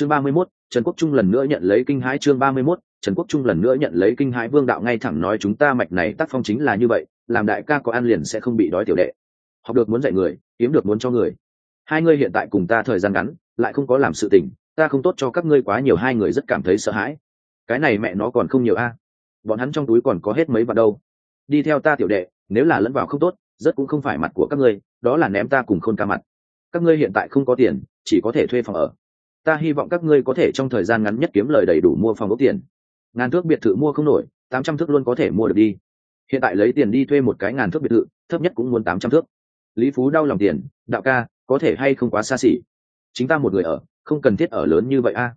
chương ba mươi 31, trần quốc trung lần nữa nhận lấy kinh hãi. Chương ba mươi 31, trần quốc trung lần nữa nhận lấy kinh hãi. Vương đạo ngay thẳng nói chúng ta mạch này tác phong chính là như vậy làm đại ca có ăn liền sẽ không bị đói tiểu đệ. Học được muốn dạy người kiếm được muốn cho người. Hai ngươi hiện tại cùng ta thời gian ngắn lại không có làm sự tình ta không tốt cho các ngươi quá nhiều. Hai người rất cảm thấy sợ hãi. Cái này mẹ nó còn không nhiều a. Bọn hắn trong túi còn có hết mấy vạn đâu. Đi theo ta tiểu đệ nếu là lẫn vào không tốt rất cũng không phải mặt của các ngươi đó là ném ta cùng khôn ca mặt. Các ngươi hiện tại không có tiền chỉ có thể thuê phòng ở ta hy vọng các ngươi có thể trong thời gian ngắn nhất kiếm lời đầy đủ mua phòng ốc tiền. Ngàn thước biệt thự mua không nổi, tám trăm thước luôn có thể mua được đi. Hiện tại lấy tiền đi thuê một cái ngàn thước biệt thự, thấp nhất cũng muốn tám trăm thước. Lý phú đau lòng tiền, đạo ca, có thể hay không quá xa xỉ? Chính ta một người ở, không cần thiết ở lớn như vậy a.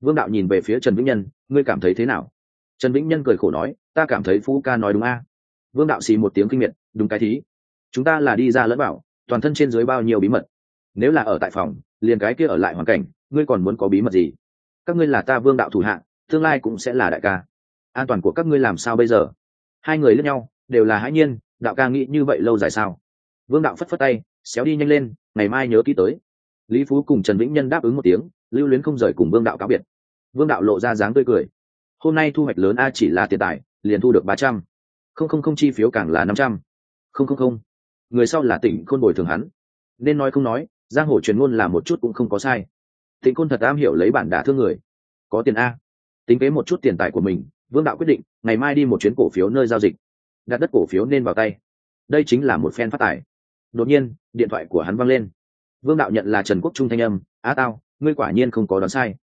Vương đạo nhìn về phía trần vĩnh nhân, ngươi cảm thấy thế nào? Trần vĩnh nhân cười khổ nói, ta cảm thấy phú ca nói đúng a. Vương đạo xì một tiếng kinh miệt, đúng cái thí. Chúng ta là đi ra lẫn bảo toàn thân trên dưới bao nhiêu bí mật. Nếu là ở tại phòng, liền cái kia ở lại hoàn cảnh ngươi còn muốn có bí mật gì? Các ngươi là ta vương đạo thủ hạ, tương lai cũng sẽ là đại ca. An toàn của các ngươi làm sao bây giờ? Hai người lẫn nhau, đều là hãi nhiên, đạo ca nghĩ như vậy lâu dài sao? Vương đạo phất phất tay, xéo đi nhanh lên, ngày mai nhớ ký tới. Lý phú cùng trần vĩnh nhân đáp ứng một tiếng, lưu luyến không rời cùng vương đạo cáo biệt. Vương đạo lộ ra dáng tươi cười. Hôm nay thu hoạch lớn a chỉ là tiền tài, liền thu được ba trăm. Không không không chi phiếu càng là năm trăm. Không không không. Người sau là tỉnh khôn bồi thường hắn. Nên nói không nói, giang hồ truyền ngôn là một chút cũng không có sai tỉnh côn thật am hiểu lấy bản đả thương người. Có tiền a. Tính kế một chút tiền tài của mình, vương đạo quyết định, ngày mai đi một chuyến cổ phiếu nơi giao dịch. Đặt đất cổ phiếu nên vào tay. Đây chính là một phen phát tài. Đột nhiên, điện thoại của hắn văng lên. Vương đạo nhận là trần quốc trung thanh âm, á tao, ngươi quả nhiên không có đoán sai.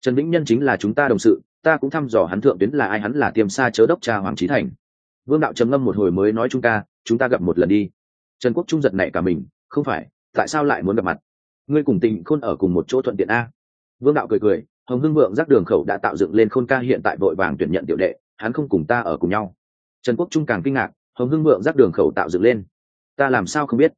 Trần vĩnh nhân chính là chúng ta đồng sự, ta cũng thăm dò hắn thượng tuyến là ai, hắn là tiêm xa chớ đốc cha hoàng trí thành. Vương đạo trầm ngâm một hồi mới nói chúng ta chúng ta gặp một lần đi. Trần quốc trung giật nảy cả mình, không phải, tại sao lại muốn gặp mặt? Ngươi cùng tình khôn ở cùng một chỗ thuận tiện a. Vương đạo cười cười, hồng hưng vượng giác đường khẩu đã tạo dựng lên khôn ca hiện tại vội vàng tuyển nhận tiểu đệ, hắn không cùng ta ở cùng nhau. Trần quốc trung càng kinh ngạc, hồng hưng vượng giác đường khẩu tạo dựng lên. Ta làm sao không biết?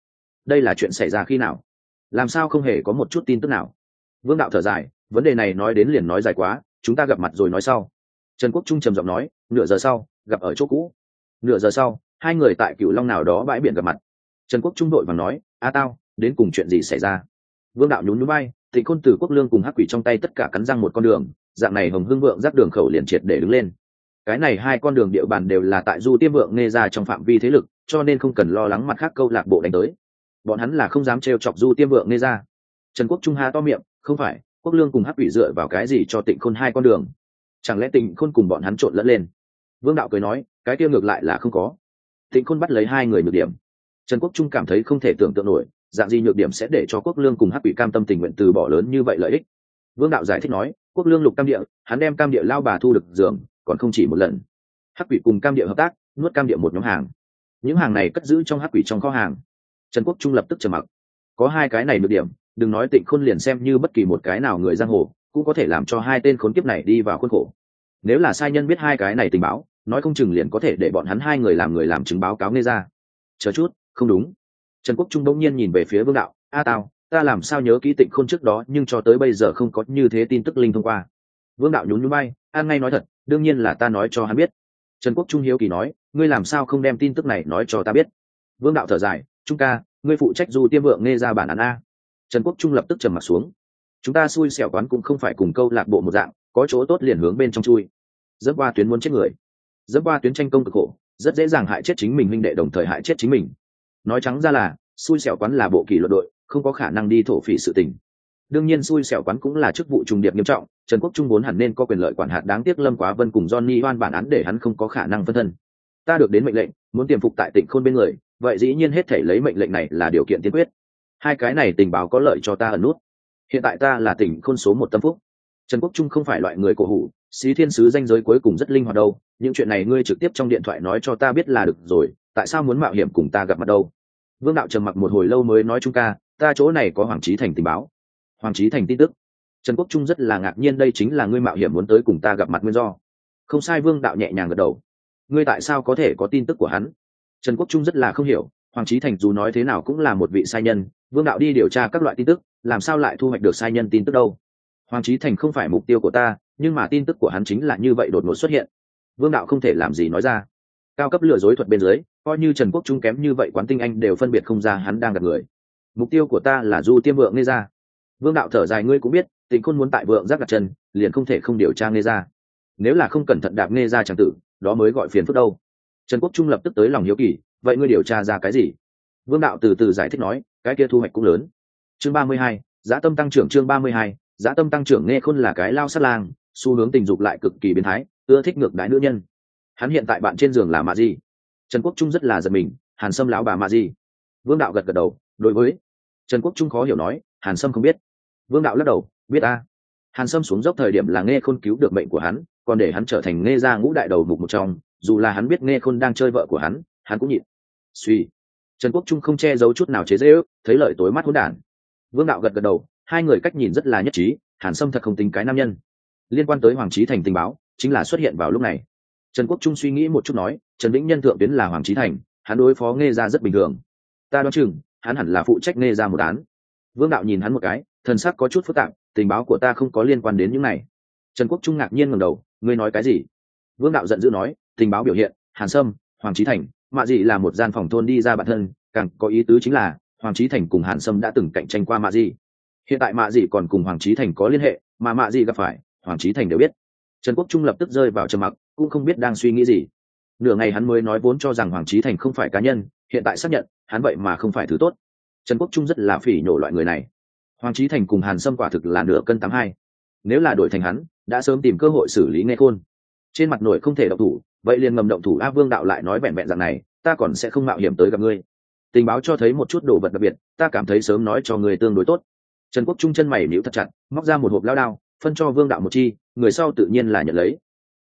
Đây là chuyện xảy ra khi nào? Làm sao không hề có một chút tin tức nào? Vương đạo thở dài, vấn đề này nói đến liền nói dài quá, chúng ta gặp mặt rồi nói sau. Trần quốc trung trầm giọng nói, nửa giờ sau, gặp ở chỗ cũ. Nửa giờ sau, hai người tại cựu long nào đó bãi biển gặp mặt. Trần quốc trung đội và nói, a tao, đến cùng chuyện gì xảy ra? Vương đạo nhún núi bay Tịnh khôn từ quốc lương cùng hắc quỷ trong tay tất cả cắn răng một con đường, dạng này hồng hưng vượng dắt đường khẩu liền triệt để đứng lên. Cái này hai con đường địa bàn đều là tại du tiêm vượng nghe ra trong phạm vi thế lực, cho nên không cần lo lắng mặt khác câu lạc bộ đánh tới. Bọn hắn là không dám trêu chọc du tiêm vượng nghe ra. Trần quốc trung ha to miệng, không phải, quốc lương cùng hắc quỷ dựa vào cái gì cho tịnh khôn hai con đường? Chẳng lẽ tịnh khôn cùng bọn hắn trộn lẫn lên? Vương đạo cười nói, cái kia ngược lại là không có. Tịnh khôn bắt lấy hai người nhược điểm. Trần quốc trung cảm thấy không thể tưởng tượng nổi dạng gì nhược điểm sẽ để cho quốc lương cùng hắc quỷ cam tâm tình nguyện từ bỏ lớn như vậy lợi ích? Vương đạo giải thích nói, quốc lương lục cam địa, hắn đem cam địa lao bà thu được giường, còn không chỉ một lần. Hắc quỷ cùng cam địa hợp tác, nuốt cam địa một nhóm hàng. Những hàng này cất giữ trong hắc quỷ trong kho hàng. Trần quốc trung lập tức trầm mặc. Có hai cái này nhược điểm, đừng nói tịnh khôn liền xem như bất kỳ một cái nào người giang hồ, cũng có thể làm cho hai tên khốn kiếp này đi vào khuôn khổ. Nếu là sai nhân biết hai cái này tình báo, nói không chừng liền có thể để bọn hắn hai người làm người làm chứng báo cáo nghe ra. Chờ chút, không đúng trần quốc trung bỗng nhiên nhìn về phía vương đạo, a tao ta làm sao nhớ kỹ tịnh khôn trước đó, nhưng cho tới bây giờ không có như thế tin tức linh thông qua. Vương đạo nhún nhún bay an ngay nói thật, đương nhiên là ta nói cho hắn biết. Trần quốc trung hiếu kỳ nói, ngươi làm sao không đem tin tức này nói cho ta biết? Vương đạo thở dài, trung ca, ngươi phụ trách du tiêm vượng nghe ra bản án a. Trần quốc trung lập tức trầm m ặ t xuống. Chúng ta xui xẻo quán cũng không phải cùng câu lạc bộ một dạng, có chỗ tốt liền hướng bên trong chui. Dẫn qua tuyến muốn chết người. Dẫn qua tuyến tranh công cực khổ, rất dễ dàng hại chết chính mình minh đệ, đồng thời hại chết chính mình nói trắng ra là, xui xẻo quán là bộ kỷ luật đội, không có khả năng đi thổ phỉ sự tình. Đương nhiên xui xẻo quán cũng là chức vụ trùng điệp nghiêm trọng, trần quốc trung vốn hẳn nên có quyền lợi quản hạt đáng tiếc lâm quá vân cùng johnny oan bản án để hắn không có khả năng phân thân. Ta được đến mệnh lệnh, muốn tiềm phục tại tỉnh khôn bên người, vậy dĩ nhiên hết thể lấy mệnh lệnh này là điều kiện tiên quyết. Hai cái này tình báo có lợi cho ta ẩn nút. Hiện tại ta là tỉnh khôn số một tâm phúc trần quốc trung không phải loại người cổ hủ, xí thiên sứ danh giới cuối cùng rất linh hoạt đâu, những chuyện này ngươi trực tiếp trong điện thoại nói cho ta biết là được rồi, tại sao muốn mạo hiểm cùng ta gặp mặt đâu? Vương đạo trầm mặc một hồi lâu mới nói chung ca, ta chỗ này có hoàng trí thành tình báo. Hoàng trí thành tin tức. Trần quốc trung rất là ngạc nhiên đây chính là ngươi mạo hiểm muốn tới cùng ta gặp mặt nguyên do. Không sai, vương đạo nhẹ nhàng gật đầu. Ngươi tại sao có thể có tin tức của hắn? Trần quốc trung rất là không hiểu, hoàng trí thành dù nói thế nào cũng là một vị sai nhân, vương đạo đi điều tra các loại tin tức, làm sao lại thu hoạch được sai nhân tin tức đâu? Hoàng trí thành không phải mục tiêu của ta, nhưng mà tin tức của hắn chính là như vậy đột ngột xuất hiện. Vương đạo không thể làm gì nói ra. Cao cấp lừa dối thuật bên dưới, coi như trần quốc trung kém như vậy quán tinh anh đều phân biệt không ra hắn đang gặp người. Mục tiêu của ta là du tiêm vượng nghe ra. Vương đạo thở dài, ngươi cũng biết, tịnh khôn muốn tại vượng giác đặt chân, liền không thể không điều tra nghe ra. Nếu là không cẩn thận đạp nghe ra chẳng tử, đó mới gọi phiền phức đâu. Trần quốc trung lập tức tới lòng hiếu kỳ, vậy ngươi điều tra ra cái gì? Vương đạo từ từ giải thích nói, cái kia thu hoạch cũng lớn. Chương ba mươi hai, giá tâm tăng trưởng chương ba mươi hai dã tâm tăng trưởng nghe khôn là cái lao sát lang, xu hướng tình dục lại cực kỳ biến thái, ưa thích ngược đái nữ nhân. Hắn hiện tại bạn trên giường là mạ gì trần quốc trung rất là giật mình, hàn sâm lão bà mạ gì vương đạo gật gật đầu, đối với. Trần quốc trung khó hiểu nói, hàn sâm không biết. Vương đạo lắc đầu, biết a. Hàn sâm xuống dốc thời điểm là nghe khôn cứu được mệnh của hắn, còn để hắn trở thành nghe ra ngũ đại đầu mục một trong, dù là hắn biết nghe khôn đang chơi vợ của hắn hắn cũng nhịn. Suy. Trần quốc trung không che giấu chút nào chế dễ ước thấy lợi tối mắt hỗn đản. Vương đạo gật gật đầu hai người cách nhìn rất là nhất trí, hàn sâm thật không tính cái nam nhân. Liên quan tới hoàng trí thành tình báo, chính là xuất hiện vào lúc này. Trần quốc trung suy nghĩ một chút nói, trần vĩnh nhân thượng tuyến là hoàng trí thành, hắn đối phó nghe ra rất bình thường. Ta đoán chừng, hắn hẳn là phụ trách nghe ra một án. Vương đạo nhìn hắn một cái, thần sắc có chút phức tạp, tình báo của ta không có liên quan đến những này. Trần quốc trung ngạc nhiên ngầm đầu, ngươi nói cái gì? Vương đạo giận dữ nói, tình báo biểu hiện, hàn sâm, hoàng trí thành, mạ dị là một gian phòng thôn đi ra bản thân, càng có ý tứ chính là, hoàng trí thành cùng hàn sâm đã từng cạnh tranh qua mạ dị hiện tại mạ dị còn cùng hoàng trí thành có liên hệ, mà mạ dị gặp phải, hoàng trí thành đều biết. Trần quốc trung lập tức rơi vào trầm mặc, cũng không biết đang suy nghĩ gì. Nửa ngày hắn mới nói vốn cho rằng hoàng trí thành không phải cá nhân, hiện tại xác nhận, hắn vậy mà không phải thứ tốt. Trần quốc trung rất là phỉ nhổ loại người này. Hoàng trí thành cùng hàn sâm quả thực là nửa cân tám hai. Nếu là đổi thành hắn, đã sớm tìm cơ hội xử lý nghe khôn. Trên mặt nổi không thể động thủ, vậy liền ngầm động thủ a vương đạo lại nói vẹn vẹn rằng này, ta còn sẽ không mạo hiểm tới gặp ngươi. Tình báo cho thấy một chút đồ vật đặc biệt, ta cảm thấy sớm nói cho người tương đối tốt trần quốc trung chân mày níu thật chặt, móc ra một hộp lao đao, phân cho vương đạo một chi, người sau tự nhiên là nhận lấy.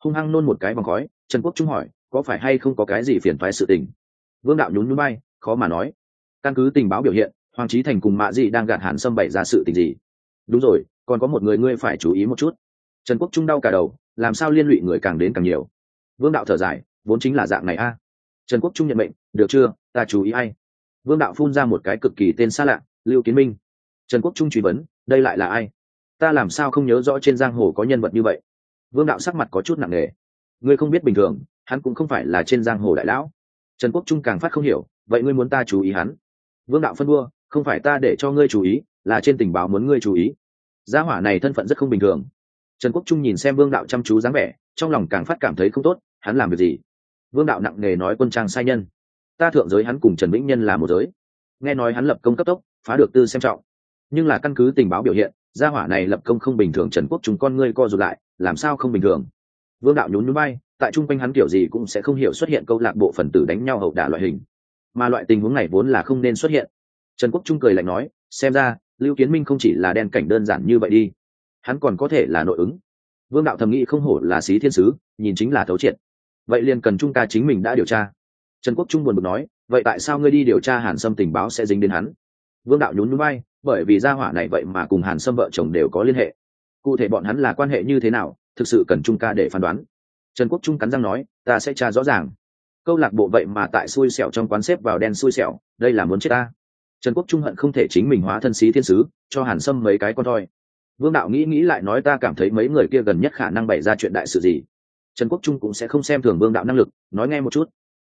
Hung hăng nôn một cái bằng khói, trần quốc trung hỏi, có phải hay không có cái gì phiền thoái sự tình? Vương đạo nhún nhún bay khó mà nói. Căn cứ tình báo biểu hiện, hoàng trí thành cùng mạ dị đang gạt hàn sâm bày ra sự tình gì? Đúng rồi, còn có một người ngươi phải chú ý một chút. Trần quốc trung đau cả đầu, làm sao liên lụy người càng đến càng nhiều? Vương đạo thở dài, vốn chính là dạng này a. Trần quốc trung nhận mệnh, được chưa, ta chú ý ai? Vương đạo phun ra một cái cực kỳ tên xa lạ, lưu kiến minh trần quốc trung truy vấn, đây lại là ai? Ta làm sao không nhớ rõ trên giang hồ có nhân vật như vậy? Vương đạo sắc mặt có chút nặng nề. Ngươi không biết bình thường, hắn cũng không phải là trên giang hồ đại lão. Trần quốc trung càng phát không hiểu, vậy ngươi muốn ta chú ý hắn? Vương đạo phân đua, không phải ta để cho ngươi chú ý, là trên tình báo muốn ngươi chú ý. Gia hỏa này thân phận rất không bình thường. Trần quốc trung nhìn xem vương đạo chăm chú dáng vẻ, trong lòng càng phát cảm thấy không tốt, hắn làm việc gì? Vương đạo nặng nề nói, quân trang sai nhân. Ta thượng giới hắn cùng trần vĩnh nhân là một giới. Nghe nói hắn lập công cấp tốc, phá được tư xem trọng nhưng là căn cứ tình báo biểu hiện, gia hỏa này lập công không bình thường trần quốc chúng con ngươi co rụt lại, làm sao không bình thường? Vương đạo nhún nhún bay, tại chung quanh hắn kiểu gì cũng sẽ không hiểu xuất hiện câu lạc bộ phần tử đánh nhau hậu đả loại hình. Mà loại tình huống này vốn là không nên xuất hiện. Trần quốc trung cười lạnh nói, xem ra, lưu kiến minh không chỉ là đen cảnh đơn giản như vậy đi. Hắn còn có thể là nội ứng. Vương đạo thầm nghĩ không hổ là sĩ thiên sứ, nhìn chính là thấu triệt. Vậy liền cần chúng ta chính mình đã điều tra. Trần quốc trung buồn bực nói, vậy tại sao ngươi đi điều tra hàn sâm tình báo sẽ dính đến hắn? Vương đạo nhún núi bay bởi vì gia hỏa này vậy mà cùng hàn sâm vợ chồng đều có liên hệ. Cụ thể bọn hắn là quan hệ như thế nào, thực sự cần trung ca để phán đoán. Trần quốc trung cắn răng nói, ta sẽ tra rõ ràng. Câu lạc bộ vậy mà tại xui xẻo trong quán xếp vào đen xui xẻo, đây là muốn chết ta. Trần quốc trung hận không thể chính mình hóa thân sĩ thiên sứ, cho hàn sâm mấy cái con thôi vương đạo nghĩ nghĩ lại nói, ta cảm thấy mấy người kia gần nhất khả năng bày ra chuyện đại sự gì? Trần quốc trung cũng sẽ không xem thường vương đạo năng lực, nói nghe một chút.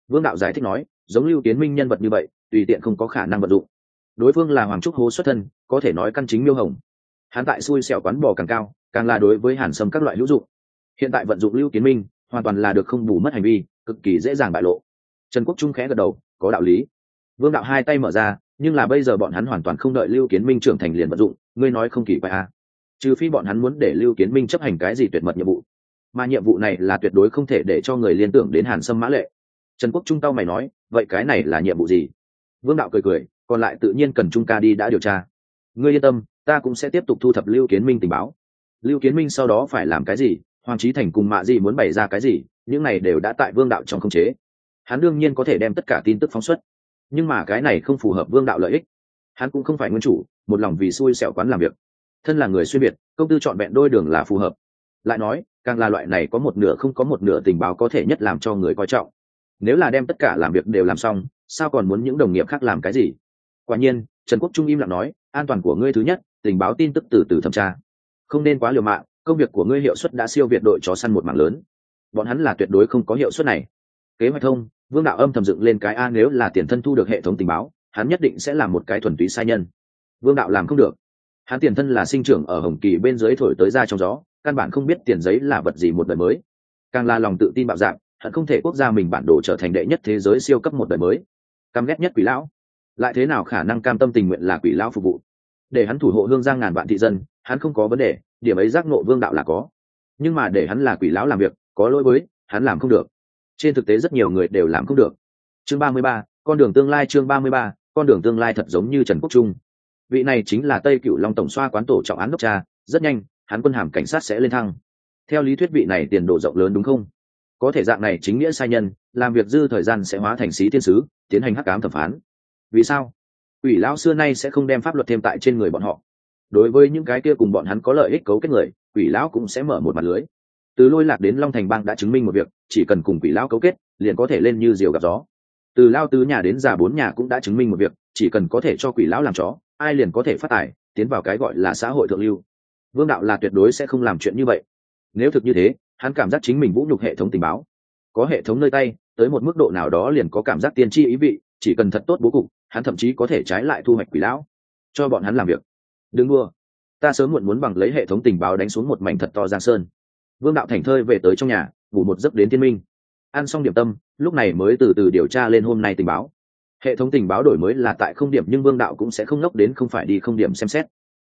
Vương đạo giải thích nói, giống lưu tiến minh nhân vật như vậy, tùy tiện không có khả năng vận dụng đối phương là hoàng trúc hố xuất thân, có thể nói căn chính miêu hồng. Hắn tại xui xẻo quán bò càng cao, càng là đối với hàn sâm các loại hữu dụng. Hiện tại vận dụng lưu kiến minh, hoàn toàn là được không bù mất hành vi, cực kỳ dễ dàng bại lộ. Trần quốc trung khẽ gật đầu, có đạo lý. Vương đạo hai tay mở ra, nhưng là bây giờ bọn hắn hoàn toàn không đợi lưu kiến minh trưởng thành liền vận dụng, ngươi nói không kỳ quái à. trừ phi bọn hắn muốn để lưu kiến minh chấp hành cái gì tuyệt mật nhiệm vụ. Mà nhiệm vụ này là tuyệt đối không thể để cho người liên tưởng đến hàn sâm mã lệ. Trần quốc trung tao mày nói, vậy cái này là nhiệm vụ gì? Vương đạo cười cười còn lại tự nhiên cần trung ca đi đã điều tra. Ngươi yên tâm, ta cũng sẽ tiếp tục thu thập lưu kiến minh tình báo. Lưu kiến minh sau đó phải làm cái gì? Hoàng trí thành cùng mạ gì muốn bày ra cái gì? Những này đều đã tại vương đạo trong khống chế. Hắn đương nhiên có thể đem tất cả tin tức phóng xuất. Nhưng mà cái này không phù hợp vương đạo lợi ích. Hắn cũng không phải nguyên chủ, một lòng vì xui xẻo quán làm việc. Thân là người xuyên biệt, công tư chọn vẹn đôi đường là phù hợp. Lại nói, càng là loại này có một nửa không có một nửa tình báo có thể nhất làm cho người coi trọng. Nếu là đem tất cả làm việc đều làm xong, sao còn muốn những đồng nghiệp khác làm cái gì? Quả nhiên, trần quốc trung im lặng nói, an toàn của ngươi thứ nhất, tình báo tin tức từ từ thẩm tra. Không nên quá liều mạng, công việc của ngươi hiệu suất đã siêu việt đội chó săn một mảng lớn. Bọn hắn là tuyệt đối không có hiệu suất này. Kế hoạch thông, vương đạo âm thầm dựng lên cái a nếu là tiền thân thu được hệ thống tình báo, hắn nhất định sẽ là một cái thuần túy sai nhân. Vương đạo làm không được. Hắn tiền thân là sinh trưởng ở hồng kỳ bên dưới thổi tới ra trong gió, căn bản không biết tiền giấy là vật gì một đời mới. Càng là lòng tự tin bạo dạng, hắn không thể quốc gia mình bản đồ trở thành đệ nhất thế giới siêu cấp một đời mới. Căm ghét nhất quỷ lão lại thế nào khả năng cam tâm tình nguyện là quỷ lão phục vụ? Để hắn thủ hộ hương giang ngàn vạn thị dân, hắn không có vấn đề, điểm ấy giác nộ vương đạo là có. Nhưng mà để hắn là quỷ lão làm việc, có lỗi với, hắn làm không được. Trên thực tế rất nhiều người đều làm không được. Chương ba mươi ba, con đường tương lai chương ba mươi ba, con đường tương lai thật giống như trần quốc trung. Vị này chính là tây cựu long tổng xoa quán tổ trọng án đốc cha, rất nhanh, hắn quân hàm cảnh sát sẽ lên thăng. Theo lý thuyết vị này tiền độ rộng lớn đúng không? Có thể dạng này chính nghĩa sai nhân, làm việc dư thời gian sẽ hóa thành sĩ thiên sứ, tiến hành hắc cám thẩm phán vì sao? Ủy lão xưa nay sẽ không đem pháp luật thêm tại trên người bọn họ. Đối với những cái kia cùng bọn hắn có lợi ích cấu kết người, quỷ lão cũng sẽ mở một mặt lưới. Từ lôi lạc đến long thành bang đã chứng minh một việc, chỉ cần cùng quỷ lão cấu kết, liền có thể lên như diều gặp gió. Từ lao tứ nhà đến già bốn nhà cũng đã chứng minh một việc, chỉ cần có thể cho quỷ lão làm chó, ai liền có thể phát tài, tiến vào cái gọi là xã hội thượng lưu. Vương đạo là tuyệt đối sẽ không làm chuyện như vậy. Nếu thực như thế, hắn cảm giác chính mình vũ nhục hệ thống tình báo. Có hệ thống nơi tay, tới một mức độ nào đó liền có cảm giác tiên tri ý vị chỉ cần thật tốt bố cục, hắn thậm chí có thể trái lại thu hoạch quỷ lão. Cho bọn hắn làm việc. Đừng đua ta sớm muộn muốn bằng lấy hệ thống tình báo đánh xuống một mảnh thật to giang sơn. Vương đạo thành thơi về tới trong nhà, ngủ một giấc đến thiên minh. Ăn xong điểm tâm, lúc này mới từ từ điều tra lên hôm nay tình báo. Hệ thống tình báo đổi mới là tại không điểm nhưng vương đạo cũng sẽ không ngốc đến không phải đi không điểm xem xét.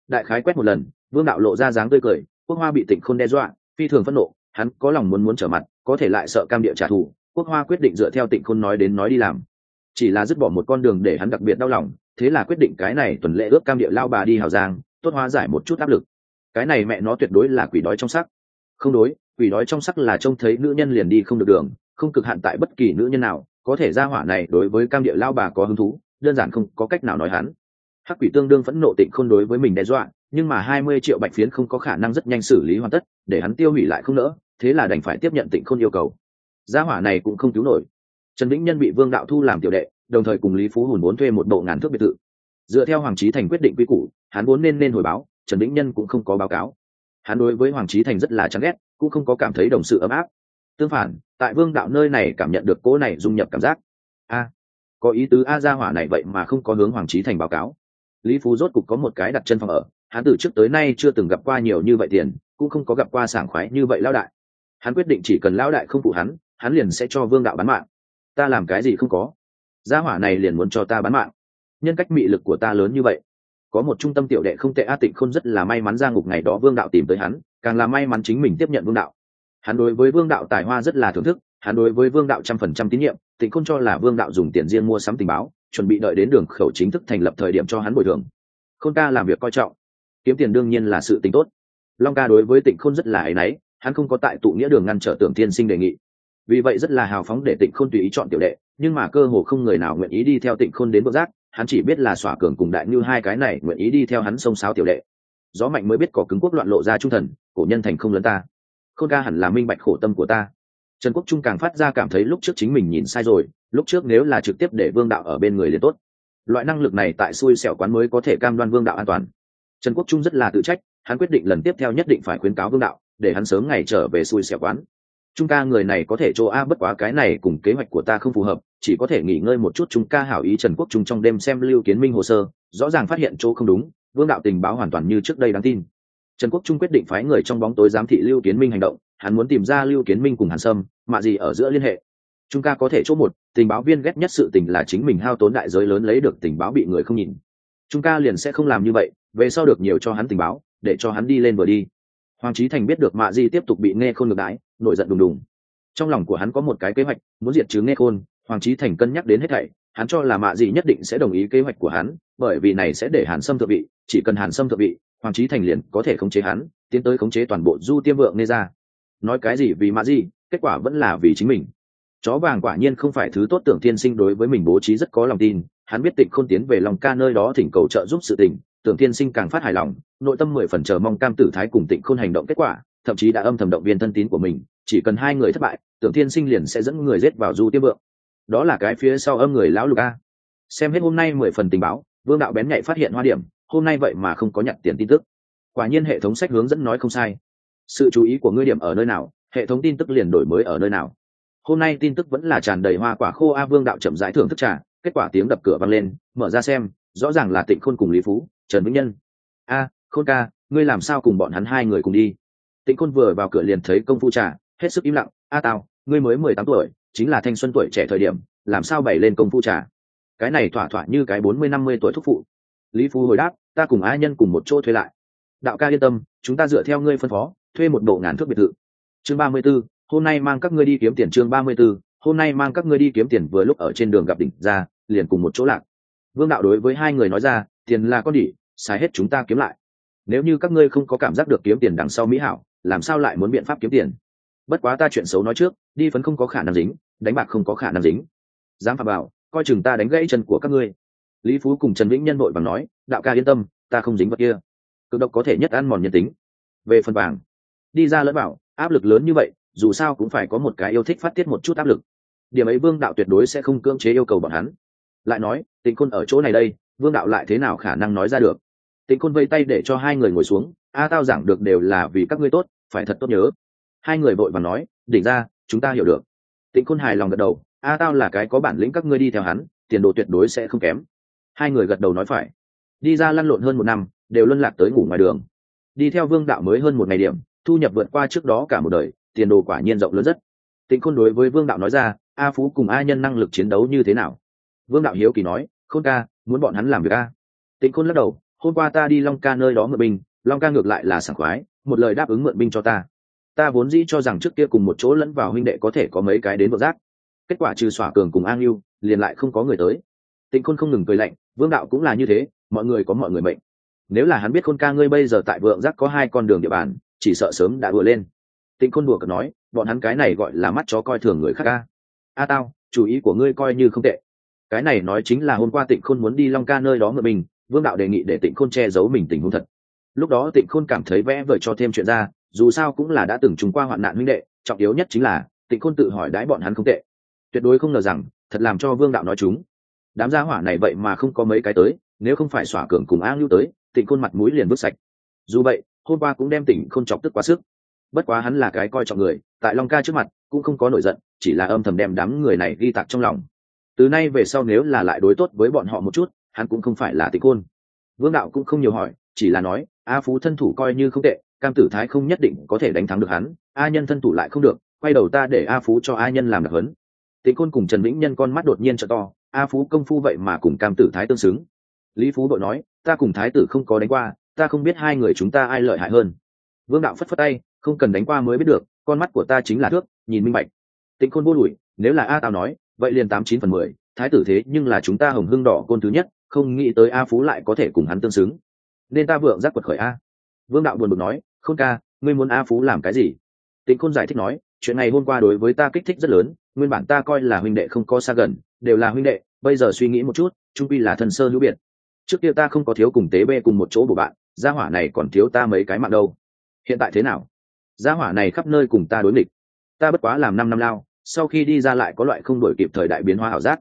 Đại khái quét một lần, vương đạo lộ ra dáng tươi cười, quốc hoa bị tịnh n đe dọa, phi thường phẫn nộ, hắn có lòng muốn muốn trở mặt, có thể lại sợ cam địa trả thù, quốc hoa quyết định dựa theo tịnh khôn nói đến nói đi làm chỉ là dứt bỏ một con đường để hắn đặc biệt đau lòng, thế là quyết định cái này tuần lễ ước cam địa lao bà đi hào giang, tốt hóa giải một chút áp lực. Cái này mẹ nó tuyệt đối là quỷ đói trong sắc. Không đối, quỷ đói trong sắc là trông thấy nữ nhân liền đi không được đường, không cực hạn tại bất kỳ nữ nhân nào, có thể ra hỏa này đối với cam địa lao bà có hứng thú, đơn giản không có cách nào nói hắn. Hắc quỷ tương đương phẫn nộ tịnh không đối với mình đe dọa, nhưng mà hai mươi triệu bạch phiến không có khả năng rất nhanh xử lý hoàn tất, để hắn tiêu hủy lại không nỡ, thế là đành phải tiếp nhận tịnh khôn yêu cầu. Gia hỏa này cũng không cứu nổi trần vĩnh nhân bị vương đạo thu làm tiểu đệ, đồng thời cùng lý phú hùn vốn thuê một bộ ngàn thước biệt thự. Dựa theo hoàng trí thành quyết định quy củ, hắn vốn nên nên hồi báo, trần vĩnh nhân cũng không có báo cáo. Hắn đối với hoàng trí thành rất là chán ghét, cũng không có cảm thấy đồng sự ấm áp. Tương phản, tại vương đạo nơi này cảm nhận được cỗ này dung nhập cảm giác. A, có ý tứ a gia hỏa này vậy mà không có hướng hoàng trí thành báo cáo. Lý phú rốt cục có một cái đặt chân phòng ở, hắn từ trước tới nay chưa từng gặp qua nhiều như vậy tiền, cũng không có gặp qua sảng khoái như vậy lao đại. Hắn quyết định chỉ cần lao đại không phụ hắn hắn liền sẽ cho vương đạo bán mạng ta làm cái gì không có. Gia hỏa này liền muốn cho ta bán mạng. Nhân cách mị lực của ta lớn như vậy. Có một trung tâm tiểu đệ không tệ a tịnh khôn rất là may mắn ra ngục ngày đó vương đạo tìm tới hắn, càng là may mắn chính mình tiếp nhận vương đạo. Hắn đối với vương đạo tài hoa rất là thưởng thức, hắn đối với vương đạo trăm phần trăm tín nhiệm, tịnh khôn cho là vương đạo dùng tiền riêng mua sắm tình báo, chuẩn bị đợi đến đường khẩu chính thức thành lập thời điểm cho hắn bồi thường. Khôn ca làm việc coi trọng. Kiếm tiền đương nhiên là sự tính tốt. Long ca đối với tịnh khôn rất là áy náy, hắn không có tại tụ nghĩa đường ngăn trở tưởng tiên sinh đề nghị vì vậy rất là hào phóng để tịnh khôn tùy ý chọn tiểu đệ, nhưng mà cơ hồ không người nào nguyện ý đi theo tịnh khôn đến bước giác, hắn chỉ biết là xỏa cường cùng đại như hai cái này nguyện ý đi theo hắn xông sáo tiểu đệ. Gió mạnh mới biết có cứng quốc loạn lộ ra trung thần, cổ nhân thành không lớn ta. Khôn ca hẳn là minh bạch khổ tâm của ta. Trần quốc trung càng phát ra cảm thấy lúc trước chính mình nhìn sai rồi, lúc trước nếu là trực tiếp để vương đạo ở bên người liền tốt. Loại năng lực này tại xui xẻo quán mới có thể cam đoan vương đạo an toàn. Trần quốc trung rất là tự trách, hắn quyết định lần tiếp theo nhất định phải khuyến cáo vương đạo, để hắn sớm ngày trở về xui xẻo quán chúng ca người này có thể chỗ a bất quá cái này cùng kế hoạch của ta không phù hợp, chỉ có thể nghỉ ngơi một chút chúng ca hảo ý trần quốc trung trong đêm xem lưu kiến minh hồ sơ, rõ ràng phát hiện chỗ không đúng, vương đạo tình báo hoàn toàn như trước đây đáng tin. Trần quốc trung quyết định phái người trong bóng tối giám thị lưu kiến minh hành động, hắn muốn tìm ra lưu kiến minh cùng hàn sâm mạ gì ở giữa liên hệ. Chúng ca có thể chỗ một, tình báo viên ghét nhất sự tình là chính mình hao tốn đại giới lớn lấy được tình báo bị người không nhìn. Chúng ca liền sẽ không làm như vậy, về sau được nhiều cho hắn tình báo, để cho hắn đi lên vừa đi. Hoàng trí thành biết được mạ di tiếp tục bị nghe khôn ngược đãi nổi giận đùng đùng. Trong lòng của hắn có một cái kế hoạch muốn diệt trừ nghe khôn hoàng trí thành cân nhắc đến hết thảy hắn cho là mạ Dị nhất định sẽ đồng ý kế hoạch của hắn bởi vì này sẽ để hàn sâm thượng vị chỉ cần hàn sâm thượng vị hoàng trí thành liền có thể khống chế hắn tiến tới khống chế toàn bộ du tiêm vượng nê ra nói cái gì vì mạ Dị, kết quả vẫn là vì chính mình. Chó vàng quả nhiên không phải thứ tốt tưởng tiên sinh đối với mình bố trí rất có lòng tin hắn biết tịnh khôn tiến về lòng ca nơi đó thỉnh cầu trợ giúp sự tình tưởng tiên sinh càng phát hài lòng nội tâm mười phần chờ mong cam tử thái cùng tịnh khôn hành động kết quả thậm chí đã âm thầm động viên thân tín của mình, chỉ cần hai người thất bại, tưởng thiên sinh liền sẽ dẫn người giết vào du tiếp vượng. Đó là cái phía sau âm người lão lục a. Xem hết hôm nay mười phần tình báo, vương đạo bén nhạy phát hiện hoa điểm, hôm nay vậy mà không có nhận tiền tin tức. Quả nhiên hệ thống sách hướng dẫn nói không sai. Sự chú ý của ngươi điểm ở nơi nào, hệ thống tin tức liền đổi mới ở nơi nào. Hôm nay tin tức vẫn là tràn đầy hoa quả khô a vương đạo chậm rãi thưởng thức trà, kết quả tiếng đập cửa vang lên, mở ra xem, rõ ràng là tịnh khôn cùng lý phú, trần vĩnh nhân. A, khôn ca, ngươi làm sao cùng bọn hắn hai người cùng đi? Tịnh khôn vừa vào cửa liền thấy công phu trà, hết sức im lặng. A tao ngươi mới mười tám tuổi, chính là thanh xuân tuổi trẻ thời điểm, làm sao bày lên công phu trà? Cái này thỏa thỏa như cái bốn mươi năm mươi tuổi thúc phụ. Lý phú hồi đáp, ta cùng a nhân cùng một chỗ thuê lại. Đạo ca yên tâm, chúng ta dựa theo ngươi phân phó, thuê một bộ ngàn thước biệt thự. Chương ba mươi b ố hôm nay mang các ngươi đi kiếm tiền. Chương ba mươi b ố hôm nay mang các ngươi đi kiếm tiền. Vừa lúc ở trên đường gặp đỉnh ra, liền cùng một chỗ lạc. Vương đạo đối với hai người nói ra, tiền là con đỉ, xài hết chúng ta kiếm lại. Nếu như các ngươi không có cảm giác được kiếm tiền đằng sau mỹ hảo làm sao lại muốn biện pháp kiếm tiền? Bất quá ta chuyện xấu nói trước, đi phấn không có khả năng dính, đánh bạc không có khả năng dính. Dám phạm bảo, coi chừng ta đánh gãy chân của các ngươi. Lý phú cùng trần vĩnh nhân vội bằng nói, đạo ca yên tâm, ta không dính vật kia. Cực độc có thể nhất ăn mòn nhân tính. Về phần vàng, đi ra lẫn bảo, áp lực lớn như vậy, dù sao cũng phải có một cái yêu thích phát tiết một chút áp lực. Điểm ấy vương đạo tuyệt đối sẽ không cưỡng chế yêu cầu bọn hắn. Lại nói, tịnh Côn ở chỗ này đây, vương đạo lại thế nào khả năng nói ra được? Tịnh Côn vây tay để cho hai người ngồi xuống a tao giảng được đều là vì các ngươi tốt, phải thật tốt nhớ. Hai người vội và nói, đỉnh ra, chúng ta hiểu được. Tịnh khôn hài lòng gật đầu, a tao là cái có bản lĩnh các ngươi đi theo hắn, tiền đồ tuyệt đối sẽ không kém. Hai người gật đầu nói phải. Đi ra lăn lộn hơn một năm, đều luân lạc tới ngủ ngoài đường. Đi theo vương đạo mới hơn một ngày điểm, thu nhập vượt qua trước đó cả một đời, tiền đồ quả nhiên rộng lớn rất. Tịnh khôn đối với vương đạo nói ra, a phú cùng a nhân năng lực chiến đấu như thế nào? Vương đạo hiếu kỳ nói, khôn ca, muốn bọn hắn làm việc a. Tịnh khôn lắc đầu, hôm qua ta đi long ca nơi đó ngựa binh long ca ngược lại là sảng khoái, một lời đáp ứng mượn binh cho ta. Ta vốn dĩ cho rằng trước kia cùng một chỗ lẫn vào huynh đệ có thể có mấy cái đến vợ giác. Kết quả trừ xỏa cường cùng an yêu liền lại không có người tới. Tịnh khôn không ngừng cười lạnh, vương đạo cũng là như thế, mọi người có mọi người mệnh. Nếu là hắn biết khôn ca ngươi bây giờ tại vượng giác có hai con đường địa bàn, chỉ sợ sớm đã vừa lên. Tịnh khôn đùa cợt nói, bọn hắn cái này gọi là mắt chó coi thường người khác ca. A tao, chủ ý của ngươi coi như không tệ. Cái này nói chính là hôm qua tịnh khôn muốn đi long ca nơi đó ngựa mình vương đạo đề nghị để tịnh khôn che giấu mình tình huống thật lúc đó tịnh khôn cảm thấy vẽ vời cho thêm chuyện ra, dù sao cũng là đã từng trùng qua hoạn nạn huynh đệ, trọng yếu nhất chính là, tịnh khôn tự hỏi đãi bọn hắn không tệ. Tuyệt đối không ngờ rằng, thật làm cho vương đạo nói chúng. Đám gia hỏa này vậy mà không có mấy cái tới, nếu không phải xỏa cường cùng a lưu tới, tịnh khôn mặt mũi liền vứt sạch. Dù vậy, hôm qua cũng đem tỉnh khôn chọc tức quá sức. Bất quá hắn là cái coi trọng người, tại long ca trước mặt, cũng không có nổi giận, chỉ là âm thầm đem đám người này ghi tạc trong lòng. Từ nay về sau nếu là lại đối tốt với bọn họ một chút, hắn cũng không phải là tịnh khôn. Vương đạo cũng không nhiều hỏi chỉ là nói, a phú thân thủ coi như không tệ, cam tử thái không nhất định có thể đánh thắng được hắn, a nhân thân thủ lại không được, quay đầu ta để a phú cho a nhân làm đặc hấn tịnh côn cùng trần vĩnh nhân con mắt đột nhiên t to, a phú công phu vậy mà cùng cam tử thái tương xứng. Lý phú đội nói, ta cùng thái tử không có đánh qua, ta không biết hai người chúng ta ai lợi hại hơn. Vương đạo phất phất tay, không cần đánh qua mới biết được, con mắt của ta chính là thước, nhìn minh bạch. Tịnh khôn vô lùi, nếu là a tào nói, vậy liền tám chín phần mười, thái tử thế nhưng là chúng ta hồng hưng đỏ côn thứ nhất, không nghĩ tới a phú lại có thể cùng hắn tương xứng nên ta vượng giác quật khởi a. Vương đạo buồn bực nói, khôn ca, ngươi muốn a phú làm cái gì? Tịnh khôn giải thích nói, chuyện này hôm qua đối với ta kích thích rất lớn, nguyên bản ta coi là huynh đệ không có xa gần, đều là huynh đệ, bây giờ suy nghĩ một chút, trung pi là thần sơ hữu biệt. Trước kia ta không có thiếu cùng tế bê cùng một chỗ của bạn, gia hỏa này còn thiếu ta mấy cái mạng đâu. Hiện tại thế nào? Gia hỏa này khắp nơi cùng ta đối nghịch. Ta bất quá làm năm năm lao, sau khi đi ra lại có loại không đổi kịp thời đại biến hóa ảo giác.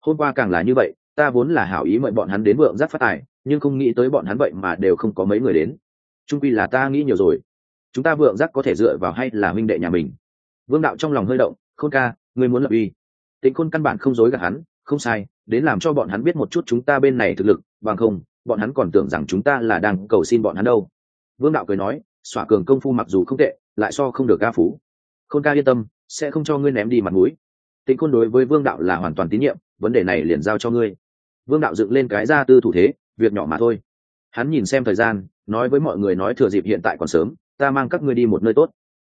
Hôm qua càng là như vậy, ta vốn là hảo ý mời bọn hắn đến vượng giác phát tài nhưng không nghĩ tới bọn hắn vậy mà đều không có mấy người đến. Trung quy là ta nghĩ nhiều rồi. Chúng ta vượng giác có thể dựa vào hay là minh đệ nhà mình? Vương đạo trong lòng hơi động, khôn ca, ngươi muốn lập uy. Tịnh khôn căn bản không dối gạt hắn, không sai, đến làm cho bọn hắn biết một chút chúng ta bên này thực lực, bằng không, bọn hắn còn tưởng rằng chúng ta là đang cầu xin bọn hắn đâu. Vương đạo cười nói, xỏa cường công phu mặc dù không tệ, lại so không được ca phú. Khôn ca yên tâm, sẽ không cho ngươi ném đi mặt mũi. Tịnh khôn đối với vương đạo là hoàn toàn tín nhiệm, vấn đề này liền giao cho ngươi. Vương đạo dựng lên cái ra tư thủ thế việc nhỏ mà thôi. Hắn nhìn xem thời gian, nói với mọi người nói thừa dịp hiện tại còn sớm, ta mang các ngươi đi một nơi tốt.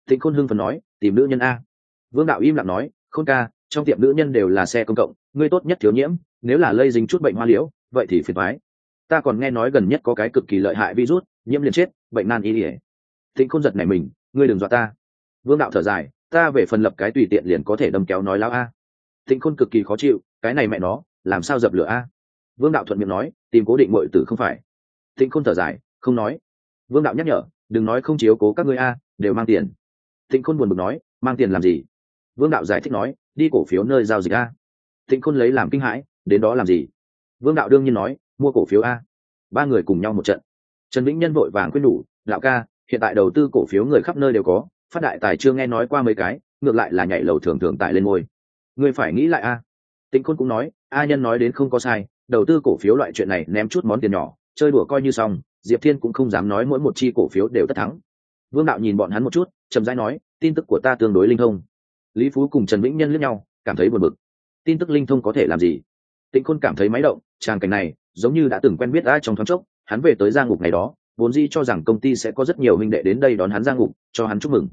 Tịnh khôn hưng phần nói, tìm nữ nhân a. Vương đạo im lặng nói, khôn ca, trong tiệm nữ nhân đều là xe công cộng, ngươi tốt nhất thiếu nhiễm, nếu là lây dính chút bệnh hoa liễu, vậy thì phiền thoái ta còn nghe nói gần nhất có cái cực kỳ lợi hại virus, nhiễm liền chết, bệnh nan y ỉa thịnh khôn giật này mình, ngươi đừng dọa ta. Vương đạo thở dài, ta về phần lập cái tùy tiện liền có thể đâm kéo nói lão a. Thịnh khôn cực kỳ khó chịu, cái này mẹ nó, làm sao dập lửa a? Vương đạo thuận miệng nói tìm cố định mọi tử không phải. Tịnh khôn thở dài không nói. Vương đạo nhắc nhở đừng nói không chiếu cố các ngươi a đều mang tiền. Tịnh khôn buồn bực nói mang tiền làm gì? Vương đạo giải thích nói đi cổ phiếu nơi giao dịch a. Tịnh khôn lấy làm kinh hãi đến đó làm gì? Vương đạo đương nhiên nói mua cổ phiếu a. Ba người cùng nhau một trận. Trần vĩnh nhân vội vàng quyết đủ, lão ca hiện tại đầu tư cổ phiếu người khắp nơi đều có phát đại tài chưa nghe nói qua mấy cái ngược lại là nhảy lầu thường thường tại lên ngôi. Người phải nghĩ lại a. Tịnh khôn cũng nói a nhân nói đến không có sai đầu tư cổ phiếu loại chuyện này ném chút món tiền nhỏ, chơi đùa coi như xong, diệp thiên cũng không dám nói mỗi một chi cổ phiếu đều tất thắng. Vương đạo nhìn bọn hắn một chút, chậm rãi nói, tin tức của ta tương đối linh thông. Lý phú cùng trần vĩnh nhân lướt nhau, cảm thấy buồn bực. Tin tức linh thông có thể làm gì? Tịnh khôn cảm thấy máy động, tràng cảnh này, giống như đã từng quen biết ai trong thoáng chốc, hắn về tới gia ngục ngày đó, vốn dĩ cho rằng công ty sẽ có rất nhiều huynh đệ đến đây đón hắn ra ngục, cho hắn chúc mừng.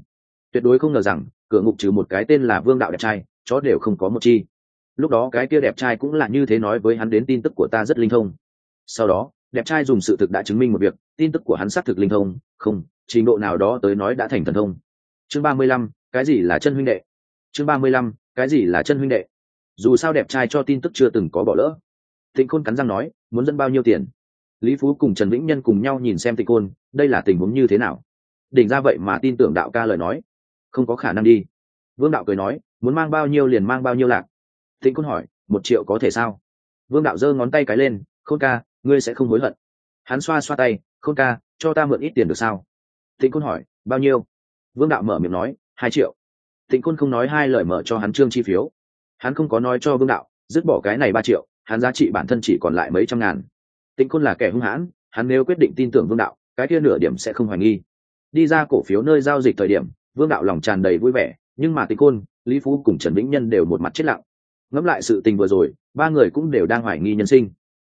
Tuyệt đối không ngờ rằng, cửa ngục trừ một cái tên là vương đạo đẹp trai, chó đều không có một chi lúc đó cái kia đẹp trai cũng là như thế nói với hắn đến tin tức của ta rất linh thông. Sau đó, đẹp trai dùng sự thực đã chứng minh một việc, tin tức của hắn xác thực linh thông, không, trình độ nào đó tới nói đã thành thần thông. Chương ba mươi lăm, cái gì là chân huynh đệ? Chương ba mươi lăm, cái gì là chân huynh đệ? Dù sao đẹp trai cho tin tức chưa từng có bỏ lỡ. Tịnh khôn cắn răng nói, muốn dẫn bao nhiêu tiền? Lý phú cùng trần vĩnh nhân cùng nhau nhìn xem tịnh khôn, đây là tình huống như thế nào? Đỉnh ra vậy mà tin tưởng đạo ca lời nói. Không có khả năng đi. Vương đạo cười nói, muốn mang bao nhiêu liền mang bao nhiêu lạc tịnh Côn hỏi một triệu có thể sao? Vương đạo giơ ngón tay cái lên khôn ca ngươi sẽ không hối hận. Hắn xoa xoa tay khôn ca cho ta mượn ít tiền được sao? Tịnh Côn hỏi bao nhiêu? Vương đạo mở miệng nói hai triệu. Tịnh Côn không nói hai lời mở cho hắn trương chi phiếu. Hắn không có nói cho vương đạo dứt bỏ cái này ba triệu hắn giá trị bản thân chỉ còn lại mấy trăm ngàn. Tịnh Côn là kẻ hung hãn hắn nếu quyết định tin tưởng vương đạo cái kia nửa điểm sẽ không hoài nghi. Đi ra cổ phiếu nơi giao dịch thời điểm vương đạo lòng tràn đầy vui vẻ nhưng mà tịnh Côn, lý phú cùng trần vĩnh nhân đều một mặt chết lặng ngẫm lại sự tình vừa rồi, ba người cũng đều đang hoài nghi nhân sinh.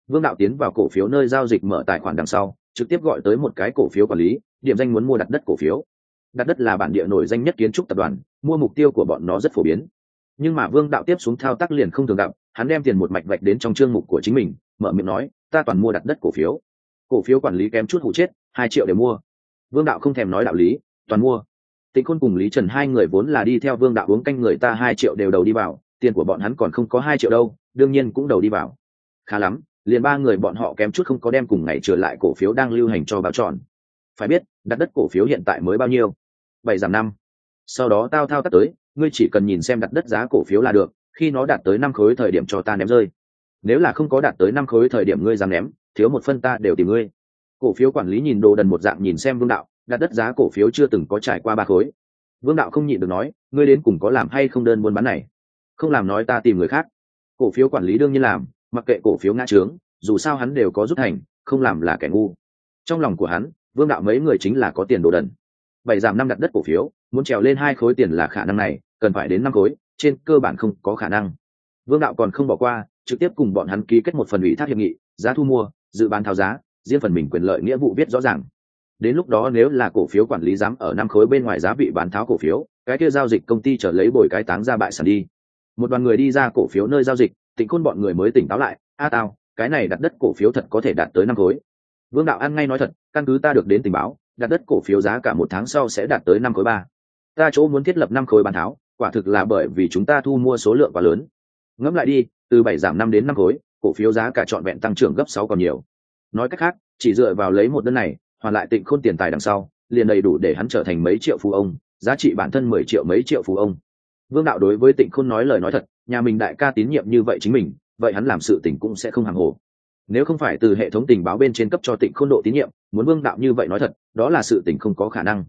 Vương đạo tiến vào cổ phiếu nơi giao dịch mở tài khoản đằng sau, trực tiếp gọi tới một cái cổ phiếu quản lý, điểm danh muốn mua đặt đất cổ phiếu. Đặt đất là bản địa nổi danh nhất kiến trúc tập đoàn, mua mục tiêu của bọn nó rất phổ biến. Nhưng mà vương đạo tiếp xuống thao tác liền không thường gặp, hắn đem tiền một mạch vạch đến trong chương mục của chính mình, mở miệng nói, ta toàn mua đặt đất cổ phiếu. Cổ phiếu quản lý kém chút hụ chết, hai triệu để mua. Vương đạo không thèm nói đạo lý, toàn mua. Tịnh khôn cùng lý trần hai người vốn là đi theo vương đạo uống canh người ta hai triệu đều đầu đi vào tiền của bọn hắn còn không có hai triệu đâu, đương nhiên cũng đầu đi vào. Khá lắm, liền ba người bọn họ kém chút không có đem cùng ngày trở lại cổ phiếu đang lưu hành cho báo tròn. Phải biết, đặt đất cổ phiếu hiện tại mới bao nhiêu? Bảy giảm năm. Sau đó tao thao tác tới, ngươi chỉ cần nhìn xem đặt đất giá cổ phiếu là được, khi nó đạt tới năm khối thời điểm cho ta ném rơi. Nếu là không có đạt tới năm khối thời điểm ngươi dám ném, thiếu một phân ta đều tìm ngươi. Cổ phiếu quản lý nhìn đồ đần một dạng nhìn xem vương đạo, đặt đất giá cổ phiếu chưa từng có trải qua ba khối. Vương đạo không nhịn được nói, ngươi đến cùng có làm hay không đơn buôn bán này? Không làm nói ta tìm người khác. Cổ phiếu quản lý đương nhiên làm, mặc kệ cổ phiếu ngã trướng, dù sao hắn đều có rút thành, không làm là kẻ ngu. Trong lòng của hắn, vương đạo mấy người chính là có tiền đồ đần. Bảy giảm năm đặt đất cổ phiếu, muốn trèo lên hai khối tiền là khả năng này, cần phải đến năm khối, trên cơ bản không có khả năng. Vương đạo còn không bỏ qua, trực tiếp cùng bọn hắn ký kết một phần ủy thác hiệp nghị, giá thu mua, dự bán tháo giá, riêng phần mình quyền lợi nghĩa vụ viết rõ ràng. Đến lúc đó nếu là cổ phiếu quản lý dám ở năm khối bên ngoài giá bị bán tháo cổ phiếu, cái kia giao dịch công ty trở lấy bồi cái táng ra bại sản đi một đoàn người đi ra cổ phiếu nơi giao dịch tỉnh khôn bọn người mới tỉnh táo lại, a tao cái này đặt đất cổ phiếu thật có thể đạt tới năm khối. Vương đạo an ngay nói thật, căn cứ ta được đến tình báo, đặt đất cổ phiếu giá cả một tháng sau sẽ đạt tới năm khối ba. Ta chỗ muốn thiết lập năm khối bán tháo, quả thực là bởi vì chúng ta thu mua số lượng quá lớn. Ngẫm lại đi, từ bảy giảm năm đến năm khối, cổ phiếu giá cả trọn vẹn tăng trưởng gấp sáu còn nhiều. Nói cách khác, chỉ dựa vào lấy một đơn này, hoàn lại tịnh khôn tiền tài đằng sau, liền đầy đủ để hắn trở thành mấy triệu phú ông, giá trị bản thân mười triệu mấy triệu phú ông vương đạo đối với tịnh khôn nói lời nói thật, nhà mình đại ca tín nhiệm như vậy chính mình, vậy hắn làm sự tình cũng sẽ không hàng hồ. Nếu không phải từ hệ thống tình báo bên trên cấp cho tịnh khôn độ tín nhiệm, muốn vương đạo như vậy nói thật, đó là sự tình không có khả năng.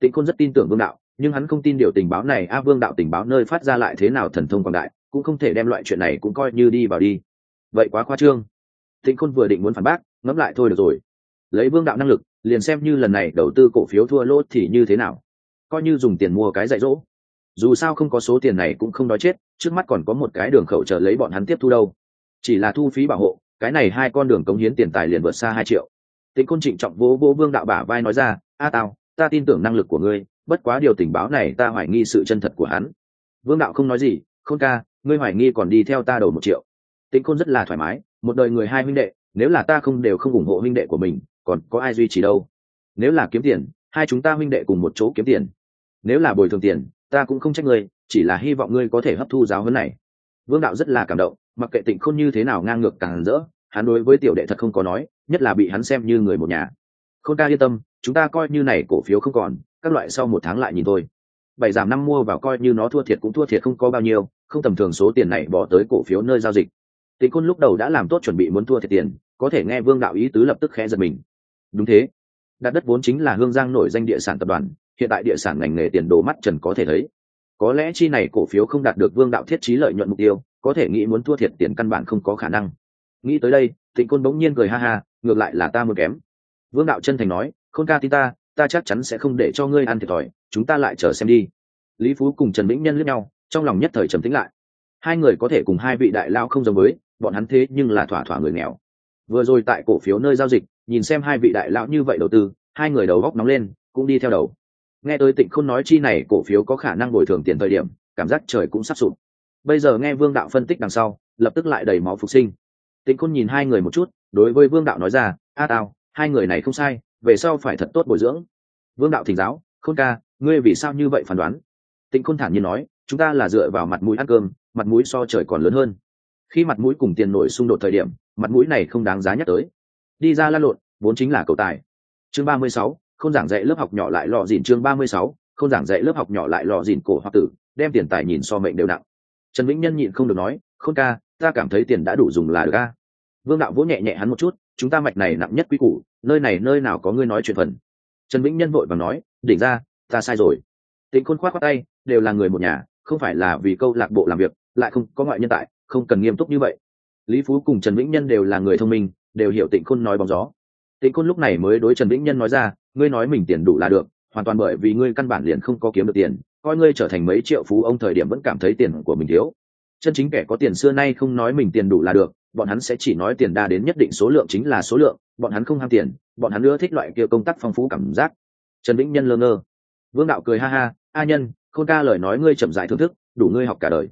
Tịnh khôn rất tin tưởng vương đạo, nhưng hắn không tin điều tình báo này, a, vương đạo tình báo nơi phát ra lại thế nào thần thông quảng đại, cũng không thể đem loại chuyện này cũng coi như đi vào đi. Vậy quá khoa trương. Tịnh khôn vừa định muốn phản bác, ngẫm lại thôi được rồi. Lấy vương đạo năng lực, liền xem như lần này đầu tư cổ phiếu thua lỗ thì như thế nào. Coi như dùng tiền mua cái dạy dỗ dù sao không có số tiền này cũng không đói chết, trước mắt còn có một cái đường khẩu chờ lấy bọn hắn tiếp thu đâu. Chỉ là thu phí bảo hộ, cái này hai con đường cống hiến tiền tài liền vượt xa hai triệu. Tịnh côn trịnh trọng vỗ vỗ vương đạo bả vai nói ra, a tao ta tin tưởng năng lực của ngươi, bất quá điều tình báo này ta hoài nghi sự chân thật của hắn. Vương đạo không nói gì không ca, ngươi hoài nghi còn đi theo ta đầu một triệu. Tịnh côn rất là thoải mái, một đời người hai huynh đệ, nếu là ta không đều không ủng hộ huynh đệ của mình, còn có ai duy trì đâu? Nếu là kiếm tiền, hai chúng ta huynh đệ cùng một chỗ kiếm tiền. Nếu là bồi thường tiền ta cũng không trách ngươi, chỉ là hy vọng ngươi có thể hấp thu giáo huấn này. Vương đạo rất là cảm động, mặc kệ tịnh khôn như thế nào ngang ngược càng rỡ, hắn đối với tiểu đệ thật không có nói, nhất là bị hắn xem như người một nhà. Khôn ca yên tâm, chúng ta coi như này cổ phiếu không còn, các loại sau một tháng lại nhìn thôi. Bảy giảm năm mua vào coi như nó thua thiệt cũng thua thiệt không có bao nhiêu, không tầm thường số tiền này bỏ tới cổ phiếu nơi giao dịch. Tịnh khôn lúc đầu đã làm tốt chuẩn bị muốn thua thiệt tiền, có thể nghe vương đạo ý tứ lập tức khẽ giật mình. Đúng thế. Đặt đất vốn chính là hương giang nổi danh địa sản tập đoàn hiện tại địa sản ngành nghề tiền đồ mắt trần có thể thấy. Có lẽ chi này cổ phiếu không đạt được vương đạo thiết trí lợi nhuận mục tiêu, có thể nghĩ muốn thua thiệt tiền căn bản không có khả năng. Nghĩ tới đây, tịnh côn bỗng nhiên cười ha ha, ngược lại là ta muốn kém. Vương đạo chân thành nói, khôn ca tin ta ta chắc chắn sẽ không để cho ngươi ăn thiệt thòi, chúng ta lại chờ xem đi. Lý phú cùng trần vĩnh nhân lướt nhau, trong lòng nhất thời trầm tĩnh lại. Hai người có thể cùng hai vị đại lao không giống với, bọn hắn thế nhưng là thỏa thỏa người nghèo. Vừa rồi tại cổ phiếu nơi giao dịch, nhìn xem hai vị đại lão như vậy đầu tư, hai người đầu góc nóng lên, cũng đi theo đầu nghe tới tịnh khôn nói chi này, cổ phiếu có khả năng bồi thường tiền thời điểm, cảm giác trời cũng sắp sụp. Bây giờ nghe vương đạo phân tích đằng sau, lập tức lại đầy máu phục sinh. Tịnh khôn nhìn hai người một chút, đối với vương đạo nói ra, a tao hai người này không sai, về sau phải thật tốt bồi dưỡng. Vương đạo thỉnh giáo, khôn ca, ngươi vì sao như vậy phán đoán? Tịnh khôn thản nhiên nói, chúng ta là dựa vào mặt mũi ăn cơm, mặt mũi so trời còn lớn hơn. Khi mặt mũi cùng tiền nổi xung đột thời điểm, mặt mũi này không đáng giá nhắc tới. Đi ra lan lộn, vốn chính là cầu tài. Chương ba mươi sáu không giảng dạy lớp học nhỏ lại lò dìn chương ba mươi sáu, không giảng dạy lớp học nhỏ lại lò dìn cổ hoặc tử, đem tiền tài nhìn so mệnh đều nặng. Trần vĩnh nhân nhịn không được nói, khôn ca, ta cảm thấy tiền đã đủ dùng là được ca vương đạo vỗ nhẹ nhẹ hắn một chút, chúng ta mạch này nặng nhất quý củ, nơi này nơi nào có ngươi nói chuyện phần. Trần vĩnh nhân vội và nói, đỉnh ra, ta sai rồi. Tịnh khôn khoát khoát tay, đều là người một nhà, không phải là vì câu lạc bộ làm việc, lại không có ngoại nhân tại, không cần nghiêm túc như vậy. Lý phú cùng trần vĩnh nhân đều là người thông minh, đều hiểu tịnh khôn nói bóng gió. Tịnh khôn lúc này mới đối trần vĩnh nhân nói ra ngươi nói mình tiền đủ là được, hoàn toàn bởi vì ngươi căn bản liền không có kiếm được tiền, coi ngươi trở thành mấy triệu phú ông thời điểm vẫn cảm thấy tiền của mình thiếu. Chân chính kẻ có tiền xưa nay không nói mình tiền đủ là được, bọn hắn sẽ chỉ nói tiền đa đến nhất định số lượng chính là số lượng, bọn hắn không ham tiền, bọn hắn ưa thích loại kia công tác phong phú cảm giác. Trần vĩnh nhân lơ ngơ. Vương đạo cười ha ha, a nhân, khôn ca lời nói ngươi chậm dại thưởng thức, đủ ngươi học cả đời.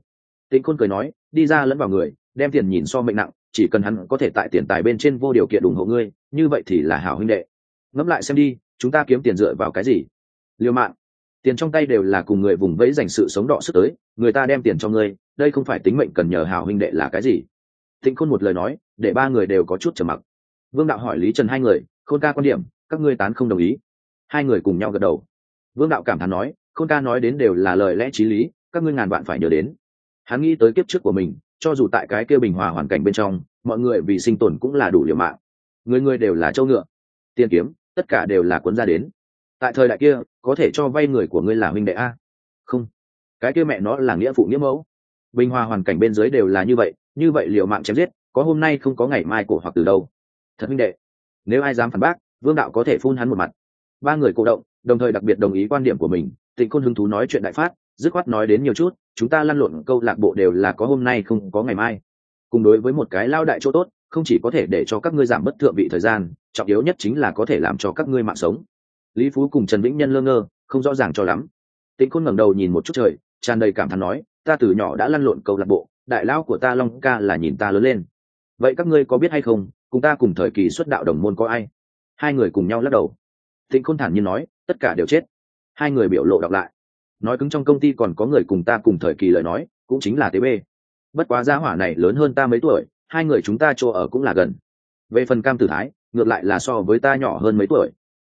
Tĩnh khôn cười nói, đi ra lẫn vào người, đem tiền nhìn so mệnh nặng, chỉ cần hắn có thể tại tiền tài bên trên vô điều kiện ủng hộ ngươi, như vậy thì là hảo huynh đệ. Ngẫm lại xem đi chúng ta kiếm tiền dựa vào cái gì? Liêu mạng tiền trong tay đều là cùng người vùng vẫy dành sự sống đọ sức tới, người ta đem tiền cho ngươi, đây không phải tính mệnh cần nhờ hảo huynh đệ là cái gì? Thịnh khôn một lời nói, để ba người đều có chút trầm mặc. Vương đạo hỏi lý trần hai người, khôn ca quan điểm, các ngươi tán không đồng ý? Hai người cùng nhau gật đầu. Vương đạo cảm thán nói, khôn ca nói đến đều là lời lẽ t r í lý, các ngươi ngàn bạn phải nhớ đến. Hắn nghĩ tới kiếp trước của mình, cho dù tại cái kia bình hòa hoàn cảnh bên trong, mọi người vì sinh tồn cũng là đủ liều mạng. Người người đều là châu ngựa. Tiền kiếm tất cả đều là cuốn ra đến. Tại thời đại kia, có thể cho vay người của ngươi là huynh đệ a. Không. Cái kia mẹ nó là nghĩa phụ nghĩa mẫu. Bình hòa hoàn cảnh bên dưới đều là như vậy như vậy liệu mạng chém giết, có hôm nay không có ngày mai cổ hoặc từ đâu. Thật huynh đệ. Nếu ai dám phản bác, vương đạo có thể phun hắn một mặt. Ba người cổ động, đồng thời đặc biệt đồng ý quan điểm của mình, tịnh khôn hứng thú nói chuyện đại phát, dứt khoát nói đến nhiều chút, chúng ta lăn lộn câu lạc bộ đều là có hôm nay không có ngày mai. Cùng đối với một cái lao đại chỗ tốt không chỉ có thể để cho các ngươi giảm bất thượng vị thời gian, trọng yếu nhất chính là có thể làm cho các ngươi mạng sống. Lý phú cùng trần vĩnh nhân lơ ngơ, không rõ ràng cho lắm. Tĩnh khôn ngẩng đầu nhìn một chút trời, tràn đầy cảm thán nói, ta từ nhỏ đã lăn lộn câu lạc bộ, đại lão của ta long ca là nhìn ta lớn lên. Vậy các ngươi có biết hay không, cùng ta cùng thời kỳ xuất đạo đồng môn có ai? Hai người cùng nhau lắc đầu. Tĩnh khôn thản nhiên nói, tất cả đều chết. Hai người biểu lộ đọc lại. Nói cứng trong công ty còn có người cùng ta cùng thời kỳ lời nói, cũng chính là Tế Bê. bất quá gia hỏa này lớn hơn ta mấy tuổi hai người chúng ta chỗ ở cũng là gần. Về phần cam tử thái, ngược lại là so với ta nhỏ hơn mấy tuổi.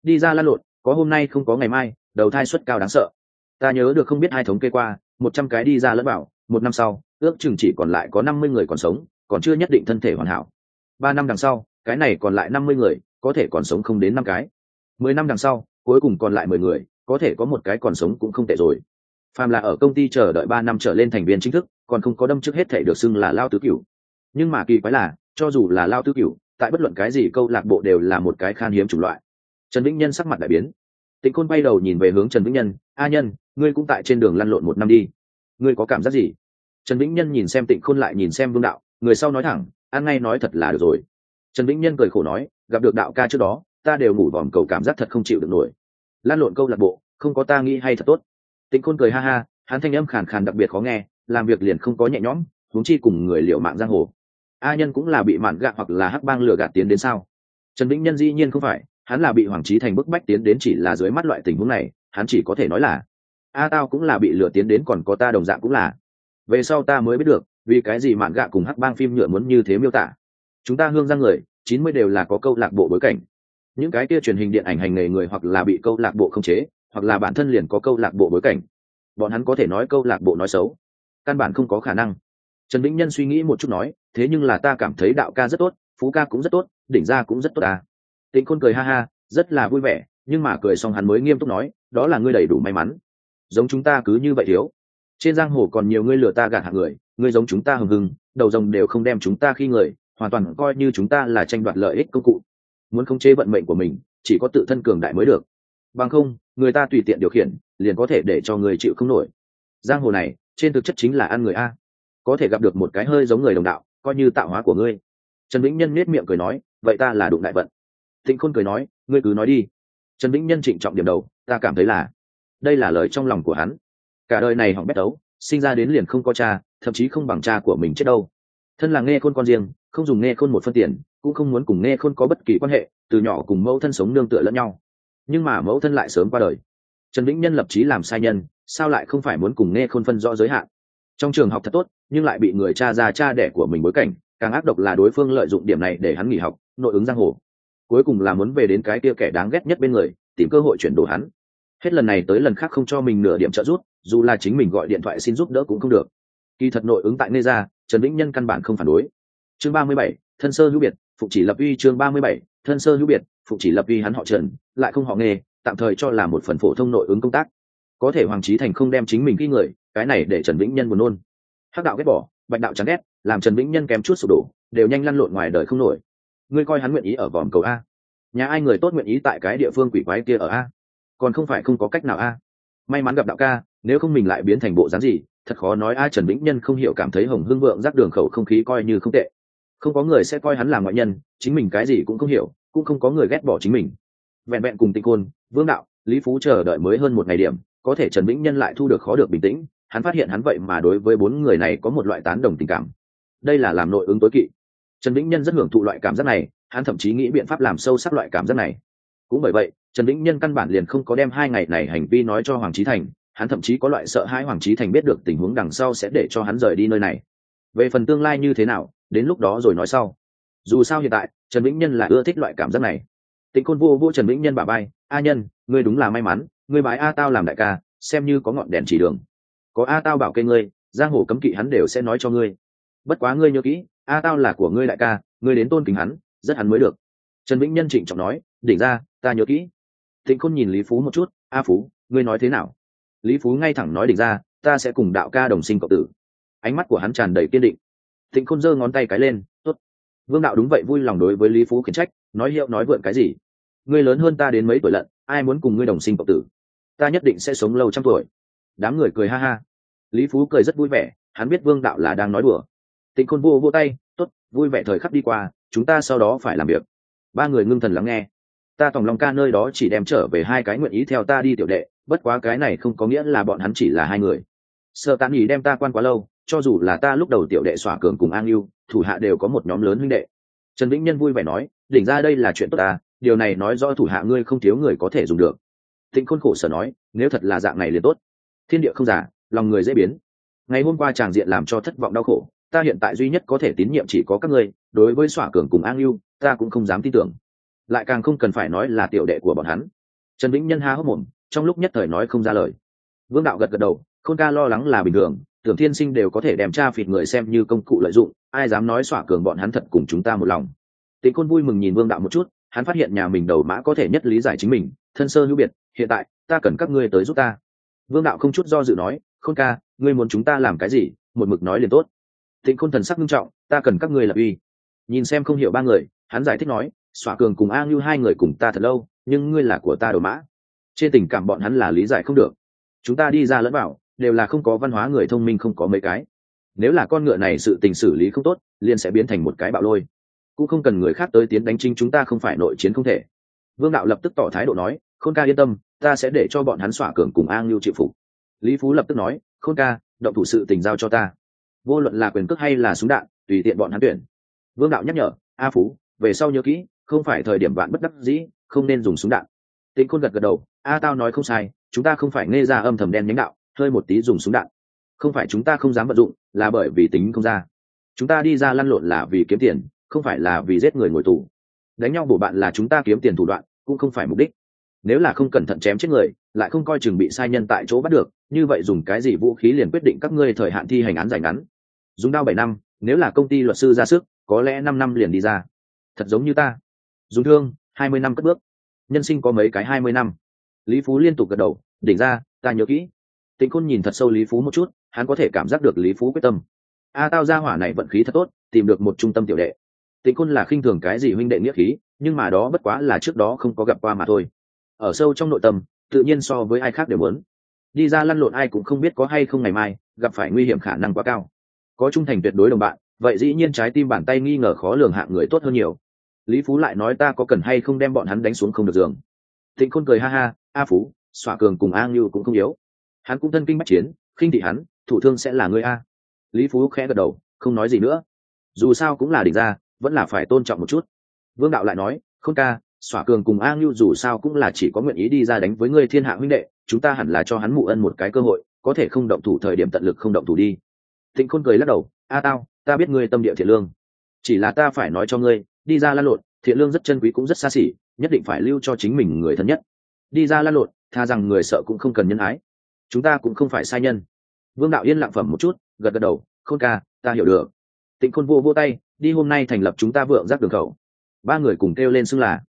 Đi ra lăn lộn, có hôm nay không có ngày mai, đầu thai suất cao đáng sợ. Ta nhớ được không biết hai thống kê qua, một trăm cái đi ra lẫn bảo một năm sau, ước chừng chỉ còn lại có năm mươi người còn sống, còn chưa nhất định thân thể hoàn hảo. Ba năm đằng sau, cái này còn lại năm mươi người, có thể còn sống không đến năm cái. Mười năm đằng sau, cuối cùng còn lại mười người, có thể có một cái còn sống cũng không tệ rồi. Phàm là ở công ty chờ đợi ba năm trở lên thành viên chính thức, còn không có đâm trước hết thể được xưng là lao tứ cửu nhưng mà kỳ quái là, cho dù là lao tứ cửu, tại bất luận cái gì câu lạc bộ đều là một cái khan hiếm chủng loại. Trần vĩnh nhân sắc mặt đại biến. Tịnh khôn bay đầu nhìn về hướng trần vĩnh nhân, a nhân, ngươi cũng tại trên đường lăn lộn một năm đi. Ngươi có cảm giác gì? Trần vĩnh nhân nhìn xem tịnh khôn lại nhìn xem vương đạo, người sau nói thẳng, ăn ngay nói thật là được rồi. Trần vĩnh nhân cười khổ nói, gặp được đạo ca trước đó, ta đều ngủ vòm cầu cảm giác thật không chịu được nổi. Lan lộn câu lạc bộ, không có ta nghĩ hay thật tốt. Tịnh khôn cười ha ha, hắn thanh âm khàn khàn đặc biệt khó nghe, làm việc liền không có nhẹ nhõm, huống chi cùng người liệu mạng giang hồ a nhân cũng là bị mạn gạ hoặc là hắc bang lừa gạt tiến đến sao? Trần vĩnh nhân dĩ nhiên không phải, hắn là bị hoàng trí thành bức bách tiến đến chỉ là dưới mắt loại tình huống này, hắn chỉ có thể nói là, a tao cũng là bị lừa tiến đến còn có ta đồng dạng cũng là. Về sau ta mới biết được, vì cái gì mạn gạ cùng hắc bang phim nhựa muốn như thế miêu tả. Chúng ta hương ra người, chín mươi đều là có câu lạc bộ bối cảnh. Những cái kia truyền hình điện ảnh hành nghề người hoặc là bị câu lạc bộ không chế, hoặc là bản thân liền có câu lạc bộ bối cảnh. Bọn hắn có thể nói câu lạc bộ nói xấu. Căn bản không có khả năng trần vĩnh nhân suy nghĩ một chút nói, thế nhưng là ta cảm thấy đạo ca rất tốt, phú ca cũng rất tốt, đỉnh gia cũng rất tốt à. tịnh khôn cười ha ha, rất là vui vẻ, nhưng mà cười xong hắn mới nghiêm túc nói, đó là ngươi đầy đủ may mắn. Giống chúng ta cứ như vậy thiếu. Trên giang hồ còn nhiều ngươi lừa ta gạt hạng người, ngươi giống chúng ta hừng hừng, đầu rồng đều không đem chúng ta khi người, hoàn toàn coi như chúng ta là tranh đoạt lợi ích công cụ. Muốn khống chế vận mệnh của mình, chỉ có tự thân cường đại mới được. Bằng không, người ta tùy tiện điều khiển, liền có thể để cho người chịu không nổi. Giang hồ này, trên thực chất chính là ăn người a có thể gặp được một cái hơi giống người đồng đạo, coi như tạo hóa của ngươi. Trần vĩnh nhân nết miệng cười nói, vậy ta là đụng đại vận. Thịnh khôn cười nói, ngươi cứ nói đi. Trần vĩnh nhân trịnh trọng điểm đầu, ta cảm thấy là, đây là lời trong lòng của hắn. Cả đời này hỏng bét đấu, sinh ra đến liền không có cha, thậm chí không bằng cha của mình chết đâu. Thân là nghe khôn con riêng, không dùng nghe khôn một phân tiền, cũng không muốn cùng nghe khôn có bất kỳ quan hệ, từ nhỏ cùng mẫu thân sống nương tựa lẫn nhau. Nhưng mà mẫu thân lại sớm qua đời. Trần vĩnh nhân lập trí làm sai nhân, sao lại không phải muốn cùng nghe khôn phân rõ giới hạn? Trong trường học thật tốt nhưng lại bị người cha già cha đẻ của mình bối cảnh, càng ác độc là đối phương lợi dụng điểm này để hắn nghỉ học, nội ứng giang hồ. Cuối cùng là muốn về đến cái kia kẻ đáng ghét nhất bên người, tìm cơ hội chuyển đổi hắn. Hết lần này tới lần khác không cho mình nửa điểm trợ giúp, dù là chính mình gọi điện thoại xin giúp đỡ cũng không được. Kỳ thật nội ứng tại nơi ra trần vĩnh nhân căn bản không phản đối. Chương ba mươi bảy, thân sơ hữu biệt, phụ chỉ lập uy chương ba mươi bảy, thân sơ hữu biệt, phụ chỉ lập uy hắn họ trần, lại không họ nghề tạm thời cho là một phần phổ thông nội ứng công tác. Có thể hoàng trí thành không đem chính mình ghi người, cái này để trần vĩnh nhân buồn nôn hắc đạo ghét bỏ, bạch đạo chán ghét, làm trần vĩnh nhân kém chút sụp đổ, đều nhanh lăn lộn ngoài đời không nổi. Ngươi coi hắn nguyện ý ở vòm cầu a. Nhà ai người tốt nguyện ý tại cái địa phương quỷ quái kia ở a? Còn không phải không có cách nào a. May mắn gặp đạo ca, nếu không mình lại biến thành bộ dáng gì, thật khó nói a trần vĩnh nhân không hiểu cảm thấy hồng hưng vượng rắc đường khẩu không khí coi như không tệ. Không có người sẽ coi hắn là ngoại nhân, chính mình cái gì cũng không hiểu, cũng không có người ghét bỏ chính mình. Vẹn vẹn cùng tinh côn vương đạo, lý phú chờ đợi mới hơn một ngày điểm, có thể trần vĩnh nhân lại thu được khó được bình tĩnh hắn phát hiện hắn vậy mà đối với bốn người này có một loại tán đồng tình cảm. Đây là làm nội ứng tối kỵ. Trần vĩnh nhân rất hưởng thụ loại cảm giác này, hắn thậm chí nghĩ biện pháp làm sâu sắc loại cảm giác này. Cũng bởi vậy, trần vĩnh nhân căn bản liền không có đem hai ngày này hành vi nói cho hoàng trí thành, hắn thậm chí có loại sợ hãi hoàng trí thành biết được tình huống đằng sau sẽ để cho hắn rời đi nơi này. Về phần tương lai như thế nào, đến lúc đó rồi nói sau. Dù sao hiện tại, trần vĩnh nhân là ưa thích loại cảm giác này. Tịnh côn vô vô trần vĩnh nhân bà bay, a nhân, ngươi đúng là may mắn, ngươi bái a tao làm đại ca, xem như có ngọn đèn chỉ đường có a tao bảo kê ngươi, giang hồ cấm kỵ hắn đều sẽ nói cho ngươi. Bất quá ngươi nhớ kỹ, a tao là của ngươi đại ca, ngươi đến tôn kính hắn, rất hắn mới được. Trần vĩnh nhân trịnh trọng nói, đỉnh ra, ta nhớ kỹ. Thịnh khôn nhìn lý phú một chút, a phú, ngươi nói thế nào? Lý phú ngay thẳng nói, đỉnh ra, ta sẽ cùng đạo ca đồng sinh cộng tử. Ánh mắt của hắn tràn đầy kiên định. Thịnh khôn giơ ngón tay cái lên, tốt. Vương đạo đúng vậy, vui lòng đối với lý phú khiển trách, nói hiệu nói vượn cái gì? Ngươi lớn hơn ta đến mấy tuổi lận, ai muốn cùng ngươi đồng sinh cộng tử? Ta nhất định sẽ sống lâu trăm tuổi đám người cười ha ha. Lý phú cười rất vui vẻ, hắn biết vương đạo là đang nói đùa. Tịnh khôn vô vô tay t ố t vui vẻ thời khắc đi qua, chúng ta sau đó phải làm việc. Ba người ngưng thần lắng nghe. Ta tòng lòng ca nơi đó chỉ đem trở về hai cái nguyện ý theo ta đi tiểu đệ, bất quá cái này không có nghĩa là bọn hắn chỉ là hai người. Sợ tạm nghỉ đem ta quan quá lâu, cho dù là ta lúc đầu tiểu đệ xỏa cường cùng an yêu thủ hạ đều có một nhóm lớn huynh đệ. Trần vĩnh nhân vui vẻ nói, đỉnh ra đây là chuyện tốt ta, điều này nói rõ thủ hạ ngươi không thiếu người có thể dùng được. Thịnh khôn khổ sở nói, nếu thật là dạng này liền tốt thiên địa không giả, lòng người dễ biến. Ngày hôm qua tràng diện làm cho thất vọng đau khổ, ta hiện tại duy nhất có thể tín nhiệm chỉ có các ngươi, đối với xỏa cường cùng an lưu, ta cũng không dám tin tưởng. Lại càng không cần phải nói là tiểu đệ của bọn hắn. Trần vĩnh nhân ha hốc mồm, trong lúc nhất thời nói không ra lời. Vương đạo gật gật đầu, khôn ca lo lắng là bình thường, tưởng thiên sinh đều có thể đem tra phịt người xem như công cụ lợi dụng, ai dám nói xỏa cường bọn hắn thật cùng chúng ta một lòng. Tịnh côn vui mừng nhìn vương đạo một chút, hắn phát hiện nhà mình đầu mã có thể nhất lý giải chính mình, thân sơ hữu biệt, hiện tại, ta cần các ngươi tới giúp ta vương đạo không chút do dự nói, khôn ca, ngươi muốn chúng ta làm cái gì? Một mực nói liền tốt. Tịnh khôn thần sắc nghiêm trọng, ta cần các ngươi lập uy. Nhìn xem không hiểu ba người, hắn giải thích nói, xỏa cường cùng a ngưu hai người cùng ta thật lâu, nhưng ngươi là của ta đầu mã. Trên tình cảm bọn hắn là lý giải không được. Chúng ta đi ra lẫn vào, đều là không có văn hóa người thông minh không có mấy cái. Nếu là con ngựa này sự tình xử lý không tốt, liền sẽ biến thành một cái bạo lôi. Cũng không cần người khác tới tiến đánh chinh chúng ta không phải nội chiến không thể. Vương đạo lập tức tỏ thái độ nói, khôn ca yên tâm ta sẽ để cho bọn hắn xỏa cường cùng an lưu chịu phục. Lý phú lập tức nói, khôn ca, động thủ sự tình giao cho ta. Vô luận là quyền cước hay là súng đạn, tùy tiện bọn hắn tuyển. Vương đạo nhắc nhở, a phú, về sau nhớ kỹ, không phải thời điểm bạn bất đắc dĩ, không nên dùng súng đạn. Tĩnh khôn gật gật đầu, a tao nói không sai, chúng ta không phải nghe ra âm thầm đen nhánh đạo, hơi một tí dùng súng đạn. Không phải chúng ta không dám vận dụng, là bởi vì tính không ra. Chúng ta đi ra lăn lộn là vì kiếm tiền, không phải là vì giết người ngồi tù. Đánh nhau bổ bạn là chúng ta kiếm tiền thủ đoạn, cũng không phải mục đích nếu là không cẩn thận chém chết người, lại không coi chừng bị sai nhân tại chỗ bắt được, như vậy dùng cái gì vũ khí liền quyết định các ngươi thời hạn thi hành án dài ngắn. Dùng đao bảy năm, nếu là công ty luật sư ra sức, có lẽ năm năm liền đi ra. Thật giống như ta. Dùng thương, hai mươi năm cất bước. Nhân sinh có mấy cái hai mươi năm. Lý phú liên tục gật đầu, đỉnh ra, ta nhớ kỹ. Tịnh khôn nhìn thật sâu lý phú một chút, hắn có thể cảm giác được lý phú quyết tâm. A tao ra hỏa này vận khí thật tốt, tìm được một trung tâm tiểu đệ. Tịnh khôn là khinh thường cái gì huynh đệ nghĩa khí, nhưng mà đó bất quá là trước đó không có gặp qua mà thôi ở sâu trong nội tâm, tự nhiên so với ai khác đều muốn. Đi ra lăn lộn ai cũng không biết có hay không ngày mai, gặp phải nguy hiểm khả năng quá cao. Có trung thành tuyệt đối đồng bạn, vậy dĩ nhiên trái tim bàn tay nghi ngờ khó lường hạng người tốt hơn nhiều. Lý phú lại nói ta có cần hay không đem bọn hắn đánh xuống không được giường. Thịnh khôn cười ha ha, a phú xỏa cường cùng a ngưu cũng không yếu. Hắn cũng thân kinh bắt chiến, khinh thị hắn, thủ thương sẽ là người a. Lý phú khẽ gật đầu, không nói gì nữa. Dù sao cũng là đỉnh ra vẫn là phải tôn trọng một chút. Vương đạo lại nói không ca xỏa cường cùng a ngưu dù sao cũng là chỉ có nguyện ý đi ra đánh với ngươi thiên hạ huynh đệ, chúng ta hẳn là cho hắn mụ ân một cái cơ hội, có thể không động thủ thời điểm tận lực không động thủ đi. Thịnh khôn cười lắc đầu, a tao, ta biết ngươi tâm địa thiện lương. Chỉ là ta phải nói cho ngươi, đi ra lan lộn, thiện lương rất chân quý cũng rất xa xỉ, nhất định phải lưu cho chính mình người thân nhất. Đi ra lan lộn, tha rằng người sợ cũng không cần nhân ái. Chúng ta cũng không phải sai nhân. Vương đạo yên lặng phẩm một chút, gật gật đầu, khôn ca, ta hiểu được. Tịnh khôn vô vô tay, đi hôm nay thành lập chúng ta vượng giác đường khẩu. Ba người cùng kêu lên xưng là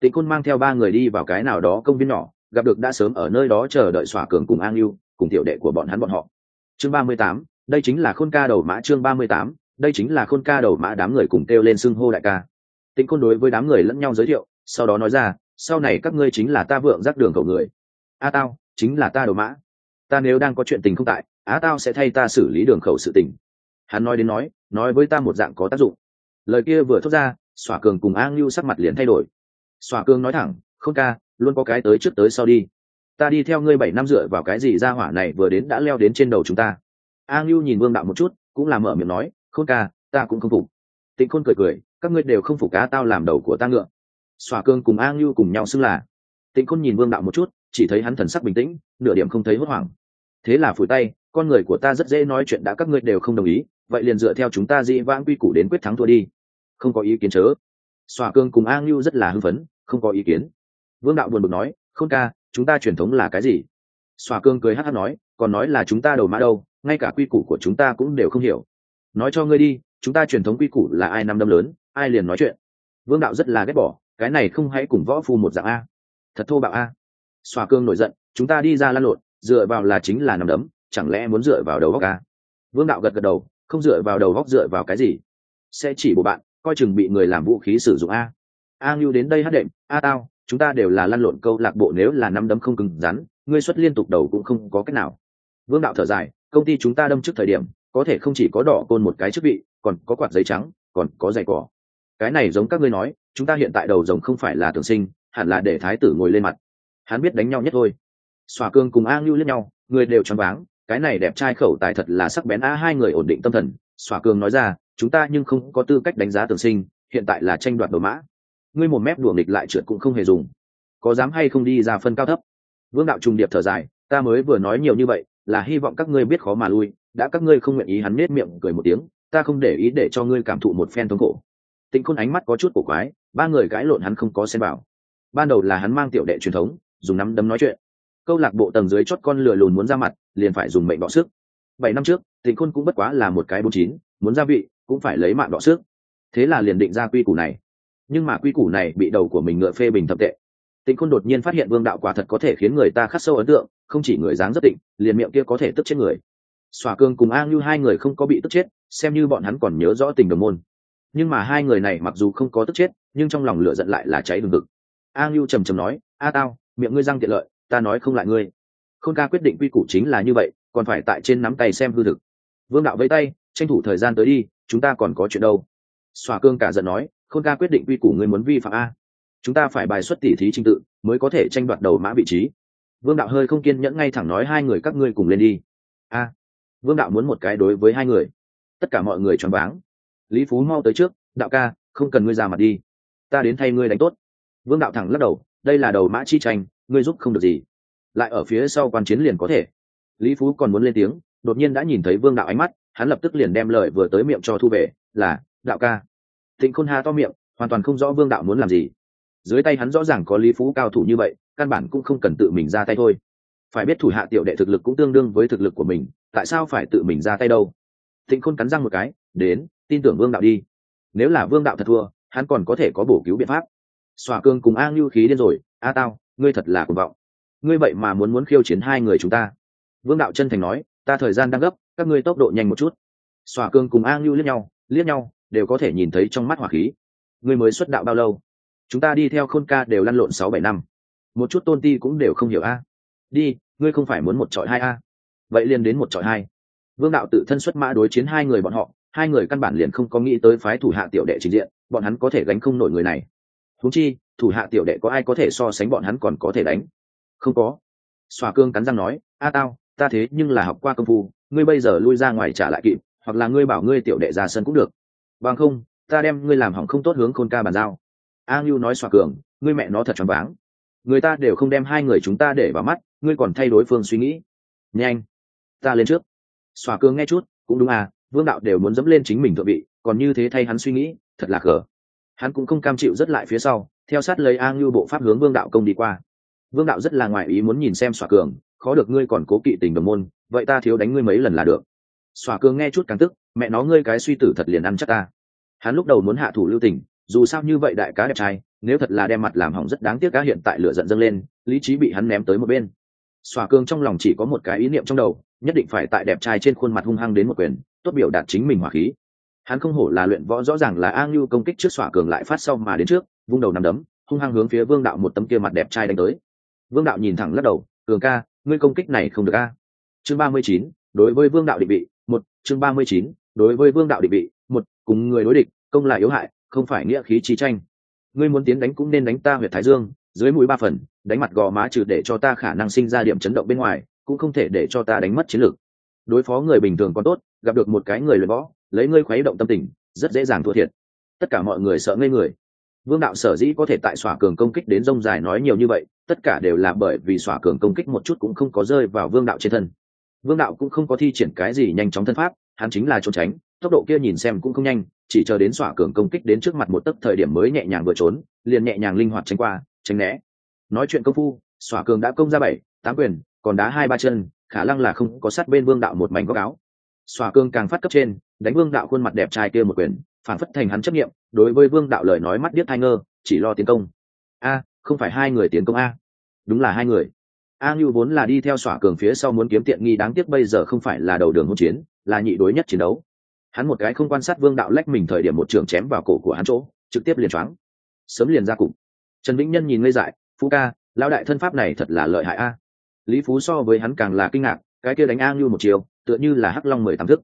tịnh Côn mang theo ba người đi vào cái nào đó công viên nhỏ, gặp được đã sớm ở nơi đó chờ đợi xỏa cường cùng an yêu cùng tiểu đệ của bọn hắn bọn họ. Chương ba mươi tám, đây chính là khôn ca đầu mã chương ba mươi tám, đây chính là khôn ca đầu mã đám người cùng kêu lên xưng hô đại ca. Tịnh Côn đối với đám người lẫn nhau giới thiệu, sau đó nói ra, sau này các ngươi chính là ta vượng dắt đường cầu người. A tao, chính là ta đầu mã. Ta nếu đang có chuyện tình không tại á tao sẽ thay ta xử lý đường khẩu sự tình. Hắn nói đến nói nói với ta một dạng có tác dụng. Lời kia vừa thốt ra xỏa cường cùng a ngưu sắc mặt liền thay đổi xòa cương nói thẳng, không ca, luôn có cái tới trước tới sau đi. Ta đi theo ngươi bảy năm dựa vào cái gì ra hỏa này vừa đến đã leo đến trên đầu chúng ta. A ngưu nhìn vương đạo một chút, cũng làm mở miệng nói, không ca, ta cũng không phục. Tịnh khôn cười cười, các ngươi đều không phục cá tao làm đầu của ta ngựa. Xòa cương cùng a ngưu cùng nhau xưng là. Tịnh khôn nhìn vương đạo một chút, chỉ thấy hắn thần sắc bình tĩnh, nửa điểm không thấy hốt hoảng. Thế là phủi tay, con người của ta rất dễ nói chuyện đã các ngươi đều không đồng ý, vậy liền dựa theo chúng ta dĩ vãng quy củ đến quyết thắng thua đi. Không có ý kiến chớ xòa cương cùng a ngưu rất là hưng phấn, không có ý kiến. Vương đạo buồn bực nói, Khôn ca, chúng ta truyền thống là cái gì? Xòa cương cười hát hát nói, còn nói là chúng ta đầu mã đâu, ngay cả quy củ của chúng ta cũng đều không hiểu. Nói cho ngươi đi, chúng ta truyền thống quy củ là ai năm đâm lớn, ai liền nói chuyện. Vương đạo rất là ghét bỏ, cái này không hãy cùng võ phu một dạng a. Thật thô bạo a. Xòa cương nổi giận, chúng ta đi ra lăn lộn, dựa vào là chính là nằm đấm, chẳng lẽ muốn dựa vào đầu góc a? Vương đạo gật gật đầu, không dựa vào đầu góc dựa vào cái gì? Sẽ chỉ bộ bạn coi chừng bị người làm vũ khí sử dụng a. A ngưu đến đây hát đệm, a tao, chúng ta đều là lăn lộn câu lạc bộ nếu là năm đấm không cứng rắn, ngươi xuất liên tục đầu cũng không có cách nào. Vương đạo thở dài, công ty chúng ta đâm trước thời điểm, có thể không chỉ có đỏ côn một cái chức vị, còn có quạt giấy trắng, còn có giày cỏ. Cái này giống các ngươi nói, chúng ta hiện tại đầu rồng không phải là tưởng sinh, hẳn là để thái tử ngồi lên mặt. Hắn biết đánh nhau nhất thôi. Xòa cương cùng a ngưu lẫn nhau, người đều choáng váng, cái này đẹp trai khẩu tài thật là sắc bén a, hai người ổn định tâm thần. Xòa cương nói ra chúng ta nhưng không có tư cách đánh giá tưởng sinh, hiện tại là tranh đoạt đồ mã. Ngươi một mép đùa nghịch lại trượt cũng không hề dùng. Có dám hay không đi ra phân cao thấp? Vương đạo trùng điệp thở dài, ta mới vừa nói nhiều như vậy, là hy vọng các ngươi biết khó mà lui, đã các ngươi không nguyện ý hắn nết miệng cười một tiếng, ta không để ý để cho ngươi cảm thụ một phen thống khổ. Tịnh khôn ánh mắt có chút cổ quái, ba người cãi lộn hắn không có xem vào. Ban đầu là hắn mang tiểu đệ truyền thống, dùng nắm đấm nói chuyện. Câu lạc bộ tầng dưới chót con lừa lùn muốn ra mặt, liền phải dùng mệnh bọ sức. Bảy năm trước, tịnh khôn cũng bất quá là một cái bốn chín, muốn gia vị cũng phải lấy mạng đọ sức. Thế là liền định ra quy củ này. Nhưng mà quy củ này bị đầu của mình ngựa phê bình thập tệ. Tịnh khôn đột nhiên phát hiện vương đạo quả thật có thể khiến người ta khắc sâu ấn tượng, không chỉ người dáng rất định liền miệng kia có thể tức chết người. Xòa cương cùng a ngưu hai người không có bị tức chết, xem như bọn hắn còn nhớ rõ tình đồng môn. Nhưng mà hai người này mặc dù không có tức chết, nhưng trong lòng lửa giận lại là cháy đùng ngực a ngưu trầm trầm nói, a tao, miệng ngươi răng tiện lợi, ta nói không lại ngươi. Khôn ca quyết định quy củ chính là như vậy, còn phải tại trên nắm tay xem hư thực. Vương đạo vẫy tay, tranh thủ thời gian tới đi chúng ta còn có chuyện đâu? Xòa cương cả giận nói, khôn ca quyết định quy củ ngươi muốn vi phạm a. Chúng ta phải bài xuất tỉ thí trình tự, mới có thể tranh đoạt đầu mã vị trí. Vương đạo hơi không kiên nhẫn ngay thẳng nói hai người các ngươi cùng lên đi. A. Vương đạo muốn một cái đối với hai người. Tất cả mọi người choáng váng. Lý phú mau tới trước, đạo ca, không cần ngươi ra mặt đi. Ta đến thay ngươi đánh tốt. Vương đạo thẳng lắc đầu, đây là đầu mã chi tranh, ngươi giúp không được gì. Lại ở phía sau quan chiến liền có thể. Lý phú còn muốn lên tiếng, đột nhiên đã nhìn thấy vương đạo ánh mắt hắn lập tức liền đem lời vừa tới miệng cho thu về, là, đạo ca. Thịnh khôn hà to miệng, hoàn toàn không rõ vương đạo muốn làm gì. Dưới tay hắn rõ ràng có lý phú cao thủ như vậy, căn bản cũng không cần tự mình ra tay thôi. Phải biết thủ hạ tiểu đệ thực lực cũng tương đương với thực lực của mình, tại sao phải tự mình ra tay đâu? Thịnh khôn cắn răng một cái, đến, tin tưởng vương đạo đi. Nếu là vương đạo thật thua, hắn còn có thể có bổ cứu biện pháp. Xòa cương cùng a ngưu khí điên rồi, a tao, ngươi thật là cuồng vọng. Ngươi vậy mà muốn muốn khiêu chiến hai người chúng ta. Vương đạo chân thành nói ta thời gian đang gấp, các ngươi tốc độ nhanh một chút. Xòa cương cùng a ngưu liếc nhau liếc nhau, đều có thể nhìn thấy trong mắt hỏa khí. Ngươi mới xuất đạo bao lâu? Chúng ta đi theo khôn ca đều lăn lộn sáu bảy năm. Một chút tôn ti cũng đều không hiểu a. Đi, ngươi không phải muốn một trọi hai a? Vậy liền đến một trọi hai. Vương đạo tự thân xuất mã đối chiến hai người bọn họ, hai người căn bản liền không có nghĩ tới phái thủ hạ tiểu đệ trình diện, bọn hắn có thể gánh không nổi người này. Húng chi, thủ hạ tiểu đệ có ai có thể so sánh bọn hắn còn có thể đánh? Không có. Xòa cương cắn răng nói, a tao ta thế nhưng là học qua công phu, ngươi bây giờ lui ra ngoài trả lại kịp, hoặc là ngươi bảo ngươi tiểu đệ ra sân cũng được. Bằng không, ta đem ngươi làm hỏng không tốt hướng khôn ca bàn giao. A ngưu nói xòa cường, ngươi mẹ nó thật choáng váng. Người ta đều không đem hai người chúng ta để vào mắt, ngươi còn thay đối phương suy nghĩ. Nhanh, ta lên trước. Xòa cường nghe chút, cũng đúng à vương đạo đều muốn dẫm lên chính mình thượng vị, còn như thế thay hắn suy nghĩ, thật là cờ hắn cũng không cam chịu rất lại phía sau, theo sát lấy a ngưu bộ pháp hướng vương đạo công đi qua vương đạo rất là ngoại ý muốn nhìn xem xòa cường, khó được ngươi còn cố kỵ tình đồng môn, vậy ta thiếu đánh ngươi mấy lần là được. Xòa cường nghe chút càng tức, mẹ nó ngươi cái suy tử thật liền ăn chắc ta. Hắn lúc đầu muốn hạ thủ lưu tình, dù sao như vậy đại cá đẹp trai, nếu thật là đem mặt làm hỏng rất đáng tiếc cá hiện tại lửa giận dâng lên, lý trí bị hắn ném tới một bên. Xòa cường trong lòng chỉ có một cái ý niệm trong đầu, nhất định phải tại đẹp trai trên khuôn mặt hung hăng đến một quyền, tốt biểu đạt chính mình hỏa khí. Hắn không hổ là luyện võ rõ ràng là a ngưu công kích trước xỏa cường lại phát sau mà đến trước, vung đầu nằm đấm, hung hăng hướng phía vương đạo một tấm kia mặt đẹp trai đánh tới vương đạo nhìn thẳng lắc đầu, cường ca, ngươi công kích này không được a. Chương ba mươi chín, đối với vương đạo định vị, một, chương ba mươi chín, đối với vương đạo định vị, một, cùng người đối địch, công là yếu hại, không phải nghĩa khí chi tranh. Ngươi muốn tiến đánh cũng nên đánh ta huyệt thái dương, dưới mũi ba phần, đánh mặt gò má trừ để cho ta khả năng sinh ra điểm chấn động bên ngoài, cũng không thể để cho ta đánh mất chiến lược. Đối phó người bình thường còn tốt, gặp được một cái người luyện võ, lấy ngươi khuấy động tâm tình, rất dễ dàng thua thiệt. Tất cả mọi người sợ ngây người vương đạo sở dĩ có thể tại xỏa cường công kích đến rông dài nói nhiều như vậy, tất cả đều là bởi vì xỏa cường công kích một chút cũng không có rơi vào vương đạo trên thân. Vương đạo cũng không có thi triển cái gì nhanh chóng thân pháp, hắn chính là trốn tránh, tốc độ kia nhìn xem cũng không nhanh, chỉ chờ đến xỏa cường công kích đến trước mặt một tấc thời điểm mới nhẹ nhàng vừa trốn, liền nhẹ nhàng linh hoạt tránh qua, tránh né. Nói chuyện công phu, xỏa cường đã công ra bảy, tám quyền, còn đá hai ba chân, khả năng là không có sát bên vương đạo một mảnh góc áo. Xỏa cường càng phát cấp trên, đánh vương đạo khuôn mặt đẹp trai kia một quyền phản phất thành hắn chấp nghiệm, đối với vương đạo lời nói mắt biết hai ngơ, chỉ lo tiến công. A, không phải hai người tiến công a. Đúng là hai người. A ngưu vốn là đi theo xỏa cường phía sau muốn kiếm tiện nghi đáng tiếc bây giờ không phải là đầu đường hỗn chiến, là nhị đối nhất chiến đấu. Hắn một cái không quan sát vương đạo lách mình thời điểm một trường chém vào cổ của hắn chỗ, trực tiếp liền choáng. Sớm liền ra cục. Trần vĩnh nhân nhìn ngây dại, phú ca, lão đại thân pháp này thật là lợi hại a. Lý phú so với hắn càng là kinh ngạc, cái kia đánh a ngưu một chiều, tựa như là hắc long mười tám thức.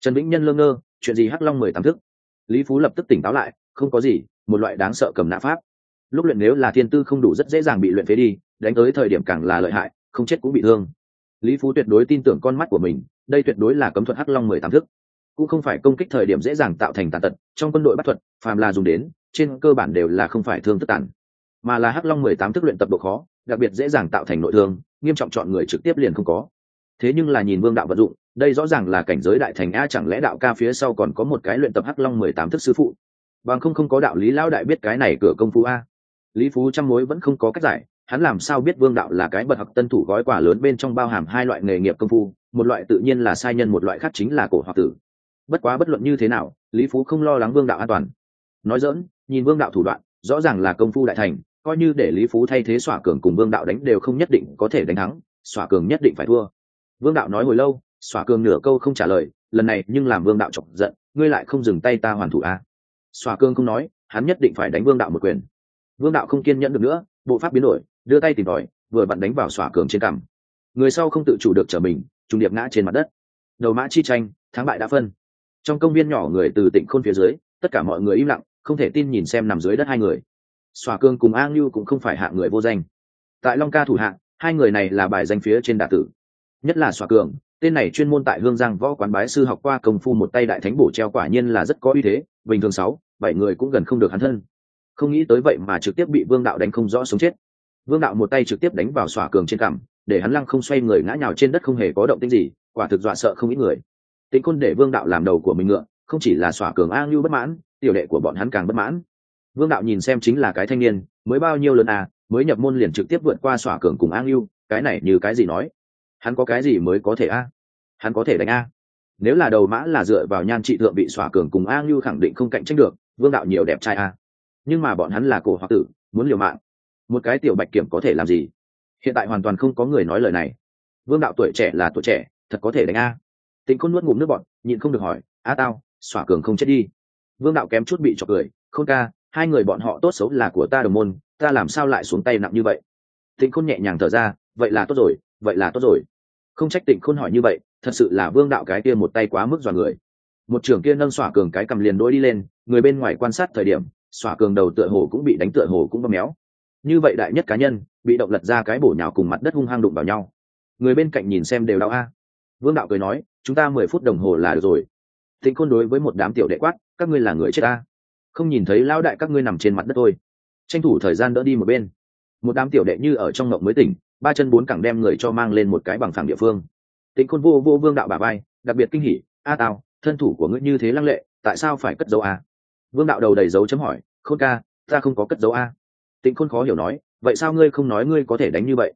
Trần vĩnh nhân lơ ngơ, chuyện gì hắc long mười tám thức? Lý phú lập tức tỉnh táo lại, không có gì, một loại đáng sợ cầm nạ pháp. Lúc luyện nếu là thiên tư không đủ rất dễ dàng bị luyện phế đi, đánh tới thời điểm càng là lợi hại, không chết cũng bị thương. Lý phú tuyệt đối tin tưởng con mắt của mình, đây tuyệt đối là cấm thuật hắc long mười tám thức. Cũng không phải công kích thời điểm dễ dàng tạo thành tàn tật, trong quân đội bắt thuật, phàm là dùng đến, trên cơ bản đều là không phải thương tức tàn. Mà là hắc long mười tám thức luyện tập độ khó, đặc biệt dễ dàng tạo thành nội thương, nghiêm trọng chọn người trực tiếp liền không có thế nhưng là nhìn vương đạo vận dụng, đây rõ ràng là cảnh giới đại thành a, chẳng lẽ đạo ca phía sau còn có một cái luyện tập hắc long mười tám thức sư phụ? Bằng không không có đạo lý, lão đại biết cái này cửa công phu a. Lý phú trăm mối vẫn không có cách giải, hắn làm sao biết vương đạo là cái bậc học tân thủ gói quả lớn bên trong bao hàm hai loại nghề nghiệp công phu, một loại tự nhiên là sai nhân, một loại khác chính là cổ hoặc tử. Bất quá bất luận như thế nào, lý phú không lo lắng vương đạo an toàn. Nói dỡn nhìn vương đạo thủ đoạn, rõ ràng là công phu đại thành, coi như để lý phú thay thế xỏa cường cùng vương đạo đánh đều không nhất định có thể đánh thắng xỏa cường nhất định phải thua vương đạo nói hồi lâu, xỏa cường nửa câu không trả lời, lần này nhưng làm vương đạo chọc giận, ngươi lại không dừng tay ta hoàn thủ a à? xỏa cương không nói, hắn nhất định phải đánh vương đạo một quyền. Vương đạo không kiên nhẫn được nữa, bộ pháp biến đổi, đưa tay tìm tòi, vừa bận đánh vào xỏa cường trên cằm. Người sau không tự chủ được trở mình, trùng điệp ngã trên mặt đất. Đầu mã chi tranh, thắng bại đã phân. Trong công viên nhỏ người từ tỉnh khôn phía dưới, tất cả mọi người im lặng, không thể tin nhìn xem nằm dưới đất hai người. Xòa cương cùng a ngưu cũng không phải hạng người vô danh. Tại long ca thủ hạng hai người này là bài danh phía trên đạ tử nhất là xòa cường, tên này chuyên môn tại hương giang võ quán bái sư học qua công phu một tay đại thánh bổ treo quả nhiên là rất có uy thế, bình thường sáu, bảy người cũng gần không được hắn thân. Không nghĩ tới vậy mà trực tiếp bị vương đạo đánh không rõ sống chết. Vương đạo một tay trực tiếp đánh vào xòa cường trên cằm, để hắn lăng không xoay người ngã nhào trên đất không hề có động tĩnh gì, quả thực dọa sợ không ít người. Tịnh côn để vương đạo làm đầu của mình ngựa, không chỉ là xòa cường a ngưu bất mãn, tiểu đệ của bọn hắn càng bất mãn. Vương đạo nhìn xem chính là cái thanh niên, mới bao nhiêu lần à mới nhập môn liền trực tiếp vượt qua xỏa cường cùng a yêu cái này như cái gì nói? Hắn có cái gì mới có thể a? Hắn có thể đánh a? Nếu là đầu mã là dựa vào nhan trị thượng bị xỏa cường cùng a như khẳng định không cạnh tranh được, vương đạo nhiều đẹp trai a. Nhưng mà bọn hắn là cổ hoặc tử, muốn liều mạng. Một cái tiểu bạch kiểm có thể làm gì? Hiện tại hoàn toàn không có người nói lời này. Vương đạo tuổi trẻ là tuổi trẻ, thật có thể đánh a? Tịnh khôn nuốt ngụm nước bọn nhịn không được hỏi a tao, xỏa cường không chết đi. Vương đạo kém chút bị chọc cười, khôn ca, hai người bọn họ tốt xấu là của ta đồng môn, ta làm sao lại xuống tay nặng như vậy? Tịnh khôn nhẹ nhàng thở ra, vậy là tốt rồi vậy là tốt rồi. Không trách tịnh khôn hỏi như vậy, thật sự là vương đạo cái kia một tay quá mức dọa người. Một trưởng kia nâng xỏa cường cái cầm liền đôi đi lên, người bên ngoài quan sát thời điểm, xỏa cường đầu tựa hồ cũng bị đánh tựa hồ cũng bơm méo. Như vậy đại nhất cá nhân, bị động lật ra cái bổ nhào cùng mặt đất hung hăng đụng vào nhau. Người bên cạnh nhìn xem đều đau a. Vương đạo cười nói, chúng ta mười phút đồng hồ là được rồi. Tịnh khôn đối với một đám tiểu đệ quát, các ngươi là người chết ta. Không nhìn thấy lão đại các ngươi nằm trên mặt đất thôi. Tranh thủ thời gian đỡ đi một bên. Một đám tiểu đệ như ở trong ngộng mới tỉnh ba chân bốn cẳng đem người cho mang lên một cái bằng phẳng địa phương. Tịnh khôn vô vô vương đạo bà bay đặc biệt kinh hỉ, a tao thân thủ của ngươi như thế lăng lệ, tại sao phải cất dấu a? Vương đạo đầu đầy dấu chấm hỏi, khôn ca, ta không có cất dấu a. Tịnh khôn khó hiểu nói, vậy sao ngươi không nói ngươi có thể đánh như vậy?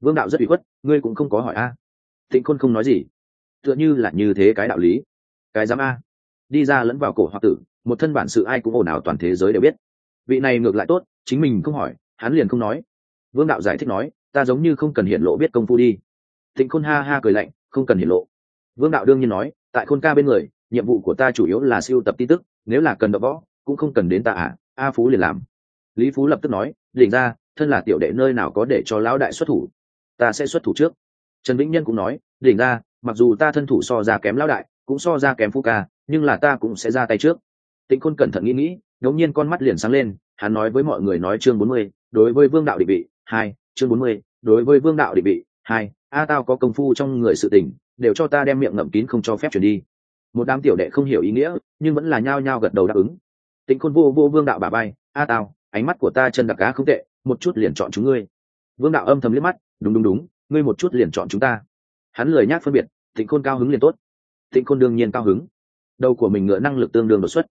Vương đạo rất bị khuất, ngươi cũng không có hỏi a. Tịnh khôn không nói gì. Tựa như là như thế cái đạo lý. Cái dám a. Đi ra lẫn vào cổ hoặc tử, một thân bản sự ai cũng ồn ào toàn thế giới đều biết. Vị này ngược lại tốt, chính mình không hỏi, hắn liền không nói. Vương đạo giải thích nói ta giống như không cần hiện lộ biết công phu đi. Thịnh khôn ha ha cười lạnh, không cần hiện lộ. Vương đạo đương nhiên nói, tại khôn ca bên người, nhiệm vụ của ta chủ yếu là siêu tập tin tức, nếu là cần đỡ võ, cũng không cần đến ta à a phú liền làm. Lý phú lập tức nói, đỉnh ra, thân là tiểu đệ nơi nào có để cho lão đại xuất thủ? Ta sẽ xuất thủ trước. Trần vĩnh nhân cũng nói, đỉnh ra, mặc dù ta thân thủ so ra kém lão đại, cũng so ra kém phú ca, nhưng là ta cũng sẽ ra tay trước. Tịnh khôn cẩn thận nghĩ nghĩ ngẫu nhiên con mắt liền sáng lên, hắn nói với mọi người nói chương bốn mươi, đối với vương đạo định vị, hai chương bốn mươi, đối với vương đạo định vị, hai, a tao có công phu trong người sự tình, đều cho ta đem miệng ngậm kín không cho phép chuyển đi. Một đám tiểu đệ không hiểu ý nghĩa, nhưng vẫn là nhao nhao gật đầu đáp ứng. Tịnh khôn vô vô vương đạo bà bay a tao, ánh mắt của ta chân đặc cá không tệ, một chút liền chọn chúng ngươi. Vương đạo âm thầm liếc mắt, đúng đúng đúng, ngươi một chút liền chọn chúng ta. Hắn lười nhác phân biệt, tịnh khôn cao hứng liền tốt. Tịnh khôn đương nhiên cao hứng. Đầu của mình ngựa năng lực tương đương đột xuất.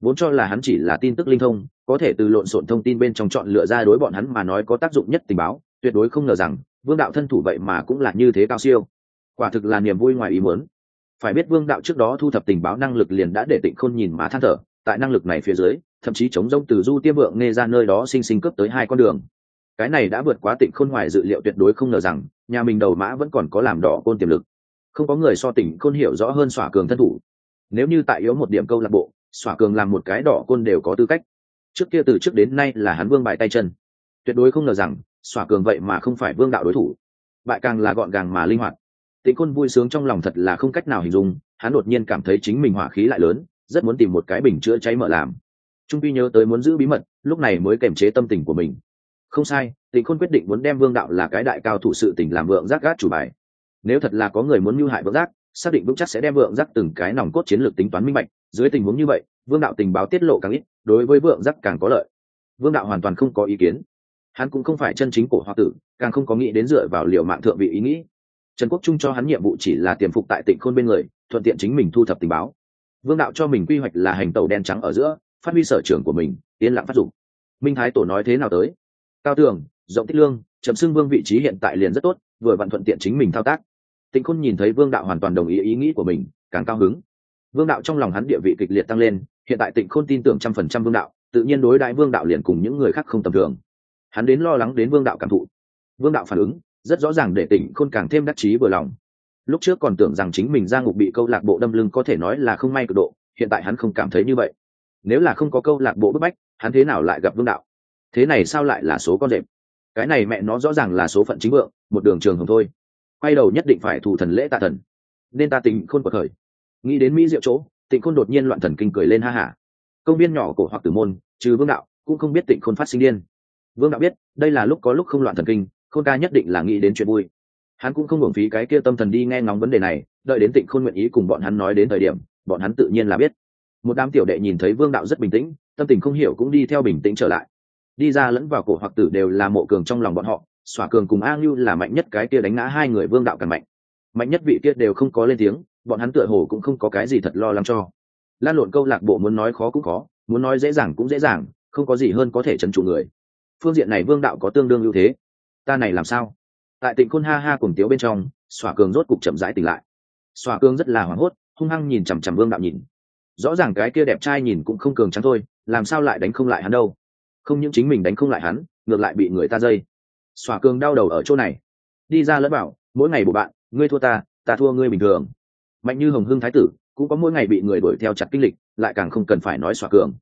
Vốn cho là hắn chỉ là tin tức linh thông, có thể từ lộn xộn thông tin bên trong chọn lựa ra đối bọn hắn mà nói có tác dụng nhất tình báo tuyệt đối không ngờ rằng, vương đạo thân thủ vậy mà cũng là như thế cao siêu. Quả thực là niềm vui ngoài ý muốn. Phải biết vương đạo trước đó thu thập tình báo năng lực liền đã để tịnh khôn nhìn má than thở, tại năng lực này phía dưới, thậm chí chống rông từ du tiêm vượng nghe ra nơi đó sinh sinh cướp tới hai con đường. Cái này đã vượt quá tịnh khôn ngoài dự liệu tuyệt đối không ngờ rằng, nhà mình đầu mã vẫn còn có làm đỏ côn tiềm lực. Không có người so tỉnh khôn hiểu rõ hơn xỏa cường thân thủ. Nếu như tại yếu một điểm câu lạc bộ xỏa cường làm một cái đỏ côn đều có tư cách. Trước kia từ trước đến nay là hắn vương bài tay chân. Tuyệt đối không ngờ rằng xỏa cường vậy mà không phải vương đạo đối thủ. Bại càng là gọn gàng mà linh hoạt. Tịnh khôn vui sướng trong lòng thật là không cách nào hình dung, hắn đột nhiên cảm thấy chính mình hỏa khí lại lớn, rất muốn tìm một cái bình chữa cháy mở làm. Trung pi nhớ tới muốn giữ bí mật, lúc này mới kềm chế tâm tình của mình. Không sai, tịnh khôn quyết định muốn đem vương đạo là cái đại cao thủ sự tình làm vượng giác gác chủ bài. Nếu thật là có người muốn mưu hại vượng giác, xác định vững chắc sẽ đem vượng giác từng cái nòng cốt chiến lược tính toán minh bạch. Dưới tình huống như vậy, vương đạo tình báo tiết lộ càng ít, đối với vượng giác càng có lợi. Vương đạo hoàn toàn không có ý kiến hắn cũng không phải chân chính cổ hoa tử, càng không có nghĩ đến dựa vào liệu mạng thượng vị ý nghĩ. Trần quốc trung cho hắn nhiệm vụ chỉ là tiềm phục tại tỉnh khôn bên người, thuận tiện chính mình thu thập tình báo. Vương đạo cho mình quy hoạch là hành tàu đen trắng ở giữa, phát huy sở trường của mình, yên lặng phát dụng minh thái tổ nói thế nào tới? Cao tường, rộng tích lương chấm xưng vương vị trí hiện tại liền rất tốt, vừa vặn thuận tiện chính mình thao tác. Tịnh khôn nhìn thấy vương đạo hoàn toàn đồng ý ý nghĩ của mình, càng cao hứng. Vương đạo trong lòng hắn địa vị kịch liệt tăng lên, hiện tại tịnh khôn tin tưởng trăm phần trăm vương đạo, tự nhiên đối đại vương đạo liền cùng những người khác không tầm thường hắn đến lo lắng đến vương đạo cảm thụ. Vương đạo phản ứng, rất rõ ràng để tịnh khôn càng thêm đắc chí vừa lòng. Lúc trước còn tưởng rằng chính mình ra ngục bị câu lạc bộ đâm lưng có thể nói là không may cực độ, hiện tại hắn không cảm thấy như vậy. Nếu là không có câu lạc bộ bức bách, hắn thế nào lại gặp vương đạo? Thế này sao lại là số con rệp? Cái này mẹ nó rõ ràng là số phận chính vượng, một đường trường hồng thôi. Quay đầu nhất định phải thủ thần lễ tạ thần. Nên ta tình khôn của thời. Nghĩ đến mỹ diệu chỗ tịnh khôn đột nhiên loạn thần kinh cười lên ha hả công viên nhỏ cổ hoặc tử môn, trừ vương đạo, cũng không biết tịnh khôn phát sinh điên vương đạo biết, đây là lúc có lúc không loạn thần kinh, khôn ca nhất định là nghĩ đến chuyện vui. Hắn cũng không hưởng phí cái kia tâm thần đi nghe ngóng vấn đề này, đợi đến tịnh khôn nguyện ý cùng bọn hắn nói đến thời điểm, bọn hắn tự nhiên là biết. Một đám tiểu đệ nhìn thấy vương đạo rất bình tĩnh, tâm tình không hiểu cũng đi theo bình tĩnh trở lại. Đi ra lẫn vào cổ hoặc tử đều là mộ cường trong lòng bọn họ, xỏa cường cùng a ngưu là mạnh nhất cái kia đánh ngã hai người vương đạo càng mạnh. Mạnh nhất vị kia đều không có lên tiếng, bọn hắn tựa hồ cũng không có cái gì thật lo lắng cho. Lan lộn câu lạc bộ muốn nói khó cũng khó, muốn nói dễ dàng cũng dễ dàng, không có gì hơn có thể trấn trụ người phương diện này vương đạo có tương đương ưu thế. Ta này làm sao? Tại tỉnh khôn ha ha cùng tiếu bên trong xỏa cường rốt cục chậm rãi tỉnh lại. Xỏa cường rất là hoảng hốt, hung hăng nhìn chằm chằm vương đạo nhìn. Rõ ràng cái kia đẹp trai nhìn cũng không cường trắng thôi, làm sao lại đánh không lại hắn đâu? Không những chính mình đánh không lại hắn, ngược lại bị người ta dây. Xòa cường đau đầu ở chỗ này. Đi ra lẫn bảo, mỗi ngày bộ bạn, ngươi thua ta ta thua ngươi bình thường. Mạnh như hồng hưng thái tử, cũng có mỗi ngày bị người đuổi theo chặt kinh lịch, lại càng không cần phải nói xòa cường.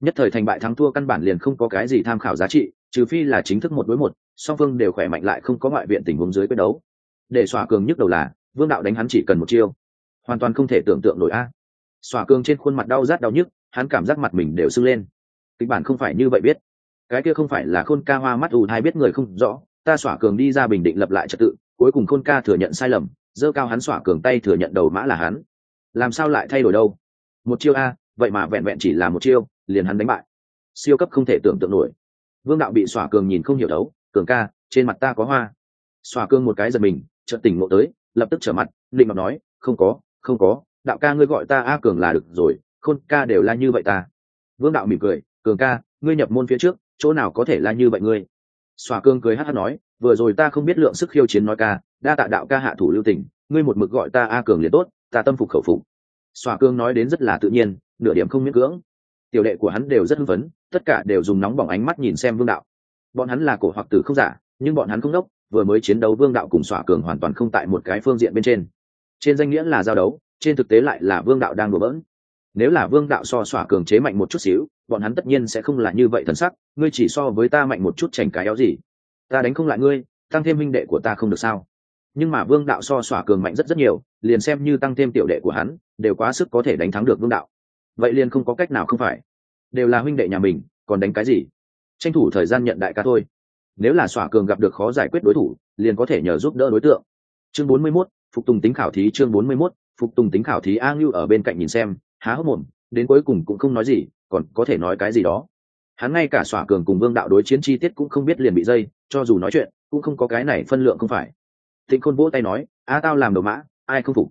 Nhất thời thành bại thắng thua căn bản liền không có cái gì tham khảo giá trị trừ phi là chính thức một đối một, song phương đều khỏe mạnh lại không có ngoại viện tình huống dưới quyết đấu. Để xòa cường nhức đầu là, vương đạo đánh hắn chỉ cần một chiêu. Hoàn toàn không thể tưởng tượng nổi a. Xòa cường trên khuôn mặt đau rát đau nhức, hắn cảm giác mặt mình đều sưng lên. Kịch bản không phải như vậy biết. Cái kia không phải là khôn ca hoa mắt ù hai biết người không rõ, ta xỏa cường đi ra bình định lập lại trật tự, cuối cùng khôn ca thừa nhận sai lầm dơ cao hắn xỏa cường tay thừa nhận đầu mã là hắn. Làm sao lại thay đổi đâu? Một chiêu a, vậy mà vẹn vẹn chỉ là một chiêu, liền hắn đánh bại. Siêu cấp không thể tưởng tượng nổi vương đạo bị xỏa cường nhìn không hiểu đấu cường ca, trên mặt ta có hoa. Xỏa cường một cái giật mình, chợt tỉnh ngộ tới, lập tức trở mặt, định ngọc nói, không có không có, đạo ca ngươi gọi ta a cường là được rồi, khôn ca đều là như vậy ta. Vương đạo mỉm cười, cường ca, ngươi nhập môn phía trước, chỗ nào có thể là như vậy ngươi? Xòa cương cười hát hát nói, vừa rồi ta không biết lượng sức khiêu chiến nói ca, đa tạ đạo ca hạ thủ lưu tình, ngươi một mực gọi ta a cường liền tốt, ta tâm phục khẩu phục. Xòa cương nói đến rất là tự nhiên, nửa điểm không miễn cưỡng. Tiểu đệ của hắn đều rất hưng phấn tất cả đều dùng nóng bỏng ánh mắt nhìn xem vương đạo. Bọn hắn là cổ hoặc tử không giả, nhưng bọn hắn không đốc, vừa mới chiến đấu vương đạo cùng xỏa cường hoàn toàn không tại một cái phương diện bên trên. Trên danh nghĩa là giao đấu, trên thực tế lại là vương đạo đang đùa bỡn. Nếu là vương đạo so xỏa cường chế mạnh một chút xíu, bọn hắn tất nhiên sẽ không là như vậy thần sắc, ngươi chỉ so với ta mạnh một chút chành cái éo gì. Ta đánh không lại ngươi, tăng thêm minh đệ của ta không được sao. Nhưng mà vương đạo so xỏa cường mạnh rất rất nhiều, liền xem như tăng thêm tiểu đệ của hắn, đều quá sức có thể đánh thắng được vương đạo. Vậy liền không có cách nào không phải đều là huynh đệ nhà mình còn đánh cái gì? Tranh thủ thời gian nhận đại ca thôi. Nếu là xỏa cường gặp được khó giải quyết đối thủ liền có thể nhờ giúp đỡ đối tượng. Chương bốn mươi 41, phục tùng tính khảo thí chương bốn mươi 41, phục tùng tính khảo thí a ngưu ở bên cạnh nhìn xem há hốc mồm đến cuối cùng cũng không nói gì còn có thể nói cái gì đó. Hắn ngay cả xỏa cường cùng vương đạo đối chiến chi tiết cũng không biết liền bị dây cho dù nói chuyện cũng không có cái này phân lượng không phải. Thịnh khôn vỗ tay nói a tao làm đầu mã ai không phục?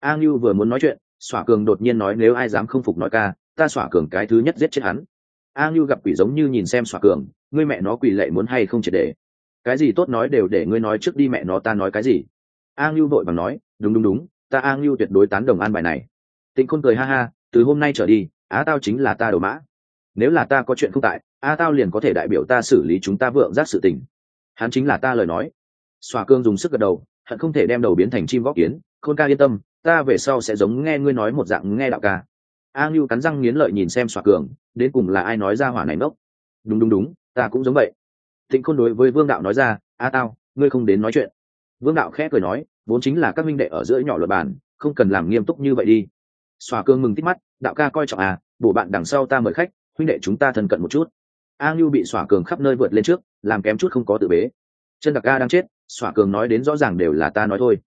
A ngưu vừa muốn nói chuyện xỏa cường đột nhiên nói nếu ai dám không phục nói ca ta xỏa cường cái thứ nhất giết chết hắn. A ngưu gặp quỷ giống như nhìn xem xỏa cường, ngươi mẹ nó quỷ lệ muốn hay không triệt để? Cái gì tốt nói đều để ngươi nói trước đi mẹ nó, ta nói cái gì? A ngưu vội bằng nói, đúng đúng đúng, ta a ngưu tuyệt đối tán đồng an bài này. Tịnh khôn cười ha ha, từ hôm nay trở đi, á tao chính là ta đầu mã. Nếu là ta có chuyện không tại a tao liền có thể đại biểu ta xử lý chúng ta vượng giác sự tình. Hắn chính là ta lời nói. Xòa cương dùng sức gật đầu, hận không thể đem đầu biến thành chim vóc kiến. Khôn ca yên tâm, ta về sau sẽ giống nghe ngươi nói một dạng nghe đạo ca a ngưu cắn răng nghiến lợi nhìn xem xòa cường, đến cùng là ai nói ra hỏa này ngốc? Đúng đúng đúng, ta cũng giống vậy. Thịnh khôn đối với vương đạo nói ra, a tao, ngươi không đến nói chuyện. Vương đạo khẽ cười nói, vốn chính là các minh đệ ở giữa nhỏ luật bàn không cần làm nghiêm túc như vậy đi. Xòa cương mừng tít mắt, đạo ca coi trọng à bổ bạn đằng sau ta mời khách, huynh đệ chúng ta thân cận một chút. A ngưu bị xòa cường khắp nơi vượt lên trước, làm kém chút không có tự bế. Chân đặc ca đang chết xòa cường nói đến rõ ràng đều là ta nói thôi.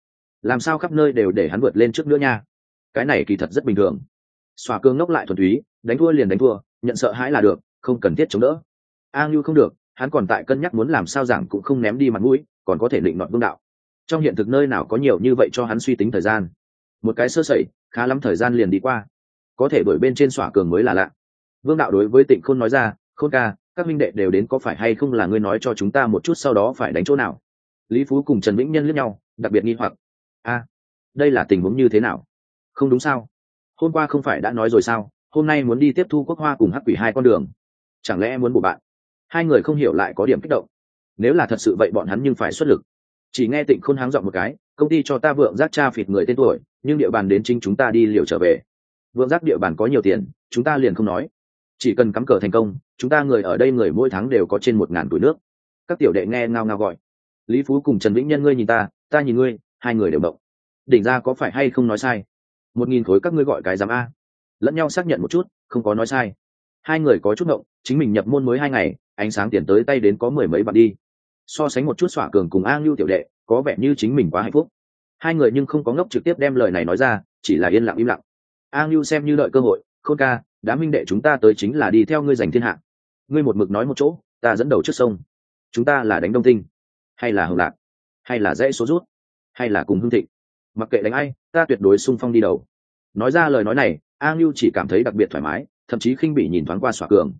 Làm sao khắp nơi đều để hắn vượt lên trước nữa nha? Cái này kỳ thật rất bình thường xòa cương ngốc lại thuần túy, đánh thua liền đánh thua, nhận sợ hãi là được, không cần thiết chống đỡ. A ngưu không được, hắn còn tại cân nhắc muốn làm sao giảng cũng không ném đi mặt mũi, còn có thể định nọt vương đạo. Trong hiện thực nơi nào có nhiều như vậy cho hắn suy tính thời gian? Một cái sơ sẩy, khá lắm thời gian liền đi qua. Có thể đổi bên trên xỏa cường mới là lạ. Vương đạo đối với tịnh khôn nói ra, khôn ca, các minh đệ đều đến có phải hay không là ngươi nói cho chúng ta một chút sau đó phải đánh chỗ nào? Lý phú cùng trần vĩnh nhân lướt nhau, đặc biệt nghi hoặc. A, đây là tình huống như thế nào? Không đúng sao hôm qua không phải đã nói rồi sao, hôm nay muốn đi tiếp thu quốc hoa cùng hắc quỷ hai con đường. Chẳng lẽ muốn bù bạn? Hai người không hiểu lại có điểm kích động. Nếu là thật sự vậy bọn hắn nhưng phải xuất lực. Chỉ nghe tịnh khôn háng dọn một cái, công ty cho ta vượng giác cha phịt người tên tuổi, nhưng địa bàn đến chính chúng ta đi liều trở về. Vượng giác địa bàn có nhiều tiền, chúng ta liền không nói. Chỉ cần cắm cờ thành công, chúng ta người ở đây người mỗi tháng đều có trên một ngàn tuổi nước. Các tiểu đệ nghe ngao ngao gọi. Lý phú cùng trần vĩnh nhân, ngươi nhìn ta ta nhìn ngươi, hai người đều động. Đỉnh ra có phải hay không nói sai? Một nghìn khối các ngươi gọi cái giám a. Lẫn nhau xác nhận một chút, không có nói sai. Hai người có chút động chính mình nhập môn mới hai ngày, ánh sáng tiền tới tay đến có mười mấy bạn đi. So sánh một chút xỏa cường cùng a ngưu tiểu đệ, có vẻ như chính mình quá hạnh phúc. Hai người nhưng không có ngốc trực tiếp đem lời này nói ra, chỉ là yên lặng im lặng. A ngưu xem như đợi cơ hội, khôn ca, đám minh đệ chúng ta tới chính là đi theo ngươi giành thiên hạ. Ngươi một mực nói một chỗ, ta dẫn đầu trước sông. Chúng ta là đánh đông tinh. Hay là hồng lạc. Hay là dãy số rút. Hay là cùng hương thịnh mặc kệ đánh ai, ta tuyệt đối sung phong đi đầu. Nói ra lời nói này a ngưu chỉ cảm thấy đặc biệt thoải mái, thậm chí khinh bị nhìn thoáng qua xỏa cường.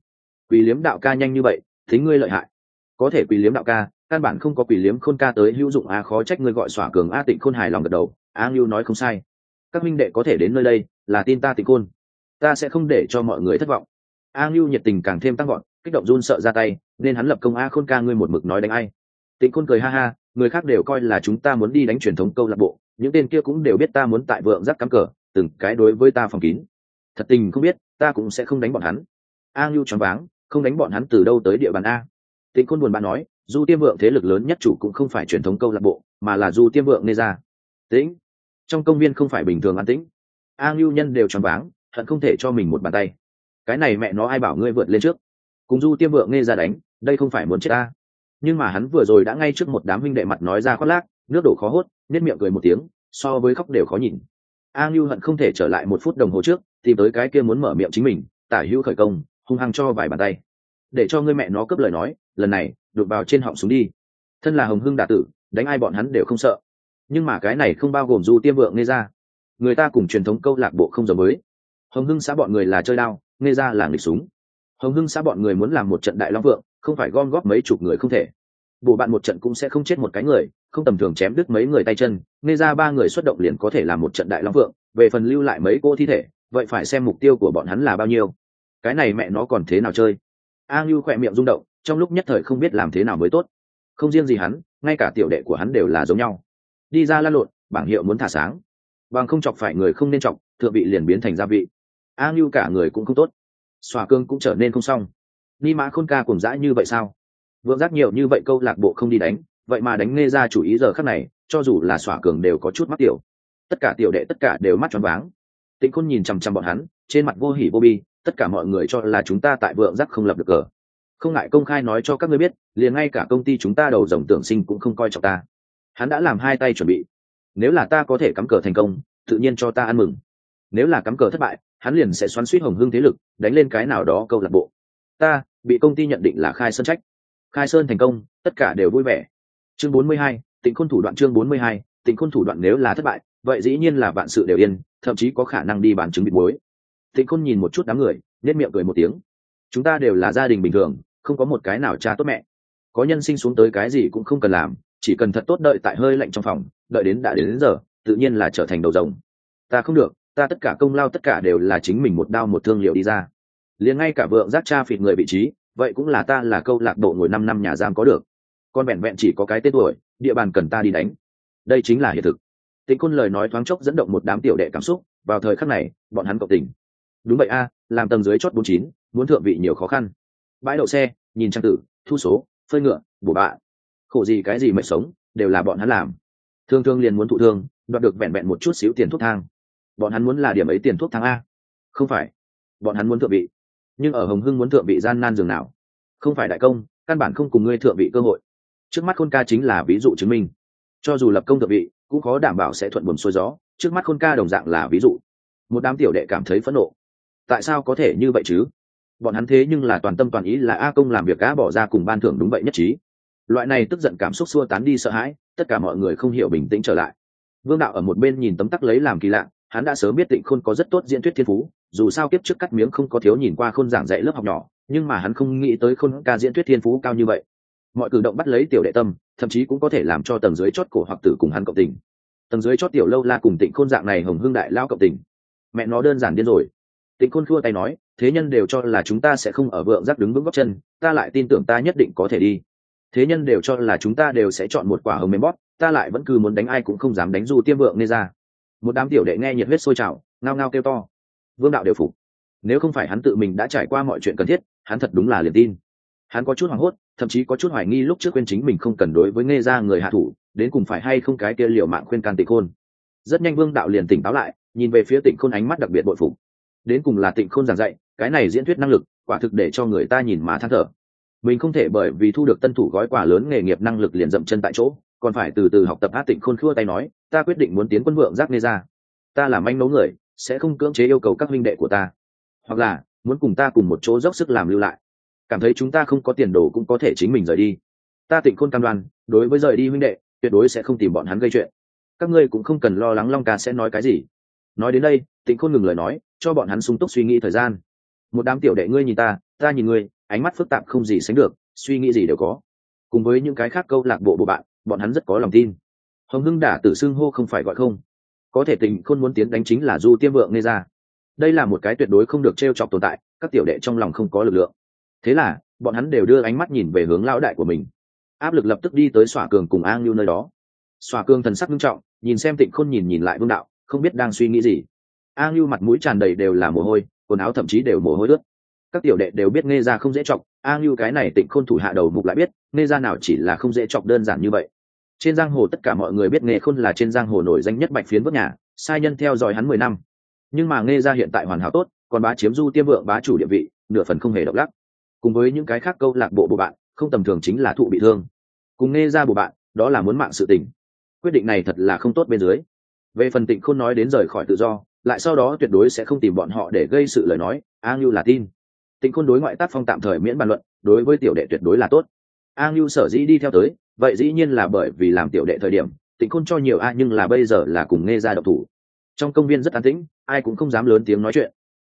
Quỳ liếm đạo ca nhanh như vậy thính ngươi lợi hại. Có thể quỳ liếm đạo ca, căn bản không có quỷ liếm khôn ca tới hữu dụng a, khó trách ngươi gọi xỏa cường a tịnh khôn hài lòng gật đầu. A ngưu nói không sai. Các minh đệ có thể đến nơi đây, là tin ta tịnh khôn. Ta sẽ không để cho mọi người thất vọng. A ngưu nhiệt tình càng thêm tăng gọn kích động run sợ ra tay, nên hắn lập công a khôn ca ngươi một mực nói đánh ai. Tịnh khôn cười ha ha, người khác đều coi là chúng ta muốn đi đánh truyền thống câu lạc bộ những tên kia cũng đều biết ta muốn tại vượng giác cắm cờ, từng cái đối với ta phòng kín. Thật tình không biết, ta cũng sẽ không đánh bọn hắn. A ngưu choáng váng, không đánh bọn hắn từ đâu tới địa bàn a. Tịnh côn buồn bã nói, du tiêm vượng thế lực lớn nhất chủ cũng không phải truyền thống câu lạc bộ, mà là du tiêm vượng nê ra tĩnh. Trong công viên không phải bình thường an tĩnh. A ngưu nhân đều choáng váng, hận không thể cho mình một bàn tay. Cái này mẹ nó ai bảo ngươi vượt lên trước? Cùng du tiêm vượng nghe ra đánh, đây không phải muốn chết ta. Nhưng mà hắn vừa rồi đã ngay trước một đám huynh đệ mặt nói ra khoác lác, nước đổ khó hốt nết miệng cười một tiếng, so với khóc đều khó nhìn. A ngưu hận không thể trở lại một phút đồng hồ trước tìm tới cái kia muốn mở miệng chính mình, tả hữu khởi công, hung hăng cho vài bàn tay. Để cho ngươi mẹ nó cướp lời nói, lần này đột vào trên họng súng đi. Thân là hồng hưng đạ tử, đánh ai bọn hắn đều không sợ. Nhưng mà cái này không bao gồm du tiêm vượng nghe ra người ta cùng truyền thống câu lạc bộ không giống với. Hồng hưng xã bọn người là chơi đao nghe ra là nghịch súng. Hồng hưng xã bọn người muốn làm một trận đại long vượng, không phải gom góp mấy chục người không thể. Bộ bạn một trận cũng sẽ không chết một cái người không tầm thường chém đứt mấy người tay chân, nghe ra ba người xuất động liền có thể làm một trận đại long vượng, về phần lưu lại mấy cô thi thể, vậy phải xem mục tiêu của bọn hắn là bao nhiêu. Cái này mẹ nó còn thế nào chơi? A ngưu khỏe miệng rung động, trong lúc nhất thời không biết làm thế nào mới tốt. Không riêng gì hắn, ngay cả tiểu đệ của hắn đều là giống nhau. Đi ra lăn lộn, bảng hiệu muốn thả sáng. Bằng không chọc phải người không nên chọc, thượng vị liền biến thành gia vị. A ngưu cả người cũng không tốt. Xòa cương cũng trở nên không xong. Ni mã khôn ca cùng dã như vậy sao? Vượng giác nhiều như vậy câu lạc bộ không đi đánh vậy mà đánh nghe ra chủ ý giờ khắc này, cho dù là xỏa cường đều có chút mắc tiểu. Tất cả tiểu đệ, tất cả đều mắt tròn váng. Tĩnh khôn nhìn chằm chằm bọn hắn, trên mặt vô hỉ vô bi, tất cả mọi người cho là chúng ta tại vượng giác không lập được cờ. Không ngại công khai nói cho các ngươi biết, liền ngay cả công ty chúng ta đầu dòng tưởng sinh cũng không coi trọng ta. Hắn đã làm hai tay chuẩn bị. Nếu là ta có thể cắm cờ thành công, tự nhiên cho ta ăn mừng. Nếu là cắm cờ thất bại, hắn liền sẽ xoắn suýt hồng hưng thế lực, đánh lên cái nào đó câu lạc bộ. Ta, bị công ty nhận định là khai sơn trách. Khai sơn thành công, tất cả đều vui vẻ chương 42, tịnh khôn thủ đoạn chương 42, tịnh khôn thủ đoạn nếu là thất bại vậy dĩ nhiên là vạn sự đều yên thậm chí có khả năng đi bán chứng bị muối. Tịnh khôn nhìn một chút đám người nết miệng cười một tiếng. Chúng ta đều là gia đình bình thường không có một cái nào cha tốt mẹ. Có nhân sinh xuống tới cái gì cũng không cần làm chỉ cần thật tốt đợi tại hơi lạnh trong phòng đợi đến đã đến, đến giờ tự nhiên là trở thành đầu rồng. Ta không được ta tất cả công lao tất cả đều là chính mình một đao một thương liệu đi ra. Liền ngay cả vượng giác cha phịt người vị trí vậy cũng là ta là câu lạc bộ ngồi năm năm nhà giam có được con vẹn vẹn chỉ có cái tên tuổi, địa bàn cần ta đi đánh. Đây chính là hiện thực. Tịnh côn lời nói thoáng chốc dẫn động một đám tiểu đệ cảm xúc, vào thời khắc này, bọn hắn cộng tình. Đúng vậy a, làm tầng dưới chót bốn chín, muốn thượng vị nhiều khó khăn. Bãi đậu xe, nhìn trang tử, thu số, phơi ngựa, bổ bạ. Khổ gì cái gì mệt sống, đều là bọn hắn làm. Thương thương liền muốn thụ thương, đoạt được vẹn vẹn một chút xíu tiền thuốc thang. Bọn hắn muốn là điểm ấy tiền thuốc thang a. Không phải. Bọn hắn muốn thượng vị. Nhưng ở hồng hưng muốn thượng vị gian nan dường nào? Không phải đại công, căn bản không cùng ngươi thượng vị cơ hội trước mắt khôn ca chính là ví dụ chứng minh. Cho dù lập công thượng vị, cũng khó đảm bảo sẽ thuận buồm xuôi gió, trước mắt khôn ca đồng dạng là ví dụ. Một đám tiểu đệ cảm thấy phẫn nộ. Tại sao có thể như vậy chứ? Bọn hắn thế nhưng là toàn tâm toàn ý là a công làm việc cá bỏ ra cùng ban thưởng đúng vậy nhất trí. Loại này tức giận cảm xúc xua tán đi sợ hãi, tất cả mọi người không hiểu bình tĩnh trở lại. Vương đạo ở một bên nhìn tấm tắc lấy làm kỳ lạ, hắn đã sớm biết tịnh khôn có rất tốt diễn thuyết thiên phú, dù sao kiếp trước cắt miếng không có thiếu nhìn qua khôn giảng dạy lớp học nhỏ, nhưng mà hắn không nghĩ tới khôn ca diễn thuyết thiên phú cao như vậy mọi cử động bắt lấy tiểu đệ tâm, thậm chí cũng có thể làm cho tầng dưới chót cổ hoặc tử cùng hắn cộng tình. Tầng dưới chót tiểu lâu la cùng tịnh khôn dạng này hồng hương đại lao cộng tình. Mẹ nó đơn giản điên rồi. Tịnh khôn khua tay nói, thế nhân đều cho là chúng ta sẽ không ở vượng giác đứng vững góc chân, ta lại tin tưởng ta nhất định có thể đi. Thế nhân đều cho là chúng ta đều sẽ chọn một quả hồng mềm bóp, ta lại vẫn cứ muốn đánh ai cũng không dám đánh du tiêm vượng nê ra. Một đám tiểu đệ nghe nhiệt huyết sôi trào, ngao ngao kêu to. Vương đạo đều phục. Nếu không phải hắn tự mình đã trải qua mọi chuyện cần thiết, hắn thật đúng là liền tin hắn có chút hoảng hốt, thậm chí có chút hoài nghi lúc trước quên chính mình không cần đối với nghe ra người hạ thủ, đến cùng phải hay không cái kia liều mạng khuyên can tịnh khôn. Rất nhanh vương đạo liền tỉnh táo lại, nhìn về phía tịnh khôn ánh mắt đặc biệt bội phục. Đến cùng là tịnh khôn giảng dạy, cái này diễn thuyết năng lực, quả thực để cho người ta nhìn mà than thở. Mình không thể bởi vì thu được tân thủ gói quà lớn nghề nghiệp năng lực liền dậm chân tại chỗ, còn phải từ từ học tập hát tịnh khôn khua tay nói, ta quyết định muốn tiến quân vượng giác nê ra ta làm anh nấu người, sẽ không cưỡng chế yêu cầu các huynh đệ của ta. Hoặc là, muốn cùng ta cùng một chỗ dốc sức làm lưu lại cảm thấy chúng ta không có tiền đồ cũng có thể chính mình rời đi. Ta tịnh khôn cam đoan, đối với rời đi huynh đệ, tuyệt đối sẽ không tìm bọn hắn gây chuyện. Các ngươi cũng không cần lo lắng long ca sẽ nói cái gì. Nói đến đây, tịnh khôn ngừng lời nói, cho bọn hắn sung túc suy nghĩ thời gian. Một đám tiểu đệ ngươi nhìn ta ta nhìn ngươi, ánh mắt phức tạp không gì sánh được, suy nghĩ gì đều có. Cùng với những cái khác câu lạc bộ bộ bạn, bọn hắn rất có lòng tin. Hồng hưng đả tử xưng hô không phải gọi không. Có thể tình khôn muốn tiến đánh chính là du tiêm vượng nên ra đây là một cái tuyệt đối không được t r e o chọc tồn tại, các tiểu đệ trong lòng không có lực lượng thế là, bọn hắn đều đưa ánh mắt nhìn về hướng lão đại của mình. Áp lực lập tức đi tới xòa cường cùng a ngưu nơi đó. Xòa cường thần sắc nghiêm trọng, nhìn xem tịnh khôn nhìn nhìn lại vương đạo, không biết đang suy nghĩ gì. A ngưu mặt mũi tràn đầy đều là mồ hôi, quần áo thậm chí đều mồ hôi ướt. Các tiểu đệ đều biết nghe ra không dễ chọc, a ngưu cái này tịnh khôn thủ hạ đầu mục lại biết nghe ra nào chỉ là không dễ chọc đơn giản như vậy. Trên giang hồ tất cả mọi người biết nghe khôn là trên giang hồ nổi danh nhất bạch phiến vớt nhà, sai nhân theo dõi hắn mười năm. Nhưng mà nghe ra hiện tại hoàn hảo tốt, còn bá chiếm du tiêm vượng bá chủ địa vị, nửa phần không hề độc lắc cùng với những cái khác câu lạc bộ bộ bạn, không tầm thường chính là thụ bị thương. Cùng nghe ra bộ bạn, đó là muốn mạng sự tình. Quyết định này thật là không tốt bên dưới. Về phần tịnh khôn nói đến rời khỏi tự do, lại sau đó tuyệt đối sẽ không tìm bọn họ để gây sự lời nói, a ngưu là tin. Tịnh khôn đối ngoại tác phong tạm thời miễn bàn luận, đối với tiểu đệ tuyệt đối là tốt. A ngưu sở dĩ đi theo tới, vậy dĩ nhiên là bởi vì làm tiểu đệ thời điểm, tịnh khôn cho nhiều a nhưng là bây giờ là cùng nghe ra độc thủ. Trong công viên rất an tĩnh, ai cũng không dám lớn tiếng nói chuyện.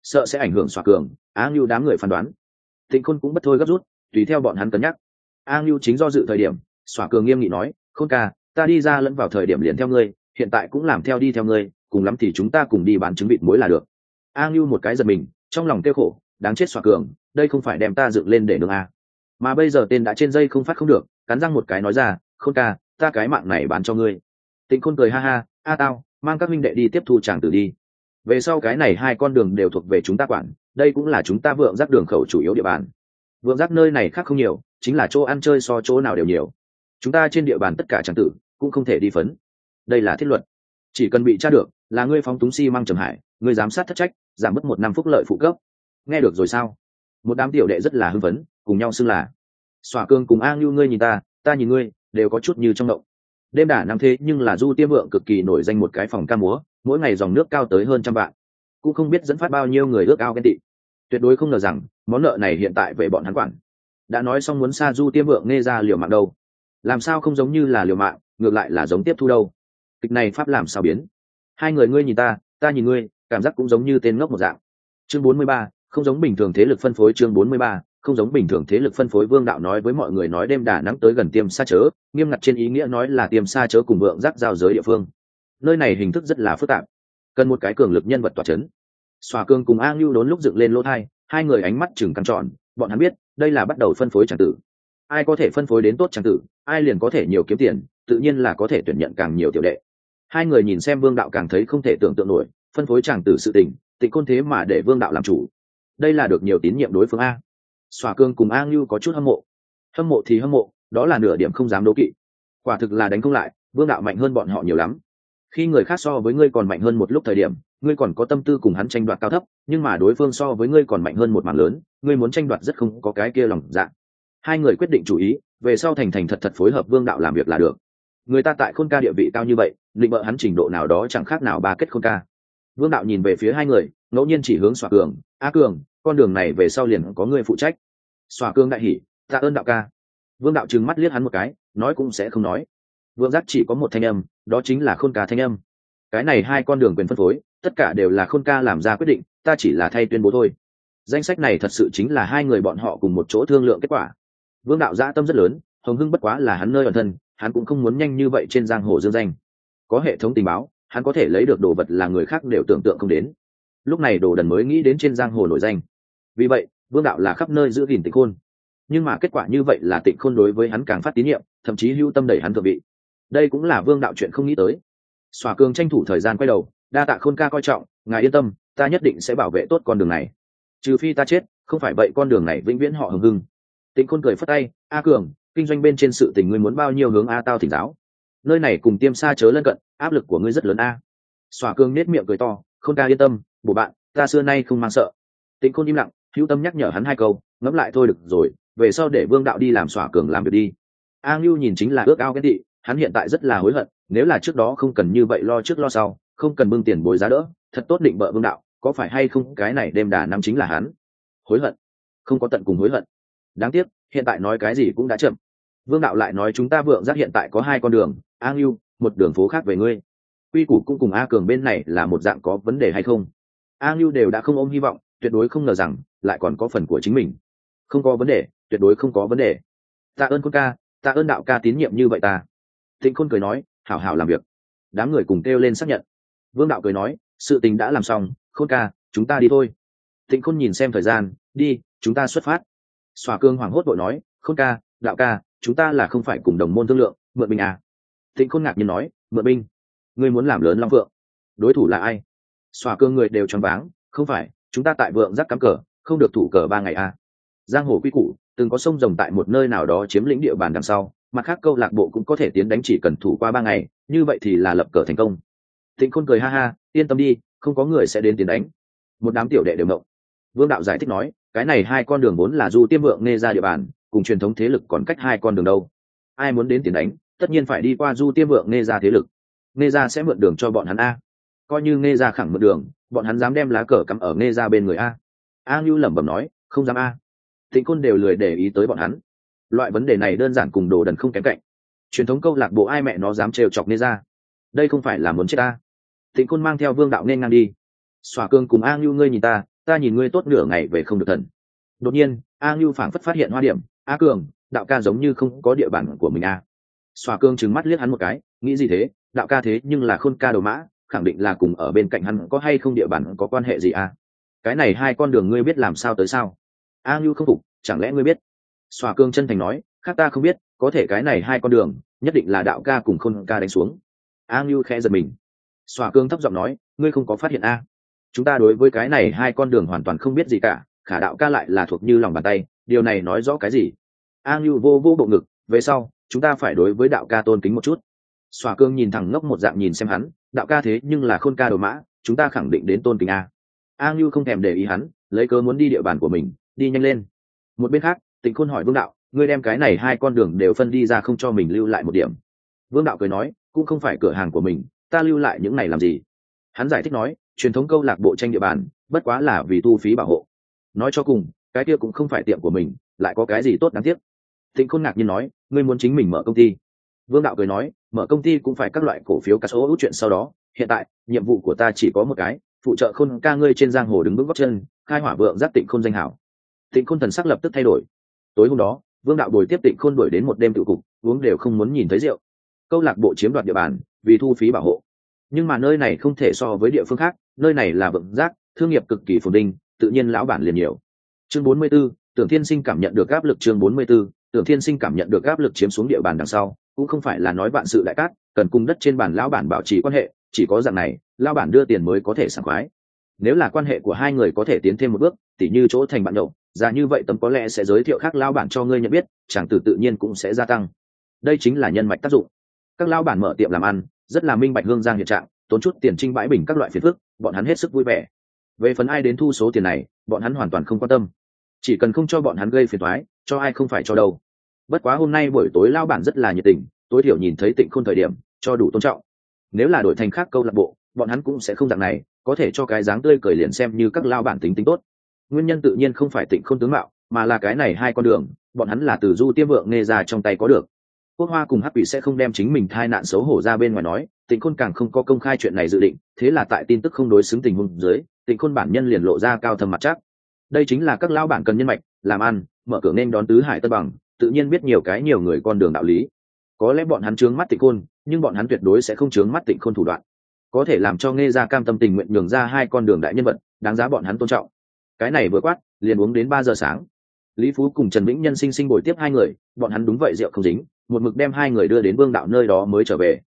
Sợ sẽ ảnh hưởng xoa cường, a ngưu đám người phán đoán tịnh khôn cũng bất thôi gấp rút, tùy theo bọn hắn cân nhắc. A ngưu chính do dự thời điểm, Xỏa cường nghiêm nghị nói, khôn ca, ta đi ra lẫn vào thời điểm liền theo ngươi, hiện tại cũng làm theo đi theo ngươi, cùng lắm thì chúng ta cùng đi bán trứng vịt muối là được. A ngưu một cái giật mình, trong lòng kêu khổ, đáng chết Xỏa cường, đây không phải đem ta dựng lên để nương a à? mà bây giờ tên đã trên dây không phát không được, cắn răng một cái nói ra, khôn ca, ta cái mạng này bán cho ngươi. Tịnh khôn cười ha ha, a tao, mang các minh đệ đi tiếp thu chàng tử đi. Về sau cái này hai con đường đều thuộc về chúng ta quản đây cũng là chúng ta vượng giác đường khẩu chủ yếu địa bàn. Vượng giác nơi này khác không nhiều, chính là chỗ ăn chơi so chỗ nào đều nhiều. Chúng ta trên địa bàn tất cả trang tử cũng không thể đi phấn. Đây là thiết luật. Chỉ cần bị tra được, là ngươi phóng túng si mang trầm hải, ngươi giám sát thất trách, giảm mất một năm phúc lợi phụ cấp. Nghe được rồi sao? Một đám tiểu đệ rất là hưng phấn, cùng nhau xưng là, xòa cương cùng a ngưu ngươi nhìn ta ta nhìn ngươi, đều có chút như trong động. Đêm đả năm thế nhưng là du tiêm vượng cực kỳ nổi danh một cái phòng ca múa, mỗi ngày dòng nước cao tới hơn trăm vạn cũng không biết dẫn phát bao nhiêu người ước ao ghen tị. Tuyệt đối không ngờ rằng, món nợ này hiện tại về bọn hắn quản. Đã nói xong muốn xa du tiêm vượng nghe ra liều mạng đâu. Làm sao không giống như là liều mạng, ngược lại là giống tiếp thu đâu. Kịch này pháp làm sao biến? Hai người ngươi nhìn ta ta nhìn ngươi, cảm giác cũng giống như tên ngốc một dạng. Chương bốn mươi ba, không giống bình thường thế lực phân phối chương bốn mươi ba, không giống bình thường thế lực phân phối vương đạo nói với mọi người nói đêm đà nắng tới gần tiêm xa chớ, nghiêm ngặt trên ý nghĩa nói là tiêm xa chớ cùng vượng giác giao giới địa phương. Nơi này hình thức rất là phức tạp cần một cái cường lực nhân vật tỏa chấn. xòa cương cùng a ngưu đốn lúc dựng lên lỗ thai, hai người ánh mắt chừng căng tròn, bọn hắn biết, đây là bắt đầu phân phối tràng tử. Ai có thể phân phối đến tốt tràng tử, ai liền có thể nhiều kiếm tiền, tự nhiên là có thể tuyển nhận càng nhiều tiểu đệ. Hai người nhìn xem vương đạo càng thấy không thể tưởng tượng nổi, phân phối tràng tử sự tình tịnh côn thế mà để vương đạo làm chủ. Đây là được nhiều tín nhiệm đối phương a. Xòa cương cùng a ngưu có chút hâm mộ. Hâm mộ thì hâm mộ, đó là nửa điểm không dám đố kỵ. Quả thực là đánh không lại, vương đạo mạnh hơn bọn họ nhiều lắm khi người khác so với ngươi còn mạnh hơn một lúc thời điểm, ngươi còn có tâm tư cùng hắn tranh đoạt cao thấp, nhưng mà đối phương so với ngươi còn mạnh hơn một mảng lớn, ngươi muốn tranh đoạt rất không có cái kia lòng dạ. Hai người quyết định chủ ý, về sau thành thành thật thật phối hợp vương đạo làm việc là được. Người ta tại khôn ca địa vị cao như vậy, định vợ hắn trình độ nào đó chẳng khác nào ba kết khôn ca. Vương đạo nhìn về phía hai người, ngẫu nhiên chỉ hướng xoa cường, a cường, con đường này về sau liền có người phụ trách. Xòa cường đại hỉ, tạ ơn đạo ca. Vương đạo trừng mắt liếc hắn một cái, nói cũng sẽ không nói vương giác chỉ có một thanh âm, đó chính là khôn ca thanh âm. Cái này hai con đường quyền phân phối, tất cả đều là khôn ca làm ra quyết định, ta chỉ là thay tuyên bố thôi. Danh sách này thật sự chính là hai người bọn họ cùng một chỗ thương lượng kết quả. Vương đạo dã tâm rất lớn, hồng hưng bất quá là hắn nơi ẩn thân, hắn cũng không muốn nhanh như vậy trên giang hồ dương danh. Có hệ thống tình báo, hắn có thể lấy được đồ vật là người khác đều tưởng tượng không đến. Lúc này đồ đần mới nghĩ đến trên giang hồ nổi danh. Vì vậy, vương đạo là khắp nơi giữ gìn tịnh khôn. Nhưng mà kết quả như vậy là tịnh khôn đối với hắn càng phát tín nhiệm, thậm chí hưu tâm đẩy hắn thượng vị đây cũng là vương đạo chuyện không nghĩ tới. Xòa cường tranh thủ thời gian quay đầu, đa tạ khôn ca coi trọng, ngài yên tâm, ta nhất định sẽ bảo vệ tốt con đường này. Trừ phi ta chết, không phải vậy con đường này vĩnh viễn họ hừng hưng. Tịnh khôn cười phất tay, a cường, kinh doanh bên trên sự tình ngươi muốn bao nhiêu hướng a tao thỉnh giáo. Nơi này cùng tiêm xa chớ lân cận, áp lực của ngươi rất lớn a. Xòa cường nết miệng cười to, khôn ca yên tâm, bổ bạn, ta xưa nay không mang sợ. Tịnh khôn im lặng, hữu tâm nhắc nhở hắn hai câu, ngẫm lại thôi được rồi, về sau để vương đạo đi làm xòa cường làm việc đi. A ngưu nhìn chính là ước ao ghen tị hắn hiện tại rất là hối hận, nếu là trước đó không cần như vậy lo trước lo sau, không cần bưng tiền bồi giá đỡ, thật tốt định bợ vương đạo, có phải hay không cái này đêm đà năm chính là hắn? Hối hận? Không có tận cùng hối hận. Đáng tiếc, hiện tại nói cái gì cũng đã chậm. Vương đạo lại nói chúng ta vượng giác hiện tại có hai con đường a ngưu một đường phố khác về ngươi. Quy củ cũng cùng a cường bên này là một dạng có vấn đề hay không? A ngưu đều đã không ôm hy vọng, tuyệt đối không ngờ rằng, lại còn có phần của chính mình. Không có vấn đề, tuyệt đối không có vấn đề. Tạ ơn quân ca, tạ ơn đạo ca tín nhiệm như vậy ta thịnh khôn cười nói, hảo hảo làm việc. Đám người cùng kêu lên xác nhận. Vương đạo cười nói, sự tình đã làm xong, khôn ca, chúng ta đi thôi. Thịnh khôn nhìn xem thời gian, đi, chúng ta xuất phát. Xòa cương hoảng hốt vội nói, khôn ca, đạo ca, chúng ta là không phải cùng đồng môn thương lượng, mượn binh à? Thịnh khôn ngạc nhiên nói, mượn binh? Ngươi muốn làm lớn long phượng? Đối thủ là ai? Xòa cương người đều choáng váng, không phải, chúng ta tại vượng giác cắm cờ, không được thủ cờ ba ngày à? giang hồ quy củ, từng có sông rồng tại một nơi nào đó chiếm lĩnh địa bàn đằng sau mặt khác câu lạc bộ cũng có thể tiến đánh chỉ cần thủ qua ba ngày, như vậy thì là lập cờ thành công. Thịnh khôn cười ha ha, yên tâm đi, không có người sẽ đến tiến đánh. Một đám tiểu đệ đều mộng vương đạo giải thích nói, cái này hai con đường vốn là du tiêm vượng nghe ra địa bàn, cùng truyền thống thế lực còn cách hai con đường đâu. Ai muốn đến tiến đánh, tất nhiên phải đi qua du tiêm vượng nghe ra thế lực. Nghe ra sẽ mượn đường cho bọn hắn a. Coi như nghe ra khẳng mượn đường, bọn hắn dám đem lá cờ cắm ở nghe ra bên người a. A ngưu lẩm bẩm nói, không dám a. Thịnh côn đều lười để ý tới bọn hắn loại vấn đề này đơn giản cùng đồ đần không kém cạnh. Truyền thống câu lạc bộ ai mẹ nó dám trêu chọc nê ra đây không phải là muốn chết ta. Thịnh côn mang theo vương đạo nên ngang đi. Xòa cương cùng a ngưu ngươi nhìn ta ta nhìn ngươi tốt nửa ngày về không được thần. Đột nhiên, a ngưu phảng phất phát hiện hoa điểm, a cường, đạo ca giống như không có địa bàn của mình à. a xòa cương trừng mắt liếc hắn một cái, nghĩ gì thế? Đạo ca thế nhưng là khôn ca đầu mã, khẳng định là cùng ở bên cạnh hắn có hay không địa bàn có quan hệ gì a cái này hai con đường ngươi biết làm sao tới sao? A ngưu không phục, chẳng lẽ ngươi biết? Xòa cương chân thành nói, khác ta không biết, có thể cái này hai con đường, nhất định là đạo ca cùng khôn ca đánh xuống. A ngưu khẽ giật mình. Xòa cương thấp giọng nói, ngươi không có phát hiện a. Chúng ta đối với cái này hai con đường hoàn toàn không biết gì cả, khả đạo ca lại là thuộc như lòng bàn tay, điều này nói rõ cái gì? A ngưu vô vô bộ ngực, về sau, chúng ta phải đối với đạo ca tôn kính một chút. Xòa cương nhìn thẳng ngốc một dạng nhìn xem hắn, đạo ca thế nhưng là khôn ca đồ mã, chúng ta khẳng định đến tôn kính a. A ngưu không thèm để ý hắn, lấy cớ muốn đi địa bàn của mình, đi nhanh lên. Một bên khác tịnh khôn hỏi vương đạo, ngươi đem cái này hai con đường đều phân đi ra không cho mình lưu lại một điểm? Vương đạo cười nói, cũng không phải cửa hàng của mình, ta lưu lại những này làm gì? Hắn giải thích nói, truyền thống câu lạc bộ tranh địa bàn, bất quá là vì thu phí bảo hộ. Nói cho cùng, cái kia cũng không phải tiệm của mình, lại có cái gì tốt đáng tiếc? Tịnh khôn ngạc nhiên nói, ngươi muốn chính mình mở công ty? Vương đạo cười nói, mở công ty cũng phải các loại cổ phiếu cá số út chuyện sau đó. Hiện tại, nhiệm vụ của ta chỉ có một cái, phụ trợ khôn ca ngươi trên giang hồ đứng bước góc chân, khai hỏa vượng giáp tịnh khôn danh hảo. Tịnh khôn thần sắc lập tức thay đổi tối hôm đó vương đạo bồi tiếp tịnh khôn đuổi đến một đêm tự cục uống đều không muốn nhìn thấy rượu. Câu lạc bộ chiếm đoạt địa bàn vì thu phí bảo hộ. Nhưng mà nơi này không thể so với địa phương khác nơi này là vượng giác thương nghiệp cực kỳ phồn đinh tự nhiên lão bản liền nhiều. Chương 44, tưởng thiên sinh cảm nhận được áp lực chương 44, tưởng thiên sinh cảm nhận được áp lực chiếm xuống địa bàn đằng sau cũng không phải là nói bạn sự đại cát cần cung đất trên bàn lão bản bảo trì quan hệ chỉ có dạng này lão bản đưa tiền mới có thể sảng khoái nếu là quan hệ của hai người có thể tiến thêm một bước, tỉ như chỗ thành bạn nhậu, ra như vậy tấm có lẽ sẽ giới thiệu khác lao bản cho ngươi nhận biết, chàng tử tự nhiên cũng sẽ gia tăng. Đây chính là nhân mạch tác dụng. Các lao bản mở tiệm làm ăn, rất là minh bạch hương giang hiện trạng, tốn chút tiền trinh bãi bình các loại phiền phức, bọn hắn hết sức vui vẻ. Về phần ai đến thu số tiền này, bọn hắn hoàn toàn không quan tâm. Chỉ cần không cho bọn hắn gây phiền thoái cho ai không phải cho đâu. Bất quá hôm nay buổi tối lao bản rất là nhiệt tình, tối thiểu nhìn thấy tịnh khôn thời điểm, cho đủ tôn trọng. Nếu là đổi thành khác câu lạc bộ, bọn hắn cũng sẽ không dạng này có thể cho cái dáng tươi cười liền xem như các lao bản tính tính tốt. Nguyên nhân tự nhiên không phải tịnh khôn tướng mạo, mà là cái này hai con đường, bọn hắn là từ du tiêm vượng nghe ra trong tay có được. Quốc hoa cùng hắc bị sẽ không đem chính mình thai nạn xấu hổ ra bên ngoài nói, tịnh khôn càng không có công khai chuyện này dự định, thế là tại tin tức không đối xứng tình huống dưới, tịnh khôn bản nhân liền lộ ra cao thầm mặt chắc. Đây chính là các lao bản cần nhân mạch, làm ăn, mở cửa nên đón tứ hải tân bằng, tự nhiên biết nhiều cái nhiều người con đường đạo lý. Có lẽ bọn hắn trướng mắt tịnh khôn, nhưng bọn hắn tuyệt đối sẽ không trướng mắt tịnh khôn thủ đoạn có thể làm cho nghe ra cam tâm tình nguyện nhường ra hai con đường đại nhân vật đáng giá bọn hắn tôn trọng. Cái này vừa quát, liền uống đến ba giờ sáng. Lý phú cùng trần vĩnh nhân sinh sinh bồi tiếp hai người, bọn hắn đúng vậy rượu không dính, một mực đem hai người đưa đến vương đạo nơi đó mới trở về.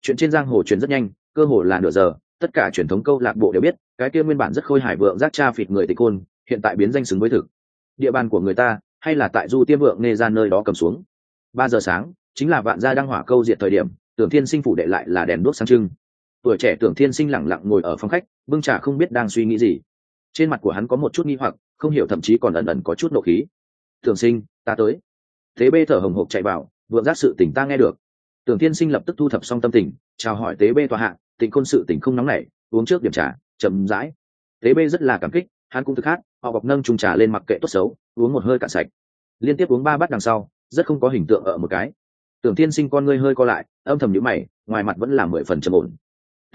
Chuyện trên giang hồ truyền rất nhanh, cơ hồ là nửa giờ, tất cả truyền thống câu lạc bộ đều biết, cái kia nguyên bản rất khôi hài vượng giác cha phịt người tịch côn hiện tại biến danh xứng với thực. Địa bàn của người ta, hay là tại du tiêm vượng nghe ra nơi đó cầm xuống. Ba giờ sáng, chính là vạn gia đăng hỏa câu diệt thời điểm, tưởng thiên sinh phủ đệ lại là đèn đuốc sáng trưng tuổi trẻ tưởng thiên sinh lẳng lặng ngồi ở phòng khách, bưng trà không biết đang suy nghĩ gì. Trên mặt của hắn có một chút nghi hoặc, không hiểu thậm chí còn ẩn ẩn có chút nộ khí. Tưởng sinh, ta tới. Thế bê thở hồng hộc chạy vào vượng giác sự tỉnh ta nghe được. Tưởng thiên sinh lập tức thu thập xong tâm tình, chào hỏi tế bê tòa hạ, tịnh khôn sự tỉnh không nóng nảy, uống trước điểm trà, chậm rãi. Tế bê rất là cảm kích, hắn cũng thức hát, họ bọc nâng trùng trà lên mặc kệ tốt xấu, uống một hơi cạn sạch. Liên tiếp uống ba bát đằng sau, rất không có hình tượng ở một cái. Tưởng thiên sinh con ngươi hơi co lại, âm thầm nhữ mày, ngoài mặt vẫn là mười phần trầm ổn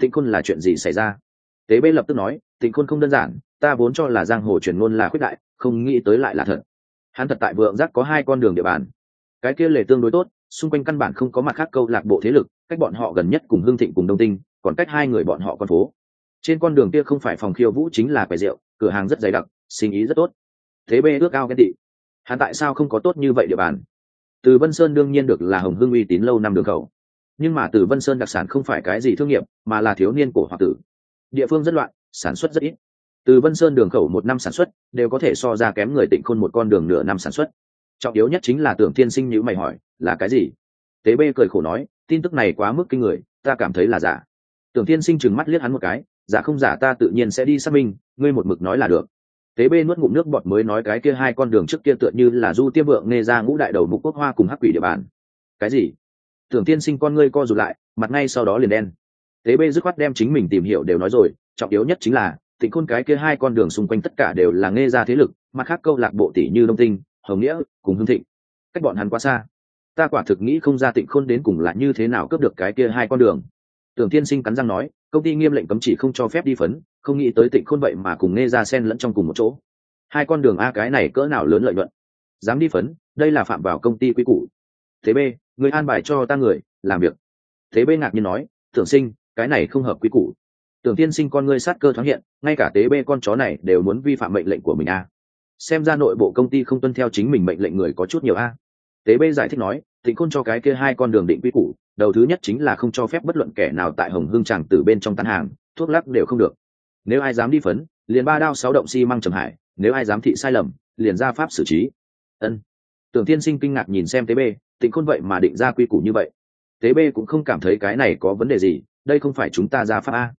tịnh khôn là chuyện gì xảy ra? Tế bê lập tức nói, tịnh khôn không đơn giản, ta vốn cho là giang hồ truyền ngôn là khuyết đại, không nghĩ tới lại là thật. Hắn thật tại vượng giác có hai con đường địa bàn. Cái kia lề tương đối tốt, xung quanh căn bản không có mặt khác câu lạc bộ thế lực, cách bọn họ gần nhất cùng hương thịnh cùng đông tinh, còn cách hai người bọn họ con phố. Trên con đường kia không phải phòng khiêu vũ chính là quầy rượu, cửa hàng rất dày đặc, sinh ý rất tốt. Thế bê ước ao ghen tị. Hắn tại sao không có tốt như vậy địa bàn? Từ vân sơn đương nhiên được là hồng hương uy tín lâu năm đường khẩu nhưng mà từ vân sơn đặc sản không phải cái gì thương nghiệp, mà là thiếu niên cổ hoặc tử. Địa phương rất loạn, sản xuất rất ít. Từ vân sơn đường khẩu một năm sản xuất, đều có thể so ra kém người tỉnh khôn một con đường nửa năm sản xuất. Trọng yếu nhất chính là tưởng thiên sinh như mày hỏi, là cái gì? Tế bê cười khổ nói, tin tức này quá mức kinh người, ta cảm thấy là giả. Tưởng thiên sinh trừng mắt liếc hắn một cái, giả không giả ta tự nhiên sẽ đi xác minh, ngươi một mực nói là được. Tế bê nuốt ngụm nước bọt mới nói cái kia hai con đường trước kia tựa như là du tiêm vượng nghe ra ngũ đại đầu mục quốc hoa cùng hắc quỷ địa bàn. Cái gì? Tưởng tiên sinh con ngươi co rụt lại, mặt ngay sau đó liền đen. Tế bê dứt khoát đem chính mình tìm hiểu đều nói rồi, trọng yếu nhất chính là, tịnh khôn cái kia hai con đường xung quanh tất cả đều là nghe ra thế lực, mặt khác câu lạc bộ tỷ như đông tinh, hồng nghĩa, cùng hương thịnh. Cách bọn hắn quá xa. Ta quả thực nghĩ không ra tịnh khôn đến cùng là như thế nào cướp được cái kia hai con đường. Tưởng tiên sinh cắn răng nói, công ty nghiêm lệnh cấm chỉ không cho phép đi phấn, không nghĩ tới tịnh khôn vậy mà cùng nghe ra sen lẫn trong cùng một chỗ. Hai con đường a cái này cỡ nào lớn lợi nhuận. Dám đi phấn, đây là phạm vào công ty quy củ. Thế b người an bài cho ta người, làm việc. Thế Bê ngạc nhiên nói, tưởng sinh, cái này không hợp quy củ. Tưởng tiên sinh con ngươi sát cơ thoáng hiện, ngay cả tế Bê con chó này đều muốn vi phạm mệnh lệnh của mình a xem ra nội bộ công ty không tuân theo chính mình mệnh lệnh người có chút nhiều a tế Bê giải thích nói tịnh khôn cho cái kia hai con đường định quy củ, đầu thứ nhất chính là không cho phép bất luận kẻ nào tại hồng hương tràng từ bên trong tán hàng, thuốc lắc đều không được. Nếu ai dám đi phấn, liền ba đao sáu động xi、si、măng trầm hải, nếu ai dám thị sai lầm, liền ra pháp xử trí. Ân. Tưởng tiên sinh kinh ngạc nhìn xem tế Bê tịnh khôn vậy mà định ra quy củ như vậy. Tế b cũng không cảm thấy cái này có vấn đề gì, đây không phải chúng ta ra pháp a.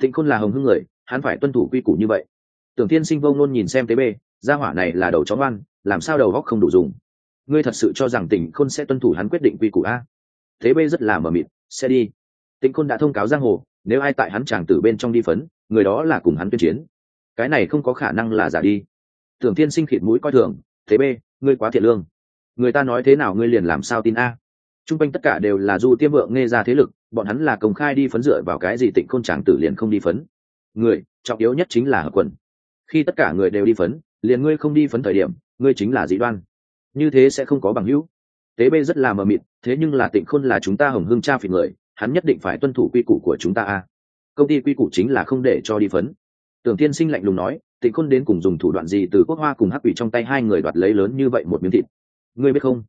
Tịnh khôn là hồng hưng người, hắn phải tuân thủ quy củ như vậy. Tưởng tiên sinh vông nôn nhìn xem tế b gia hỏa này là đầu chó ngoan làm sao đầu góc không đủ dùng? Ngươi thật sự cho rằng tỉnh khôn sẽ tuân thủ hắn quyết định quy củ a? Thế b rất là mờ mịt, sẽ đi. Tịnh khôn đã thông cáo giang hồ, nếu ai tại hắn chàng từ bên trong đi phấn, người đó là cùng hắn tuyên chiến. Cái này không có khả năng là giả đi. Tưởng tiên sinh khịt mũi coi thường thế b ngươi quá thiện lương người ta nói thế nào ngươi liền làm sao tin a? T r u n g quanh tất cả đều là du tiêm vượng nghe ra thế lực, bọn hắn là công khai đi phấn dựa vào cái gì tịnh khôn chàng tử liền không đi phấn. Người, trọng yếu nhất chính là hợp quần. Khi tất cả người đều đi phấn, liền ngươi không đi phấn thời điểm, ngươi chính là dị đoan. Như thế sẽ không có bằng hữu. Tế bê rất là mờ mịt, thế nhưng là tịnh khôn là chúng ta hồng hương cha phỉ người, hắn nhất định phải tuân thủ quy củ của chúng ta a. Công ty quy củ chính là không để cho đi phấn. Tưởng tiên sinh lạnh lùng nói, tịnh khôn đến cùng dùng thủ đoạn gì từ quốc hoa cùng hắc ủy trong tay hai người đoạt lấy lớn như vậy một miếng thịt? Ngươi biết không?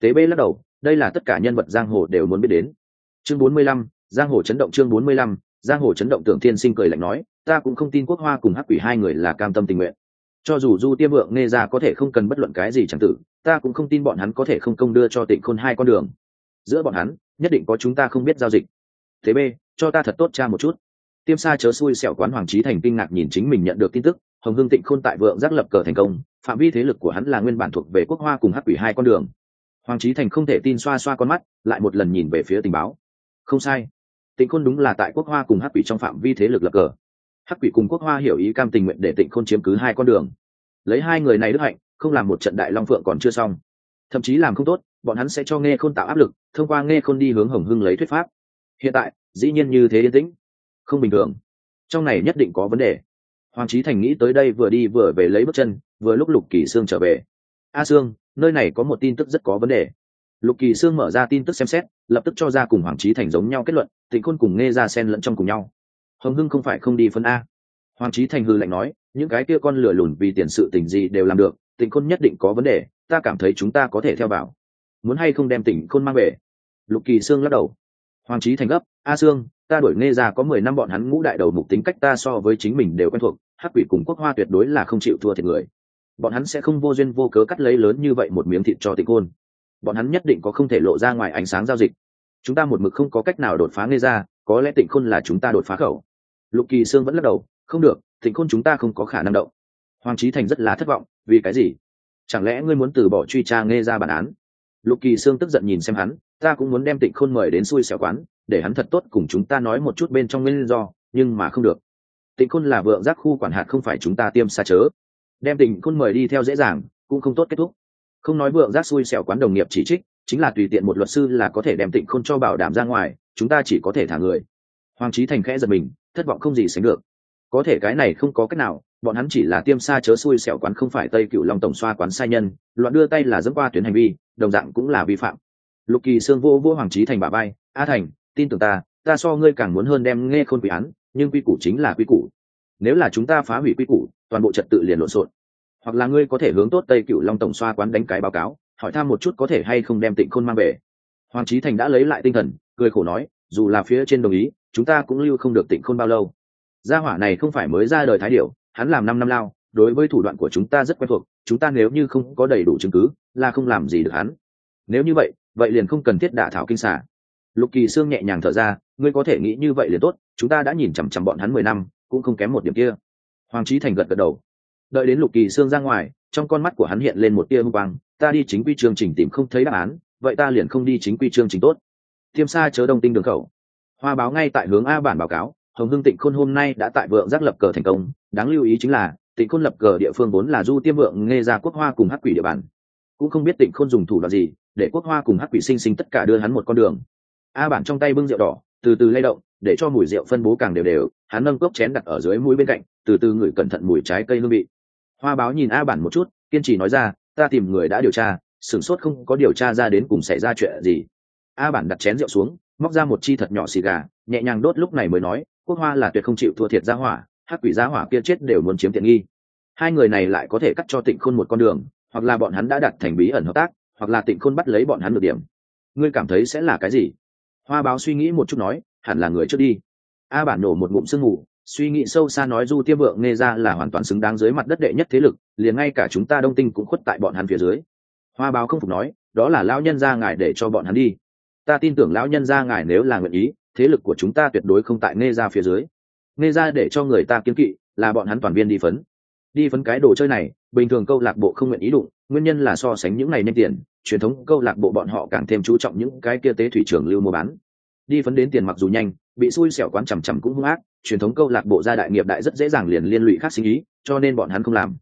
Tế bê lắc đầu, đây là tất cả nhân vật giang hồ đều muốn biết đến. Chương bốn mươi lăm, giang hồ chấn động chương bốn mươi lăm, giang hồ chấn động tưởng thiên sinh cười lạnh nói, ta cũng không tin quốc hoa cùng hắc quỷ hai người là cam tâm tình nguyện. Cho dù du tiêm vượng nghe ra có thể không cần bất luận cái gì chẳng tử, ta cũng không tin bọn hắn có thể không công đưa cho tịnh khôn hai con đường. Giữa bọn hắn, nhất định có chúng ta không biết giao dịch. Thế b cho ta thật tốt cha một chút. Tiêm sa chớ xui xẻo quán hoàng trí thành kinh ngạc nhìn chính mình nhận được tin tức hồng hưng tịnh khôn tại vượng giác lập cờ thành công, phạm vi thế lực của hắn là nguyên bản thuộc về quốc hoa cùng hắc ủy hai con đường. Hoàng trí thành không thể tin xoa xoa con mắt, lại một lần nhìn về phía tình báo. Không sai. Tịnh khôn đúng là tại quốc hoa cùng hắc ủy trong phạm vi thế lực lập cờ. Hắc ủy cùng quốc hoa hiểu ý cam tình nguyện để tịnh khôn chiếm cứ hai con đường. Lấy hai người này đức hạnh, không làm một trận đại long phượng còn chưa xong. Thậm chí làm không tốt, bọn hắn sẽ cho nghe khôn tạo áp lực, thông qua nghe khôn đi hướng hồng hưng lấy thuyết pháp. Hiện tại, dĩ nhiên như thế yên tĩnh. Không bình thường. Trong này nhất định có vấn đề hoàng trí thành nghĩ tới đây vừa đi vừa về lấy bước chân, vừa lúc lục kỳ sương trở về. A sương, nơi này có một tin tức rất có vấn đề. Lục kỳ sương mở ra tin tức xem xét, lập tức cho ra cùng hoàng trí thành giống nhau kết luận, tịnh khôn cùng nghe ra sen lẫn trong cùng nhau. Hồng hưng không phải không đi phân a. Hoàng trí thành hư lạnh nói, những cái kia con lửa lùn vì tiền sự tình gì đều làm được, Tịnh khôn nhất định có vấn đề, ta cảm thấy chúng ta có thể theo vào. Muốn hay không đem tỉnh khôn mang về? Lục kỳ sương lắc đầu. Hoàng trí thành gấp, a sương ta đổi nghe ra có mười năm bọn hắn ngũ đại đầu mục tính cách ta so với chính mình đều quen thuộc, hắc quỷ cùng quốc hoa tuyệt đối là không chịu thua thiệt người. Bọn hắn sẽ không vô duyên vô cớ cắt lấy lớn như vậy một miếng thịt cho tịch khôn bọn hắn nhất định có không thể lộ ra ngoài ánh sáng giao dịch. Chúng ta một mực không có cách nào đột phá nghe ra, có lẽ tịnh khôn là chúng ta đột phá khẩu. Lục kỳ sương vẫn lắc đầu, không được, tịnh khôn chúng ta không có khả năng động. Hoàng trí thành rất là thất vọng, vì cái gì? Chẳng lẽ ngươi muốn từ bỏ truy tra nghe ra bản án? Lục kỳ sương tức giận nhìn xem hắn ta cũng muốn đem tịnh khôn mời đến xui xẻo quán, để hắn thật tốt cùng chúng ta nói một chút bên trong nguyên do, nhưng mà không được. Tịnh khôn là vợ giác khu quản hạt không phải chúng ta tiêm xa chớ. Đem tịnh khôn mời đi theo dễ dàng, cũng không tốt kết thúc. Không nói vợ giác xui xẻo quán đồng nghiệp chỉ trích, chính là tùy tiện một luật sư là có thể đem tịnh khôn cho bảo đảm ra ngoài, chúng ta chỉ có thể thả người. Hoàng trí thành khẽ giật mình, thất vọng không gì sánh được. Có thể cái này không có cách nào, bọn hắn chỉ là tiêm xa chớ xui xẻo quán không phải tây cựu long tổng xoa quán sai nhân, loạn đưa tay là dẫn qua tuyến hành vi, đồng dạng cũng là vi phạm lục kỳ sương vô vô hoàng trí thành bà bay a thành, tin tưởng ta ta so ngươi càng muốn hơn đem nghe khôn quy án, nhưng quy củ chính là quy củ. Nếu là chúng ta phá hủy quy củ, toàn bộ trật tự liền lộn xộn. Hoặc là ngươi có thể hướng tốt tây cựu long tổng xoa quán đánh cái báo cáo, hỏi thăm một chút có thể hay không đem tịnh khôn mang về. Hoàng trí thành đã lấy lại tinh thần, cười khổ nói, dù là phía trên đồng ý, chúng ta cũng lưu không được tịnh khôn bao lâu. Gia hỏa này không phải mới ra đời thái điệu hắn làm năm năm lao, đối với thủ đoạn của chúng ta rất quen thuộc, chúng ta nếu như không có đầy đủ chứng cứ, là không làm gì được hắn. Nếu như vậy vậy liền không cần thiết đả thảo kinh xả lục kỳ sương nhẹ nhàng thở ra, ngươi có thể nghĩ như vậy liền tốt, chúng ta đã nhìn chằm chằm bọn hắn mười năm, cũng không kém một điểm kia. Hoàng trí thành gật gật đầu. Đợi đến lục kỳ sương ra ngoài, trong con mắt của hắn hiện lên một tia hưng quang, ta đi chính quy chương trình tìm không thấy đáp án, vậy ta liền không đi chính quy chương trình tốt. Tiêm xa chớ đông tinh đường khẩu. Hoa báo ngay tại hướng a bản báo cáo, hồng hưng tịnh khôn hôm nay đã tại vượng giác lập cờ thành công, đáng lưu ý chính là, tịnh khôn lập cờ địa phương vốn là du tiêm vượng nghe ra quốc hoa cùng hắc quỷ địa bàn cũng không biết tịnh khôn dùng thủ đoạn gì, để quốc hoa cùng hắc quỷ sinh sinh tất cả đưa hắn một con đường. A bản trong tay bưng rượu đỏ, từ từ lay động, để cho mùi rượu phân bố càng đều đều, hắn nâng cốc chén đặt ở dưới mũi bên cạnh, từ từ ngửi cẩn thận mùi trái cây hương vị. Hoa báo nhìn a bản một chút, kiên trì nói ra, ta tìm người đã điều tra, sửng sốt không có điều tra ra đến cùng xảy ra chuyện gì. A bản đặt chén rượu xuống, móc ra một chi thật nhỏ xì gà, nhẹ nhàng đốt lúc này mới nói, quốc hoa là tuyệt không chịu thua thiệt gia hỏa, hắc quỷ gia hỏa kia chết đều muốn chiếm tiện nghi. Hai người này lại có thể cắt cho tịnh khôn một con đường hoặc là bọn hắn đã đặt thành bí ẩn hợp tác hoặc là tịnh khôn bắt lấy bọn hắn được điểm. Ngươi cảm thấy sẽ là cái gì? Hoa báo suy nghĩ một chút nói hẳn là người trước đi. A bản nổ một ngụm sương ngủ, suy nghĩ sâu xa nói du tiêm vượng nghe ra là hoàn toàn xứng đáng dưới mặt đất đệ nhất thế lực liền ngay cả chúng ta đông tinh cũng khuất tại bọn hắn phía dưới. Hoa báo không phục nói đó là lão nhân gia ngài để cho bọn hắn đi. Ta tin tưởng lão nhân gia ngài nếu là nguyện ý thế lực của chúng ta tuyệt đối không tại nghe ra phía dưới. Nghe ra để cho người ta kiến kỵ là bọn hắn toàn viên đi phấn. Đi phấn cái đồ chơi này bình thường câu lạc bộ không nguyện ý đụng, nguyên nhân là so sánh những ngày nhanh tiền, truyền thống câu lạc bộ bọn họ càng thêm chú trọng những cái kia tế thủy trường lưu mua bán. Đi phấn đến tiền mặc dù nhanh, bị xui xẻo quán chằm chằm cũng hung ác, truyền thống câu lạc bộ gia đại nghiệp đại rất dễ dàng liền liên lụy khác sinh ý, cho nên bọn hắn không làm.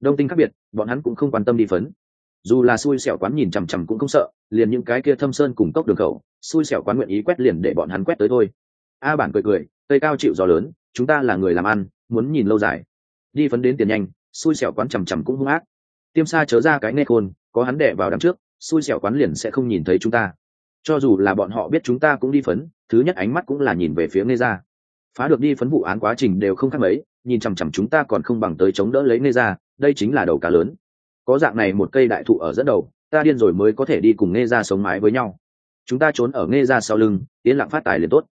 Đông tinh khác biệt, bọn hắn cũng không quan tâm đi phấn. Dù là xui xẻo quán nhìn chằm chằm cũng không sợ, liền những cái kia thâm sơn cùng cốc đường khẩu, xui xẻo quán nguyện ý quét liền để bọn hắn quét tới thôi. A bản cười cười, tây cao chịu gió lớn, chúng ta là người làm ăn, muốn nhìn lâu dài. Đi phấn đến tiền nhanh xui xẻo quán chằm chằm cũng hung ác. Tiêm xa chớ ra cái nghe khôn có hắn đẻ vào đằng trước xui xẻo quán liền sẽ không nhìn thấy chúng ta. Cho dù là bọn họ biết chúng ta cũng đi phấn thứ nhất ánh mắt cũng là nhìn về phía nghe ra phá được đi phấn vụ án quá trình đều không khác mấy nhìn chằm chằm chúng ta còn không bằng tới chống đỡ lấy nghe ra đây chính là đầu cá lớn. Có dạng này một cây đại thụ ở dẫn đầu ta điên rồi mới có thể đi cùng nghe ra sống mái với nhau. Chúng ta trốn ở nghe ra sau lưng tiến lặng phát tài liền tốt.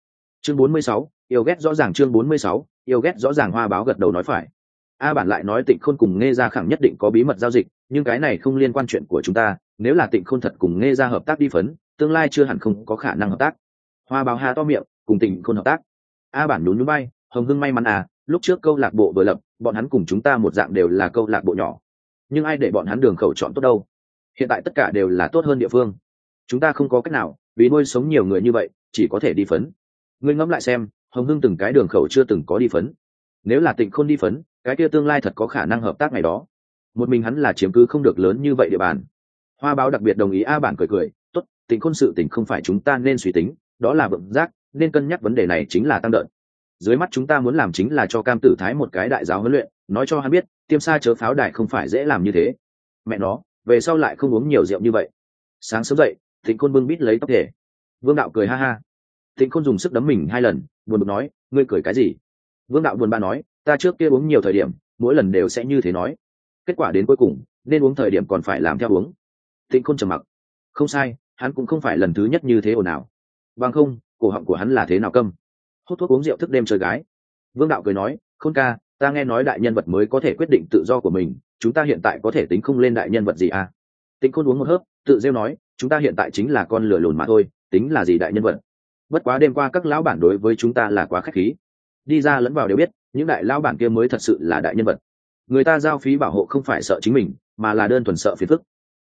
Chương 46, yêu ghét rõ ràng chương 46, yêu ghét rõ ràng hoa báo gật đầu nói phải a bản lại nói tịnh khôn cùng nghe ra khẳng nhất định có bí mật giao dịch, nhưng cái này không liên quan chuyện của chúng ta, nếu là tịnh khôn thật cùng nghe ra hợp tác đi phấn, tương lai chưa hẳn không có khả năng hợp tác. Hoa báo hà to miệng, cùng tịnh khôn hợp tác. A bản nhún núi bay, hồng hưng may mắn à lúc trước câu lạc bộ vừa lập, bọn hắn cùng chúng ta một dạng đều là câu lạc bộ nhỏ. Nhưng ai để bọn hắn đường khẩu chọn tốt đâu? Hiện tại tất cả đều là tốt hơn địa phương. Chúng ta không có cách nào, vì nuôi sống nhiều người như vậy, chỉ có thể đi phấn. Ngươi ngẫm lại xem, hồng hưng từng cái đường khẩu chưa từng có đi phấn. Nếu là tịnh khôn đi phấn cái kia tương lai thật có khả năng hợp tác ngày đó. Một mình hắn là chiếm cứ không được lớn như vậy địa bàn. Hoa báo đặc biệt đồng ý a bản cười cười, tốt tịnh khôn sự tình không phải chúng ta nên suy tính, đó là vượng giác, nên cân nhắc vấn đề này chính là tăng đợn dưới mắt chúng ta muốn làm chính là cho cam tử thái một cái đại giáo huấn luyện, nói cho hắn biết, tiêm xa chớ pháo đài không phải dễ làm như thế. Mẹ nó, về sau lại không uống nhiều rượu như vậy. Sáng sớm dậy, thịnh khôn bưng bít lấy tóc thể. Vương đạo cười ha ha. Thịnh khôn dùng sức đấm mình hai lần, buồn bực nói, ngươi cười cái gì? Vương đạo buồn bã nói ta trước kia uống nhiều thời điểm, mỗi lần đều sẽ như thế nói. Kết quả đến cuối cùng, nên uống thời điểm còn phải làm theo uống. Tịnh khôn trầm mặc. Không sai, hắn cũng không phải lần thứ nhất như thế ồn ào. Bằng không, cổ họng của hắn là thế nào câm? Hút thuốc uống rượu thức đêm chơi gái. Vương đạo cười nói, khôn ca, ta nghe nói đại nhân vật mới có thể quyết định tự do của mình, chúng ta hiện tại có thể tính không lên đại nhân vật gì à? Tịnh khôn uống một hớp, tự rêu nói, chúng ta hiện tại chính là con lửa lùn mà thôi, tính là gì đại nhân vật? Bất quá đêm qua các lão bản đối với chúng ta là quá khách khí. Đi ra lẫn vào đều biết những đại lão bản kia mới thật sự là đại nhân vật. Người ta giao phí bảo hộ không phải sợ chính mình, mà là đơn thuần sợ phiền phức.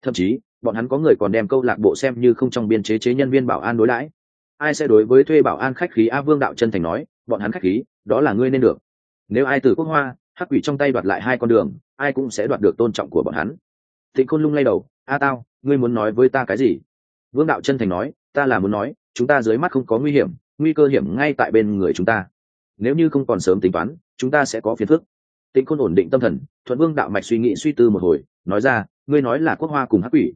Thậm chí, bọn hắn có người còn đem câu lạc bộ xem như không trong biên chế chế nhân viên bảo an đối đãi. Ai sẽ đối với thuê bảo an khách khí a vương đạo chân thành nói, bọn hắn khách khí, đó là ngươi nên được. Nếu ai từ quốc hoa, hắc quỷ trong tay đoạt lại hai con đường, ai cũng sẽ đoạt được tôn trọng của bọn hắn. Thịnh khôn lung lay đầu, a tao, ngươi muốn nói với ta cái gì? Vương đạo chân thành nói, ta là muốn nói, chúng ta dưới mắt không có nguy hiểm, nguy cơ hiểm ngay tại bên người chúng ta nếu như không còn sớm tính toán, chúng ta sẽ có phiền phức. Tịnh khôn ổn định tâm thần, thuận vương đạo mạch suy nghĩ suy tư một hồi, nói ra, ngươi nói là quốc hoa cùng hắc quỷ.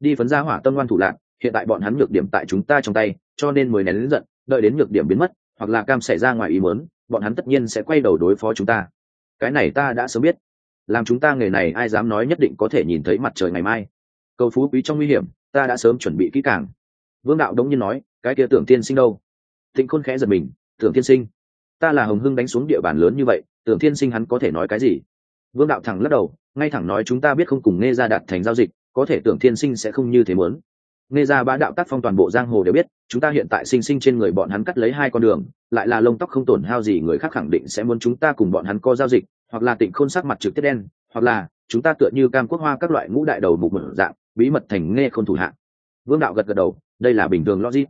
Đi phấn ra hỏa tâm ngoan thủ lạc hiện tại bọn hắn nhược điểm tại chúng ta trong tay, cho nên mới nén đến giận, đợi đến nhược điểm biến mất, hoặc là cam xảy ra ngoài ý muốn, bọn hắn tất nhiên sẽ quay đầu đối phó chúng ta. Cái này ta đã sớm biết. Làm chúng ta nghề này ai dám nói nhất định có thể nhìn thấy mặt trời ngày mai. Cầu phú quý trong nguy hiểm, ta đã sớm chuẩn bị kỹ càng. Vương đạo đống nhiên nói, cái kia tưởng tiên sinh đâu? Thịnh khôn khẽ giật mình, tưởng tiên sinh ta là hồng hưng đánh xuống địa bàn lớn như vậy, tưởng thiên sinh hắn có thể nói cái gì? Vương đạo thẳng lắc đầu, ngay thẳng nói chúng ta biết không cùng nghe ra đạt thành giao dịch, có thể tưởng thiên sinh sẽ không như thế muốn. Nghe ra bá đạo tác phong toàn bộ giang hồ đều biết, chúng ta hiện tại sinh sinh trên người bọn hắn cắt lấy hai con đường, lại là lông tóc không tổn hao gì người khác khẳng định sẽ muốn chúng ta cùng bọn hắn có giao dịch, hoặc là tịnh khôn sắc mặt trực tiếp đen, hoặc là chúng ta tựa như cam quốc hoa các loại ngũ đại đầu mục mở dạng, bí mật thành nghe khôn thủ hạ. Vương đạo gật gật đầu, đây là bình thường logic.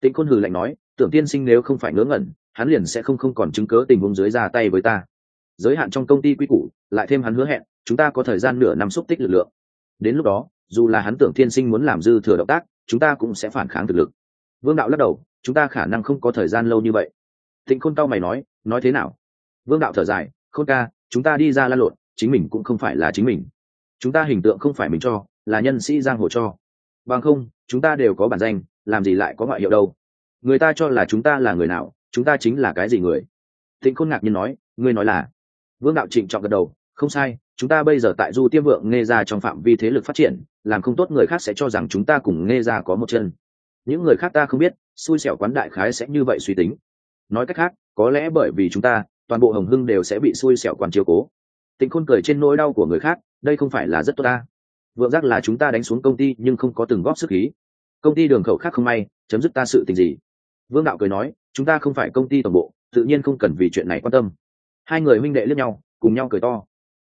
Tịnh khôn hừ lạnh nói, tưởng tiên sinh nếu không phải ngớ ngẩn hắn liền sẽ không không còn chứng cớ tình huống dưới ra tay với ta. Giới hạn trong công ty quy củ, lại thêm hắn hứa hẹn, chúng ta có thời gian nửa năm xúc tích lực lượng. Đến lúc đó, dù là hắn tưởng thiên sinh muốn làm dư thừa động tác, chúng ta cũng sẽ phản kháng thực lực. Vương đạo lắc đầu, chúng ta khả năng không có thời gian lâu như vậy. Thịnh khôn tao mày nói nói thế nào? Vương đạo thở dài, khôn ca, chúng ta đi ra lan lộn, chính mình cũng không phải là chính mình. Chúng ta hình tượng không phải mình cho, là nhân sĩ giang hồ cho. Bằng không, chúng ta đều có bản danh, làm gì lại có ngoại hiệu đâu? Người ta cho là chúng ta là người nào chúng ta chính là cái gì người? Thịnh khôn ngạc nhiên nói, ngươi nói là? Vương đạo trịnh trọng gật đầu, không sai, chúng ta bây giờ tại du tiêm vượng nghe ra trong phạm vi thế lực phát triển, làm không tốt người khác sẽ cho rằng chúng ta cùng nghe ra có một chân. Những người khác ta không biết, xui xẻo quán đại khái sẽ như vậy suy tính. Nói cách khác, có lẽ bởi vì chúng ta, toàn bộ hồng hưng đều sẽ bị xui xẻo quán chiếu cố. Tịnh khôn cười trên nỗi đau của người khác, đây không phải là rất tốt ta. Vượng giác là chúng ta đánh xuống công ty nhưng không có từng góp sức khí. Công ty đường khẩu khác không may, chấm dứt ta sự tình gì? Vương đạo cười nói, chúng ta không phải công ty tổng bộ, tự nhiên không cần vì chuyện này quan tâm. Hai người huynh đệ liếc nhau, cùng nhau cười to.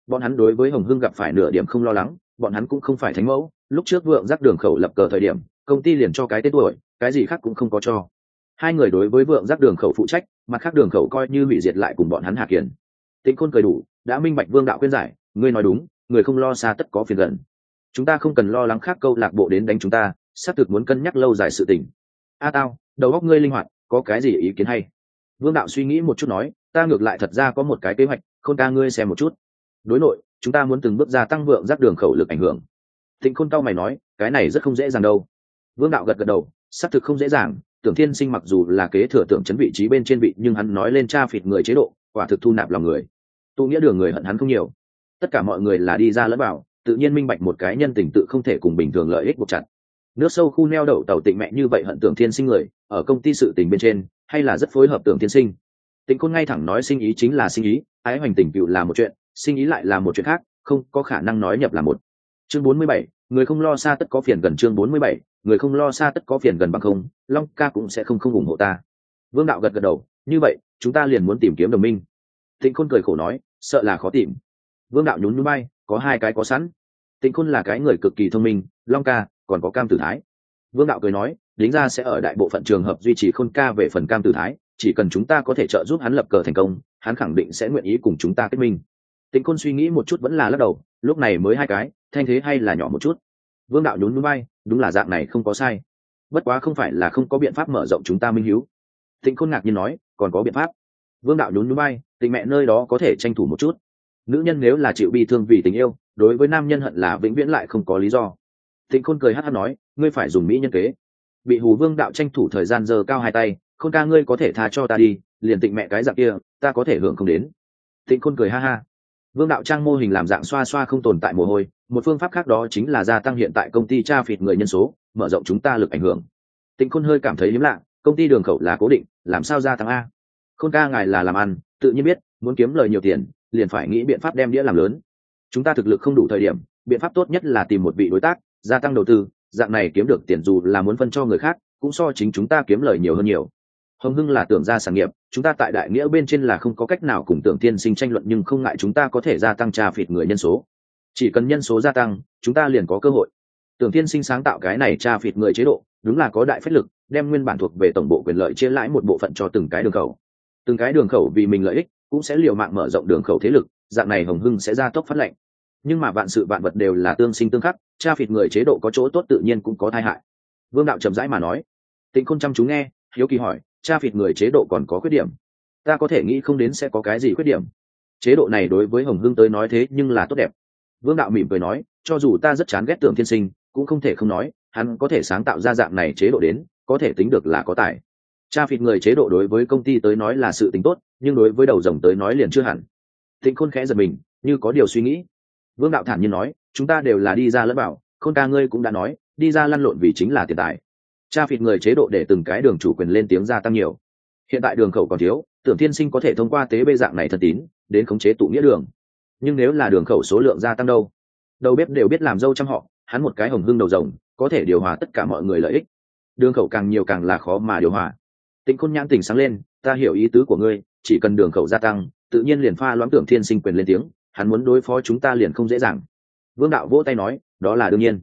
Bọn hắn đối với hồng hưng gặp phải nửa điểm không lo lắng, bọn hắn cũng không phải thánh mẫu. Lúc trước vượng giác đường khẩu lập cờ thời điểm, công ty liền cho cái tên tuổi, cái gì khác cũng không có cho. Hai người đối với vượng giác đường khẩu phụ trách, mặt khác đường khẩu coi như hủy diệt lại cùng bọn hắn hạ kiển tĩnh khôn cười đủ, đã minh bạch vương đạo khuyên giải, ngươi nói đúng, người không lo xa tất có phiền gần. Chúng ta không cần lo lắng khác câu lạc bộ đến đánh chúng ta, xác thực muốn cân nhắc lâu dài sự tình. A tao đầu óc ngươi linh hoạt, có cái gì ý kiến hay? Vương đạo suy nghĩ một chút nói, ta ngược lại thật ra có một cái kế hoạch, khôn ca ngươi xem một chút. Đối nội, chúng ta muốn từng bước gia tăng vượng giác đường khẩu lực ảnh hưởng. Thịnh khôn cao mày nói, cái này rất không dễ dàng đâu. Vương đạo gật gật đầu, xác thực không dễ dàng, tưởng thiên sinh mặc dù là kế thừa tưởng chấn vị trí bên trên vị, nhưng hắn nói lên cha phịt người chế độ, quả thực thu nạp lòng người. Tu nghĩa đường người hận hắn không nhiều. Tất cả mọi người là đi ra lẫn vào, tự nhiên minh bạch một cái nhân tình tự không thể cùng bình thường lợi ích buộc chặt nước sâu khu neo đậu tàu tịnh mẹ như vậy hận tưởng thiên sinh người, ở công ty sự tình bên trên, hay là rất phối hợp tưởng thiên sinh? Tịnh khôn ngay thẳng nói sinh ý chính là sinh ý, ái hoành tình cựu là một chuyện, sinh ý lại là một chuyện khác, không có khả năng nói nhập là một. Chương bốn mươi bảy, người không lo xa tất có phiền gần chương bốn mươi bảy, người không lo xa tất có phiền gần bằng không, long ca cũng sẽ không không ủng hộ ta. Vương đạo gật gật đầu, như vậy, chúng ta liền muốn tìm kiếm đồng minh. Tịnh khôn cười khổ nói, sợ là khó tìm. Vương đạo nhún núi bay, có hai cái có sẵn. Tịnh khôn là cái người cực kỳ thông minh, long ca còn có cam tử thái. Vương đạo cười nói lính ra sẽ ở đại bộ phận trường hợp duy trì khôn ca về phần cam tử thái, chỉ cần chúng ta có thể trợ giúp hắn lập cờ thành công, hắn khẳng định sẽ nguyện ý cùng chúng ta kết minh. Tịnh khôn suy nghĩ một chút vẫn là lắc đầu, lúc này mới hai cái, thanh thế hay là nhỏ một chút. Vương đạo nhún núi bay, đúng là dạng này không có sai. Bất quá không phải là không có biện pháp mở rộng chúng ta minh hiếu. Tịnh khôn ngạc nhiên nói, còn có biện pháp. Vương đạo nhún núi bay, tình mẹ nơi đó có thể tranh thủ một chút. Nữ nhân nếu là chịu bi thương vì tình yêu, đối với nam nhân hận là vĩnh viễn lại không có lý do tịnh khôn cười hát hát nói, ngươi phải dùng mỹ nhân kế. Bị hù vương đạo tranh thủ thời gian giờ cao hai tay, khôn ca ngươi có thể tha cho ta đi, liền tịnh mẹ cái dạng kia, ta có thể hưởng không đến. Tịnh khôn cười ha ha. Vương đạo trang mô hình làm dạng xoa xoa không tồn tại mồ hôi, một phương pháp khác đó chính là gia tăng hiện tại công ty tra phịt người nhân số, mở rộng chúng ta lực ảnh hưởng. Tịnh khôn hơi cảm thấy hiếm lạ, công ty đường khẩu là cố định, làm sao gia tăng a? Khôn ca ngài là làm ăn, tự nhiên biết, muốn kiếm lời nhiều tiền, liền phải nghĩ biện pháp đem đĩa làm lớn. Chúng ta thực lực không đủ thời điểm, biện pháp tốt nhất là tìm một vị đối tác gia tăng đầu tư, dạng này kiếm được tiền dù là muốn phân cho người khác, cũng so chính chúng ta kiếm lời nhiều hơn nhiều. Hồng hưng là tưởng ra sản nghiệp, chúng ta tại đại nghĩa bên trên là không có cách nào cùng tưởng tiên sinh tranh luận nhưng không ngại chúng ta có thể gia tăng trà phịt người nhân số. Chỉ cần nhân số gia tăng, chúng ta liền có cơ hội. Tưởng tiên sinh sáng tạo cái này trà phịt người chế độ, đúng là có đại phép lực, đem nguyên bản thuộc về tổng bộ quyền lợi chia lãi một bộ phận cho từng cái đường khẩu. Từng cái đường khẩu vì mình lợi ích, cũng sẽ liều mạng mở rộng đường khẩu thế lực, dạng này hồng hưng sẽ ra tốc phát lệnh nhưng mà vạn sự vạn vật đều là tương sinh tương khắc, cha phịt người chế độ có chỗ tốt tự nhiên cũng có tai hại. Vương đạo chậm rãi mà nói, tịnh khôn chăm chú nghe, hiếu kỳ hỏi, cha phịt người chế độ còn có khuyết điểm? Ta có thể nghĩ không đến sẽ có cái gì khuyết điểm. Chế độ này đối với hồng hưng tới nói thế nhưng là tốt đẹp. Vương đạo mỉm cười nói, cho dù ta rất chán ghét tưởng thiên sinh, cũng không thể không nói, hắn có thể sáng tạo ra dạng này chế độ đến, có thể tính được là có tài. Cha phịt người chế độ đối với công ty tới nói là sự tính tốt, nhưng đối với đầu rồng tới nói liền chưa hẳn. Tịnh khôn khẽ giật mình, như có điều suy nghĩ vương đạo thản nhiên nói, chúng ta đều là đi ra lẫn bảo khôn ca ngươi cũng đã nói, đi ra lăn lộn vì chính là tiền tài. Cha phịt người chế độ để từng cái đường chủ quyền lên tiếng gia tăng nhiều. Hiện tại đường khẩu còn thiếu, tưởng Thiên sinh có thể thông qua tế bê dạng này thân tín, đến khống chế tụ nghĩa đường. Nhưng nếu là đường khẩu số lượng gia tăng đâu? Đầu bếp đều biết làm dâu trăm họ, hắn một cái hồng hưng đầu rồng, có thể điều hòa tất cả mọi người lợi ích. Đường khẩu càng nhiều càng là khó mà điều hòa. Tĩnh khôn nhãn tỉnh sáng lên, ta hiểu ý tứ của ngươi, chỉ cần đường khẩu gia tăng, tự nhiên liền pha loãng tưởng thiên sinh quyền lên tiếng hắn muốn đối phó chúng ta liền không dễ dàng. Vương đạo vỗ tay nói, đó là đương nhiên.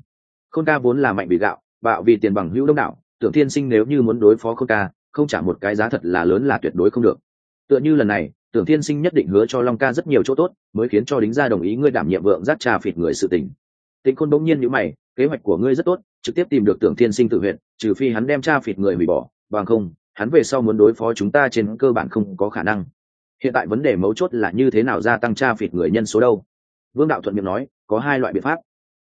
Khôn ca vốn là mạnh bị gạo, bạo vì tiền bằng hữu đông đạo tưởng thiên sinh nếu như muốn đối phó khôn ca, không trả một cái giá thật là lớn là tuyệt đối không được. Tựa như lần này, tưởng thiên sinh nhất định hứa cho long ca rất nhiều chỗ tốt, mới khiến cho đính gia đồng ý ngươi đảm nhiệm vượng giác trà phịt người sự tình. Tĩnh khôn bỗng nhiên nhữ mày, kế hoạch của ngươi rất tốt, trực tiếp tìm được tưởng thiên sinh tự huyện, trừ phi hắn đem tra phịt người hủy bỏ, bằng không, hắn về sau muốn đối phó chúng ta trên cơ bản không có khả năng hiện tại vấn đề mấu chốt là như thế nào gia tăng tra phịt người nhân số đâu? Vương đạo thuận miệng nói, có hai loại biện pháp.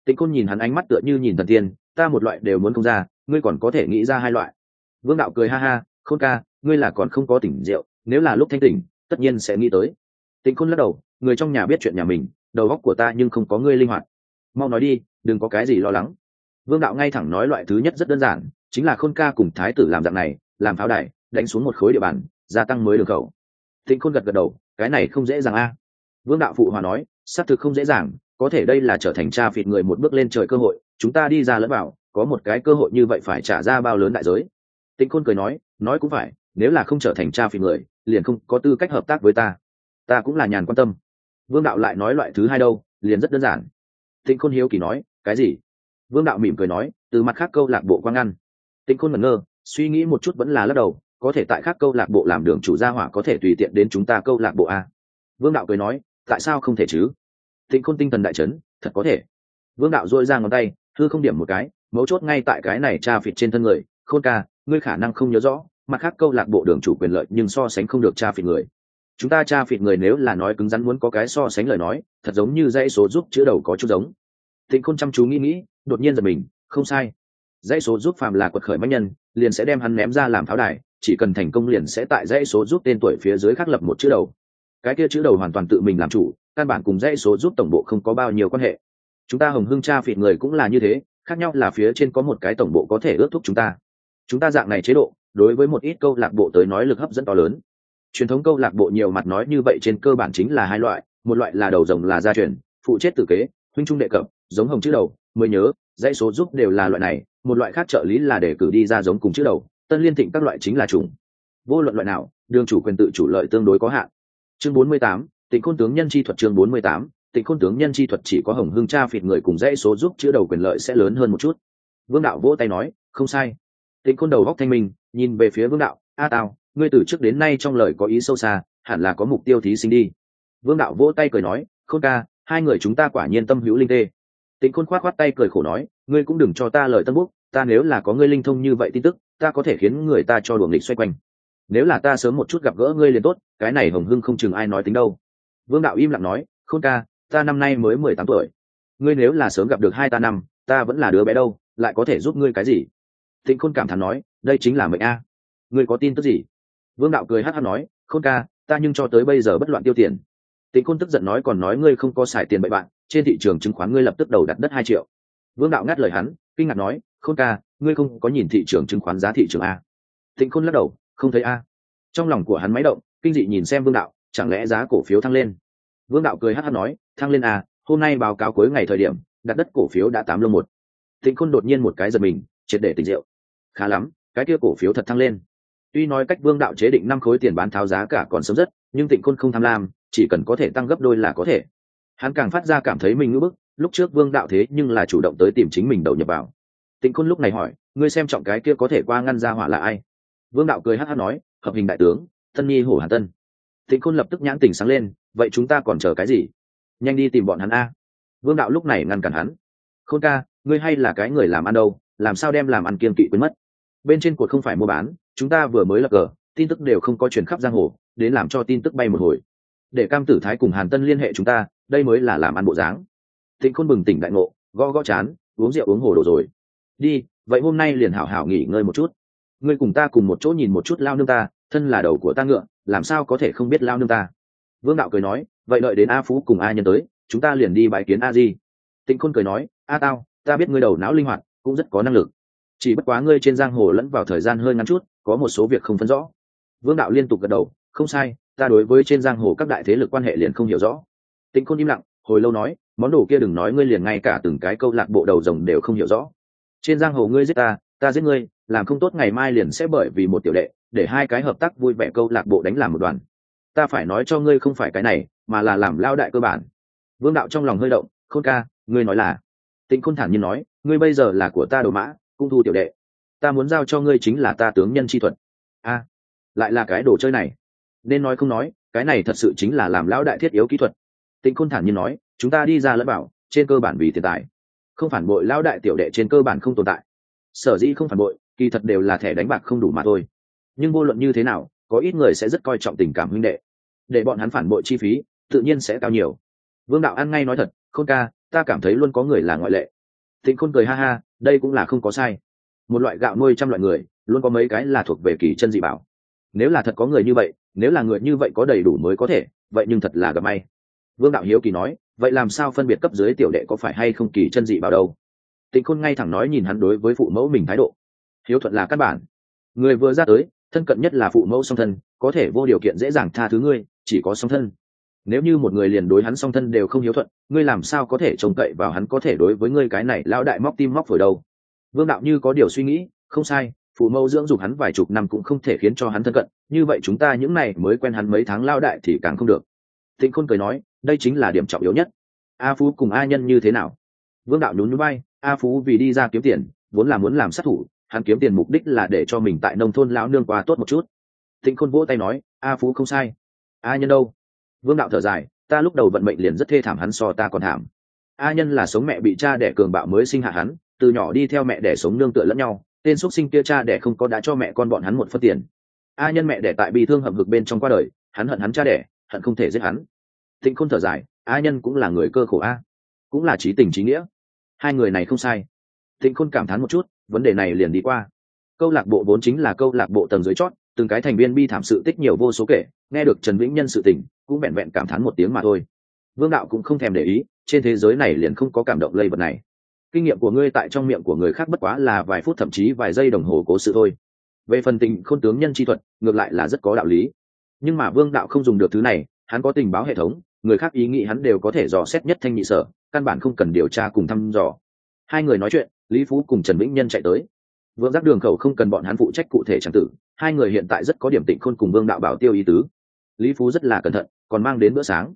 Tịnh côn nhìn hắn ánh mắt tựa như nhìn thần tiên, ta một loại đều muốn không ra, ngươi còn có thể nghĩ ra hai loại. Vương đạo cười ha ha, khôn ca, ngươi là còn không có tỉnh rượu, nếu là lúc thanh tỉnh, tất nhiên sẽ nghĩ tới. Tịnh khôn lắc đầu, người trong nhà biết chuyện nhà mình, đầu óc của ta nhưng không có ngươi linh hoạt. Mau nói đi, đừng có cái gì lo lắng. Vương đạo ngay thẳng nói loại thứ nhất rất đơn giản, chính là khôn ca cùng thái tử làm dạng này, làm pháo đài, đánh xuống một khối địa bàn, gia tăng mới đường khẩu tĩnh khôn gật gật đầu, cái này không dễ dàng a. Vương đạo phụ hòa nói, xác thực không dễ dàng, có thể đây là trở thành cha phịt người một bước lên trời cơ hội, chúng ta đi ra lẫn vào, có một cái cơ hội như vậy phải trả ra bao lớn đại giới. Tĩnh khôn cười nói nói cũng phải, nếu là không trở thành cha phịt người, liền không có tư cách hợp tác với ta. Ta cũng là nhàn quan tâm. Vương đạo lại nói loại thứ hai đâu, liền rất đơn giản. Tĩnh khôn hiếu kỳ nói, cái gì? Vương đạo mỉm cười nói, từ mặt khác câu lạc bộ quang ngăn tĩnh khôn ngẩn ngơ, suy nghĩ một chút vẫn là lắc đầu có thể tại khác câu lạc bộ làm đường chủ gia hỏa có thể tùy tiện đến chúng ta câu lạc bộ a. Vương đạo cười nói, tại sao không thể chứ? Thịnh khôn tinh thần đại trấn thật có thể. Vương đạo dôi ra ngón tay thư không điểm một cái, mấu chốt ngay tại cái này tra phịt trên thân người. Khôn ca, ngươi khả năng không nhớ rõ, mặt khác câu lạc bộ đường chủ quyền lợi nhưng so sánh không được tra phịt người. Chúng ta tra phịt người nếu là nói cứng rắn muốn có cái so sánh lời nói, thật giống như dãy số giúp chữa đầu có chút giống. Thịnh khôn chăm chú nghĩ nghĩ, đột nhiên giật mình, không sai. Dãy số giúp phàm là quật khởi mạnh nhân, liền sẽ đem hắn ném ra làm pháo đài chỉ cần thành công liền sẽ tại dãy số giúp tên tuổi phía dưới khắc lập một chữ đầu. Cái kia chữ đầu hoàn toàn tự mình làm chủ, căn bản cùng dãy số giúp tổng bộ không có bao nhiêu quan hệ. Chúng ta hồng hưng cha phịt người cũng là như thế, khác nhau là phía trên có một cái tổng bộ có thể ước thúc chúng ta. Chúng ta dạng này chế độ, đối với một ít câu lạc bộ tới nói lực hấp dẫn to lớn. Truyền thống câu lạc bộ nhiều mặt nói như vậy trên cơ bản chính là hai loại, một loại là đầu rồng là gia truyền, phụ chết tử kế, huynh trung đệ cập, giống hồng chữ đầu, mới nhớ, dãy số giúp đều là loại này, một loại khác trợ lý là để cử đi ra giống cùng chữ đầu tân liên thịnh các loại chính là chủng. Vô luận loại nào đường chủ quyền tự chủ lợi tương đối có hạn. Chương 48, tịnh khôn tướng nhân chi thuật chương 48, tịnh khôn tướng nhân chi thuật chỉ có hồng hương cha phịt người cùng dãy số giúp chữ đầu quyền lợi sẽ lớn hơn một chút. Vương đạo vỗ tay nói không sai. Tỉnh khôn đầu góc thanh minh nhìn về phía vương đạo a tao ngươi từ trước đến nay trong lời có ý sâu xa hẳn là có mục tiêu thí sinh đi. Vương đạo vỗ tay cười nói khôn ca hai người chúng ta quả nhiên tâm hữu linh tê. Tịnh khôn khoát khoát tay cười khổ nói ngươi cũng đừng cho ta lời tân búc ta nếu là có ngươi linh thông như vậy tin tức ta có thể khiến người ta cho đuồng lịch xoay quanh. Nếu là ta sớm một chút gặp gỡ ngươi liền tốt, cái này hồng hưng không chừng ai nói tính đâu. Vương đạo im lặng nói, khôn ca, ta năm nay mới mười tám tuổi. Ngươi nếu là sớm gặp được hai ta năm, ta vẫn là đứa bé đâu, lại có thể giúp ngươi cái gì? Thịnh khôn cảm thán nói, đây chính là mệnh a. Ngươi có tin tức gì? Vương đạo cười hát hát nói, khôn ca, ta nhưng cho tới bây giờ bất loạn tiêu tiền. Tịnh khôn tức giận nói, còn nói ngươi không có xài tiền bậy bạn, trên thị trường chứng khoán ngươi lập tức đầu đặt đất hai triệu. Vương đạo ngắt lời hắn, kinh ngạc nói, khôn ca ngươi không có nhìn thị trường chứng khoán giá thị trường a. Tịnh khôn lắc đầu, không thấy a. Trong lòng của hắn máy động, kinh dị nhìn xem vương đạo, chẳng lẽ giá cổ phiếu thăng lên? Vương đạo cười hát hát nói, thăng lên a, hôm nay báo cáo cuối ngày thời điểm, đặt đất cổ phiếu đã tám lô một. Tịnh khôn đột nhiên một cái giật mình, triệt để tỉnh rượu. Khá lắm, cái kia cổ phiếu thật thăng lên. Tuy nói cách vương đạo chế định năm khối tiền bán tháo giá cả còn sớm rất, nhưng tịnh khôn không tham lam, chỉ cần có thể tăng gấp đôi là có thể. Hắn càng phát ra cảm thấy mình ngưỡng bức, lúc trước vương đạo thế nhưng là chủ động tới tìm chính mình đầu nhập vào tịnh khôn lúc này hỏi, ngươi xem trọng cái kia có thể qua ngăn ra hỏa là ai? Vương đạo cười hát hát nói, hợp hình đại tướng thân nhi hổ Hàn tân. Tịnh khôn lập tức nhãn tình sáng lên, vậy chúng ta còn chờ cái gì? Nhanh đi tìm bọn hắn a. Vương đạo lúc này ngăn cản hắn, khôn ca, ngươi hay là cái người làm ăn đâu, làm sao đem làm ăn kiên kỵ quên mất? Bên trên cuộc không phải mua bán, chúng ta vừa mới lập cờ, tin tức đều không có chuyển khắp giang hồ, đến làm cho tin tức bay một hồi. Để cam tử thái cùng hàn tân liên hệ chúng ta, đây mới là làm ăn bộ dáng. Thịnh khôn bừng tỉnh đại ngộ, gõ gõ chán, uống rượu uống hồ đồ rồi đi, vậy hôm nay liền hảo hảo nghỉ ngơi một chút. Ngươi cùng ta cùng một chỗ nhìn một chút lao nương ta, thân là đầu của ta ngựa, làm sao có thể không biết lao nương ta? Vương đạo cười nói, vậy đợi đến a phú cùng a nhân tới, chúng ta liền đi bài kiến a di. Tịnh khôn cười nói, a tao, ta biết ngươi đầu não linh hoạt, cũng rất có năng lực. Chỉ bất quá ngươi trên giang hồ lẫn vào thời gian hơi ngắn chút, có một số việc không phân rõ. Vương đạo liên tục gật đầu, không sai, ta đối với trên giang hồ các đại thế lực quan hệ liền không hiểu rõ. Tịnh khôn im lặng, hồi lâu nói, món đồ kia đừng nói ngươi liền ngay cả từng cái câu lạc bộ đầu rồng đều không hiểu rõ trên giang hồ ngươi giết ta ta giết ngươi, làm không tốt ngày mai liền sẽ bởi vì một tiểu đệ, để hai cái hợp tác vui vẻ câu lạc bộ đánh làm một đoàn. Ta phải nói cho ngươi không phải cái này, mà là làm lao đại cơ bản. Vương đạo trong lòng hơi động, khôn ca, ngươi nói là. Tịnh khôn thản nhiên nói, ngươi bây giờ là của ta đồ mã cung thu tiểu đệ. Ta muốn giao cho ngươi chính là ta tướng nhân chi thuật. A, lại là cái đồ chơi này. Nên nói không nói, cái này thật sự chính là làm lão đại thiết yếu kỹ thuật. Tịnh khôn thản nhiên nói, chúng ta đi ra lẫn bảo, trên cơ bản vì tiền tài không phản bội lão đại tiểu đệ trên cơ bản không tồn tại. Sở dĩ không phản bội, kỳ thật đều là thẻ đánh bạc không đủ mà thôi. Nhưng vô luận như thế nào, có ít người sẽ rất coi trọng tình cảm huynh đệ. Để bọn hắn phản bội chi phí, tự nhiên sẽ cao nhiều. Vương đạo ăn ngay nói thật, khôn ca, ta cảm thấy luôn có người là ngoại lệ. Tịnh khôn cười ha ha, đây cũng là không có sai. Một loại gạo nuôi trăm loại người, luôn có mấy cái là thuộc về kỳ chân dị bảo. Nếu là thật có người như vậy, nếu là người như vậy có đầy đủ mới có thể, vậy nhưng thật là gặp may vương đạo hiếu kỳ nói, vậy làm sao phân biệt cấp dưới tiểu đệ có phải hay không kỳ chân dị bảo đâu? Tịnh khôn ngay thẳng nói nhìn hắn đối với phụ mẫu mình thái độ. Hiếu thuận là căn bản. Người vừa ra tới, thân cận nhất là phụ mẫu song thân, có thể vô điều kiện dễ dàng tha thứ ngươi, chỉ có song thân. Nếu như một người liền đối hắn song thân đều không hiếu thuận, ngươi làm sao có thể trông cậy vào hắn có thể đối với ngươi cái này lão đại móc tim móc phổi đâu? Vương đạo như có điều suy nghĩ, không sai, phụ mẫu dưỡng dục hắn vài chục năm cũng không thể khiến cho hắn thân cận, như vậy chúng ta những này mới quen hắn mấy tháng lao đại thì càng không được. Tịnh khôn cười nói đây chính là điểm trọng yếu nhất. A phú cùng a nhân như thế nào? Vương đạo nhún núi bay a phú vì đi ra kiếm tiền, vốn là muốn làm sát thủ, hắn kiếm tiền mục đích là để cho mình tại nông thôn lão nương qua tốt một chút. Tịnh khôn vỗ tay nói, a phú không sai. A nhân đâu? Vương đạo thở dài, ta lúc đầu vận mệnh liền rất thê thảm hắn so ta còn thảm. A nhân là sống mẹ bị cha đẻ cường bạo mới sinh hạ hắn, từ nhỏ đi theo mẹ đẻ sống nương tựa lẫn nhau, tên x sinh kia cha đẻ không có đã cho mẹ con bọn hắn một phân tiền. A nhân mẹ đẻ tại bị thương hầm hực bên trong qua đời, hắn hận hắn cha đẻ, hận không thể giết hắn thịnh khôn thở dài, a nhân cũng là người cơ khổ a, cũng là trí tình trí nghĩa. Hai người này không sai. Thịnh khôn cảm thán một chút, vấn đề này liền đi qua. Câu lạc bộ vốn chính là câu lạc bộ tầng dưới chót, từng cái thành viên bi thảm sự tích nhiều vô số kể, nghe được trần vĩnh nhân sự tình, cũng vẹn vẹn cảm thán một tiếng mà thôi. Vương đạo cũng không thèm để ý, trên thế giới này liền không có cảm động lây vật này. Kinh nghiệm của ngươi tại trong miệng của người khác bất quá là vài phút thậm chí vài giây đồng hồ cố sự thôi. Về phần tình khôn tướng nhân chi thuật, ngược lại là rất có đạo lý. Nhưng mà vương đạo không dùng được thứ này, hắn có tình báo hệ thống người khác ý nghĩ hắn đều có thể dò xét nhất thanh nhị sở, căn bản không cần điều tra cùng thăm dò. Hai người nói chuyện, lý phú cùng trần vĩnh nhân chạy tới. Vương giác đường khẩu không cần bọn hắn phụ trách cụ thể trang tử, hai người hiện tại rất có điểm tịnh khôn cùng vương đạo bảo tiêu ý tứ. Lý phú rất là cẩn thận, còn mang đến bữa sáng.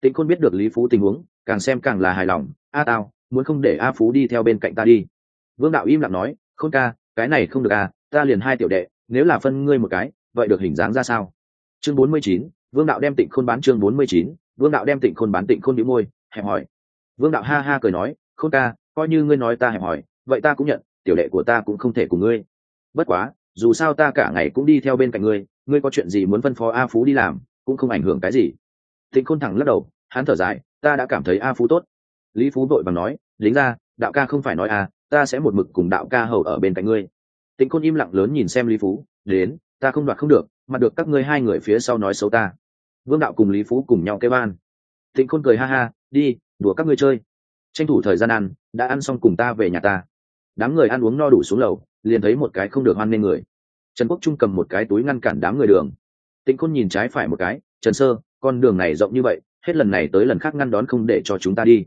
Tịnh khôn biết được lý phú tình huống, càng xem càng là hài lòng, a tao, muốn không để a phú đi theo bên cạnh ta đi. Vương đạo im lặng nói, khôn ca, cái này không được à ta liền hai tiểu đệ, nếu là phân ngươi một cái, vậy được hình dáng ra sao? Chương bốn mươi chín, vương đạo đem tịnh khôn bán chương bốn mươi chín vương đạo đem tịnh khôn bán tịnh khôn bị môi, hẹp hỏi. Vương đạo ha ha cười nói, khôn ca, coi như ngươi nói ta hẹp hỏi, vậy ta cũng nhận, tiểu đệ của ta cũng không thể cùng ngươi. Bất quá, dù sao ta cả ngày cũng đi theo bên cạnh ngươi ngươi có chuyện gì muốn phân phó a phú đi làm, cũng không ảnh hưởng cái gì. Tịnh khôn thẳng lắc đầu, hắn thở dài, ta đã cảm thấy a phú tốt. Lý phú vội bằng nói, lính ra, đạo ca không phải nói à ta sẽ một mực cùng đạo ca hầu ở bên cạnh ngươi. Tịnh khôn im lặng lớn nhìn xem lý phú, đến, ta không đoạt không được, mà được các ngươi hai người phía sau nói xấu ta vương đạo cùng lý phú cùng nhau kêu ban tịnh khôn cười ha ha, đi, đùa các ngươi chơi. Tranh thủ thời gian ăn, đã ăn xong cùng ta về nhà ta. Đám người ăn uống no đủ xuống lầu, liền thấy một cái không được hoan nên người. Trần quốc trung cầm một cái túi ngăn cản đám người đường. Tịnh khôn nhìn trái phải một cái, trần sơ, con đường này rộng như vậy, hết lần này tới lần khác ngăn đón không để cho chúng ta đi.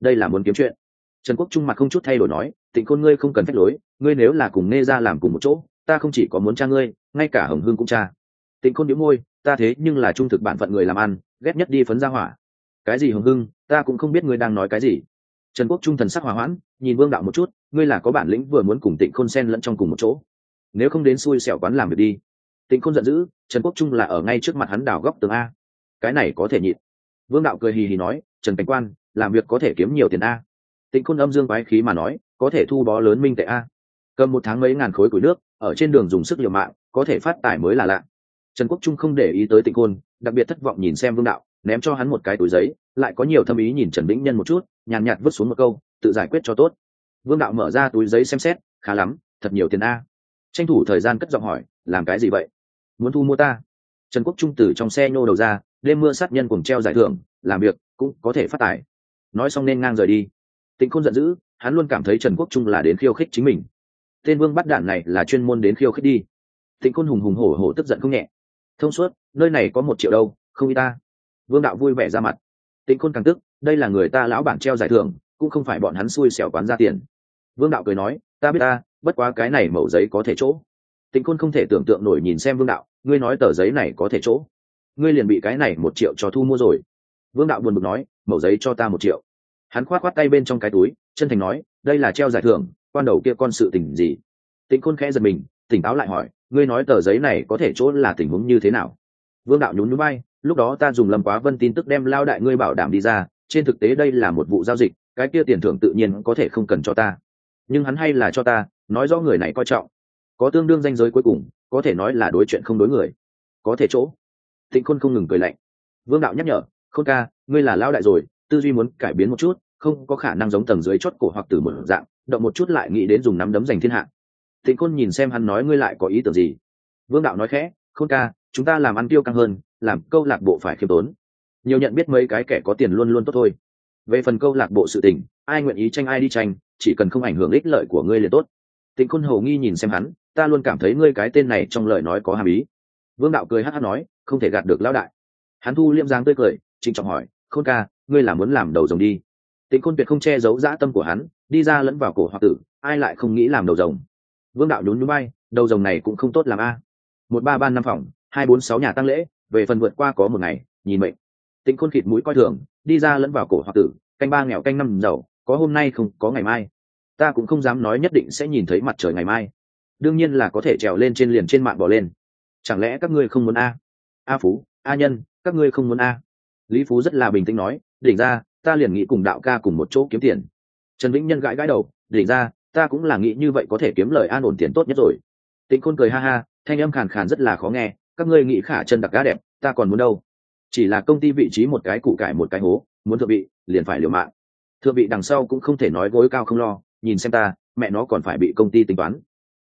Đây là muốn kiếm chuyện. Trần quốc trung mặt không chút thay đổi nói tịnh khôn ngươi không cần phép lối, ngươi nếu là cùng nê ra làm cùng một chỗ, ta không chỉ có muốn cha ngươi, ngay cả hồng hương cũng cha tịnh khôn đĩu môi, ta thế nhưng là trung thực bản phận người làm ăn, ghét nhất đi phấn ra hỏa. Cái gì hồng hưng, ta cũng không biết ngươi đang nói cái gì. Trần quốc trung thần sắc hòa hoãn, nhìn vương đạo một chút, ngươi là có bản lĩnh vừa muốn cùng tịnh khôn sen lẫn trong cùng một chỗ. Nếu không đến xui xẻo quán làm việc đi. Tịnh khôn giận dữ, trần quốc trung là ở ngay trước mặt hắn đào góc tường a. Cái này có thể nhịn. Vương đạo cười hì hì nói, trần cảnh quan, làm việc có thể kiếm nhiều tiền a. Tịnh khôn âm dương quái khí mà nói, có thể thu bó lớn minh tệ a. Cầm một tháng mấy ngàn khối củi nước, ở trên đường dùng sức liều mạng, có thể phát tải mới là lạ trần quốc trung không để ý tới tịnh Côn, đặc biệt thất vọng nhìn xem vương đạo ném cho hắn một cái túi giấy lại có nhiều thâm ý nhìn trần vĩnh nhân một chút nhàn nhạt vứt xuống một câu tự giải quyết cho tốt. Vương đạo mở ra túi giấy xem xét khá lắm thật nhiều tiền a. Tranh thủ thời gian cất giọng hỏi làm cái gì vậy? Muốn thu mua ta? Trần quốc trung từ trong xe nhô đầu ra đêm mưa sát nhân cùng treo giải thưởng làm việc cũng có thể phát tài. Nói xong nên ngang rời đi. Tịnh khôn giận dữ hắn luôn cảm thấy trần quốc trung là đến khiêu khích chính mình. Tên vương bắt đạn này là chuyên môn đến khiêu khích đi. Tịnh khôn hùng hùng hổ hổ tức giận không nhẹ thông suốt, nơi này có một triệu đâu, không y ta. Vương đạo vui vẻ ra mặt. Tịnh khôn càng tức, đây là người ta lão bản treo giải thưởng, cũng không phải bọn hắn xui xẻo quán ra tiền. Vương đạo cười nói, ta biết ta, bất quá cái này mẩu giấy có thể chỗ. Tịnh khôn không thể tưởng tượng nổi nhìn xem vương đạo, ngươi nói tờ giấy này có thể chỗ. Ngươi liền bị cái này một triệu cho thu mua rồi. Vương đạo buồn bực nói mẩu giấy cho ta một triệu. Hắn khoát khoát tay bên trong cái túi, chân thành nói, đây là treo giải thưởng, quan đầu kia con sự tình gì? Tịnh khôn khẽ giật mình, tỉnh táo lại hỏi ngươi nói tờ giấy này có thể chỗ là tình huống như thế nào? Vương đạo nhún núi bay lúc đó ta dùng lâm quá vân tin tức đem lao đại ngươi bảo đảm đi ra, trên thực tế đây là một vụ giao dịch, cái kia tiền thưởng tự nhiên có thể không cần cho ta. Nhưng hắn hay là cho ta, nói rõ người này coi trọng. Có tương đương danh giới cuối cùng, có thể nói là đối chuyện không đối người. Có thể chỗ. Tịnh khôn không ngừng cười lạnh. Vương đạo nhắc nhở, khôn ca, ngươi là lao đại rồi, tư duy muốn cải biến một chút, không có khả năng giống tầng dưới chót cổ hoặc từ một dạng, động một chút lại nghĩ đến dùng nắm đấm giành thiên hạ tịnh khôn nhìn xem hắn nói ngươi lại có ý tưởng gì? Vương đạo nói khẽ, khôn ca, chúng ta làm ăn tiêu căng hơn, làm câu lạc bộ phải khiêm tốn. Nhiều nhận biết mấy cái kẻ có tiền luôn luôn tốt thôi. Về phần câu lạc bộ sự tình, ai nguyện ý tranh ai đi tranh, chỉ cần không ảnh hưởng ích lợi của ngươi liền tốt. Tịnh khôn hầu nghi nhìn xem hắn, ta luôn cảm thấy ngươi cái tên này trong lời nói có hàm ý. Vương đạo cười hắt hắt nói, không thể gạt được lão đại. Hắn thu liêm giang tươi cười, trịnh trọng hỏi, khôn ca, ngươi là muốn làm đầu rồng đi? Tịnh khôn tuyệt không che giấu dã tâm của hắn, đi ra lẫn vào cổ hoặc tử, ai lại không nghĩ làm đầu rồng? Vương đạo nhún nhún bay đầu rồng này cũng không tốt làm a. Một ba ba năm phòng, hai bốn sáu nhà tăng lễ, về phần vượt qua có một ngày, nhìn mệnh. Tịnh khôn khịt mũi coi thường, đi ra lẫn vào cổ hoặc tử, canh ba nghèo canh năm giàu, có hôm nay không, có ngày mai. Ta cũng không dám nói nhất định sẽ nhìn thấy mặt trời ngày mai. Đương nhiên là có thể trèo lên trên liền trên mạng bỏ lên. Chẳng lẽ các ngươi không muốn a? A phú, a nhân, các ngươi không muốn a? Lý phú rất là bình tĩnh nói, đỉnh ra, ta liền nghĩ cùng đạo ca cùng một chỗ kiếm tiền. Trần vĩnh nhân gãi gãi đầu, đỉnh ra ta cũng là nghĩ như vậy có thể kiếm lời an ổn tiền tốt nhất rồi. Tịnh khôn cười ha ha, thanh âm khàn khàn rất là khó nghe, các ngươi nghĩ khả chân đặc cá đẹp, ta còn muốn đâu. Chỉ là công ty vị trí một cái cụ cải một cái hố, muốn thượng vị, liền phải liều mạng. Thượng vị đằng sau cũng không thể nói gối cao không lo, nhìn xem ta, mẹ nó còn phải bị công ty tính toán.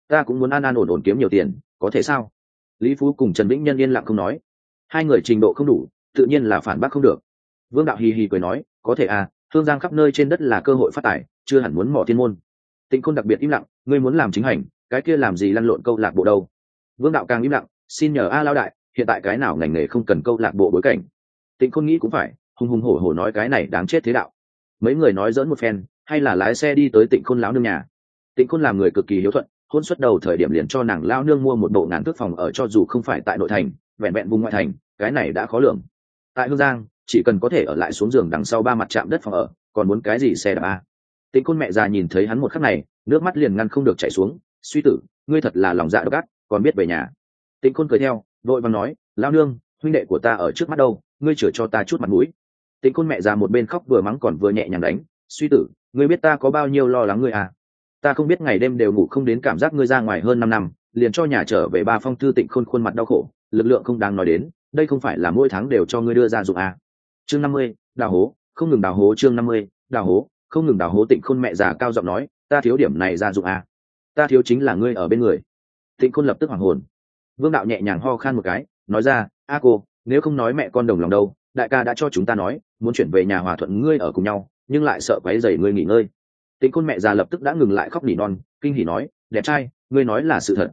Ta cũng muốn an an ổn ổn kiếm nhiều tiền, có thể sao? Lý phú cùng trần vĩnh nhân yên lặng không nói. Hai người trình độ không đủ, tự nhiên là phản bác không được. Vương đạo hì hì cười nói, có thể à thương giang khắp nơi trên đất là cơ hội phát tài, chưa hẳn muốn mỏ thiên môn tịnh khôn đặc biệt im lặng, ngươi muốn làm chính hành, cái kia làm gì lăn lộn câu lạc bộ đâu? Vương đạo càng im lặng, xin nhờ a lao đại, hiện tại cái nào ngành nghề không cần câu lạc bộ bối cảnh? Tịnh khôn nghĩ cũng phải, hùng hùng hổ hổ nói cái này đáng chết thế đạo. Mấy người nói dỡn một phen, hay là lái xe đi tới tịnh khôn lão nương nhà. Tịnh khôn làm người cực kỳ hiếu thuận, hôn xuất đầu thời điểm liền cho nàng lao nương mua một bộ ngàn thước phòng ở cho dù không phải tại nội thành, vẹn vẹn vùng ngoại thành, cái này đã khó lường. Tại hương giang, chỉ cần có thể ở lại xuống giường đằng sau ba mặt chạm đất phòng ở, còn muốn cái gì xe đạp a? Tịnh khôn mẹ già nhìn thấy hắn một khắc này, nước mắt liền ngăn không được chảy xuống. Suy tử, ngươi thật là lòng dạ độc ác, còn biết về nhà. Tịnh khôn cười theo vội vàng nói lao nương, huynh đệ của ta ở trước mắt đâu, ngươi chửa cho ta chút mặt mũi. Tịnh khôn mẹ già một bên khóc vừa mắng còn vừa nhẹ nhàng đánh, suy tử, ngươi biết ta có bao nhiêu lo lắng ngươi à? Ta không biết ngày đêm đều ngủ không đến cảm giác ngươi ra ngoài hơn năm năm, liền cho nhà trở về ba phong thư tịnh khôn khuôn mặt đau khổ, lực lượng không đáng nói đến, đây không phải là mỗi tháng đều cho ngươi đưa ra dụng à. chương năm mươi, đào hố, không ngừng đào hố chương năm mươi, đào hố không ngừng đào hố tịnh khôn mẹ già cao giọng nói, ta thiếu điểm này ra dụng à. ta thiếu chính là ngươi ở bên người. Tịnh khôn lập tức hoảng hồn. Vương đạo nhẹ nhàng ho khan một cái, nói ra, a cô, nếu không nói mẹ con đồng lòng đâu, đại ca đã cho chúng ta nói, muốn chuyển về nhà hòa thuận ngươi ở cùng nhau, nhưng lại sợ quấy dày ngươi nghỉ ngơi. Tịnh khôn mẹ già lập tức đã ngừng lại khóc nỉ non, kinh hỉ nói, đẹp trai, ngươi nói là sự thật.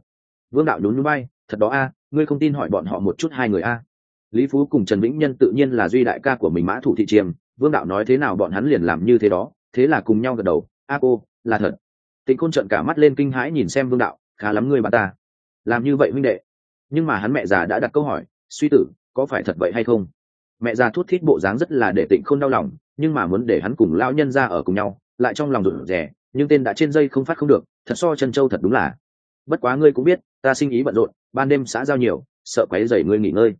Vương đạo nhún núi bay thật đó a, ngươi không tin hỏi bọn họ một chút hai người a. Lý phú cùng trần vĩnh nhân tự nhiên là duy đại ca của mình mã thủ thị chiêm vương đạo nói thế nào bọn hắn liền làm như thế đó thế là cùng nhau gật đầu, a cô, là thật. Tịnh khôn trợn cả mắt lên kinh hãi nhìn xem vương đạo, khá lắm ngươi bà ta. Làm như vậy huynh đệ. Nhưng mà hắn mẹ già đã đặt câu hỏi, suy tử, có phải thật vậy hay không? Mẹ già thút thít bộ dáng rất là để tịnh khôn đau lòng, nhưng mà muốn để hắn cùng lão nhân ra ở cùng nhau, lại trong lòng rụt rè, nhưng tên đã trên dây không phát không được, thật so chân châu thật đúng là. Bất quá ngươi cũng biết, ta sinh ý bận rộn, ban đêm xã giao nhiều, sợ quấy dày ngươi nghỉ ngơi.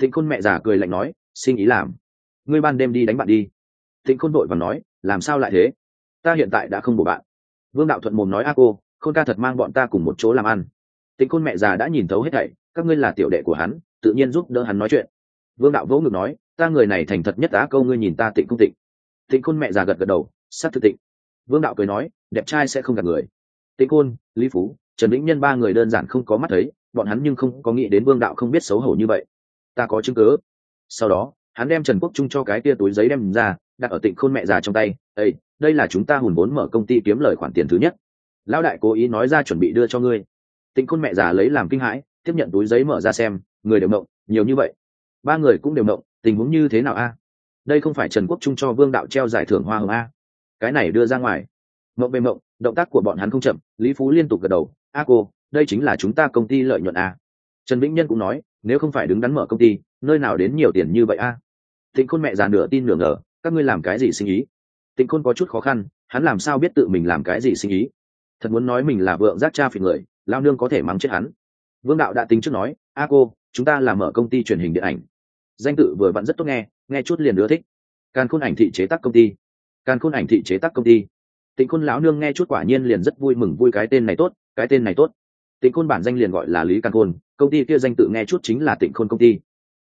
Tịnh khôn mẹ già cười lạnh nói, sinh ý làm, ngươi ban đêm đi đánh bạn đi. Tịnh khôn đội và nói làm sao lại thế? Ta hiện tại đã không bổ bạn. Vương đạo thuận mồm nói, a cô, khôn ca thật mang bọn ta cùng một chỗ làm ăn. Tịnh khôn mẹ già đã nhìn thấu hết thảy, các ngươi là tiểu đệ của hắn, tự nhiên giúp đỡ hắn nói chuyện. Vương đạo vỗ ngực nói, ta người này thành thật nhất á câu ngươi nhìn ta tịnh không tịnh. Tịnh khôn mẹ già gật gật đầu, sát thực tịnh. Vương đạo cười nói, đẹp trai sẽ không gạt người. Tịnh khôn, lý phú, trần vĩnh nhân ba người đơn giản không có mắt thấy, bọn hắn nhưng không có nghĩ đến vương đạo không biết xấu hổ như vậy. Ta có chứng cứ. Sau đó, hắn đem trần quốc trung cho cái tia túi giấy đem ra đặt ở tịnh khôn mẹ già trong tay ây đây là chúng ta hùn vốn mở công ty kiếm lời khoản tiền thứ nhất. Lão đại cố ý nói ra chuẩn bị đưa cho ngươi. Tịnh khôn mẹ già lấy làm kinh hãi, tiếp nhận túi giấy mở ra xem, người đều mộng, nhiều như vậy. Ba người cũng đều mộng, tình huống như thế nào a? Đây không phải trần quốc trung cho vương đạo treo giải thưởng hoa hồng a? Cái này đưa ra ngoài. Mộng về mộng, động tác của bọn hắn không chậm, lý phú liên tục gật đầu, a cô, đây chính là chúng ta công ty lợi nhuận a. Trần vĩnh nhân cũng nói, nếu không phải đứng đắn mở công ty, nơi nào đến nhiều tiền như vậy a? Tịnh khôn mẹ già nửa tin nửa ngờ các ngươi làm cái gì sinh ý? Tịnh khôn có chút khó khăn, hắn làm sao biết tự mình làm cái gì sinh ý? Thật muốn nói mình là vượng giác cha phỉ người lao nương có thể mắng chết hắn. Vương đạo đã tính trước nói, a cô, chúng ta làm mở công ty truyền hình điện ảnh. Danh tự vừa vặn rất tốt nghe nghe chút liền ưa thích. Càn khôn ảnh thị chế tác công ty. Càn khôn ảnh thị chế tác công ty. Tịnh khôn lão nương nghe chút quả nhiên liền rất vui mừng, vui cái tên này tốt, cái tên này tốt. Tịnh khôn bản danh liền gọi là lý càn khôn, công ty kia danh tự nghe chút chính là tịnh khôn công ty.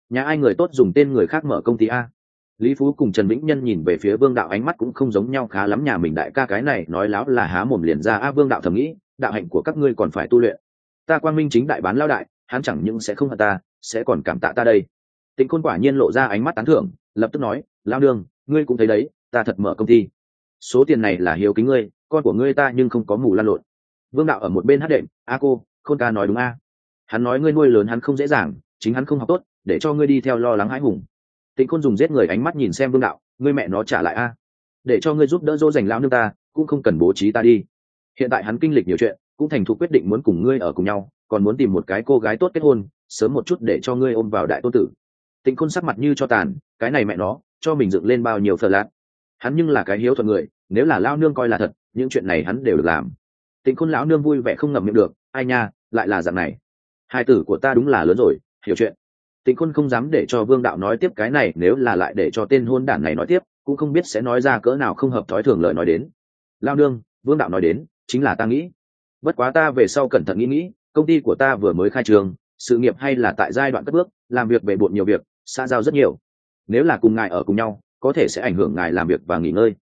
Nhà ai người tốt dùng tên người khác mở công ty a? Lý phú cùng trần vĩnh nhân nhìn về phía vương đạo ánh mắt cũng không giống nhau khá lắm nhà mình đại ca cái này nói láo là há mồm liền ra, a, vương đạo thầm nghĩ, đạo hạnh của các ngươi còn phải tu luyện. Ta quang minh chính đại bán lao đại, hắn chẳng những sẽ không hận ta, sẽ còn cảm tạ ta đây. Tịnh khôn quả nhiên lộ ra ánh mắt tán thưởng, lập tức nói lao đương ngươi cũng thấy đấy, ta thật mở công ty. Số tiền này là hiếu kính ngươi, con của ngươi ta nhưng không có mù lan lộn. Vương đạo ở một bên hát đệm, a cô, khôn ca nói đúng a. Hắn nói ngươi nuôi lớn hắn không dễ dàng, chính hắn không học tốt, để cho ngươi đi theo lo lắng hãi hùng tịnh khôn dùng giết người ánh mắt nhìn xem vương đạo, ngươi mẹ nó trả lại a. Để cho ngươi giúp đỡ dỗ dành lão nương ta, cũng không cần bố trí ta đi. Hiện tại hắn kinh lịch nhiều chuyện, cũng thành thục quyết định muốn cùng ngươi ở cùng nhau, còn muốn tìm một cái cô gái tốt kết hôn, sớm một chút để cho ngươi ôm vào đại tôn tử. Tịnh khôn sắc mặt như cho tàn, cái này mẹ nó, cho mình dựng lên bao nhiêu phờ lạc? Hắn nhưng là cái hiếu thuận người, nếu là lao nương coi là thật, những chuyện này hắn đều được làm. Tịnh khôn lão nương vui vẻ không ngậm miệng được, ai nha, lại là dạng này. Hai tử của ta đúng là lớn rồi, hiểu chuyện tịnh khôn không dám để cho vương đạo nói tiếp cái này nếu là lại để cho tên hôn đản này nói tiếp cũng không biết sẽ nói ra cỡ nào không hợp thói thường lời nói đến. Lao Đương, vương đạo nói đến chính là ta nghĩ. Bất quá ta về sau cẩn thận nghĩ nghĩ công ty của ta vừa mới khai trường sự nghiệp hay là tại giai đoạn cất bước làm việc bề bộn nhiều việc xa giao rất nhiều. Nếu là cùng ngài ở cùng nhau có thể sẽ ảnh hưởng ngài làm việc và nghỉ ngơi.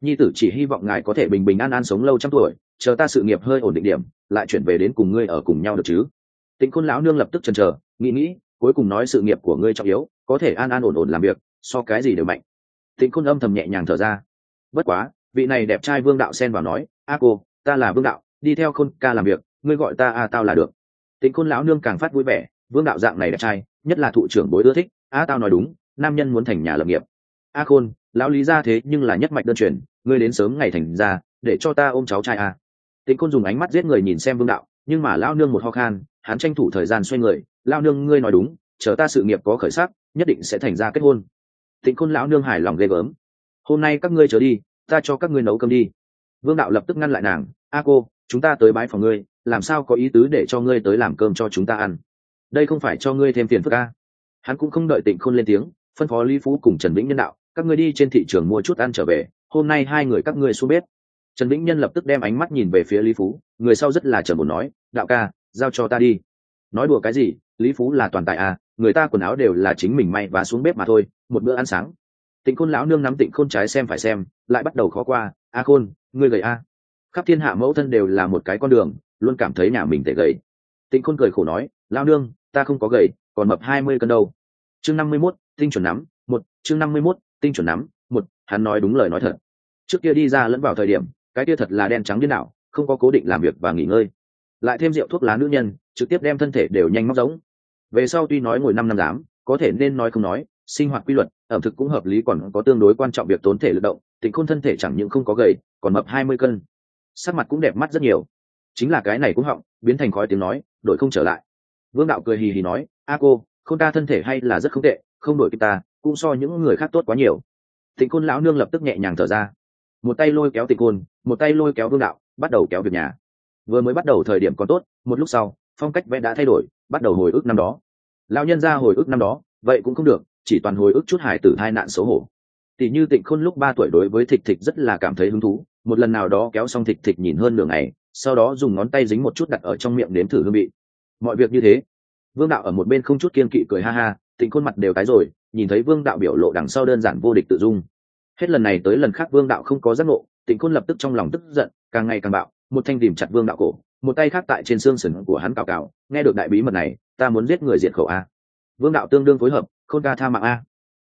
Nhi tử chỉ hy vọng ngài có thể bình bình an an sống lâu trăm tuổi chờ ta sự nghiệp hơi ổn định điểm lại chuyển về đến cùng ngươi ở cùng nhau được chứ. Tịnh khôn lão nương lập tức chần chờ nghĩ nghĩ cuối cùng nói sự nghiệp của ngươi trọng yếu, có thể an an ổn ổn làm việc, so cái gì đều mạnh. Tịnh khôn âm thầm nhẹ nhàng thở ra. Bất quá, vị này đẹp trai vương đạo xen vào nói, a cô, ta là vương đạo, đi theo khôn ca làm việc, ngươi gọi ta a tao là được. Tịnh khôn lão nương càng phát vui vẻ, vương đạo dạng này đẹp trai, nhất là thụ trưởng bối ưa thích, a tao nói đúng, nam nhân muốn thành nhà lập nghiệp. A khôn, lão lý ra thế nhưng là nhất mạch đơn truyền, ngươi đến sớm ngày thành ra để cho ta ôm cháu trai a. Tịnh khôn dùng ánh mắt giết người nhìn xem vương đạo, nhưng mà lão nương một ho khan hắn tranh thủ thời gian xoay người lao nương, ngươi nói đúng, chờ ta sự nghiệp có khởi sắc, nhất định sẽ thành ra kết hôn. Tịnh khôn lão nương hài lòng ghê gớm. Hôm nay các ngươi trở đi, ta cho các ngươi nấu cơm đi. Vương đạo lập tức ngăn lại nàng, a cô, chúng ta tới bái phòng ngươi, làm sao có ý tứ để cho ngươi tới làm cơm cho chúng ta ăn? Đây không phải cho ngươi thêm tiền phức a? Hắn cũng không đợi tịnh khôn lên tiếng, phân phó lý phú cùng trần vĩnh nhân đạo, các ngươi đi trên thị trường mua chút ăn trở về, hôm nay hai người các ngươi xuống bếp. Trần vĩnh nhân lập tức đem ánh mắt nhìn về phía lý phú, người sau rất là trần bồn nói, đạo ca giao cho ta đi. Nói đùa cái gì, lý phú là toàn tài à người ta quần áo đều là chính mình may và xuống bếp mà thôi, một bữa ăn sáng. Tịnh khôn lão nương nắm tịnh khôn trái xem phải xem, lại bắt đầu khó qua, a khôn, ngươi gầy a. Khắp thiên hạ mẫu thân đều là một cái con đường, luôn cảm thấy nhà mình tệ gầy. Tịnh khôn cười khổ nói lao nương, ta không có gầy, còn mập hai mươi cân đâu. Chương năm mươi mốt, tinh chuẩn nắm, một, chương năm mươi mốt, tinh chuẩn nắm, một, hắn nói đúng lời nói thật. Trước kia đi ra lẫn vào thời điểm, cái kia thật là đen trắng điên đảo, không có cố định làm việc và nghỉ ngơi lại thêm rượu thuốc lá nữ nhân, trực tiếp đem thân thể đều nhanh móc giống. Về sau tuy nói ngồi năm năm dám có thể nên nói không nói, sinh hoạt quy luật, ẩm thực cũng hợp lý còn có tương đối quan trọng việc tốn thể lực động tình khôn thân thể chẳng những không có gầy, còn mập hai mươi cân. Sắc mặt cũng đẹp mắt rất nhiều. Chính là cái này cũng họng, biến thành khói tiếng nói, đổi không trở lại. Vương đạo cười hì hì nói, a cô không ta thân thể hay là rất không tệ, không đổi kịp ta, cũng so những người khác tốt quá nhiều. Tịnh côn lão nương lập tức nhẹ nhàng thở ra. Một tay lôi kéo tịnh côn một tay lôi kéo vương đạo, bắt đầu kéo việc nhà vừa mới bắt đầu thời điểm còn tốt, một lúc sau, phong cách vẽ đã thay đổi, bắt đầu hồi ức năm đó. Lao nhân ra hồi ức năm đó, vậy cũng không được, chỉ toàn hồi ức chút hải tử hai nạn xấu hổ. Tỷ như tịnh khôn lúc ba tuổi đối với thịt thịt rất là cảm thấy hứng thú, một lần nào đó kéo xong thịt thịt nhìn hơn nửa ngày, sau đó dùng ngón tay dính một chút đặt ở trong miệng nếm thử hương vị. Mọi việc như thế, vương đạo ở một bên không chút kiên kỵ cười ha ha, tịnh khôn mặt đều tái rồi, nhìn thấy vương đạo biểu lộ đằng sau đơn giản vô địch tự dung. Hết lần này tới lần khác vương đạo không có giác ngộ, tịnh khôn lập tức trong lòng tức giận, càng ngày càng bạo một thanh tìm chặt vương đạo cổ, một tay khác tại trên xương sừng của hắn cào cào, nghe được đại bí mật này, ta muốn giết người diệt khẩu a. Vương đạo tương đương phối hợp, khôn ca tha mạng a.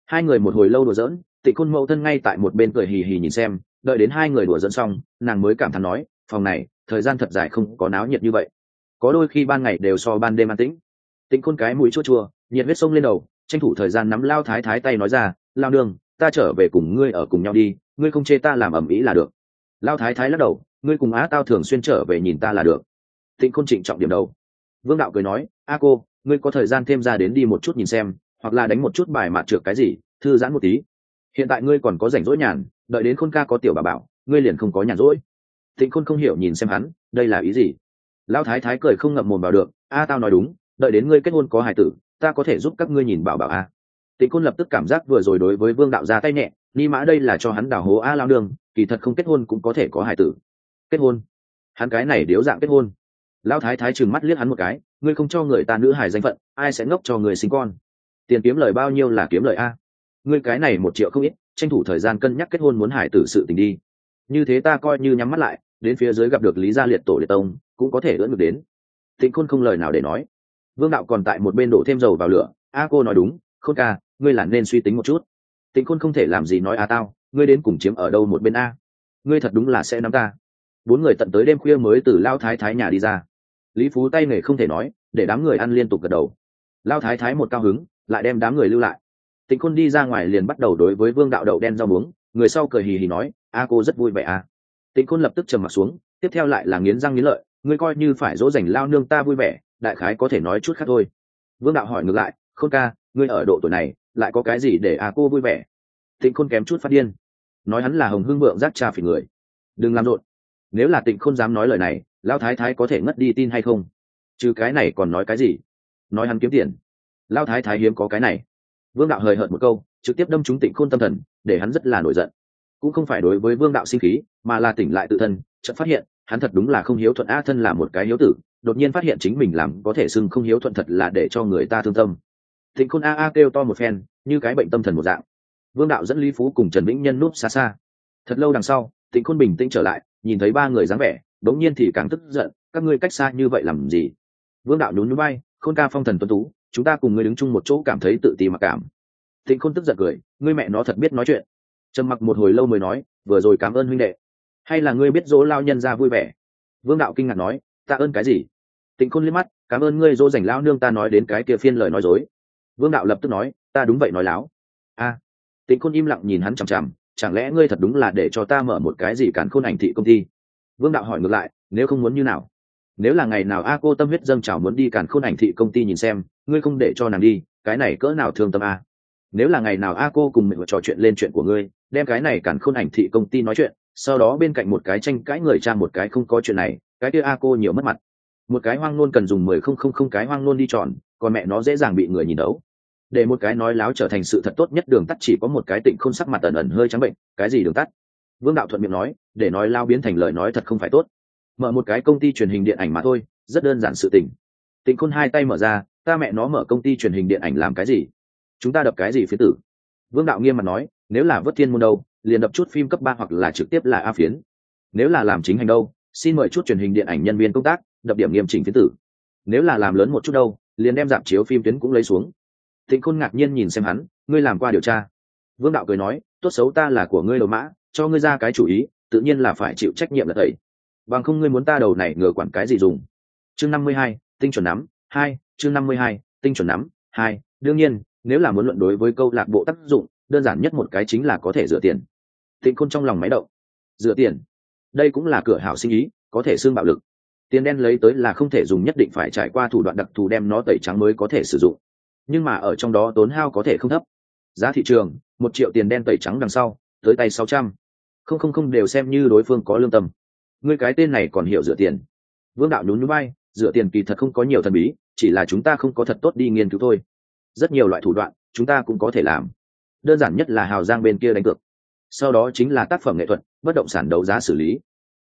Hai người một hồi lâu đùa giỡn tịnh khôn mẫu thân ngay tại một bên cười hì hì nhìn xem, đợi đến hai người đùa dẫn xong, nàng mới cảm thán nói, phòng này, thời gian thật dài không có náo nhiệt như vậy. Có đôi khi ban ngày đều so ban đêm an tĩnh. Tịnh khôn cái mũi chua chua, nhiệt huyết sông lên đầu, tranh thủ thời gian nắm lao thái thái tay nói ra, lao đường ta trở về cùng ngươi ở cùng nhau đi, ngươi không chê ta làm ẩm ý là được. Lao thái thái lắc đầu ngươi cùng á tao thường xuyên trở về nhìn ta là được. Tịnh khôn trịnh trọng điểm đầu. Vương đạo cười nói, a cô, ngươi có thời gian thêm ra đến đi một chút nhìn xem, hoặc là đánh một chút bài mạt trượt cái gì, thư giãn một tí. Hiện tại ngươi còn có rảnh rỗi nhàn, đợi đến khôn ca có tiểu bà bảo, ngươi liền không có nhàn rỗi. Tịnh khôn không hiểu nhìn xem hắn, đây là ý gì? Lão thái thái cười không ngậm mồm vào được, a tao nói đúng, đợi đến ngươi kết hôn có hài tử, ta có thể giúp các ngươi nhìn bảo bảo a. Tịnh khôn lập tức cảm giác vừa rồi đối với vương đạo ra tay nhẹ, ni mã đây là cho hắn đào hố a lao đường, kỳ thật không kết hôn cũng có thể có hài tử kết hôn. Hắn cái này điếu dạng kết hôn. Lão thái thái trừng mắt liếc hắn một cái, ngươi không cho người ta nữ hài danh phận, ai sẽ ngốc cho người sinh con? Tiền kiếm lời bao nhiêu là kiếm lời a? Ngươi cái này một triệu không ít, tranh thủ thời gian cân nhắc kết hôn muốn hải tử sự tình đi. Như thế ta coi như nhắm mắt lại, đến phía dưới gặp được lý gia liệt tổ liệt tông, cũng có thể ưỡn được đến. Tịnh khôn không lời nào để nói. Vương đạo còn tại một bên đổ thêm dầu vào lửa. A cô nói đúng, khôn ca, ngươi là nên suy tính một chút. Tịnh khôn không thể làm gì nói a tao, ngươi đến cùng chiếm ở đâu một bên a? Ngươi thật đúng là sẽ nắm ta bốn người tận tới đêm khuya mới từ lao thái thái nhà đi ra. Lý phú tay nghề không thể nói, để đám người ăn liên tục gật đầu. Lao thái thái một cao hứng, lại đem đám người lưu lại. Tịnh khôn đi ra ngoài liền bắt đầu đối với vương đạo đậu đen rau muống, người sau cười hì hì nói, a cô rất vui vẻ a tịnh khôn lập tức trầm mặt xuống, tiếp theo lại là nghiến răng nghiến lợi, ngươi coi như phải dỗ dành lao nương ta vui vẻ, đại khái có thể nói chút khác thôi. Vương đạo hỏi ngược lại, khôn ca, ngươi ở độ tuổi này, lại có cái gì để a cô vui vẻ? Tịnh khôn kém chút phát điên, nói hắn là hồng hương vượng giác cha phỉ người. Đừng làm rộn nếu là tịnh khôn dám nói lời này lao thái thái có thể ngất đi tin hay không? Chứ cái này còn nói cái gì? Nói hắn kiếm tiền. Lao thái thái hiếm có cái này. Vương đạo hời hợt một câu, trực tiếp đâm trúng tịnh khôn tâm thần, để hắn rất là nổi giận. Cũng không phải đối với vương đạo sinh khí, mà là tỉnh lại tự thân, chợt phát hiện, hắn thật đúng là không hiếu thuận a thân là một cái hiếu tử, đột nhiên phát hiện chính mình làm có thể xưng không hiếu thuận thật là để cho người ta thương tâm. Tịnh khôn a a kêu to một phen, như cái bệnh tâm thần một dạng. Vương đạo dẫn lý phú cùng trần vĩnh nhân núp xa xa. Thật lâu đằng sau tịnh khôn bình tĩnh trở lại nhìn thấy ba người dáng vẻ đống nhiên thì càng tức giận các ngươi cách xa như vậy làm gì? Vương đạo nhún núi bay khôn ca phong thần tuấn tú chúng ta cùng ngươi đứng chung một chỗ cảm thấy tự ti mặc cảm. Tịnh khôn tức giận cười ngươi mẹ nó thật biết nói chuyện. Trầm mặc một hồi lâu mới nói vừa rồi cảm ơn huynh đệ. Hay là ngươi biết dỗ lao nhân ra vui vẻ? Vương đạo kinh ngạc nói tạ ơn cái gì? Tịnh khôn liếc mắt cảm ơn ngươi dỗ dành lao nương ta nói đến cái kia phiên lời nói dối. Vương đạo lập tức nói ta đúng vậy nói láo. A. À, tịnh khôn im lặng nhìn hắn chằm chằm chẳng lẽ ngươi thật đúng là để cho ta mở một cái gì cản khôn ảnh thị công ty? Vương đạo hỏi ngược lại nếu không muốn như nào? Nếu là ngày nào a cô tâm huyết dâng trào muốn đi cản khôn ảnh thị công ty nhìn xem ngươi không để cho nàng đi cái này cỡ nào thương tâm a? Nếu là ngày nào a cô cùng mình trò chuyện lên chuyện của ngươi đem cái này cản khôn ảnh thị công ty nói chuyện sau đó bên cạnh một cái tranh cãi người cha một cái không có chuyện này cái kia a cô nhiều mất mặt. Một cái hoang nôn cần dùng mười không không không cái hoang nôn đi tròn, còn mẹ nó dễ dàng bị người nhìn đấu để một cái nói láo trở thành sự thật tốt nhất đường tắt chỉ có một cái tịnh không sắc mặt ẩn ẩn hơi trắng bệnh, cái gì đường tắt? Vương đạo thuận miệng nói, để nói lao biến thành lời nói thật không phải tốt. Mở một cái công ty truyền hình điện ảnh mà thôi, rất đơn giản sự tình. Tịnh khôn hai tay mở ra, ta mẹ nó mở công ty truyền hình điện ảnh làm cái gì? Chúng ta đập cái gì phía tử? Vương đạo nghiêm mặt nói, nếu là vớt thiên môn đâu, liền đập chút phim cấp ba hoặc là trực tiếp là a phiến. Nếu là làm chính hành đâu, xin mời chút truyền hình điện ảnh nhân viên công tác, đập điểm nghiêm chỉnh phiến tử. Nếu là làm lớn một chút đâu, liền đem giảm chiếu phim tuyến cũng lấy xuống thịnh khôn ngạc nhiên nhìn xem hắn, ngươi làm qua điều tra? Vương đạo cười nói, tốt xấu ta là của ngươi đầu mã, cho ngươi ra cái chủ ý, tự nhiên là phải chịu trách nhiệm là tẩy bằng không ngươi muốn ta đầu này ngừa quản cái gì dùng? Chương năm mươi hai, tinh chuẩn nắm, hai, chương năm mươi hai, tinh chuẩn nắm, hai. Đương nhiên, nếu là muốn luận đối với câu lạc bộ tác dụng, đơn giản nhất một cái chính là có thể rửa tiền. Thịnh khôn trong lòng máy động. Rửa tiền? Đây cũng là cửa hảo sinh ý, có thể xương bạo lực. Tiền đen lấy tới là không thể dùng nhất định phải trải qua thủ đoạn đặc thù đem nó tẩy trắng mới có thể sử dụng nhưng mà ở trong đó tốn hao có thể không thấp. Giá thị trường, một triệu tiền đen tẩy trắng đằng sau, tới tay sáu trăm. Không không không, đều xem như đối phương có lương tâm. Người cái tên này còn hiểu rửa tiền. Vương đạo nhún núi bay rửa tiền kỳ thật không có nhiều thần bí, chỉ là chúng ta không có thật tốt đi nghiên cứu thôi. Rất nhiều loại thủ đoạn, chúng ta cũng có thể làm. Đơn giản nhất là hào giang bên kia đánh cược. Sau đó chính là tác phẩm nghệ thuật, bất động sản đấu giá xử lý.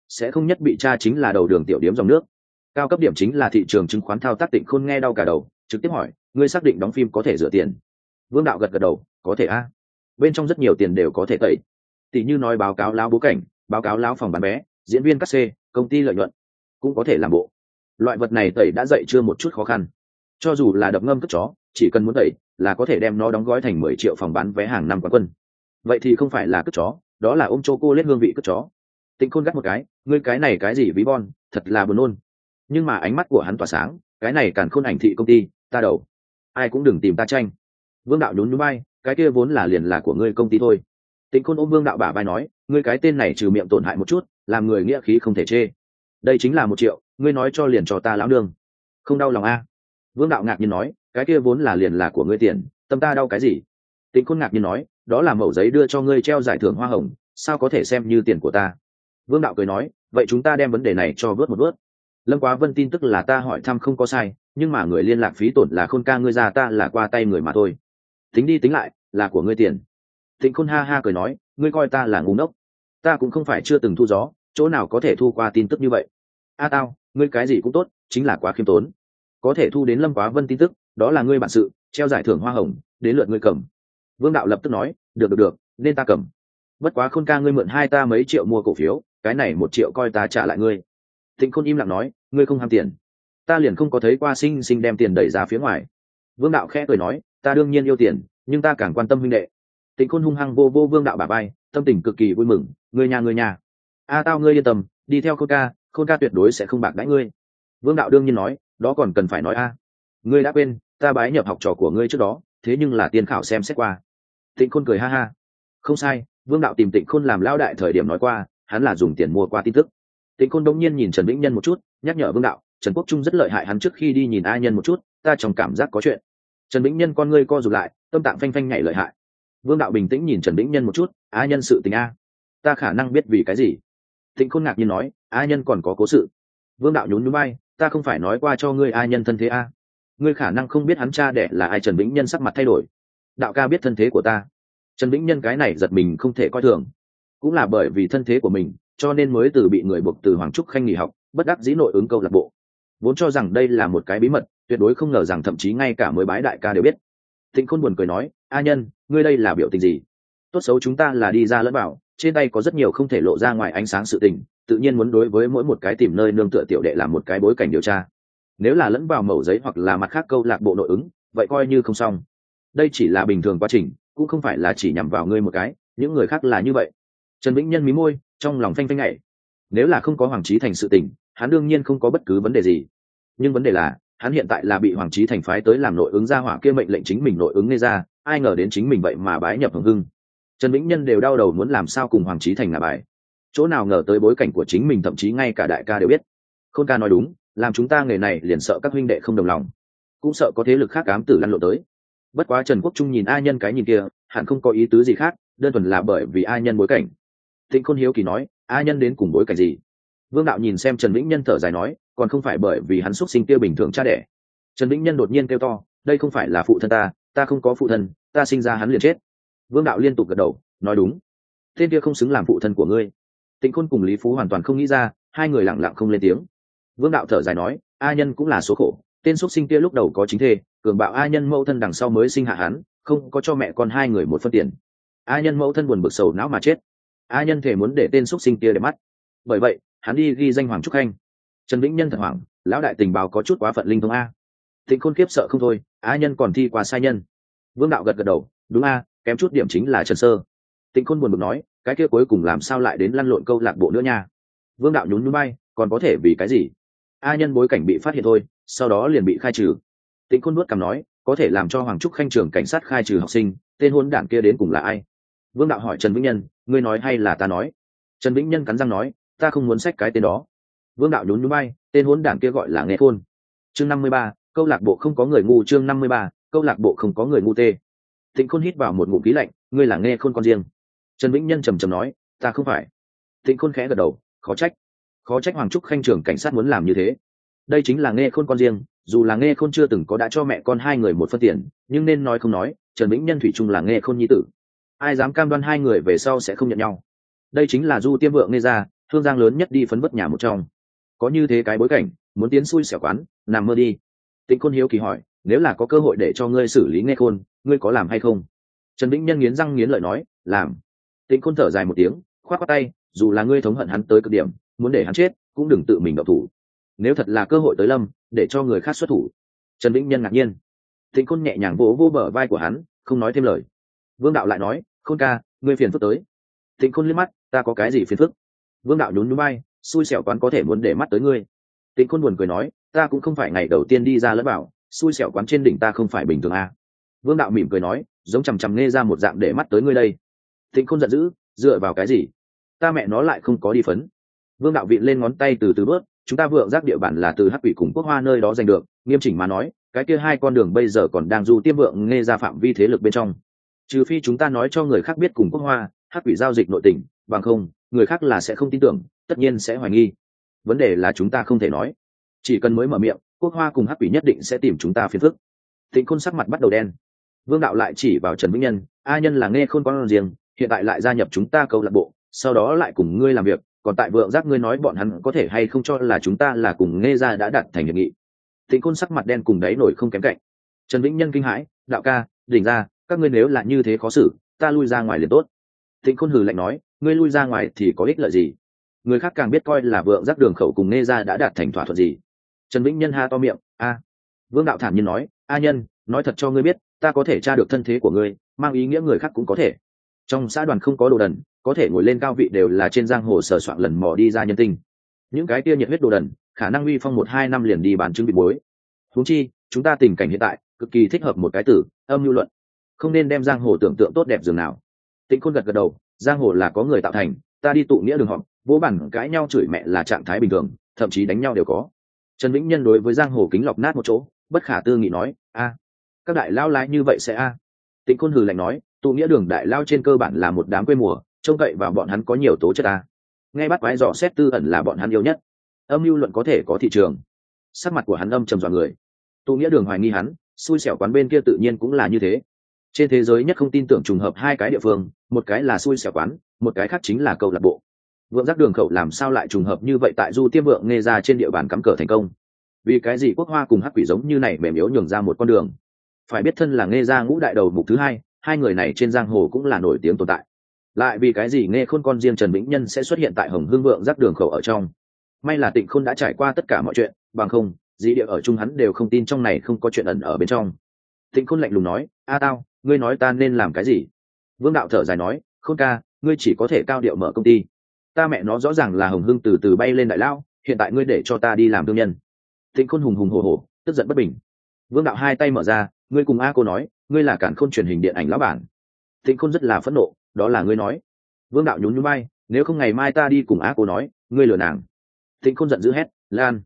Sẽ không nhất bị tra chính là đầu đường tiểu điếm dòng nước. Cao cấp điểm chính là thị trường chứng khoán thao tác tịnh khôn nghe đau cả đầu, trực tiếp hỏi ngươi xác định đóng phim có thể rửa tiền. Vương đạo gật gật đầu, có thể a. Bên trong rất nhiều tiền đều có thể tẩy. Tỷ như nói báo cáo lao bố cảnh, báo cáo lao phòng bán vé, diễn viên cắt xê, công ty lợi nhuận, cũng có thể làm bộ. Loại vật này tẩy đã dậy chưa một chút khó khăn. Cho dù là đập ngâm cất chó, chỉ cần muốn tẩy là có thể đem nó đóng gói thành mười triệu phòng bán vé hàng năm quán quân. Vậy thì không phải là cất chó, đó là ôm chô cô lết hương vị cất chó. Tịnh khôn gắt một cái, ngươi cái này cái gì ví bon thật là buồn nôn. Nhưng mà ánh mắt của hắn tỏa sáng, cái này càng khôn ảnh thị công ty, ta đầu ai cũng đừng tìm ta tranh. Vương đạo nhún nhún bay cái kia vốn là liền là của ngươi công ty thôi. Tịnh khôn ôm vương đạo bả vai nói, ngươi cái tên này trừ miệng tổn hại một chút, làm người nghĩa khí không thể chê. Đây chính là một triệu, ngươi nói cho liền cho ta lão đường không đau lòng a? Vương đạo ngạc nhiên nói, cái kia vốn là liền là của ngươi tiền, tâm ta đau cái gì? Tịnh khôn ngạc nhiên nói, đó là mẩu giấy đưa cho ngươi treo giải thưởng hoa hồng, sao có thể xem như tiền của ta? Vương đạo cười nói, vậy chúng ta đem vấn đề này cho vớt một vớt. Lâm quá vân tin tức là ta hỏi thăm không có sai nhưng mà người liên lạc phí tổn là khôn ca ngươi ra ta là qua tay người mà thôi. Tính đi tính lại, là của ngươi tiền. Thịnh khôn ha ha cười nói, ngươi coi ta là ngu ngốc. Ta cũng không phải chưa từng thu gió, chỗ nào có thể thu qua tin tức như vậy. A à tao, ngươi cái gì cũng tốt, chính là quá khiêm tốn. Có thể thu đến lâm quá vân tin tức, đó là ngươi bản sự, treo giải thưởng hoa hồng, đến lượt ngươi cầm. Vương đạo lập tức nói, được được được, nên ta cầm. Bất quá khôn ca ngươi mượn hai ta mấy triệu mua cổ phiếu, cái này một triệu coi ta trả lại ngươi. Thịnh khôn im lặng nói, ngươi không ham tiền ta liền không có thấy qua sinh sinh đem tiền đẩy ra phía ngoài. Vương đạo khẽ cười nói, ta đương nhiên yêu tiền, nhưng ta càng quan tâm huynh đệ. Tịnh khôn hung hăng vô vô vương đạo bà bay tâm tình cực kỳ vui mừng, người nhà người nhà. A tao ngươi yên tâm, đi theo khôn ca khôn ca tuyệt đối sẽ không bạc đãi ngươi. Vương đạo đương nhiên nói, đó còn cần phải nói a. Ngươi đã quên, ta bái nhập học trò của ngươi trước đó, thế nhưng là tiên khảo xem xét qua. Tịnh khôn cười ha ha. Không sai, vương đạo tìm tịnh khôn làm lao đại thời điểm nói qua, hắn là dùng tiền mua qua tin tức. Tịnh khôn đông nhiên nhìn trần vĩnh nhân một chút, nhắc nhở vương đạo trần quốc trung rất lợi hại hắn trước khi đi nhìn a nhân một chút, ta trong cảm giác có chuyện. Trần vĩnh nhân con ngươi co rụt lại, tâm tạng phanh phanh nhảy lợi hại. Vương đạo bình tĩnh nhìn trần vĩnh nhân một chút, a nhân sự tình a. Ta khả năng biết vì cái gì? Tịnh khôn ngạc nhiên nói, a nhân còn có cố sự. Vương đạo nhún núi bay ta không phải nói qua cho ngươi a nhân thân thế a. Ngươi khả năng không biết hắn cha đẻ là ai, trần vĩnh nhân sắc mặt thay đổi. Đạo ca biết thân thế của ta. Trần vĩnh nhân cái này giật mình không thể coi thường. Cũng là bởi vì thân thế của mình, cho nên mới từ bị người buộc từ hoàng trúc khanh nghỉ học, bất đắc dĩ nội ứng câu lạc bộ vốn cho rằng đây là một cái bí mật, tuyệt đối không ngờ rằng thậm chí ngay cả mới bái đại ca đều biết. Thịnh khôn buồn cười nói, a nhân, ngươi đây là biểu tình gì? Tốt xấu chúng ta là đi ra lẫn vào, trên tay có rất nhiều không thể lộ ra ngoài ánh sáng sự tình, tự nhiên muốn đối với mỗi một cái tìm nơi nương tựa tiểu đệ làm một cái bối cảnh điều tra. Nếu là lẫn vào mẩu giấy hoặc là mặt khác câu lạc bộ nội ứng, vậy coi như không xong. Đây chỉ là bình thường quá trình, cũng không phải là chỉ nhằm vào ngươi một cái, những người khác là như vậy. Trần vĩnh nhân mí môi, trong lòng phanh phanh nhảy. Nếu là không có hoàng trí thành sự tình hắn đương nhiên không có bất cứ vấn đề gì. Nhưng vấn đề là, hắn hiện tại là bị hoàng trí thành phái tới làm nội ứng ra hỏa kia mệnh lệnh chính mình nội ứng nghe ra, ai ngờ đến chính mình vậy mà bái nhập hồng hưng. Trần vĩnh nhân đều đau đầu muốn làm sao cùng hoàng trí thành là bài. Chỗ nào ngờ tới bối cảnh của chính mình thậm chí ngay cả đại ca đều biết. Khôn ca nói đúng, làm chúng ta nghề này liền sợ các huynh đệ không đồng lòng. Cũng sợ có thế lực khác ám tử lăn lộ tới. Bất quá trần quốc trung nhìn a nhân cái nhìn kia, hẳn không có ý tứ gì khác, đơn thuần là bởi vì a nhân bối cảnh. Thịnh khôn hiếu kỳ nói, a nhân đến cùng bối cảnh gì? Vương đạo nhìn xem trần vĩnh nhân thở dài nói, còn không phải bởi vì hắn x u ấ t sinh kia bình thường cha đẻ. Trần vĩnh nhân đột nhiên kêu to, đây không phải là phụ thân ta ta không có phụ thân, ta sinh ra hắn liền chết. Vương đạo liên tục gật đầu, nói đúng. Tên kia không xứng làm phụ thân của ngươi. Tịnh khôn cùng lý phú hoàn toàn không nghĩ ra, hai người lặng lặng không lên tiếng. Vương đạo thở dài nói, a nhân cũng là số khổ, tên x u ấ t sinh kia lúc đầu có chính thê, cường bạo a nhân mẫu thân đằng sau mới sinh hạ hắn, không có cho mẹ con hai người một phân tiền. A nhân mẫu thân buồn bực sầu não mà chết. A nhân thể muốn để tên x u ấ t sinh kia để mắt. Bởi vậy hắn đi ghi danh hoàng trúc khanh trần vĩnh nhân thật hoảng lão đại tình báo có chút quá phận linh thông a thịnh khôn kiếp sợ không thôi á nhân còn thi qua sai nhân vương đạo gật gật đầu đúng a kém chút điểm chính là trần sơ tịnh khôn buồn bực nói cái kia cuối cùng làm sao lại đến lăn lộn câu lạc bộ nữa nha vương đạo nhún núi bay còn có thể vì cái gì a nhân bối cảnh bị phát hiện thôi sau đó liền bị khai trừ tịnh khôn nuốt cằm nói có thể làm cho hoàng trúc khanh trường cảnh sát khai trừ học sinh tên hôn đảng kia đến cùng là ai vương đạo hỏi trần vĩnh nhân ngươi nói hay là ta nói trần vĩnh nhân cắn răng nói ta không muốn sách cái tên đó. Vương đạo nhún nhún bay, tên hốn đảng kia gọi là nghe khôn. Chương năm mươi ba, câu lạc bộ không có người ngu, chương năm mươi ba, câu lạc bộ không có người ngu tê. Thịnh khôn hít vào một ngụm khí lạnh, ngươi là nghe khôn con riêng. Trần vĩnh nhân trầm trầm nói, ta không phải. Thịnh khôn khẽ gật đầu, khó trách. Khó trách hoàng trúc khanh trưởng cảnh sát muốn làm như thế. Đây chính là nghe khôn con riêng, dù là nghe khôn chưa từng có đã cho mẹ con hai người một phân tiền, nhưng nên nói không nói, trần vĩnh nhân thủy chung là nghe khôn nhi tử. Ai dám cam đoan hai người về sau sẽ không nhận nhau? Đây chính là du tiêm vượng nghe ra thương giang lớn nhất đi phấn bất nhà một trong. Có như thế cái bối cảnh, muốn tiến xui xẻo quán, nằm mơ đi. Tịnh khôn hiếu kỳ hỏi, nếu là có cơ hội để cho ngươi xử lý nghe khôn, ngươi có làm hay không? Trần vĩnh nhân nghiến răng nghiến lợi nói, làm. Tịnh khôn thở dài một tiếng, khoát khoát tay, dù là ngươi thống hận hắn tới cực điểm, muốn để hắn chết, cũng đừng tự mình đậu thủ. Nếu thật là cơ hội tới lâm, để cho người khác xuất thủ. Trần vĩnh nhân ngạc nhiên. Tịnh khôn nhẹ nhàng vỗ vô bờ vai của hắn, không nói thêm lời. Vương đạo lại nói, khôn ca, ngươi phiền phức tới. Tịnh khôn liếc mắt, ta có cái gì phiền phức? Vương đạo nhún núi bay xui xẻo quán có thể muốn để mắt tới ngươi. Tịnh khôn buồn cười nói, ta cũng không phải ngày đầu tiên đi ra lẫn bảo, xui xẻo quán trên đỉnh ta không phải bình thường à? vương đạo mỉm cười nói, giống chằm chằm nghe ra một dạng để mắt tới ngươi đây. Tịnh khôn giận dữ, dựa vào cái gì? Ta mẹ nó lại không có đi phấn. Vương đạo vịn lên ngón tay từ từ bước, chúng ta vượng giác địa bản là từ hắc ủy cùng quốc hoa nơi đó giành được, nghiêm chỉnh mà nói, cái kia hai con đường bây giờ còn đang du tiêm vượng nghe ra phạm vi thế lực bên trong. Trừ phi chúng ta nói cho người khác biết cùng quốc hoa, hắc ủy giao dịch nội tình, bằng không người khác là sẽ không tin tưởng, tất nhiên sẽ hoài nghi. Vấn đề là chúng ta không thể nói. Chỉ cần mới mở miệng, quốc hoa cùng hắc quỷ nhất định sẽ tìm chúng ta phiền phức. Thịnh khôn sắc mặt bắt đầu đen. Vương đạo lại chỉ vào trần vĩnh nhân, a nhân là nghe khôn con riêng, hiện tại lại gia nhập chúng ta câu lạc bộ, sau đó lại cùng ngươi làm việc, còn tại vượng giác ngươi nói bọn hắn có thể hay không cho là chúng ta là cùng nghe ra đã đặt thành hiệp nghị. Thịnh khôn sắc mặt đen cùng đáy nổi không kém cạnh. Trần vĩnh nhân kinh hãi, đạo ca, đỉnh ra, các ngươi nếu là như thế khó xử, ta lui ra ngoài liền tốt. Thịnh khôn hừ lạnh nói ngươi lui ra ngoài thì có ích lợi gì? Người khác càng biết coi là vượng giác đường khẩu cùng nghe ra đã đạt thành thỏa thuận gì. Trần vĩnh nhân ha to miệng, a, vương đạo thản nhiên nói, a nhân, nói thật cho ngươi biết, ta có thể tra được thân thế của ngươi, mang ý nghĩa người khác cũng có thể. Trong xã đoàn không có đồ đần, có thể ngồi lên cao vị đều là trên giang hồ sờ soạn lần mò đi ra nhân tinh. Những cái kia nhiệt huyết đồ đần, khả năng uy phong một hai năm liền đi bán chứng bị bối. huống chi, chúng ta tình cảnh hiện tại, cực kỳ thích hợp một cái tử, âm lưu luận. Không nên đem giang hồ tưởng tượng tốt đẹp dường nào. Tĩnh khôn gật gật đầu giang hồ là có người tạo thành, ta đi tụ nghĩa đường họp vỗ bản cãi nhau chửi mẹ là trạng thái bình thường, thậm chí đánh nhau đều có. Trần vĩnh nhân đối với giang hồ kính lọc nát một chỗ, bất khả tư nghị nói, a, các đại lao lái như vậy sẽ a? À. tĩnh Côn hừ lạnh nói, tụ nghĩa đường đại lao trên cơ bản là một đám quê mùa, trông cậy vào bọn hắn có nhiều tố chất a. Nghe bắt quái dò xét tư ẩn là bọn hắn yêu nhất. Âm mưu luận có thể có thị trường. Sắc mặt của hắn âm trầm dọa người. Tụ nghĩa đường hoài nghi hắn, xui xẻo quán bên kia tự nhiên cũng là như thế trên thế giới nhất không tin tưởng trùng hợp hai cái địa phương, một cái là xui xẻo quán, một cái khác chính là câu lạc bộ. Vượng giác đường khẩu làm sao lại trùng hợp như vậy tại du tiêm vượng nghe ra trên địa bàn cắm cờ thành công? Vì cái gì quốc hoa cùng hắc quỷ giống như này mềm yếu nhường ra một con đường? Phải biết thân là nghe ra ngũ đại đầu mục thứ hai hai người này trên giang hồ cũng là nổi tiếng tồn tại. Lại vì cái gì nghe khôn con riêng trần vĩnh nhân sẽ xuất hiện tại hồng hương vượng giác đường khẩu ở trong? May là tịnh khôn đã trải qua tất cả mọi chuyện, bằng không, dĩ địa ở chung hắn đều không tin trong này không có chuyện ẩn ở bên trong. Tịnh khôn lạnh lùng nói, a tao ngươi nói ta nên làm cái gì? Vương đạo thở dài nói, khôn ca, ngươi chỉ có thể cao điệu mở công ty. Ta mẹ nó rõ ràng là hồng hưng từ từ bay lên đại lao, hiện tại ngươi để cho ta đi làm thương nhân. Thịnh khôn hùng hùng hồ hồ tức giận bất bình. Vương đạo hai tay mở ra, ngươi cùng a cô nói, ngươi là cản khôn truyền hình điện ảnh lão bản. Thịnh khôn rất là phẫn nộ, đó là ngươi nói. Vương đạo nhún nhún bay nếu không ngày mai ta đi cùng a cô nói, ngươi lừa nàng. Thịnh khôn giận dữ hét, lan.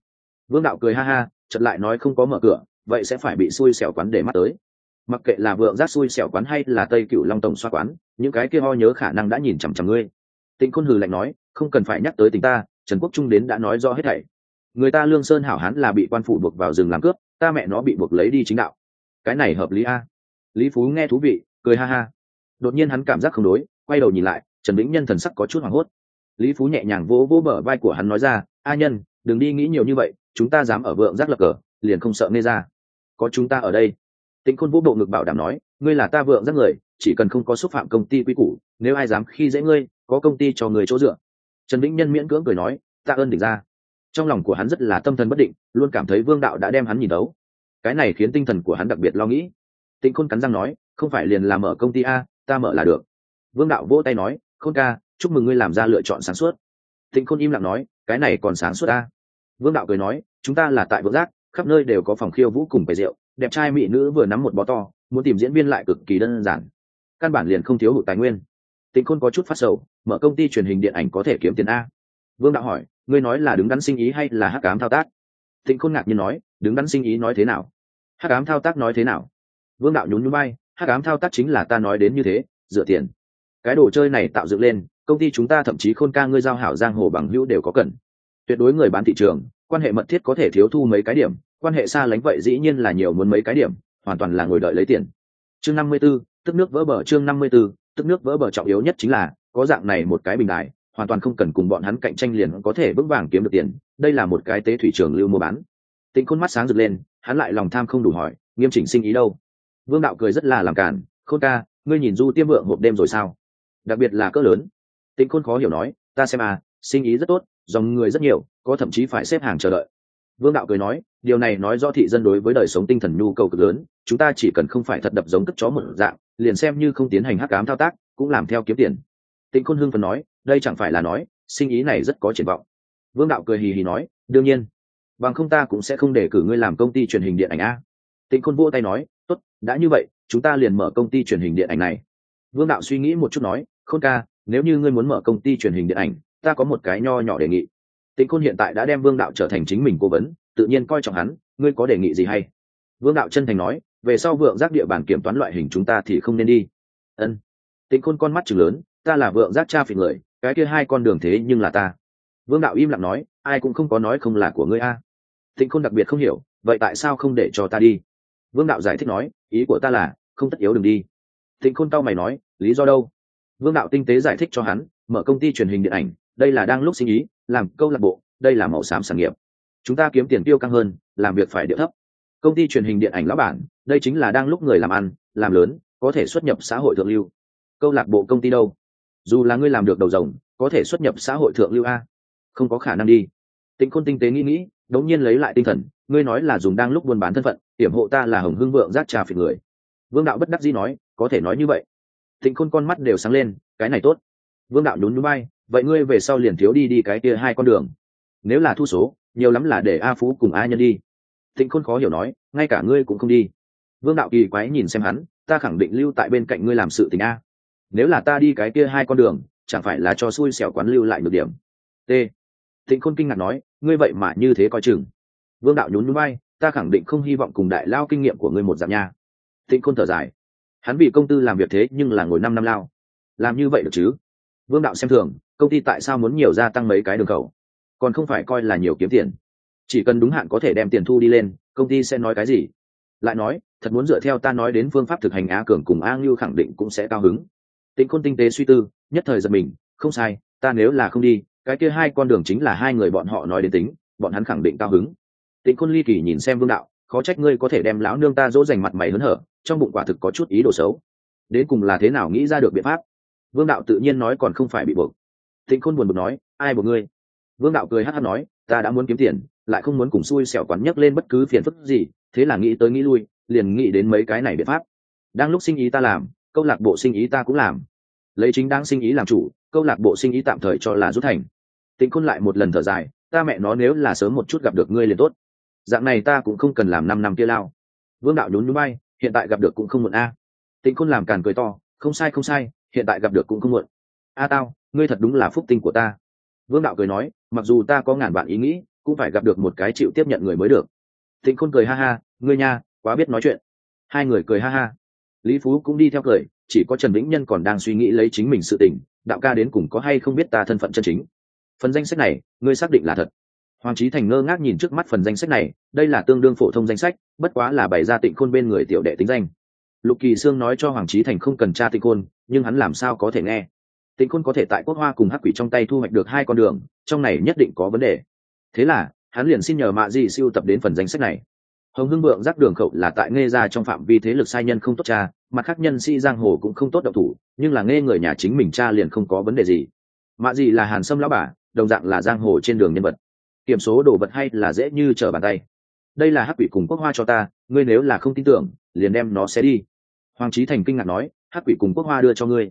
Vương đạo cười ha ha chật lại nói không có mở cửa, vậy sẽ phải bị xui xẻo quán để mắt tới mặc kệ là vượng giác xui xẻo quán hay là tây cựu long tổng xoa quán, những cái kia ho nhớ khả năng đã nhìn chằm chằm ngươi. Tịnh khôn hừ lạnh nói, không cần phải nhắc tới tình ta, trần quốc trung đến đã nói rõ hết thảy. Người ta lương sơn hảo hán là bị quan phủ buộc vào rừng làm cướp, ta mẹ nó bị buộc lấy đi chính đạo. Cái này hợp lý a. Lý phú nghe thú vị, cười ha ha. Đột nhiên hắn cảm giác không đối, quay đầu nhìn lại, trần vĩnh nhân thần sắc có chút hoảng hốt. Lý phú nhẹ nhàng vỗ vỗ bờ vai của hắn nói ra, a nhân, đừng đi nghĩ nhiều như vậy, chúng ta dám ở vượng giác lập cờ, liền không sợ nghe ra. Có chúng ta ở đây tĩnh khôn vũ bộ ngực bảo đảm nói, ngươi là ta vượng rất người, chỉ cần không có xúc phạm công ty quy củ, nếu ai dám khi dễ ngươi, có công ty cho người chỗ dựa. Trần vĩnh nhân miễn cưỡng cười nói, tạ ơn đỉnh ra trong lòng của hắn rất là tâm thần bất định, luôn cảm thấy vương đạo đã đem hắn nhìn đấu cái này khiến tinh thần của hắn đặc biệt lo nghĩ. Tịnh khôn cắn răng nói, không phải liền làm mở công ty a, ta mở là được. Vương đạo vỗ tay nói, khôn ca, chúc mừng ngươi làm ra lựa chọn sáng suốt. Tịnh khôn im lặng nói, cái này còn sáng suốt a. Vương đạo cười nói, chúng ta là tại vượng giác, khắp nơi đều có phòng khiêu vũ cùng bày rượu đẹp trai mỹ nữ vừa nắm một bó to, muốn tìm diễn viên lại cực kỳ đơn giản. Căn bản liền không thiếu hụt tài nguyên. Tịnh khôn có chút phát sầu, mở công ty truyền hình điện ảnh có thể kiếm tiền a. Vương đạo hỏi, ngươi nói là đứng đắn sinh ý hay là hắc cám thao tác? Tịnh khôn ngạc nhiên nói, đứng đắn sinh ý nói thế nào? Hắc ám thao tác nói thế nào? Vương đạo nhún nhún bay hắc ám thao tác chính là ta nói đến như thế, dựa tiền. Cái đồ chơi này tạo dựng lên, công ty chúng ta thậm chí khôn ca ngươi giao hảo giang hồ bằng hữu đều có cần. Tuyệt đối người bán thị trường, quan hệ mật thiết có thể thiếu thu mấy cái điểm quan hệ xa lánh vậy dĩ nhiên là nhiều muốn mấy cái điểm hoàn toàn là ngồi đợi lấy tiền. Chương năm mươi 54, tức nước vỡ bờ chương năm mươi 54, tức nước vỡ bờ trọng yếu nhất chính là có dạng này một cái bình đài hoàn toàn không cần cùng bọn hắn cạnh tranh liền có thể vững vàng kiếm được tiền đây là một cái tế thủy trường lưu mua bán. Tĩnh khôn mắt sáng rực lên hắn lại lòng tham không đủ hỏi nghiêm chỉnh sinh ý đâu? Vương đạo cười rất là làm cản khôn ca ngươi nhìn du tiêm vượng hộp đêm rồi sao? Đặc biệt là cỡ lớn. Tĩnh khôn khó hiểu nói ta xem à sinh ý rất tốt dòng người rất nhiều có thậm chí phải xếp hàng chờ đợi. Vương đạo cười nói điều này nói rõ thị dân đối với đời sống tinh thần nhu cầu cực lớn, chúng ta chỉ cần không phải thật đập giống cất chó một dạng, liền xem như không tiến hành hắc cám thao tác, cũng làm theo kiếm tiền. Tịnh khôn hưng phần nói, đây chẳng phải là nói, sinh ý này rất có triển vọng. Vương đạo cười hì hì nói, đương nhiên. Bằng không ta cũng sẽ không để cử ngươi làm công ty truyền hình điện ảnh a. Tịnh khôn vỗ tay nói, tốt, đã như vậy, chúng ta liền mở công ty truyền hình điện ảnh này. Vương đạo suy nghĩ một chút nói, khôn ca, nếu như ngươi muốn mở công ty truyền hình điện ảnh, ta có một cái nho nhỏ đề nghị. Tịnh khôn hiện tại đã đem vương đạo trở thành chính mình cố vấn tự nhiên coi trọng hắn, ngươi có đề nghị gì hay? Vương đạo chân thành nói, về sau vượng giác địa bàn kiểm toán loại hình chúng ta thì không nên đi. Ân. Tịnh khôn con mắt chừng lớn, ta là vượng giác cha phỉ người, cái kia hai con đường thế nhưng là ta. Vương đạo im lặng nói, ai cũng không có nói không là của ngươi a. Tịnh khôn đặc biệt không hiểu, vậy tại sao không để cho ta đi? Vương đạo giải thích nói, ý của ta là, không tất yếu đừng đi. Tịnh khôn tao mày nói, lý do đâu? Vương đạo tinh tế giải thích cho hắn, mở công ty truyền hình điện ảnh, đây là đang lúc sinh ý, làm câu lạc bộ, đây là màu xám sản nghiệp chúng ta kiếm tiền tiêu căng hơn, làm việc phải địa thấp. Công ty truyền hình điện ảnh lão bản, đây chính là đang lúc người làm ăn, làm lớn, có thể xuất nhập xã hội thượng lưu. Câu lạc bộ công ty đâu? Dù là ngươi làm được đầu rồng, có thể xuất nhập xã hội thượng lưu a? Không có khả năng đi. Tĩnh khôn tinh tế nghĩ nghĩ, đống nhiên lấy lại tinh thần, ngươi nói là dùng đang lúc buôn bán thân phận, hiểm hộ ta là hồng hưng vượng giác trà phỉ người. Vương đạo bất đắc dĩ nói, có thể nói như vậy. Tịnh khôn con mắt đều sáng lên, cái này tốt. Vương đạo nhún núi bay, vậy ngươi về sau liền thiếu đi đi cái kia hai con đường nếu là thu số, nhiều lắm là để a phú cùng a nhân đi. Tịnh khôn khó hiểu nói, ngay cả ngươi cũng không đi. Vương đạo kỳ quái nhìn xem hắn, ta khẳng định lưu tại bên cạnh ngươi làm sự tình a. Nếu là ta đi cái kia hai con đường, chẳng phải là cho xui xẻo quán lưu lại được điểm. T. Tịnh khôn kinh ngạc nói, ngươi vậy mà như thế coi chừng. Vương đạo nhún núi bay ta khẳng định không hy vọng cùng đại lao kinh nghiệm của ngươi một dạng nha. Tịnh khôn thở dài. Hắn vì công tư làm việc thế nhưng là ngồi năm năm lao. Làm như vậy được chứ? Vương đạo xem thường, công ty tại sao muốn nhiều gia tăng mấy cái đường khẩu? Còn không phải coi là nhiều kiếm tiền. Chỉ cần đúng hạn có thể đem tiền thu đi lên, công ty sẽ nói cái gì? Lại nói, thật muốn dựa theo ta nói đến phương pháp thực hành a cường cùng a ngưu khẳng định cũng sẽ cao hứng. Tĩnh khôn tinh tế suy tư, nhất thời giật mình, không sai, ta nếu là không đi, cái kia hai con đường chính là hai người bọn họ nói đến tính, bọn hắn khẳng định cao hứng. Tĩnh khôn ly kỳ nhìn xem vương đạo, khó trách ngươi có thể đem lão nương ta dỗ dành mặt mày hớn hở, trong bụng quả thực có chút ý đồ xấu. Đến cùng là thế nào nghĩ ra được biện pháp? Vương đạo tự nhiên nói còn không phải bị buộc. Tĩnh khôn buồn bực nói, ai buộc ngươi? Vương đạo cười hát hát nói, ta đã muốn kiếm tiền, lại không muốn cùng xui xẻo quán nhấc lên bất cứ phiền phức gì, thế là nghĩ tới nghĩ lui, liền nghĩ đến mấy cái này biện pháp. Đang lúc sinh ý ta làm, câu lạc bộ sinh ý ta cũng làm. Lấy chính đang sinh ý làm chủ, câu lạc bộ sinh ý tạm thời cho là rút thành. Tịnh khôn lại một lần thở dài, ta mẹ nó nếu là sớm một chút gặp được ngươi liền tốt. Dạng này ta cũng không cần làm năm năm kia lao. Vương đạo nhún nhún bay, hiện tại gặp được cũng không muộn a. Tịnh khôn làm càn cười to, không sai không sai, hiện tại gặp được cũng không muộn. A tao, ngươi thật đúng là phúc tinh của ta. Vương đạo cười nói mặc dù ta có ngàn vạn ý nghĩ, cũng phải gặp được một cái chịu tiếp nhận người mới được. Thịnh khôn cười ha ha, ngươi nha, quá biết nói chuyện. Hai người cười ha ha. Lý phú cũng đi theo cười, chỉ có trần vĩnh nhân còn đang suy nghĩ lấy chính mình sự tình, đạo ca đến cùng có hay không biết ta thân phận chân chính. Phần danh sách này, ngươi xác định là thật. Hoàng trí thành ngơ ngác nhìn trước mắt phần danh sách này, đây là tương đương phổ thông danh sách, bất quá là bày ra tịnh khôn bên người tiểu đệ tính danh. Lục kỳ sương nói cho hoàng trí thành không cần tra tịnh khôn, nhưng hắn làm sao có thể nghe? Tịnh khôn có thể tại quốc hoa cùng hắc quỷ trong tay thu hoạch được hai con đường, trong này nhất định có vấn đề. Thế là, hắn liền xin nhờ mạ di siêu tập đến phần danh sách này. Hồng hưng vượng giác đường khẩu là tại nghe ra trong phạm vi thế lực sai nhân không tốt cha, mặt khác nhân sĩ giang hồ cũng không tốt độc thủ, nhưng là nghe người nhà chính mình cha liền không có vấn đề gì. Mạ gì là hàn sâm lão bà, đồng dạng là giang hồ trên đường nhân vật. Kiểm số đồ vật hay là dễ như trở bàn tay. Đây là hắc quỷ cùng quốc hoa cho ta, ngươi nếu là không tin tưởng, liền đem nó sẽ đi. Hoàng trí thành kinh ngạc nói, hắc quỷ cùng quốc hoa đưa cho ngươi.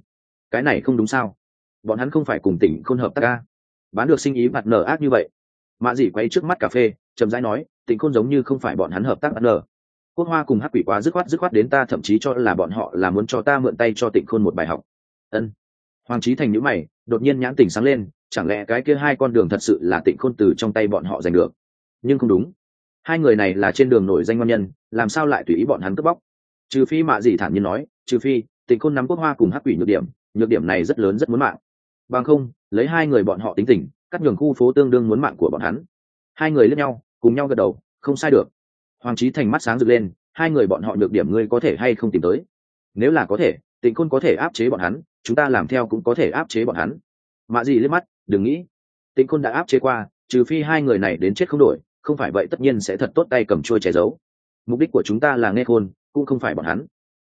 Cái này không đúng sao? Bọn hắn không phải cùng tỉnh khôn hợp tác ca bán được sinh ý mặt nở ác như vậy. Mạ Dị quay trước mắt cà phê, chậm rãi nói, tỉnh khôn giống như không phải bọn hắn hợp tác mặt nở. Quốc hoa cùng hắc quỷ quá dứt khoát dứt khoát đến ta thậm chí cho là bọn họ là muốn cho ta mượn tay cho tỉnh khôn một bài học. Ân. Hoàng trí thành nhữ mày, đột nhiên nhãn tỉnh sáng lên, chẳng lẽ cái kia hai con đường thật sự là tịnh khôn từ trong tay bọn họ giành được? Nhưng không đúng. Hai người này là trên đường nổi danh ngon nhân, làm sao lại tùy ý bọn hắn cướp bóc? Trừ phi mạ Dị thản nhiên nói, trừ phi tịnh khôn nắm quốc hoa cùng hắc quỷ nhược điểm nhược điểm này rất lớn, rất muốn mạng bằng không, lấy hai người bọn họ tính tình, cắt nhường khu phố tương đương muốn mạng của bọn hắn. Hai người lẫn nhau, cùng nhau gật đầu, không sai được. Hoàng trí thành mắt sáng rực lên, hai người bọn họ nhược điểm ngươi có thể hay không tìm tới? Nếu là có thể, tịnh khôn có thể áp chế bọn hắn, chúng ta làm theo cũng có thể áp chế bọn hắn. Mạ gì liếc mắt, đừng nghĩ. Tịnh khôn đã áp chế qua, trừ phi hai người này đến chết không đổi, không phải vậy tất nhiên sẽ thật tốt tay cầm trôi che giấu. Mục đích của chúng ta là nghe khôn, cũng không phải bọn hắn.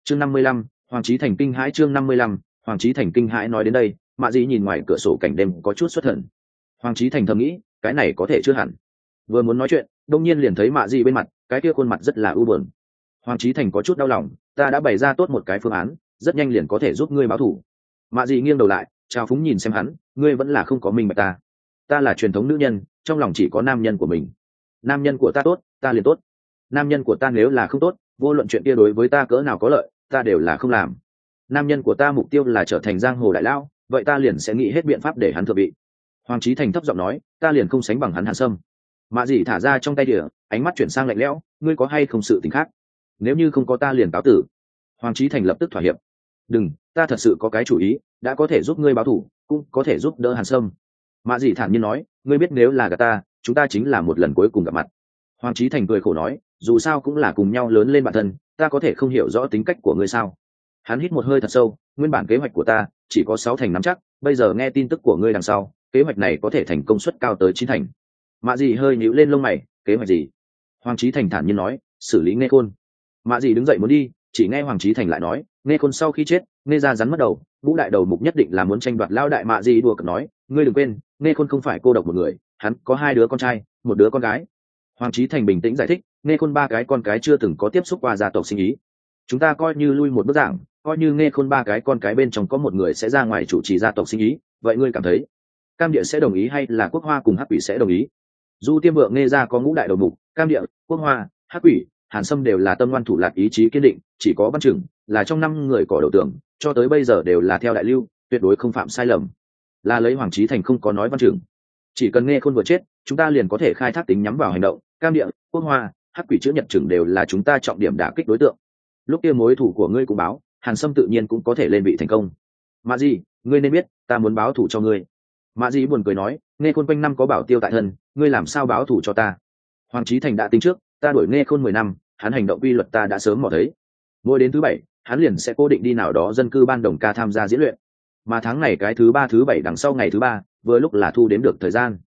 Chương năm mươi lăm, hoàng trí thành kinh hãi chương năm mươi lăm, hoàng trí thành kinh hãi nói đến đây mạ dĩ nhìn ngoài cửa sổ cảnh đêm có chút xuất thần. Hoàng trí thành thầm nghĩ, cái này có thể chưa hẳn. Vừa muốn nói chuyện, đông nhiên liền thấy mạ dĩ bên mặt, cái kia khuôn mặt rất là ưu buồn. Hoàng trí thành có chút đau lòng, ta đã bày ra tốt một cái phương án, rất nhanh liền có thể giúp ngươi báo thủ. Mạ dĩ nghiêng đầu lại trao phúng nhìn xem hắn, ngươi vẫn là không có mình bạch ta. Ta là truyền thống nữ nhân, trong lòng chỉ có nam nhân của mình. Nam nhân của ta tốt, ta liền tốt. Nam nhân của ta nếu là không tốt, vô luận chuyện kia đối với ta cỡ nào có lợi, ta đều là không làm. Nam nhân của ta mục tiêu là trở thành giang hồ đại lao vậy ta liền sẽ nghĩ hết biện pháp để hắn thừa bị hoàng trí thành thấp giọng nói, ta liền không sánh bằng hắn hàn sâm. Mạ dì thả ra trong tay đĩa, ánh mắt chuyển sang lạnh lẽo, ngươi có hay không sự t khác? Nếu như không có ta liền cáo tử. Hoàng trí thành lập tức thỏa hiệp. Đừng, ta thật sự có cái chủ ý, đã có thể giúp ngươi báo thủ, cũng có thể giúp đỡ hàn sâm. Mạ dì thản nhiên nói, ngươi biết nếu là gà ta, chúng ta chính là một lần cuối cùng gặp mặt. Hoàng trí thành cười khổ nói, dù sao cũng là cùng nhau lớn lên bản thân, ta có thể không hiểu rõ tính cách của ngươi sao? Hắn hít một hơi thật sâu, nguyên bản kế hoạch của ta chỉ có sáu thành nắm chắc, bây giờ nghe tin tức của ngươi đằng sau, kế hoạch này có thể thành công suất cao tới chín thành. Mạ Dị hơi nhíu lên lông mày, kế hoạch gì? Hoàng trí thành thản nhiên nói, xử lý nghe khôn. Mạ Dị đứng dậy muốn đi, chỉ nghe hoàng trí thành lại nói, nghe khôn sau khi chết, nghe ra rắn mất đầu vũ đại đầu mục nhất định là muốn tranh đoạt lao đại mạ Dị đùa cợt nói, ngươi đừng quên, nghe khôn không phải cô độc một người, hắn có hai đứa con trai, một đứa con gái. Hoàng trí thành bình tĩnh giải thích, nghe khôn ba cái con cái chưa từng có tiếp xúc qua gia tộc sinh ý. Chúng ta coi như lui một bức giảng coi như nghe khôn ba cái con cái bên trong có một người sẽ ra ngoài chủ trì gia tộc sinh ý, vậy ngươi cảm thấy, cam địa sẽ đồng ý hay là quốc hoa cùng hắc quỷ sẽ đồng ý? Du tiêm vượng nghe ra có ngũ đại đầu mục, cam địa, quốc hoa, hắc quỷ, hàn sâm đều là tâm ngoan thủ lạc ý chí kiên định, chỉ có văn chừng là trong năm người cỏ đầu tưởng, cho tới bây giờ đều là theo đại lưu, tuyệt đối không phạm sai lầm. Là lấy hoàng trí thành không có nói văn chừng chỉ cần nghe khôn vừa chết, chúng ta liền có thể khai thác tính nhắm vào hành động, cam địa, quốc hoa, hắc quỷ chữ nhật chừng đều là chúng ta trọng điểm đả kích đối tượng. Lúc kia mối thủ của ngươi cũng báo hàn sâm tự nhiên cũng có thể lên vị thành công. Mà gì ngươi nên biết, ta muốn báo thủ cho ngươi. Mạ dĩ buồn cười nói, nghe khôn quanh năm có bảo tiêu tại thân, ngươi làm sao báo thủ cho ta? Hoàng trí thành đã tính trước, ta đuổi nghe khôn mười năm, hắn hành động quy luật ta đã sớm mò thấy. Mỗi đến thứ bảy, hắn liền sẽ cố định đi nào đó dân cư ban đồng ca tham gia diễn luyện. Mà tháng này cái thứ ba, thứ bảy đằng sau ngày thứ ba, vừa lúc là thu đến được thời gian.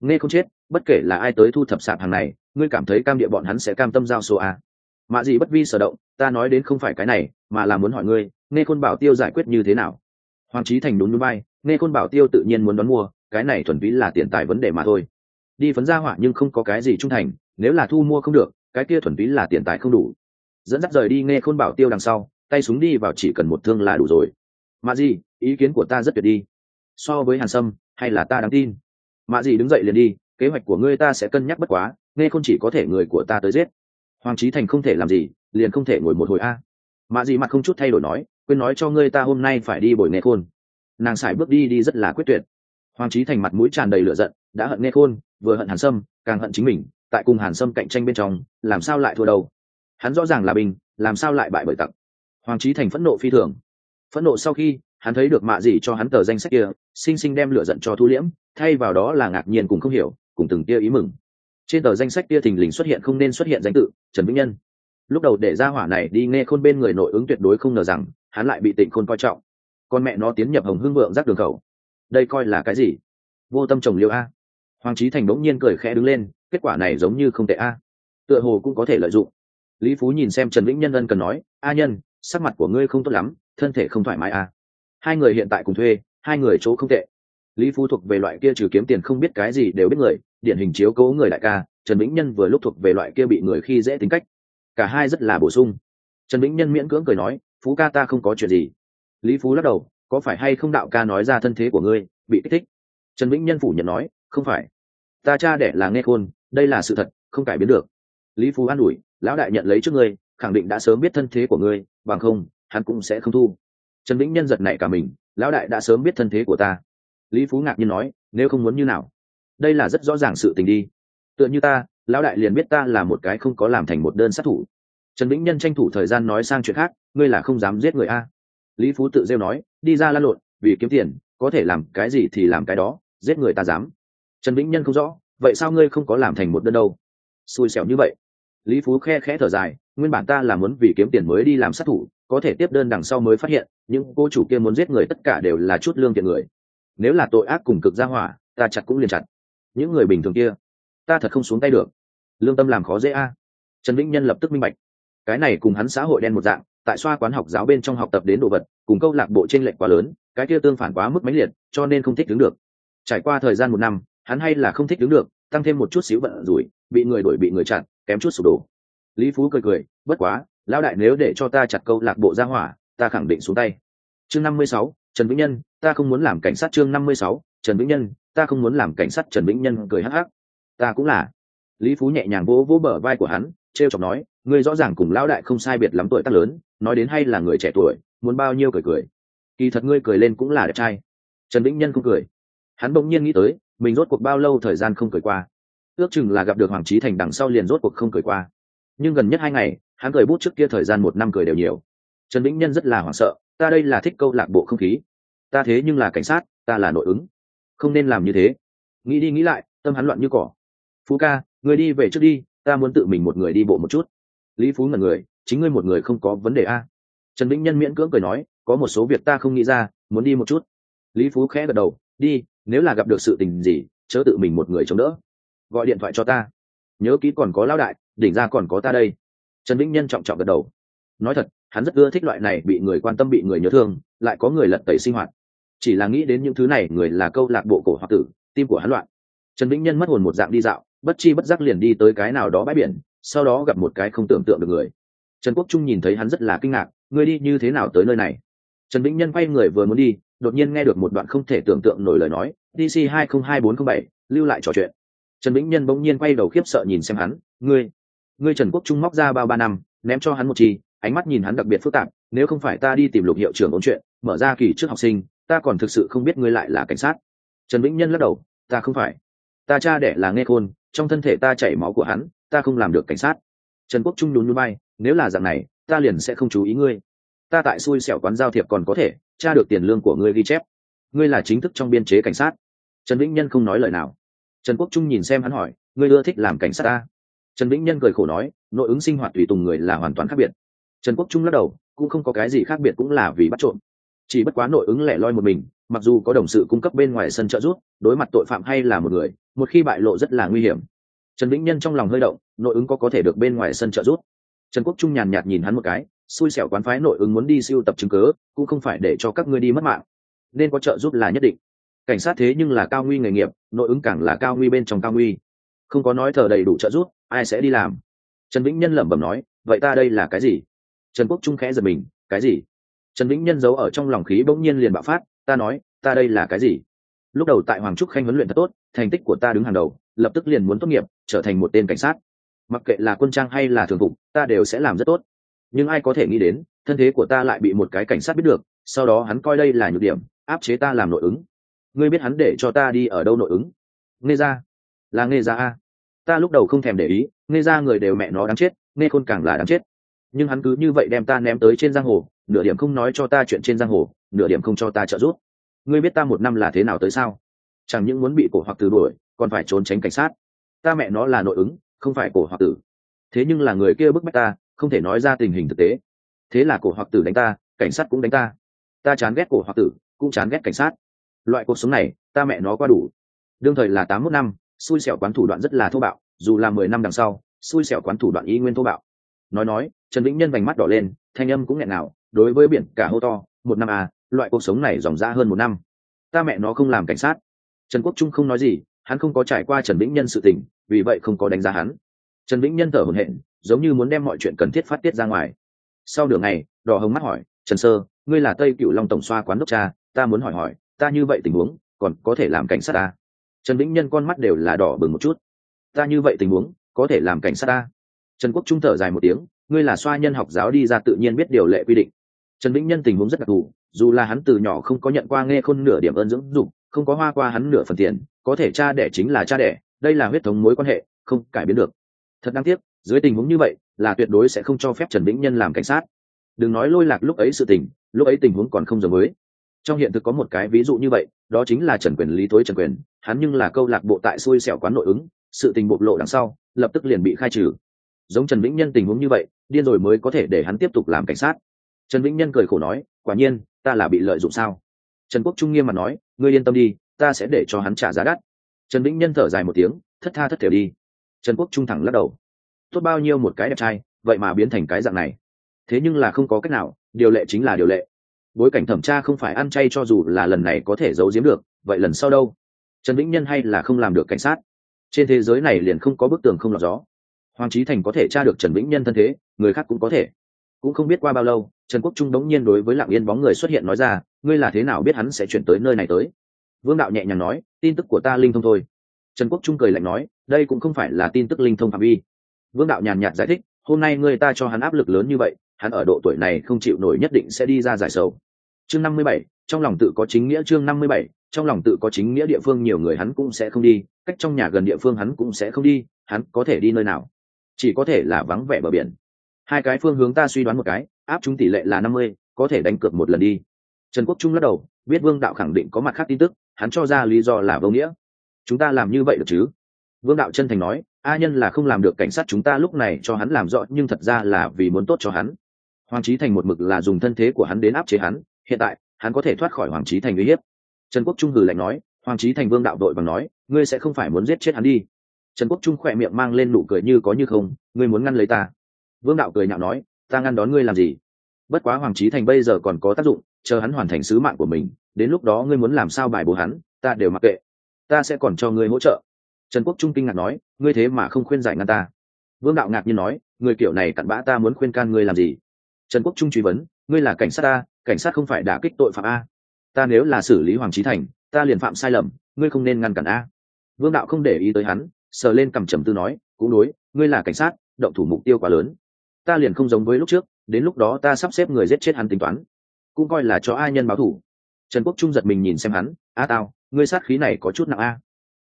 Nghe không chết, bất kể là ai tới thu thập sạp hàng này, ngươi cảm thấy cam địa bọn hắn sẽ cam tâm giao số à? Mạ gì bất vi sở động, ta nói đến không phải cái này, mà là muốn hỏi ngươi, nghe khôn bảo tiêu giải quyết như thế nào? Hoàng trí thành đúng núi bay, nghe khôn bảo tiêu tự nhiên muốn đón mua, cái này thuần phí là tiền tài vấn đề mà thôi. Đi phấn ra hỏa nhưng không có cái gì trung thành, nếu là thu mua không được, cái kia thuần phí là tiền tài không đủ. Dẫn dắt rời đi nghe khôn bảo tiêu đằng sau, tay súng đi vào chỉ cần một thương là đủ rồi. Mà gì ý kiến của ta rất tuyệt đi. So với hàn sâm, hay là ta đáng tin? Mạ gì đứng dậy liền đi, kế hoạch của ngươi ta sẽ cân nhắc bất quá, nghe không chỉ có thể người của ta tới giết hoàng trí thành không thể làm gì liền không thể ngồi một hồi a. Mạ Dị mặt không chút thay đổi nói quên nói cho ngươi ta hôm nay phải đi bồi nghe khôn. Nàng sải bước đi đi rất là quyết tuyệt. Hoàng trí thành mặt mũi tràn đầy lửa giận đã hận nghe khôn vừa hận hàn sâm càng hận chính mình tại cùng hàn sâm cạnh tranh bên trong làm sao lại thua đầu hắn rõ ràng là bình, làm sao lại bại bởi tặng? hoàng trí thành phẫn nộ phi thường. Phẫn nộ sau khi hắn thấy được mạ Dị cho hắn tờ danh sách kia sinh sinh đem lửa giận cho thu liễm thay vào đó là ngạc nhiên cùng không hiểu cùng từng tia ý mừng trên tờ danh sách kia thình lình xuất hiện không nên xuất hiện danh tự, trần vĩnh nhân. Lúc đầu để ra hỏa này đi nghe khôn bên người nội ứng tuyệt đối không ngờ rằng, hắn lại bị tịnh khôn coi trọng. Con mẹ nó tiến nhập hồng hưng vượng rác đường khẩu. Đây coi là cái gì? Vô tâm trồng liêu a. Hoàng trí thành bỗng nhiên cười khẽ đứng lên, kết quả này giống như không tệ a. Tựa hồ cũng có thể lợi dụng. Lý phú nhìn xem trần vĩnh nhân ân cần nói, a nhân, sắc mặt của ngươi không tốt lắm, thân thể không thoải mái a. Hai người hiện tại cùng thuê, hai người chỗ không tệ. Lý phú thuộc về loại kia trừ kiếm tiền không biết cái gì đều biết người điển hình chiếu cố người đại ca, trần vĩnh nhân vừa lúc thuộc về loại kia bị người khi dễ tính cách. Cả hai rất là bổ sung. Trần vĩnh nhân miễn cưỡng cười nói, phú ca ta không có chuyện gì. Lý phú lắc đầu, có phải hay không đạo ca nói ra thân thế của ngươi, bị kích thích? Trần vĩnh nhân phủ nhận nói, không phải. Ta cha đẻ là nghe khôn, đây là sự thật, không cải biến được. Lý phú an ủi, lão đại nhận lấy trước ngươi, khẳng định đã sớm biết thân thế của ngươi, bằng không, hắn cũng sẽ không thu. Trần vĩnh nhân giật nảy cả mình, lão đại đã sớm biết thân thế của ta. Lý phú ngạc nhiên nói, nếu không muốn như nào? Đây là rất rõ ràng sự tình đi. Tựa như ta, lão đại liền biết ta là một cái không có làm thành một đơn sát thủ. Trần vĩnh nhân tranh thủ thời gian nói sang chuyện khác, ngươi là không dám giết người a. Lý phú tự rêu nói, đi ra lan lộn, vì kiếm tiền, có thể làm cái gì thì làm cái đó, giết người ta dám. Trần vĩnh nhân không rõ, vậy sao ngươi không có làm thành một đơn đâu? Xui xẻo như vậy. Lý phú khe khẽ thở dài, nguyên bản ta là muốn vì kiếm tiền mới đi làm sát thủ, có thể tiếp đơn đằng sau mới phát hiện, những cô chủ kia muốn giết người tất cả đều là chút lương tiền người. Nếu là tội ác cùng cực gia hỏa, ta chặt cũng liền chặt những người bình thường kia, ta thật không xuống tay được. Lương tâm làm khó dễ a. Trần vĩnh nhân lập tức minh bạch. Cái này cùng hắn xã hội đen một dạng, tại xoa quán học giáo bên trong học tập đến đồ vật, cùng câu lạc bộ t r ê n lệch quá lớn, cái kia tương phản quá mức mãnh liệt, cho nên không thích đứng được. Trải qua thời gian một năm, hắn hay là không thích đứng được, tăng thêm một chút xíu vận rủi, bị người đuổi bị người chặn, kém chút sụp đổ. Lý phú cười cười, bất quá, lão đại nếu để cho ta chặt câu lạc bộ ra hỏa, ta khẳng định xuống tay. Chương năm mươi sáu, trần vĩnh nhân, ta không muốn làm cảnh sát chương năm mươi sáu, trần vĩnh nhân ta không muốn làm cảnh sát trần vĩnh nhân cười hắc hắc. Ta cũng là. Lý phú nhẹ nhàng vỗ vỗ bờ vai của hắn, trêu chọc nói, ngươi rõ ràng cùng lão đại không sai biệt lắm tuổi tác lớn, nói đến hay là người trẻ tuổi, muốn bao nhiêu cười cười. Kỳ thật ngươi cười lên cũng là đẹp trai. Trần vĩnh nhân không cười. Hắn bỗng nhiên nghĩ tới, mình rốt cuộc bao lâu thời gian không cười qua. Ước chừng là gặp được hoàng trí thành đằng sau liền rốt cuộc không cười qua. Nhưng gần nhất hai ngày, hắn cười bút trước kia thời gian một năm cười đều nhiều. Trần vĩnh nhân rất là hoảng sợ, ta đây là thích câu lạc bộ không khí. Ta thế nhưng là cảnh sát, ta là nội ứng không nên làm như thế. Nghĩ đi nghĩ lại, tâm hắn loạn như cỏ. Phú ca, người đi về trước đi, ta muốn tự mình một người đi bộ một chút. Lý phú ngẩn người, chính ngươi một người không có vấn đề a. Trần vĩnh nhân miễn cưỡng cười nói, có một số việc ta không nghĩ ra, muốn đi một chút. Lý phú khẽ gật đầu, đi, nếu là gặp được sự tình gì, chớ tự mình một người chống đỡ. Gọi điện thoại cho ta. Nhớ kỹ còn có lão đại, đỉnh ra còn có ta đây. Trần vĩnh nhân trọng trọng gật đầu. Nói thật, hắn rất ưa thích loại này bị người quan tâm, bị người nhớ thương, lại có người lật tẩy sinh hoạt chỉ là nghĩ đến những thứ này, người là câu lạc bộ cổ hoặc tử, tim của hắn loạn. Trần vĩnh nhân mất hồn một dạng đi dạo, bất chi bất giác liền đi tới cái nào đó bãi biển, sau đó gặp một cái không tưởng tượng được người. Trần quốc trung nhìn thấy hắn rất là kinh ngạc, ngươi đi như thế nào tới nơi này? Trần vĩnh nhân quay người vừa muốn đi, đột nhiên nghe được một đoạn không thể tưởng tượng nổi lời nói dc hai không hai bốn không bảy, lưu lại trò chuyện. Trần vĩnh nhân bỗng nhiên quay đầu khiếp sợ nhìn xem hắn, ngươi ngươi trần quốc trung móc ra bao ba năm, ném cho hắn một chi, ánh mắt nhìn hắn đặc biệt phức tạp, nếu không phải ta đi tìm lục hiệu trưởng ôn chuyện, mở ra kỳ trước học sinh ta còn thực sự không biết ngươi lại là cảnh sát. Trần vĩnh nhân lắc đầu, ta không phải. Ta cha đẻ là nghe khôn, trong thân thể ta chảy máu của hắn, ta không làm được cảnh sát. Trần quốc trung nhún núi bay nếu là dạng này, ta liền sẽ không chú ý ngươi. Ta tại xui xẻo quán giao thiệp còn có thể, tra được tiền lương của ngươi ghi chép. Ngươi là chính thức trong biên chế cảnh sát. Trần vĩnh nhân không nói lời nào. Trần quốc trung nhìn xem hắn hỏi, ngươi ưa thích làm cảnh sát ta? Trần vĩnh nhân cười khổ nói, nội ứng sinh hoạt tùy tùng người là hoàn toàn khác biệt. Trần quốc trung lắc đầu, cũng không có cái gì khác biệt cũng là vì bắt trộm chỉ bất quá nội ứng lẻ loi một mình, mặc dù có đồng sự cung cấp bên ngoài sân trợ giúp, đối mặt tội phạm hay là một người, một khi bại lộ rất là nguy hiểm. Trần vĩnh nhân trong lòng hơi động, nội ứng có có thể được bên ngoài sân trợ giúp. Trần quốc trung nhàn nhạt nhìn hắn một cái, xui xẻo quán phái nội ứng muốn đi siêu tập chứng cớ cũng không phải để cho các ngươi đi mất mạng. Nên có trợ giúp là nhất định. Cảnh sát thế nhưng là cao nguy nghề nghiệp, nội ứng càng là cao nguy bên trong cao nguy. Không có nói thờ đầy đủ trợ giúp, ai sẽ đi làm? Trần vĩnh nhân lẩm bẩm nói, vậy ta đây là cái gì? Trần quốc trung khẽ giật mình, cái gì? Trần vĩnh nhân giấu ở trong lòng khí bỗng nhiên liền bạo phát, ta nói, ta đây là cái gì? Lúc đầu tại hoàng trúc khanh huấn luyện thật tốt, thành tích của ta đứng hàng đầu, lập tức liền muốn tốt nghiệp, trở thành một tên cảnh sát. Mặc kệ là quân trang hay là thường vụ ta đều sẽ làm rất tốt. Nhưng ai có thể nghĩ đến, thân thế của ta lại bị một cái cảnh sát biết được, sau đó hắn coi đây là nhược điểm, áp chế ta làm nội ứng. Ngươi biết hắn để cho ta đi ở đâu nội ứng? Nghe ra. Là nghe ra a. Ta lúc đầu không thèm để ý, nghe ra người đều mẹ nó đáng chết, nghe khôn càng là đáng chết. Nhưng hắn cứ như vậy đem ta ném tới trên giang hồ nửa điểm không nói cho ta chuyện trên giang hồ, nửa điểm không cho ta trợ giúp. Ngươi biết ta một năm là thế nào tới sao? Chẳng những muốn bị cổ hoặc từ đuổi, còn phải trốn tránh cảnh sát. Ta mẹ nó là nội ứng, không phải cổ hoặc tử. Thế nhưng là người kia bức bách ta, không thể nói ra tình hình thực tế. Thế là cổ hoặc tử đánh ta, cảnh sát cũng đánh ta. Ta chán ghét cổ hoặc tử, cũng chán ghét cảnh sát. Loại cuộc sống này, ta mẹ nó qua đủ. Đương thời là tám mốt năm, xui xẻo quán thủ đoạn rất là thô bạo, dù là mười năm đằng sau, xui xẻo quán thủ đoạn y nguyên thô bạo. Nói nói, trần vĩnh nhân vành mắt đỏ lên, thanh âm cũng nghẹn nào đối với biển, cả hô to, một năm à loại cuộc sống này dòng ra hơn một năm. Ta mẹ nó không làm cảnh sát. Trần quốc trung không nói gì, hắn không có trải qua trần vĩnh nhân sự tình, vì vậy không có đánh giá hắn. Trần vĩnh nhân thở hổn hển, giống như muốn đem mọi chuyện cần thiết phát tiết ra ngoài. Sau đường này đỏ hồng mắt hỏi, trần sơ, ngươi là tây cựu long tổng xoa quán đốc cha, ta muốn hỏi hỏi, ta như vậy tình huống, còn có thể làm cảnh sát ta? Trần vĩnh nhân con mắt đều là đỏ bừng một chút. Ta như vậy tình huống, có thể làm cảnh sát ta? Trần quốc trung thở dài một tiếng, ngươi là xoa nhân học giáo đi ra tự nhiên biết điều lệ quy định trần vĩnh nhân tình huống rất đặc thù, dù là hắn từ nhỏ không có nhận qua nghe khôn nửa điểm ơn dưỡng dục, không có hoa qua hắn nửa phần tiền, có thể cha đẻ chính là cha đẻ, đây là huyết thống mối quan hệ, không cải biến được. Thật đáng tiếc, dưới tình huống như vậy, là tuyệt đối sẽ không cho phép trần vĩnh nhân làm cảnh sát. Đừng nói lôi lạc lúc ấy sự tình, lúc ấy tình huống còn không giống mới. trong hiện thực có một cái ví dụ như vậy, đó chính là trần quyền lý thối trần quyền, hắn nhưng là câu lạc bộ tại xui xẻo quán nội ứng, sự tình bộc lộ đằng sau, lập tức liền bị khai trừ. Giống trần vĩnh nhân tình huống như vậy, điên rồi mới có thể để hắn tiếp tục làm cảnh sát trần vĩnh nhân cười khổ nói, quả nhiên, ta là bị lợi dụng sao? Trần quốc trung nghiêm mà nói, ngươi yên tâm đi, ta sẽ để cho hắn trả giá đắt. Trần vĩnh nhân thở dài một tiếng, thất tha thất thể đi. Trần quốc trung thẳng lắc đầu, tốt bao nhiêu một cái đẹp trai, vậy mà biến thành cái dạng này. Thế nhưng là không có cách nào, điều lệ chính là điều lệ. Bối cảnh thẩm tra không phải ăn chay cho dù là lần này có thể giấu giếm được, vậy lần sau đâu? Trần vĩnh nhân hay là không làm được cảnh sát. Trên thế giới này liền không có bức tường không lọt gió. Hoàng trí thành có thể tra được trần vĩnh nhân thân thế, người khác cũng có thể. Cũng không biết qua bao lâu trần quốc trung đống nhiên đối với lạng yên bóng người xuất hiện nói ra, ngươi là thế nào biết hắn sẽ chuyển tới nơi này tới? Vương đạo nhẹ nhàng nói, tin tức của ta linh thông thôi. Trần quốc trung cười lạnh nói, đây cũng không phải là tin tức linh thông phạm vi. Vương đạo nhàn nhạt giải thích, hôm nay người ta cho hắn áp lực lớn như vậy, hắn ở độ tuổi này không chịu nổi nhất định sẽ đi ra giải sầu. Chương năm mươi bảy, trong lòng tự có chính nghĩa chương năm mươi bảy, trong lòng tự có chính nghĩa địa phương nhiều người hắn cũng sẽ không đi, cách trong nhà gần địa phương hắn cũng sẽ không đi, hắn có thể đi nơi nào? Chỉ có thể là vắng vẻ bờ biển. Hai cái phương hướng ta suy đoán một cái áp chúng tỷ lệ là năm mươi, có thể đánh cược một lần đi. Trần quốc trung lắc đầu, biết vương đạo khẳng định có mặt khác tin tức, hắn cho ra lý do là vô nghĩa. Chúng ta làm như vậy được chứ? Vương đạo chân thành nói, a nhân là không làm được cảnh sát chúng ta lúc này cho hắn làm rõ, nhưng thật ra là vì muốn tốt cho hắn. Hoàng trí thành một mực là dùng thân thế của hắn đến áp chế hắn, hiện tại, hắn có thể thoát khỏi hoàng trí thành uy hiếp. Trần quốc trung hừ lạnh nói, hoàng trí thành vương đạo đội bằng nói, ngươi sẽ không phải muốn giết chết hắn đi. Trần quốc trung khỏe miệng mang lên nụ cười như có như không, ngươi muốn ngăn lấy ta. Vương đạo cười nhạo nói ta ngăn đón ngươi làm gì? Bất quá hoàng trí thành bây giờ còn có tác dụng, chờ hắn hoàn thành sứ mạng của mình, đến lúc đó ngươi muốn làm sao bài bố hắn, ta đều mặc kệ. Ta sẽ còn cho ngươi hỗ trợ. Trần quốc trung kinh ngạc nói, ngươi thế mà không khuyên giải ngăn ta. Vương đạo ngạc nhiên nói, người kiểu này cặn bã ta muốn khuyên can ngươi làm gì? Trần quốc trung truy vấn, ngươi là cảnh sát ta, cảnh sát không phải đã kích tội phạm a. Ta nếu là xử lý hoàng trí thành, ta liền phạm sai lầm, ngươi không nên ngăn cản a. Vương đạo không để ý tới hắn, sờ lên cầm trầm tư nói, cũng đối, ngươi là cảnh sát, động thủ mục tiêu quá lớn ta liền không giống với lúc trước, đến lúc đó ta sắp xếp người giết chết hắn tính toán. Cũng coi là cho ai nhân báo thủ. Trần quốc trung giật mình nhìn xem hắn, a tao ngươi sát khí này có chút nặng a.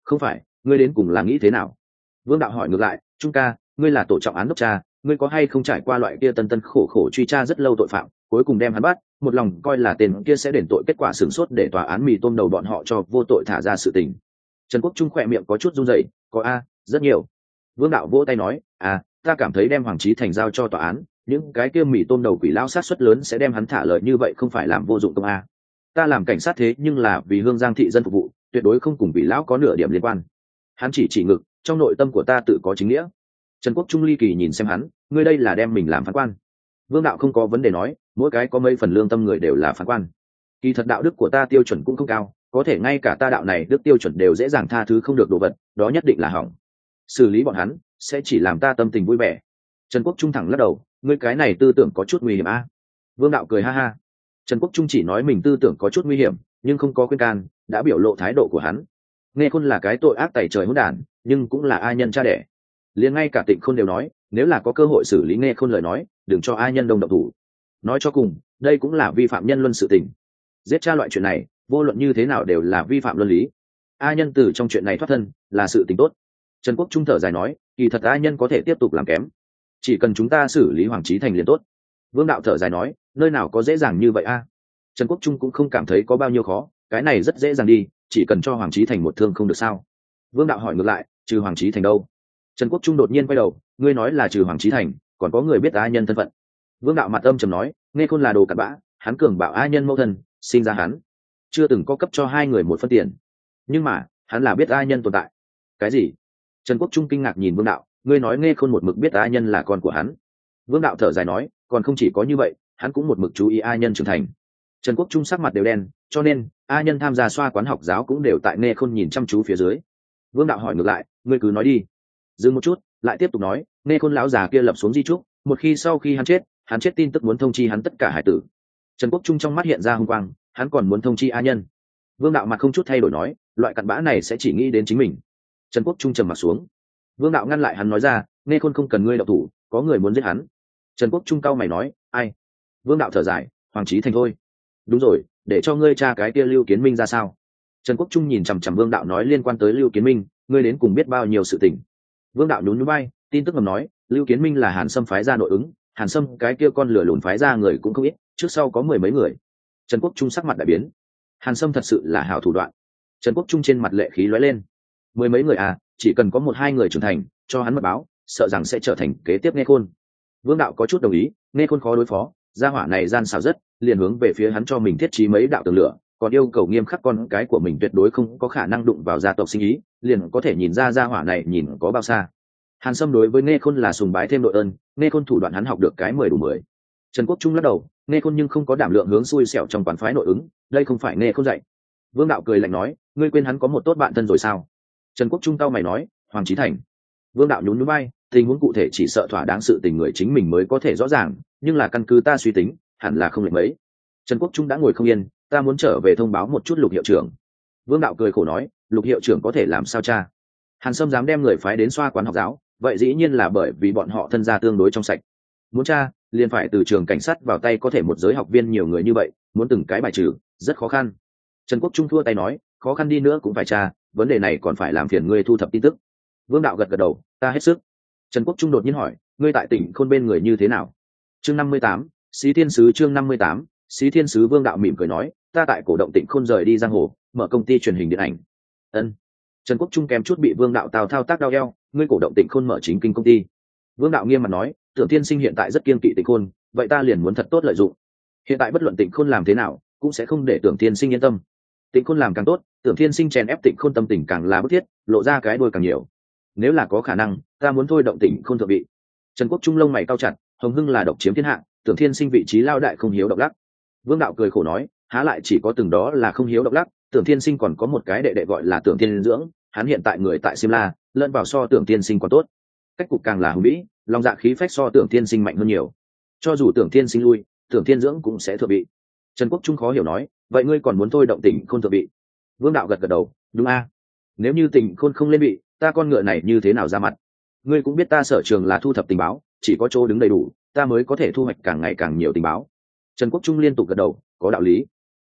Không phải, ngươi đến cùng là nghĩ thế nào? Vương đạo hỏi ngược lại, trung ca, ngươi là tổ trọng án đốc cha, ngươi có hay không trải qua loại kia tân tân khổ khổ truy tra rất lâu tội phạm, cuối cùng đem hắn bắt, một lòng coi là tên kia sẽ đền tội kết quả sửng sốt để tòa án mì tôm đầu bọn họ cho vô tội thả ra sự tình. Trần quốc trung khỏe miệng có chút run rẩy, có a, rất nhiều. Vương đạo vỗ tay nói à ta cảm thấy đem hoàng trí thành giao cho tòa án, những cái kia mì tôm đầu quỷ lao sát xuất lớn sẽ đem hắn thả lợi như vậy không phải làm vô dụng công a. Ta làm cảnh sát thế nhưng là vì hương giang thị dân phục vụ, tuyệt đối không cùng vị lão có nửa điểm liên quan. Hắn chỉ chỉ ngực, trong nội tâm của ta tự có chính nghĩa. Trần quốc trung ly kỳ nhìn xem hắn, ngươi đây là đem mình làm phán quan. Vương đạo không có vấn đề nói, mỗi cái có mấy phần lương tâm người đều là phán quan. Kỳ thật đạo đức của ta tiêu chuẩn cũng không cao, có thể ngay cả ta đạo này đức tiêu chuẩn đều dễ dàng tha thứ không được đồ vật, đó nhất định là hỏng. Xử lý bọn hắn sẽ chỉ làm ta tâm tình vui vẻ. Trần quốc trung thẳng lắc đầu, ngươi cái này tư tưởng có chút nguy hiểm a. À? vương đạo cười ha ha. Trần quốc trung chỉ nói mình tư tưởng có chút nguy hiểm, nhưng không có khuyên can, đã biểu lộ thái độ của hắn. Nghe khôn là cái tội ác tẩy trời hỗn đản, nhưng cũng là ai nhân cha đẻ. Liền ngay cả tịnh khôn đều nói, nếu là có cơ hội xử lý nghe khôn lời nói, đừng cho ai nhân đồng độc thủ. Nói cho cùng, đây cũng là vi phạm nhân luân sự tình. Giết cha loại chuyện này, vô luận như thế nào đều là vi phạm luân lý. A nhân từ trong chuyện này thoát thân, là sự tình tốt. Trần quốc trung thở dài nói kỳ thật a nhân có thể tiếp tục làm kém. Chỉ cần chúng ta xử lý hoàng trí thành liền tốt. Vương đạo thở dài nói, nơi nào có dễ dàng như vậy a? Trần quốc trung cũng không cảm thấy có bao nhiêu khó, cái này rất dễ dàng đi, chỉ cần cho hoàng trí thành một thương không được sao? Vương đạo hỏi ngược lại, trừ hoàng trí thành đâu? Trần quốc trung đột nhiên quay đầu, ngươi nói là trừ hoàng trí thành, còn có người biết a nhân thân phận. Vương đạo mặt âm trầm nói, nghe khôn là đồ cặn bã, hắn cường bảo a nhân mẫu thân, sinh ra hắn. Chưa từng có cấp cho hai người một phân tiền. Nhưng mà, hắn là biết a nhân tồn tại. Cái gì? Trần quốc trung kinh ngạc nhìn vương đạo, ngươi nói nghe khôn một mực biết a nhân là con của hắn. Vương đạo thở dài nói, còn không chỉ có như vậy, hắn cũng một mực chú ý a nhân trưởng thành. Trần quốc trung sắc mặt đều đen, cho nên, a nhân tham gia xoa quán học giáo cũng đều tại nghe khôn nhìn chăm chú phía dưới. Vương đạo hỏi ngược lại, ngươi cứ nói đi. Dừng một chút, lại tiếp tục nói, nghe khôn lão già kia lập xuống di trúc, một khi sau khi hắn chết hắn chết tin tức muốn thông chi hắn tất cả hải tử. Trần quốc trung trong mắt hiện ra h ư n g quang, hắn còn muốn thông chi a nhân. Vương đạo mặt không chút thay đổi nói, loại cặn bã này sẽ chỉ nghĩ đến chính mình trần quốc trung trầm mặt xuống. Vương đạo ngăn lại hắn nói ra, nghe khôn không cần ngươi đậu thủ, có người muốn giết hắn. Trần quốc trung cao mày nói, ai? Vương đạo thở dài, hoàng trí thành thôi. Đúng rồi, để cho ngươi cha cái kia lưu kiến minh ra sao? Trần quốc trung nhìn chằm chằm vương đạo nói liên quan tới lưu kiến minh, ngươi đến cùng biết bao nhiêu sự tình? Vương đạo nhún núi bay tin tức ngầm nói, lưu kiến minh là hàn sâm phái ra nội ứng, hàn sâm, cái kia con lửa lùn phái ra người cũng không ít, trước sau có mười mấy người. Trần quốc trung sắc mặt đại biến. Hàn sâm thật sự là hảo thủ đoạn. Trần quốc trung trên mặt lệ khí lóe lên mười mấy người à chỉ cần có một hai người trưởng thành, cho hắn mật báo, sợ rằng sẽ trở thành kế tiếp nghe khôn. Vương đạo có chút đồng ý, nghe khôn khó đối phó, gia hỏa này gian xào rất, liền hướng về phía hắn cho mình thiết trí mấy đạo tường lửa, còn yêu cầu nghiêm khắc con cái của mình tuyệt đối không có khả năng đụng vào gia tộc sinh ý, liền có thể nhìn ra gia hỏa này nhìn có bao xa. Hàn sâm đối với nghe khôn là sùng bái thêm đội ơn, nghe khôn thủ đoạn hắn học được cái mười đủ mười. Trần quốc trung lắc đầu, nghe khôn nhưng không có đảm lượng hướng xui xẻo trong quán phái nội ứng, đây không phải nghe khôn dạy. Vương đạo cười lạnh nói, ngươi quên hắn có một tốt bạn thân rồi sao? Trần quốc trung tao mày nói hoàng trí thành vương đạo nhún nhún bay tình huống cụ thể chỉ sợ thỏa đáng sự tình người chính mình mới có thể rõ ràng nhưng là căn cứ ta suy tính hẳn là không lệch mấy. Trần quốc trung đã ngồi không yên ta muốn trở về thông báo một chút lục hiệu trưởng. Vương đạo cười khổ nói lục hiệu trưởng có thể làm sao cha? Hàn sâm dám đem người phái đến xoa quán học giáo vậy dĩ nhiên là bởi vì bọn họ thân gia tương đối trong sạch. Muốn cha, liền phải từ trường cảnh sát vào tay có thể một giới học viên nhiều người như vậy muốn từng cái bài trừ rất khó khăn. Trần quốc trung thua tay nói khó khăn đi nữa cũng phải tra, vấn đề này còn phải làm phiền ngươi thu thập tin tức. Vương đạo gật gật đầu, ta hết sức. Trần quốc trung đột nhiên hỏi, ngươi tại tỉnh khôn bên người như thế nào? Chương năm mươi tám, xí thiên sứ chương năm mươi tám, xí thiên sứ vương đạo mỉm cười nói, ta tại cổ động tỉnh khôn rời đi giang hồ, mở công ty truyền hình điện ảnh. Ân. Trần quốc trung kém chút bị vương đạo tào thao tác đau eo, ngươi cổ động tỉnh khôn mở chính kinh công ty. Vương đạo nghiêm mặt nói, tưởng tiên sinh hiện tại rất kiên kỵ tỉnh khôn, vậy ta liền muốn thật tốt lợi dụng. Hiện tại bất luận tỉnh khôn làm thế nào, cũng sẽ không để tưởng tiên sinh yên tâm. Tỉnh khôn làm càng tốt tưởng thiên sinh chèn ép tịnh khôn tâm tình càng là bức thiết, lộ ra cái đôi càng nhiều. Nếu là có khả năng, ta muốn thôi động tịnh khôn thượng vị. Trần quốc trung lông mày cao chặt, hồng hưng là độc chiếm thiên hạ, tưởng thiên sinh vị trí lao đại không hiếu độc lắc. Vương đạo cười khổ nói, há lại chỉ có từng đó là không hiếu độc lắc, tưởng thiên sinh còn có một cái đệ đệ gọi là tưởng thiên dưỡng, hắn hiện tại người tại simla lẫn vào so tưởng thiên sinh còn tốt. Cách cục càng là hùng vĩ, lòng dạ khí phách so tưởng thiên sinh mạnh hơn nhiều. Cho dù tưởng thiên sinh lui, tưởng thiên dưỡng cũng sẽ thượng vị. Trần quốc trung khó hiểu nói, vậy ngươi còn muốn thôi động tình khôn thượng vị? Vương đạo gật gật đầu, đúng a. Nếu như tình khôn không lên vị, ta con ngựa này như thế nào ra mặt? Ngươi cũng biết ta sở trường là thu thập tình báo, chỉ có chỗ đứng đầy đủ, ta mới có thể thu hoạch càng ngày càng nhiều tình báo. Trần quốc trung liên tục gật đầu, có đạo lý.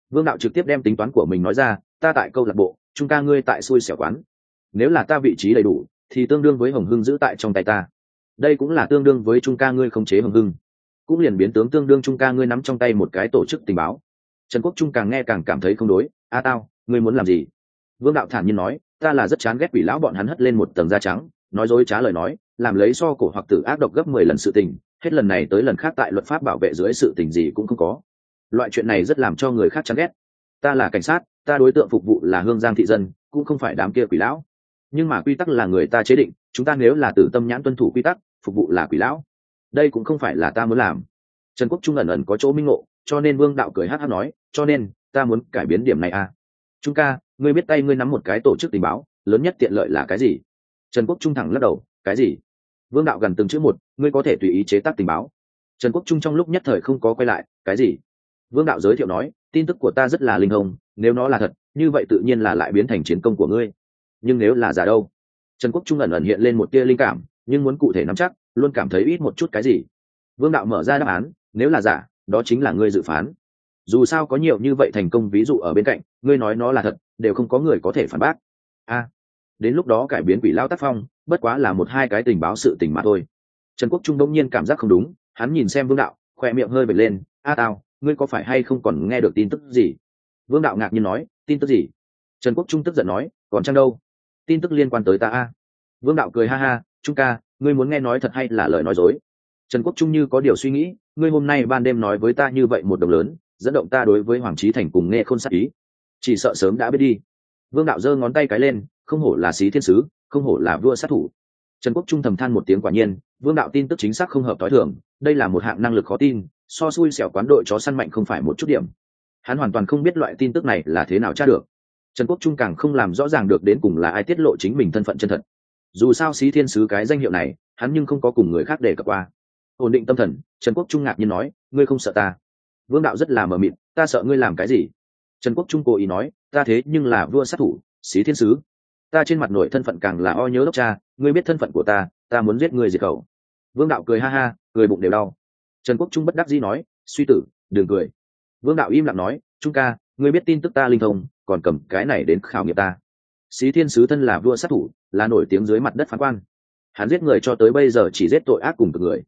Vương đạo trực tiếp đem tính toán của mình nói ra, ta tại câu lạc bộ trung ca ngươi tại xui xẻo quán. Nếu là ta vị trí đầy đủ, thì tương đương với hồng hưng giữ tại trong tay ta. Đây cũng là tương đương với trung ca ngươi không chế hồng hưng. Cũng liền biến tướng tương đương trung ca ngươi nắm trong tay một cái tổ chức tình báo. Trần quốc trung càng nghe càng cảm thấy không đối, a tao ngươi muốn làm gì? Vương đạo thản nhiên nói, ta là rất chán ghét quỷ lão bọn hắn hất lên một tầng da trắng, nói dối trá lời nói, làm lấy so cổ hoặc tử ác độc gấp mười lần sự tình, hết lần này tới lần khác tại luật pháp bảo vệ dưới sự tình gì cũng không có. Loại chuyện này rất làm cho người khác chán ghét. Ta là cảnh sát, ta đối tượng phục vụ là hương giang thị dân, cũng không phải đám kia quỷ lão. Nhưng mà quy tắc là người ta chế định, chúng ta nếu là tử tâm nhãn tuân thủ quy tắc, phục vụ là quỷ lão. Đây cũng không phải là ta muốn làm. Trần quốc trung ẩn ẩn có chỗ minh ngộ, cho nên vương đạo cười hát hát nói, cho nên, ta muốn cải biến điểm này à trung ca, ngươi biết tay ngươi nắm một cái tổ chức tình báo, lớn nhất tiện lợi là cái gì? Trần quốc trung thẳng lắc đầu, cái gì? Vương đạo gần từng chữ một, ngươi có thể tùy ý chế tác tình báo. Trần quốc trung trong lúc nhất thời không có quay lại, cái gì? Vương đạo giới thiệu nói, tin tức của ta rất là linh hồn nếu nó là thật, như vậy tự nhiên là lại biến thành chiến công của ngươi. Nhưng nếu là giả đâu? Trần quốc trung ẩn ẩn hiện lên một tia linh cảm, nhưng muốn cụ thể nắm chắc, luôn cảm thấy ít một chút cái gì. Vương đạo mở ra đáp án, nếu là giả, đó chính là ngươi dự phán dù sao có nhiều như vậy thành công ví dụ ở bên cạnh, ngươi nói nó là thật, đều không có người có thể phản bác. A, đến lúc đó cải biến quỷ lao tác phong, bất quá là một hai cái tình báo sự tình mà thôi. Trần quốc trung đông nhiên cảm giác không đúng, hắn nhìn xem vương đạo, khoe miệng hơi bật lên, a tao ngươi có phải hay không còn nghe được tin tức gì? Vương đạo ngạc nhiên nói, tin tức gì? Trần quốc trung tức giận nói, còn chăng đâu? Tin tức liên quan tới ta a. Vương đạo cười ha ha, trung ca, ngươi muốn nghe nói thật hay là lời nói dối? Trần quốc trung như có điều suy nghĩ, ngươi hôm nay ban đêm nói với ta như vậy một đồng lớn dẫn động ta đối với hoàng trí thành cùng nghe khôn sát ý. Chỉ sợ sớm đã biết đi. Vương đạo giơ ngón tay cái lên, không hổ là sĩ thiên sứ, không hổ là vua sát thủ. Trần quốc trung thầm than một tiếng quả nhiên, vương đạo tin tức chính xác không hợp t h i thường, đây là một hạng năng lực khó tin, so xui xẻo quán đội chó săn mạnh không phải một chút điểm. Hắn hoàn toàn không biết loại tin tức này là thế nào tra được. Trần quốc trung càng không làm rõ ràng được đến cùng là ai tiết lộ chính mình thân phận chân thật. Dù sao sĩ thiên sứ cái danh hiệu này, hắn nhưng không có cùng người khác để cập qua. Ổn định tâm thần, trần quốc trung ngạc nhiên nói, ngươi không sợ ta? Vương đạo rất là mờ mịt, ta sợ ngươi làm cái gì? Trần quốc trung cố ý nói, ta thế nhưng là vua sát thủ, xí thiên sứ. Ta trên mặt nội thân phận càng là o nhớ đốc cha, ngươi biết thân phận của ta ta muốn giết người diệt khẩu. Vương đạo cười ha ha, cười bụng đều đau. Trần quốc trung bất đắc dĩ nói, suy tử, đừng cười. Vương đạo im lặng nói, trung ca, ngươi biết tin tức ta linh thông, còn cầm cái này đến khảo nghiệm ta. Xí thiên sứ thân là vua sát thủ, là nổi tiếng dưới mặt đất phán quan. Hắn giết người cho tới bây giờ chỉ giết tội ác cùng từng người.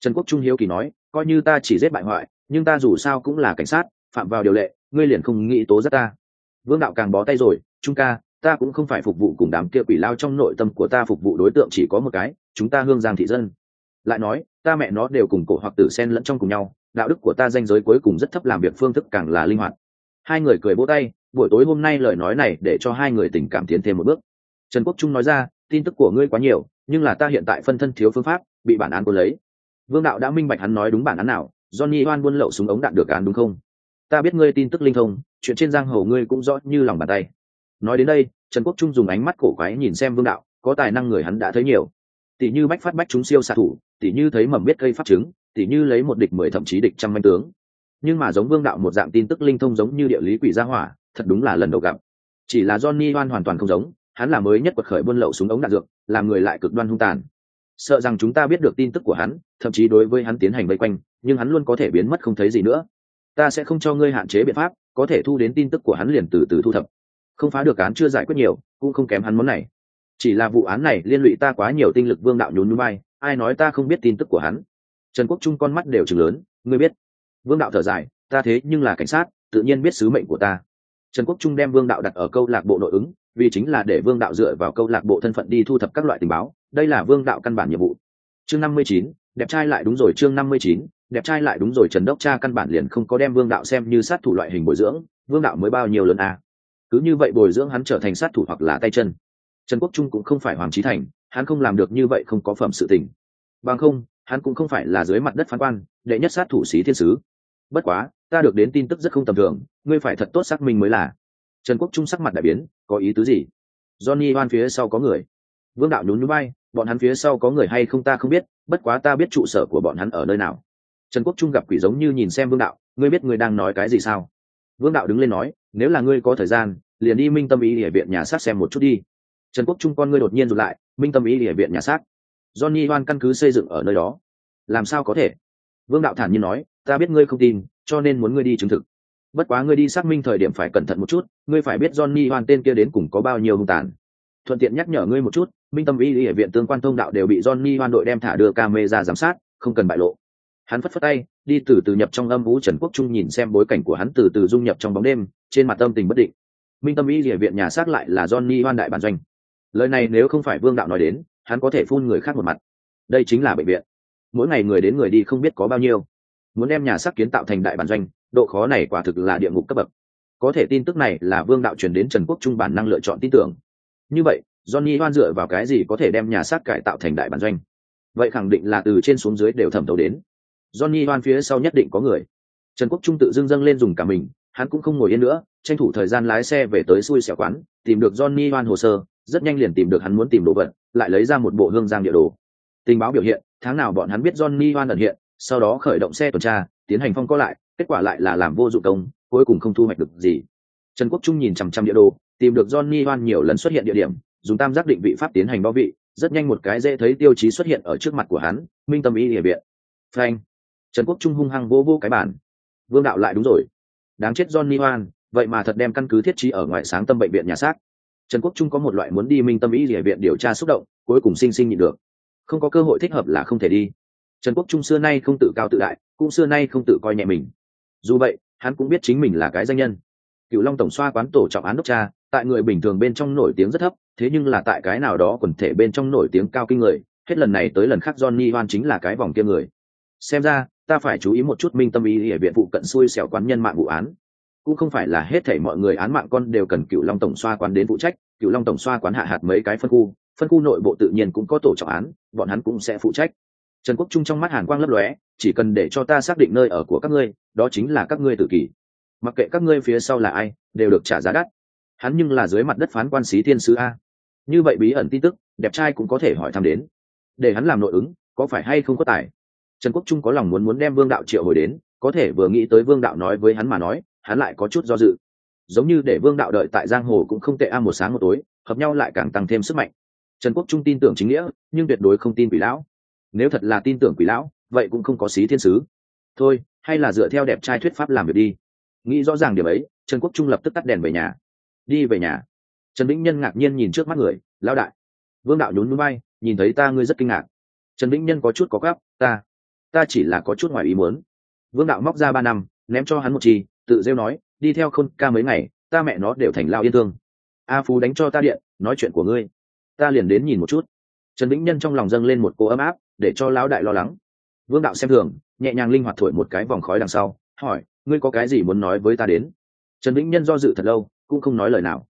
Trần quốc trung hiếu kỳ nói, coi như ta chỉ giết bại hoại nhưng ta dù sao cũng là cảnh sát, phạm vào điều lệ, ngươi liền không nghĩ tố giác ta. Vương đạo càng bó tay rồi, trung ca, ta cũng không phải phục vụ cùng đám kia quỷ lao trong nội tâm của ta phục vụ đối tượng chỉ có một cái, chúng ta hương giang thị dân. Lại nói, ta mẹ nó đều cùng cổ hoặc tử sen lẫn trong cùng nhau, đạo đức của ta danh giới cuối cùng rất thấp làm việc phương thức càng là linh hoạt. Hai người cười vỗ tay, buổi tối hôm nay lời nói này để cho hai người tình cảm tiến thêm một bước. Trần quốc trung nói ra, tin tức của ngươi quá nhiều, nhưng là ta hiện tại phân thân thiếu phương pháp, bị bản án cô lấy. Vương đạo đã minh bạch hắn nói đúng bản án nào johnny hoan buôn lậu súng ống đạn được án đúng không? Ta biết ngươi tin tức linh thông, chuyện trên giang hồ ngươi cũng rõ như lòng bàn tay. Nói đến đây, trần quốc trung dùng ánh mắt cổ quái nhìn xem vương đạo, có tài năng người hắn đã thấy nhiều. Tỷ như bách phát bách chúng siêu xạ thủ, tỷ như thấy mầm biết cây pháp chứng, tỷ như lấy một địch mười thậm chí địch trăm manh tướng. Nhưng mà giống vương đạo một dạng tin tức linh thông giống như địa lý quỷ gia hỏa, thật đúng là lần đầu gặp. Chỉ là johnny hoan hoàn toàn không giống, hắn là mới nhất quật khởi buôn lậu súng ống đạn dược, làm người lại cực đoan hung tàn. Sợ rằng chúng ta biết được tin tức của hắn, thậm chí đối với hắn tiến hành vây quanh nhưng hắn luôn có thể biến mất không thấy gì nữa. Ta sẽ không cho ngươi hạn chế biện pháp, có thể thu đến tin tức của hắn liền từ từ thu thập. Không phá được án chưa giải quyết nhiều, cũng không kém hắn món này. Chỉ là vụ án này liên lụy ta quá nhiều tinh lực vương đạo nhún núi bay ai nói ta không biết tin tức của hắn? Trần quốc trung con mắt đều chừng lớn, ngươi biết. Vương đạo thở dài, ta thế nhưng là cảnh sát, tự nhiên biết sứ mệnh của ta. Trần quốc trung đem vương đạo đặt ở câu lạc bộ nội ứng, vì chính là để vương đạo dựa vào câu lạc bộ thân phận đi thu thập các loại tình báo, đây là vương đạo căn bản nhiệm vụ. Chương năm mươi chín, đẹp trai lại đúng rồi, chương năm mươi chín đẹp trai lại đúng rồi, trần đốc cha căn bản liền không có đem vương đạo xem như sát thủ loại hình bồi dưỡng, vương đạo mới bao nhiêu lớn à. cứ như vậy bồi dưỡng hắn trở thành sát thủ hoặc là tay chân. Trần quốc trung cũng không phải hoàng trí thành, hắn không làm được như vậy không có phẩm sự tình. Bằng không, hắn cũng không phải là dưới mặt đất phán quan, đệ nhất sát thủ sĩ thiên sứ. Bất quá, ta được đến tin tức rất không tầm thường, ngươi phải thật tốt xác minh mới là. Trần quốc trung sắc mặt đại biến, có ý tứ gì? Johnny hoan phía sau có người. Vương đạo nhún núi bay bọn hắn phía sau có người hay không ta không biết, bất quá ta biết trụ sở của bọn hắn ở nơi nào trần quốc trung gặp quỷ giống như nhìn xem vương đạo, ngươi biết ngươi đang nói cái gì sao? Vương đạo đứng lên nói, nếu là ngươi có thời gian, liền đi minh tâm ý địa viện nhà xác xem một chút đi. Trần quốc trung con ngươi đột nhiên rụt lại, minh tâm ý địa viện nhà xác? Johnny hoan căn cứ xây dựng ở nơi đó. Làm sao có thể? Vương đạo thản nhiên nói, ta biết ngươi không tin, cho nên muốn ngươi đi chứng thực. Bất quá ngươi đi xác minh thời điểm phải cẩn thận một chút, ngươi phải biết johnny hoan tên kia đến cùng có bao nhiêu hung tàn. Thuận tiện nhắc nhở ngươi một chút, minh tâm y ở viện tương quan thông đạo đều bị johnny hoan đội đem thả đưa camera giám sát, không cần bại lộ hắn phất phất tay, đi từ từ nhập trong âm vũ trần quốc trung nhìn xem bối cảnh của hắn từ từ dung nhập trong bóng đêm, trên mặt tâm tình bất định. Minh tâm y địa viện nhà xác lại là johnny hoan đại bản doanh. Lời này nếu không phải vương đạo nói đến, hắn có thể phun người khác một mặt. Đây chính là bệnh viện. Mỗi ngày người đến người đi không biết có bao nhiêu. Muốn đem nhà xác kiến tạo thành đại bản doanh, độ khó này quả thực là địa ngục cấp bậc. Có thể tin tức này là vương đạo truyền đến trần quốc trung bản năng lựa chọn tin tưởng. Như vậy, johnny hoan dựa vào cái gì có thể đem nhà xác cải tạo thành đại bản doanh? Vậy khẳng định là từ trên xuống dưới đều thẩm thấu đến johnny hoan phía sau nhất định có người. Trần quốc trung tự dưng dâng lên dùng cả mình, hắn cũng không ngồi yên nữa, tranh thủ thời gian lái xe về tới xui xẻo quán, tìm được johnny hoan hồ sơ, rất nhanh liền tìm được hắn muốn tìm đồ vật, lại lấy ra một bộ hương giang địa đồ. Tình báo biểu hiện, tháng nào bọn hắn biết johnny hoan ẩn hiện, sau đó khởi động xe tuần tra, tiến hành phong có lại, kết quả lại là làm vô dụng công, cuối cùng không thu hoạch được gì. Trần quốc trung nhìn chằm chằm địa đồ, tìm được johnny hoan nhiều lần xuất hiện địa điểm, dùng tam giác định vị pháp tiến hành bao vị, rất nhanh một cái dễ thấy tiêu chí xuất hiện ở trước mặt của hắn, minh tâm ý địa viện. Frank trần quốc trung hung hăng vô vô cái bản vương đạo lại đúng rồi. Đáng chết johnny hoan, vậy mà thật đem căn cứ thiết trí ở ngoại sáng tâm bệnh viện nhà xác. Trần quốc trung có một loại muốn đi minh tâm ý địa viện điều tra xúc động, cuối cùng sinh sinh nhịn được. Không có cơ hội thích hợp là không thể đi. Trần quốc trung xưa nay không tự cao tự đại, cũng xưa nay không tự coi nhẹ mình. Dù vậy, hắn cũng biết chính mình là cái danh nhân. Cựu long tổng xoa quán tổ trọng án đốc cha tại người bình thường bên trong nổi tiếng rất thấp, thế nhưng là tại cái nào đó quần thể bên trong nổi tiếng cao kinh người, hết lần này tới lần khác johnny hoan chính là cái vòng kia người. Xem ra ta phải chú ý một chút minh tâm ý ở viện vụ cận xui xẻo quán nhân mạng vụ án. Cũng không phải là hết thảy mọi người án mạng con đều cần cựu long tổng xoa quán đến phụ trách cựu long tổng xoa quán hạ hạt mấy cái phân khu phân khu nội bộ tự nhiên cũng có tổ trọng án, bọn hắn cũng sẽ phụ trách. Trần quốc trung trong mắt hàn quang lấp lóe, chỉ cần để cho ta xác định nơi ở của các ngươi, đó chính là các ngươi tự kỷ. Mặc kệ các ngươi phía sau là ai, đều được trả giá đắt. Hắn nhưng là dưới mặt đất phán quan sĩ thiên sứ a. Như vậy bí ẩn tin tức, đẹp trai cũng có thể hỏi thăm đến. Để hắn làm nội ứng, có phải hay không có tài? Trần quốc trung có lòng muốn muốn đem vương đạo triệu hồi đến, có thể vừa nghĩ tới vương đạo nói với hắn mà nói, hắn lại có chút do dự. Giống như để vương đạo đợi tại giang hồ cũng không tệ a, một sáng một tối, hợp nhau lại càng tăng thêm sức mạnh. Trần quốc trung tin tưởng chính nghĩa, nhưng tuyệt đối không tin quỷ lão. Nếu thật là tin tưởng quỷ lão, vậy cũng không có xí thiên sứ. Thôi, hay là dựa theo đẹp trai thuyết pháp làm việc đi. Nghĩ rõ ràng điểm ấy, trần quốc trung lập tức tắt đèn về nhà. Đi về nhà. Trần vĩnh nhân ngạc nhiên nhìn trước mắt người, lão đại. Vương đạo nhún núi bay, nhìn thấy ta ngươi rất kinh ngạc. Trần vĩnh nhân có chút có gấp ta ta chỉ là có chút ngoài ý muốn. Vương đạo móc ra ba năm, ném cho hắn một chi, tự rêu nói, đi theo khôn ca mấy ngày, ta mẹ nó đều thành lao yên thương. A phú đánh cho ta điện, nói chuyện của ngươi. Ta liền đến nhìn một chút. Trần vĩnh nhân trong lòng dâng lên một cô ấm áp, để cho lão đại lo lắng. Vương đạo xem thường, nhẹ nhàng linh hoạt thổi một cái vòng khói đằng sau, hỏi, ngươi có cái gì muốn nói với ta đến? Trần vĩnh nhân do dự thật lâu, cũng không nói lời nào.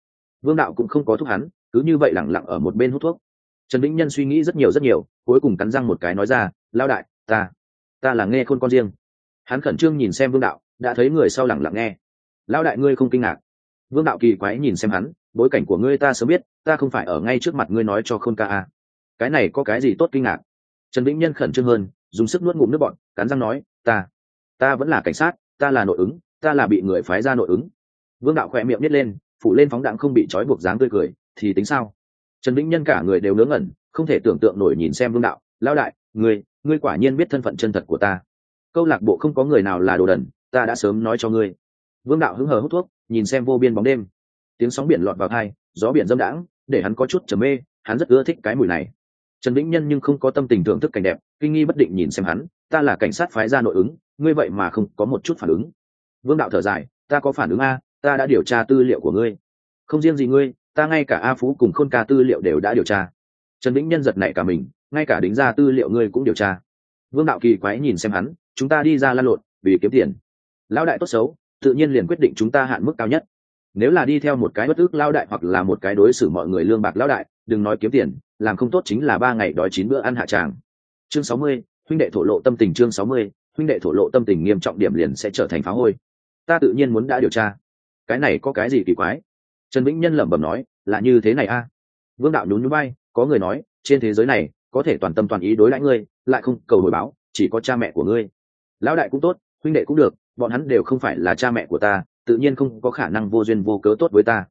Vương đạo cũng không có thúc hắn, cứ như vậy lẳng lặng ở một bên hút thuốc. Trần vĩnh nhân suy nghĩ rất nhiều rất nhiều, cuối cùng cắn răng một cái nói ra, lão đại, ta ta là nghe khôn con riêng. Hắn khẩn trương nhìn xem vương đạo, đã thấy người sau lẳng lặng nghe. Lão đại ngươi không kinh ngạc. Vương đạo kỳ quái nhìn xem hắn, bối cảnh của ngươi ta sớm biết, ta không phải ở ngay trước mặt ngươi nói cho khôn ca à. cái này có cái gì tốt kinh ngạc? Trần vĩnh nhân khẩn trương hơn, dùng sức nuốt ngụm nước bọn cắn răng nói, ta ta vẫn là cảnh sát, ta là nội ứng, ta là bị người phái ra nội ứng. Vương đạo khỏe miệng nhét lên phụ lên phóng đạn không bị trói buộc dáng tươi cười, thì tính sao? Trần vĩnh nhân cả người đều ngớ ngẩn, không thể tưởng tượng nổi nhìn xem vương đạo, lão đại ngươi ngươi quả nhiên biết thân phận chân thật của ta. Câu lạc bộ không có người nào là đồ đần, ta đã sớm nói cho ngươi. Vương đạo hứng hờ hút thuốc, nhìn xem vô biên bóng đêm. Tiếng sóng biển lọt vào thai gió biển dâm đãng, để hắn có chút trầm mê, hắn rất ưa thích cái mùi này. Trần vĩnh nhân nhưng không có tâm tình thưởng thức cảnh đẹp, kinh nghi bất định nhìn xem hắn, ta là cảnh sát phái ra nội ứng, ngươi vậy mà không có một chút phản ứng. Vương đạo thở dài, ta có phản ứng a, ta đã điều tra tư liệu của ngươi. Không riêng gì ngươi, ta ngay cả a phú cùng khôn ca tư liệu đều đã điều tra. Trần vĩnh nhân giật nảy cả mình ngay cả đính ra tư liệu ngươi cũng điều tra. Vương đạo kỳ quái nhìn xem hắn, chúng ta đi ra lan lộn, vì kiếm tiền. Lão đại tốt xấu, tự nhiên liền quyết định chúng ta hạn mức cao nhất. Nếu là đi theo một cái bất ước lao đại hoặc là một cái đối xử mọi người lương bạc lao đại, đừng nói kiếm tiền, làm không tốt chính là ba ngày đói chín bữa ăn hạ tràng. Chương sáu mươi, huynh đệ thổ lộ tâm tình chương sáu mươi, huynh đệ thổ lộ tâm tình nghiêm trọng điểm liền sẽ trở thành phá hôi. Ta tự nhiên muốn đã điều tra. Cái này có cái gì kỳ quái? Trần vĩnh nhân lẩm bẩm nói, là như thế này a. Vương đạo nhún nhún bay có người nói, trên thế giới này có thể toàn tâm toàn ý đối đãi ngươi, lại không cầu hồi báo, chỉ có cha mẹ của ngươi. Lão đại cũng tốt, huynh đệ cũng được, bọn hắn đều không phải là cha mẹ của ta, tự nhiên không có khả năng vô duyên vô cớ tốt với ta.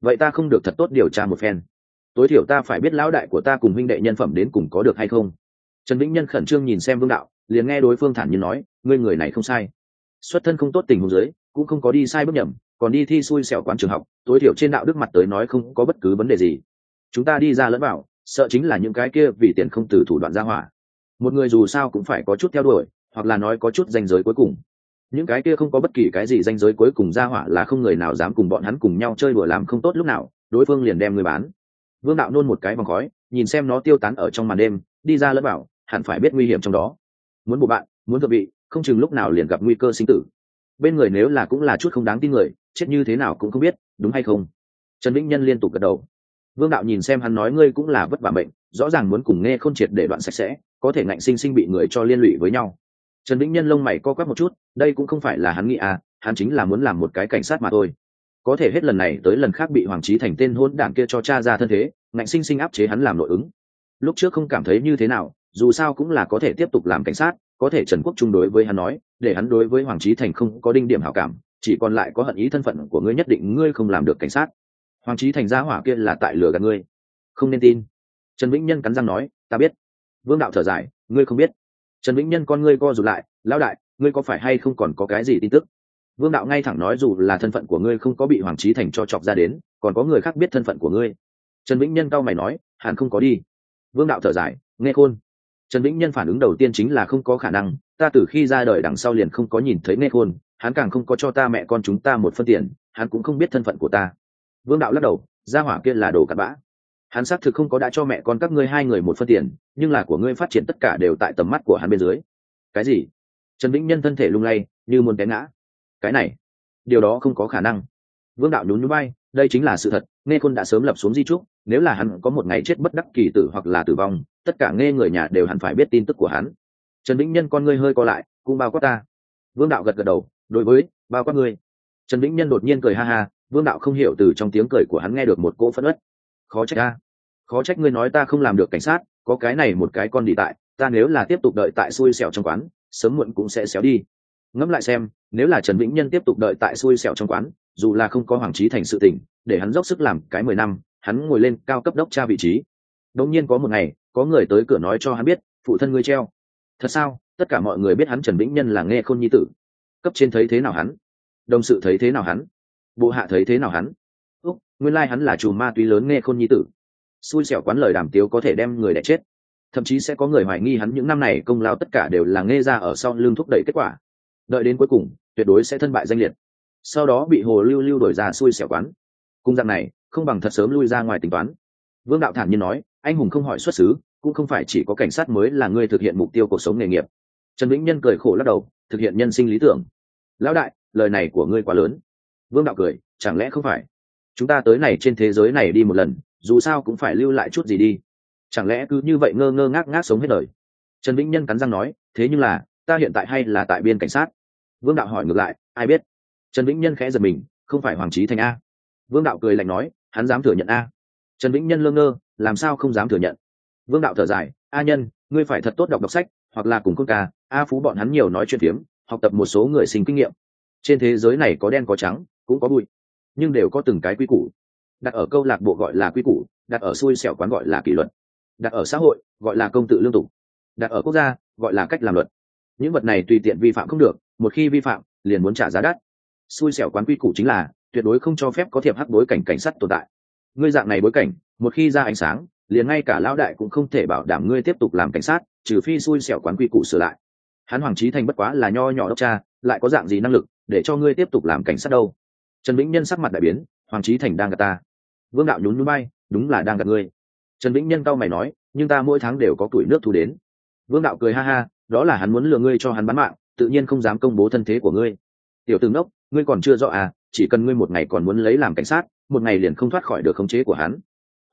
Vậy ta không được thật tốt điều tra một phen. Tối thiểu ta phải biết lão đại của ta cùng huynh đệ nhân phẩm đến cùng có được hay không. Trần vĩnh nhân khẩn trương nhìn xem vương đạo, liền nghe đối phương thản nhiên nói, ngươi người này không sai. Xuất thân không tốt tình huống giới cũng không có đi sai bước nhầm, còn đi thi xui xẻo quán trường học, tối thiểu trên đạo đức mặt tới nói không có bất cứ vấn đề gì. Chúng ta đi ra lẫn vào sợ chính là những cái kia vì tiền không từ thủ đoạn ra hỏa. Một người dù sao cũng phải có chút theo đuổi, hoặc là nói có chút danh giới cuối cùng. Những cái kia không có bất kỳ cái gì danh giới cuối cùng ra hỏa là không người nào dám cùng bọn hắn cùng nhau chơi đùa làm không tốt lúc nào, đối phương liền đem người bán. Vương đạo nôn một cái vòng khói, nhìn xem nó tiêu tán ở trong màn đêm, đi ra lẫn bảo, hẳn phải biết nguy hiểm trong đó. Muốn bộ bạn, muốn thợ vị, không chừng lúc nào liền gặp nguy cơ sinh tử. Bên người nếu là cũng là chút không đáng tin người, chết như thế nào cũng không biết, đúng hay không? Trần vĩnh nhân liên tục gật đầu vương đạo nhìn xem hắn nói ngươi cũng là vất vả bệnh rõ ràng muốn cùng nghe không triệt để đoạn sạch sẽ, có thể ngạnh sinh sinh bị người cho liên lụy với nhau. Trần vĩnh nhân lông mày co quắp một chút, đây cũng không phải là hắn nghĩ à hắn chính là muốn làm một cái cảnh sát mà thôi. Có thể hết lần này tới lần khác bị hoàng trí thành tên hôn đảng kia cho cha ra thân thế, ngạnh sinh sinh áp chế hắn làm nội ứng. Lúc trước không cảm thấy như thế nào, dù sao cũng là có thể tiếp tục làm cảnh sát, có thể trần quốc trung đối với hắn nói, để hắn đối với hoàng trí thành không có đinh điểm hảo cảm, chỉ còn lại có hận ý thân phận của ngươi nhất định ngươi không làm được cảnh sát hoàng trí thành gia hỏa kia là tại lừa gạt ngươi. Không nên tin. Trần vĩnh nhân cắn răng nói, ta biết. Vương đạo thở dài, ngươi không biết. Trần vĩnh nhân con ngươi co rụt lại, lão đại, ngươi có phải hay không còn có cái gì tin tức? Vương đạo ngay thẳng nói, dù là thân phận của ngươi không có bị hoàng trí thành cho chọc ra đến, còn có người khác biết thân phận của ngươi. Trần vĩnh nhân cao mày nói, hẳn không có đi. Vương đạo thở dài, nghe khôn. Trần vĩnh nhân phản ứng đầu tiên chính là không có khả năng, ta từ khi ra đời đằng sau liền không có nhìn thấy nghe khôn, hắn càng không có cho ta mẹ con chúng ta một phân tiền, hắn cũng không biết thân phận của ta vương đạo lắc đầu, gia hỏa kia là đồ cặn bã. Hắn xác thực không có đã cho mẹ con các ngươi hai người một phân tiền, nhưng là của ngươi phát triển tất cả đều tại tầm mắt của hắn bên dưới. Cái gì? Trần vĩnh nhân thân thể lung lay, như muốn té ngã. Cái này, điều đó không có khả năng. Vương đạo nhún nhún bay đây chính là sự thật, nghe khôn đã sớm lập xuống di trúc, nếu là hắn có một ngày chết bất đắc kỳ tử hoặc là tử vong, tất cả nghe người nhà đều hẳn phải biết tin tức của hắn. Trần vĩnh nhân con ngươi hơi co lại, cũng bao quát ta. Vương đạo gật gật đầu, đối với, bao quát ngươi. Trần vĩnh nhân đột nhiên cười ha ha vương đạo không hiểu từ trong tiếng cười của hắn nghe được một cỗ phẫn ất khó trách ta khó trách ngươi nói ta không làm được cảnh sát, có cái này một cái con đi tại, ta nếu là tiếp tục đợi tại xui xẻo trong quán, sớm muộn cũng sẽ xéo đi. Ngẫm lại xem, nếu là trần vĩnh nhân tiếp tục đợi tại xui xẻo trong quán, dù là không có hoàng trí thành sự tỉnh để hắn dốc sức làm cái mười năm, hắn ngồi lên cao cấp đốc tra vị trí. Đống nhiên có một ngày, có người tới cửa nói cho hắn biết, phụ thân ngươi treo. Thật sao? Tất cả mọi người biết hắn trần vĩnh nhân là nghe khôn nhi tử. Cấp trên thấy thế nào hắn? Đồng sự thấy thế nào hắn? Bộ hạ thấy thế nào hắn? Úc, nguyên lai、like、hắn là chùm ma túy lớn nghe khôn nhi tử. Xui xẻo quán lời đàm tiếu có thể đem người đẻ chết. Thậm chí sẽ có người hoài nghi hắn những năm này công lao tất cả đều là nghe ra ở sau lưng thúc đẩy kết quả. Đợi đến cuối cùng, tuyệt đối sẽ thân bại danh liệt. Sau đó bị hồ lưu lưu đổi ra xui xẻo quán. Cung dạng này, không bằng thật sớm lui ra ngoài tính toán. Vương đạo thản nhiên nói, anh hùng không hỏi xuất xứ, cũng không phải chỉ có cảnh sát mới là người thực hiện mục tiêu cuộc sống nghề nghiệp. Trần vĩnh nhân cười khổ lắc đầu, thực hiện nhân sinh lý tưởng. Lão đại, lời này của ngươi quá lớn vương đạo cười, chẳng lẽ không phải? Chúng ta tới này trên thế giới này đi một lần, dù sao cũng phải lưu lại chút gì đi. Chẳng lẽ cứ như vậy ngơ ngơ ngác ngác sống hết đời? Trần vĩnh nhân cắn răng nói, thế nhưng là, ta hiện tại hay là tại biên cảnh sát. Vương đạo hỏi ngược lại, ai biết? Trần vĩnh nhân khẽ giật mình, không phải hoàng trí thành a. Vương đạo cười lạnh nói, hắn dám thừa nhận a. Trần vĩnh nhân lơ ngơ, làm sao không dám thừa nhận? Vương đạo thở dài, a nhân, ngươi phải thật tốt đọc đọc sách, hoặc là cùng cốt ca, a phú bọn hắn nhiều nói chuyện phiếm, học tập một số người sinh kinh nghiệm. Trên thế giới này có đen có trắng cũng có bụi, nhưng đều có từng cái quy củ. Đặt ở câu lạc bộ gọi là quy củ, đặt ở xui xẻo quán gọi là kỷ luật. Đặt ở xã hội, gọi là công tự lương tục. Đặt ở quốc gia, gọi là cách làm luật. Những vật này tùy tiện vi phạm không được, một khi vi phạm, liền muốn trả giá đắt. Xui xẻo quán quy củ chính là, tuyệt đối không cho phép có thiệp hắc bối cảnh cảnh sát tồn tại. Ngươi dạng này bối cảnh, một khi ra ánh sáng, liền ngay cả lão đại cũng không thể bảo đảm ngươi tiếp tục làm cảnh sát, trừ phi xui xẻo quán quy củ sửa lại. Hắn hoàng trí thành bất quá là nho nhỏ đốc cha, lại có dạng gì năng lực để cho ngươi tiếp tục làm cảnh sát đâu? Trần vĩnh nhân sắc mặt đại biến, hoàng trí thành đang gặp ta. Vương đạo nhún núi bay đúng là đang gặp ngươi. Trần vĩnh nhân cao mày nói, nhưng ta mỗi tháng đều có tuổi nước thu đến. Vương đạo cười ha ha, đó là hắn muốn lừa ngươi cho hắn bán mạng, tự nhiên không dám công bố thân thế của ngươi. Tiểu tướng đốc ngươi còn chưa rõ à chỉ cần ngươi một ngày còn muốn lấy làm cảnh sát, một ngày liền không thoát khỏi được khống chế của hắn.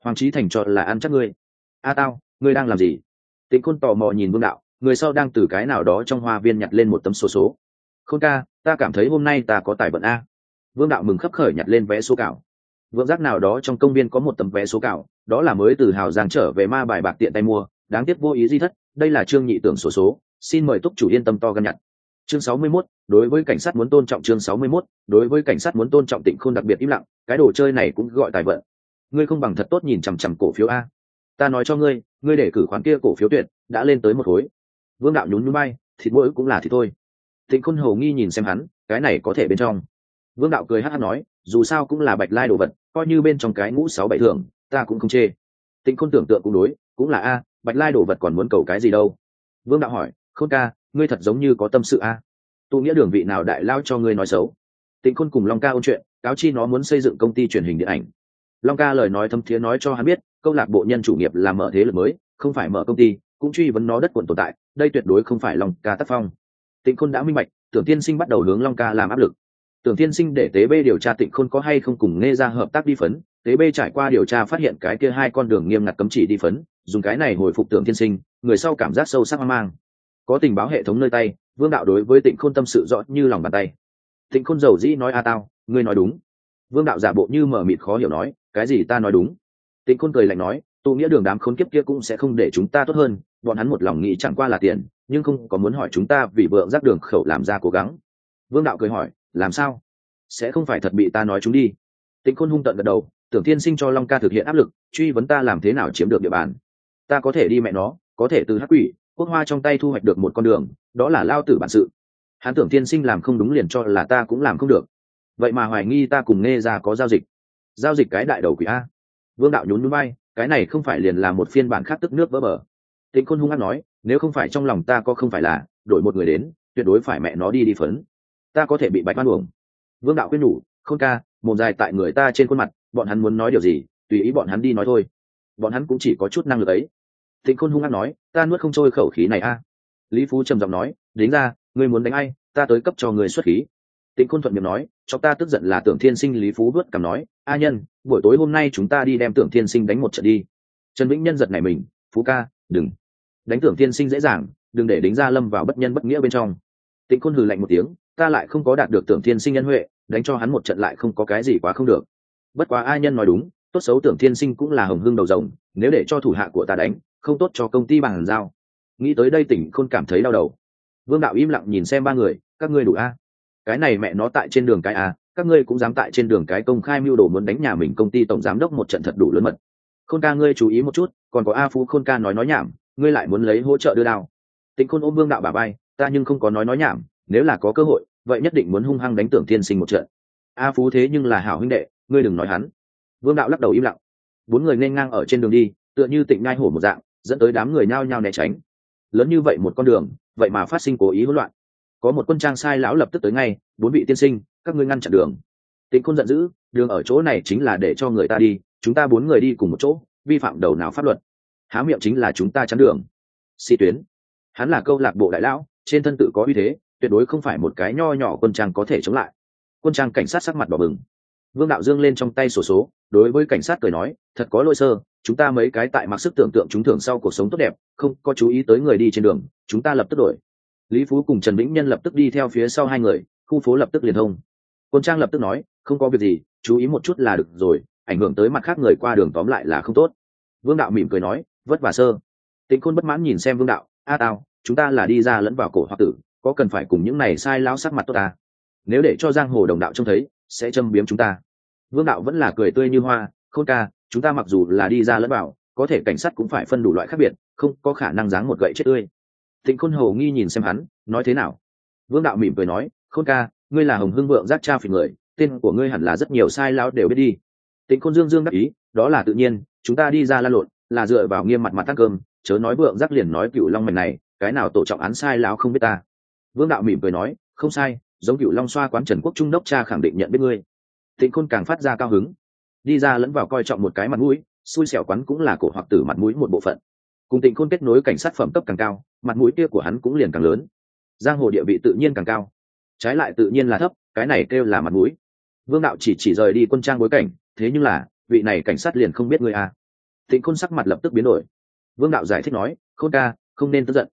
Hoàng trí thành cho là ăn chắc ngươi. A tao, ngươi đang làm gì? Tịnh khôn tò mò nhìn vương đạo, người sau đang từ cái nào đó trong hoa viên nhặt lên một tấm số số. Khôn ca, ta cảm thấy hôm nay ta có tài vận a vương đạo mừng khấp khởi nhặt lên vé số cảo. Vương giác nào đó trong công viên có một tấm vé số cảo đó là mới từ hào giang trở về ma bài bạc tiện tay mua đáng tiếc vô ý di thất đây là trương nhị tưởng sổ số xin mời túc chủ yên tâm to gân nhặt. Chương 61, đối với cảnh sát muốn tôn trọng chương 61, đối với cảnh sát muốn tôn trọng tịnh khôn đặc biệt im lặng cái đồ chơi này cũng gọi tài vận. Ngươi không bằng thật tốt nhìn chằm chằm cổ phiếu a. Ta nói cho ngươi ngươi để cử khoản kia cổ phiếu tuyệt đã lên tới một khối. Vương đạo nhún núi bay thịt mỗi cũng là thì thôi. Tịnh khôn hầu nghi nhìn xem hắn cái này có thể bên trong vương đạo cười hát hát nói dù sao cũng là bạch lai đồ vật coi như bên trong cái ngũ sáu bảy thường, ta cũng không chê. Tịnh khôn tưởng tượng cũng đối cũng là a bạch lai đồ vật còn muốn cầu cái gì đâu? Vương đạo hỏi khôn ca ngươi thật giống như có tâm sự a. Tụ nghĩa đường vị nào đại lao cho ngươi nói xấu? Tịnh khôn cùng long ca ôn chuyện cáo chi nó muốn xây dựng công ty truyền hình điện ảnh. Long ca lời nói thâm thiế nói cho hắn biết câu lạc bộ nhân chủ nghiệp là mở thế lực mới không phải mở công ty cũng truy vấn nó đất quận tồn tại đây tuyệt đối không phải long ca tác phong. Tịnh khôn đã minh bạch tưởng tiên sinh bắt đầu hướng long ca làm áp lực tưởng tiên sinh để tế bê điều tra tịnh khôn có hay không cùng nghe ra hợp tác đi phấn, tế bê trải qua điều tra phát hiện cái kia hai con đường nghiêm ngặt cấm chỉ đi phấn, dùng cái này hồi phục tưởng tiên sinh, người sau cảm giác sâu sắc hoang mang. Có tình báo hệ thống nơi tay, vương đạo đối với tịnh khôn tâm sự rõ như lòng bàn tay. Tịnh khôn giàu dĩ nói a tao, ngươi nói đúng. Vương đạo giả bộ như mở mịt khó hiểu nói, cái gì ta nói đúng? Tịnh khôn cười lạnh nói, tụ nghĩa đường đám khốn kiếp kia cũng sẽ không để chúng ta tốt hơn, bọn hắn một lòng nghĩ chẳng qua là tiền, nhưng không có muốn hỏi chúng ta vì vợ rác đường khẩu làm ra cố gắng. Vương đạo cười hỏi làm sao? Sẽ không phải thật bị ta nói chúng đi. Tịnh khôn hung tận gật đầu, tưởng tiên sinh cho long ca thực hiện áp lực, truy vấn ta làm thế nào chiếm được địa bàn. Ta có thể đi mẹ nó, có thể từ hắc quỷ, quốc hoa trong tay thu hoạch được một con đường, đó là lao tử bản sự. Hắn tưởng tiên sinh làm không đúng liền cho là ta cũng làm không được. Vậy mà hoài nghi ta cùng nghe ra có giao dịch. Giao dịch cái đại đầu quỷ a. Vương đạo nhún núi bay cái này không phải liền là một phiên bản khác tức nước vỡ bờ. Tịnh khôn hung hát nói, nếu không phải trong lòng ta có không phải là, đổi một người đến, tuyệt đối phải mẹ nó đi đi phấn ta có thể bị bạch oan uổng. Vương đạo quyết nhủ không ca, mồm dài tại người ta trên khuôn mặt, bọn hắn muốn nói điều gì, tùy ý bọn hắn đi nói thôi. Bọn hắn cũng chỉ có chút năng lực ấy. Tịnh khôn hung hăng nói, ta nuốt không trôi khẩu khí này a. Lý phú trầm giọng nói, đính ra, ngươi muốn đánh ai, ta tới cấp cho người xuất khí. Tịnh khôn thuận miệng nói, cho ta tức giận là tưởng thiên sinh. Lý phú vớt cầm nói, a nhân, buổi tối hôm nay chúng ta đi đem tưởng thiên sinh đánh một trận đi. Trần vĩnh nhân giật này mình, phú ca, đừng. Đánh tưởng thiên sinh dễ dàng, đừng để đính ra lâm vào bất nhân bất nghĩa bên trong. Tịnh khôn hừ lạnh một tiếng ta lại không có đạt được tưởng thiên sinh nhân huệ, đánh cho hắn một trận lại không có cái gì quá không được. Bất quá ai nhân nói đúng, tốt xấu tưởng thiên sinh cũng là hồng hưng đầu rồng, nếu để cho thủ hạ của ta đánh, không tốt cho công ty bằng giao. Nghĩ tới đây tỉnh khôn cảm thấy đau đầu. Vương đạo im lặng nhìn xem ba người, các ngươi đủ a? Cái này mẹ nó tại trên đường cái a, các ngươi cũng dám tại trên đường cái công khai mưu đồ muốn đánh nhà mình công ty tổng giám đốc một trận thật đủ lớn mật. Khôn ca ngươi chú ý một chút, còn có a phú khôn ca nói nói nhảm, ngươi lại muốn lấy hỗ trợ đưa đao. Tịnh khôn ôm vương đạo bà bay ta nhưng không có nói nói nhảm nếu là có cơ hội, vậy nhất định muốn hung hăng đánh tưởng thiên sinh một trận. A phú thế nhưng là hảo huynh đệ, ngươi đừng nói hắn. Vương đạo lắc đầu im lặng. Bốn người nên ngang ở trên đường đi, tựa như tịnh ngai hổ một dạng, dẫn tới đám người nhao nhao né tránh. Lớn như vậy một con đường, vậy mà phát sinh cố ý hỗn loạn. Có một quân trang sai lão lập tức tới ngay, bốn vị tiên sinh, các ngươi ngăn chặn đường. Tịnh khôn giận dữ, đường ở chỗ này chính là để cho người ta đi, chúng ta bốn người đi cùng một chỗ, vi phạm đầu nào pháp luật. Há miệng chính là chúng ta chắn đường. Si tuyến. Hắn là câu lạc bộ đại lão, trên thân tự có uy thế tuyệt đối không phải một cái nho nhỏ quân trang có thể chống lại. Quân trang cảnh sát sắc mặt đỏ bừng. Vương đạo dương lên trong tay sổ số, đối với cảnh sát cười nói, thật có lỗi sơ chúng ta mấy cái tại mặc sức tưởng tượng chúng thường sau cuộc sống tốt đẹp, không có chú ý tới người đi trên đường, chúng ta lập tức đổi. Lý phú cùng trần vĩnh nhân lập tức đi theo phía sau hai người, khu phố lập tức liền thông. Quân trang lập tức nói, không có việc gì, chú ý một chút là được rồi, ảnh hưởng tới mặt khác người qua đường tóm lại là không tốt. Vương đạo mỉm cười nói, vất vả sơ tịnh khôn bất mãn nhìn xem vương đạo, a tao chúng ta là đi ra lẫn vào cổ hoặc tử có cần phải cùng những này sai lão sắc mặt tốt ta? Nếu để cho giang hồ đồng đạo trông thấy, sẽ châm biếm chúng ta. Vương đạo vẫn là cười tươi như hoa, khôn ca, chúng ta mặc dù là đi ra lẫn vào, có thể cảnh sát cũng phải phân đủ loại khác biệt, không có khả năng dáng một gậy chết tươi. Tịnh khôn hầu nghi nhìn xem hắn, nói thế nào? Vương đạo mỉm cười nói, khôn ca, ngươi là hồng hưng vượng giác cha phỉ người, tên của ngươi hẳn là rất nhiều sai lão đều biết đi. Tịnh khôn dương dương đắc ý, đó là tự nhiên, chúng ta đi ra la lộn, là dựa vào nghiêm mặt mặt tăng cơm, chớ nói vượng giác liền nói cựu long mạch này, cái nào tổ trọng án sai lão không biết ta vương đạo mỉm cười nói, không sai, giống cựu long xoa quán trần quốc trung đốc cha khẳng định nhận biết ngươi. Tịnh khôn càng phát ra cao hứng. Đi ra lẫn vào coi trọng một cái mặt mũi, xui xẻo quán cũng là cổ hoặc tử mặt mũi một bộ phận. Cùng tịnh khôn kết nối cảnh sát phẩm cấp càng cao, mặt mũi kia của hắn cũng liền càng lớn. Giang hồ địa vị tự nhiên càng cao. Trái lại tự nhiên là thấp, cái này kêu là mặt mũi. Vương đạo chỉ chỉ rời đi quân trang bối cảnh, thế nhưng là, vị này cảnh sát liền không biết ngươi à. tịnh khôn sắc mặt lập tức biến đổi. Vương đạo giải thích nói, khôn ca, không nên tức giận.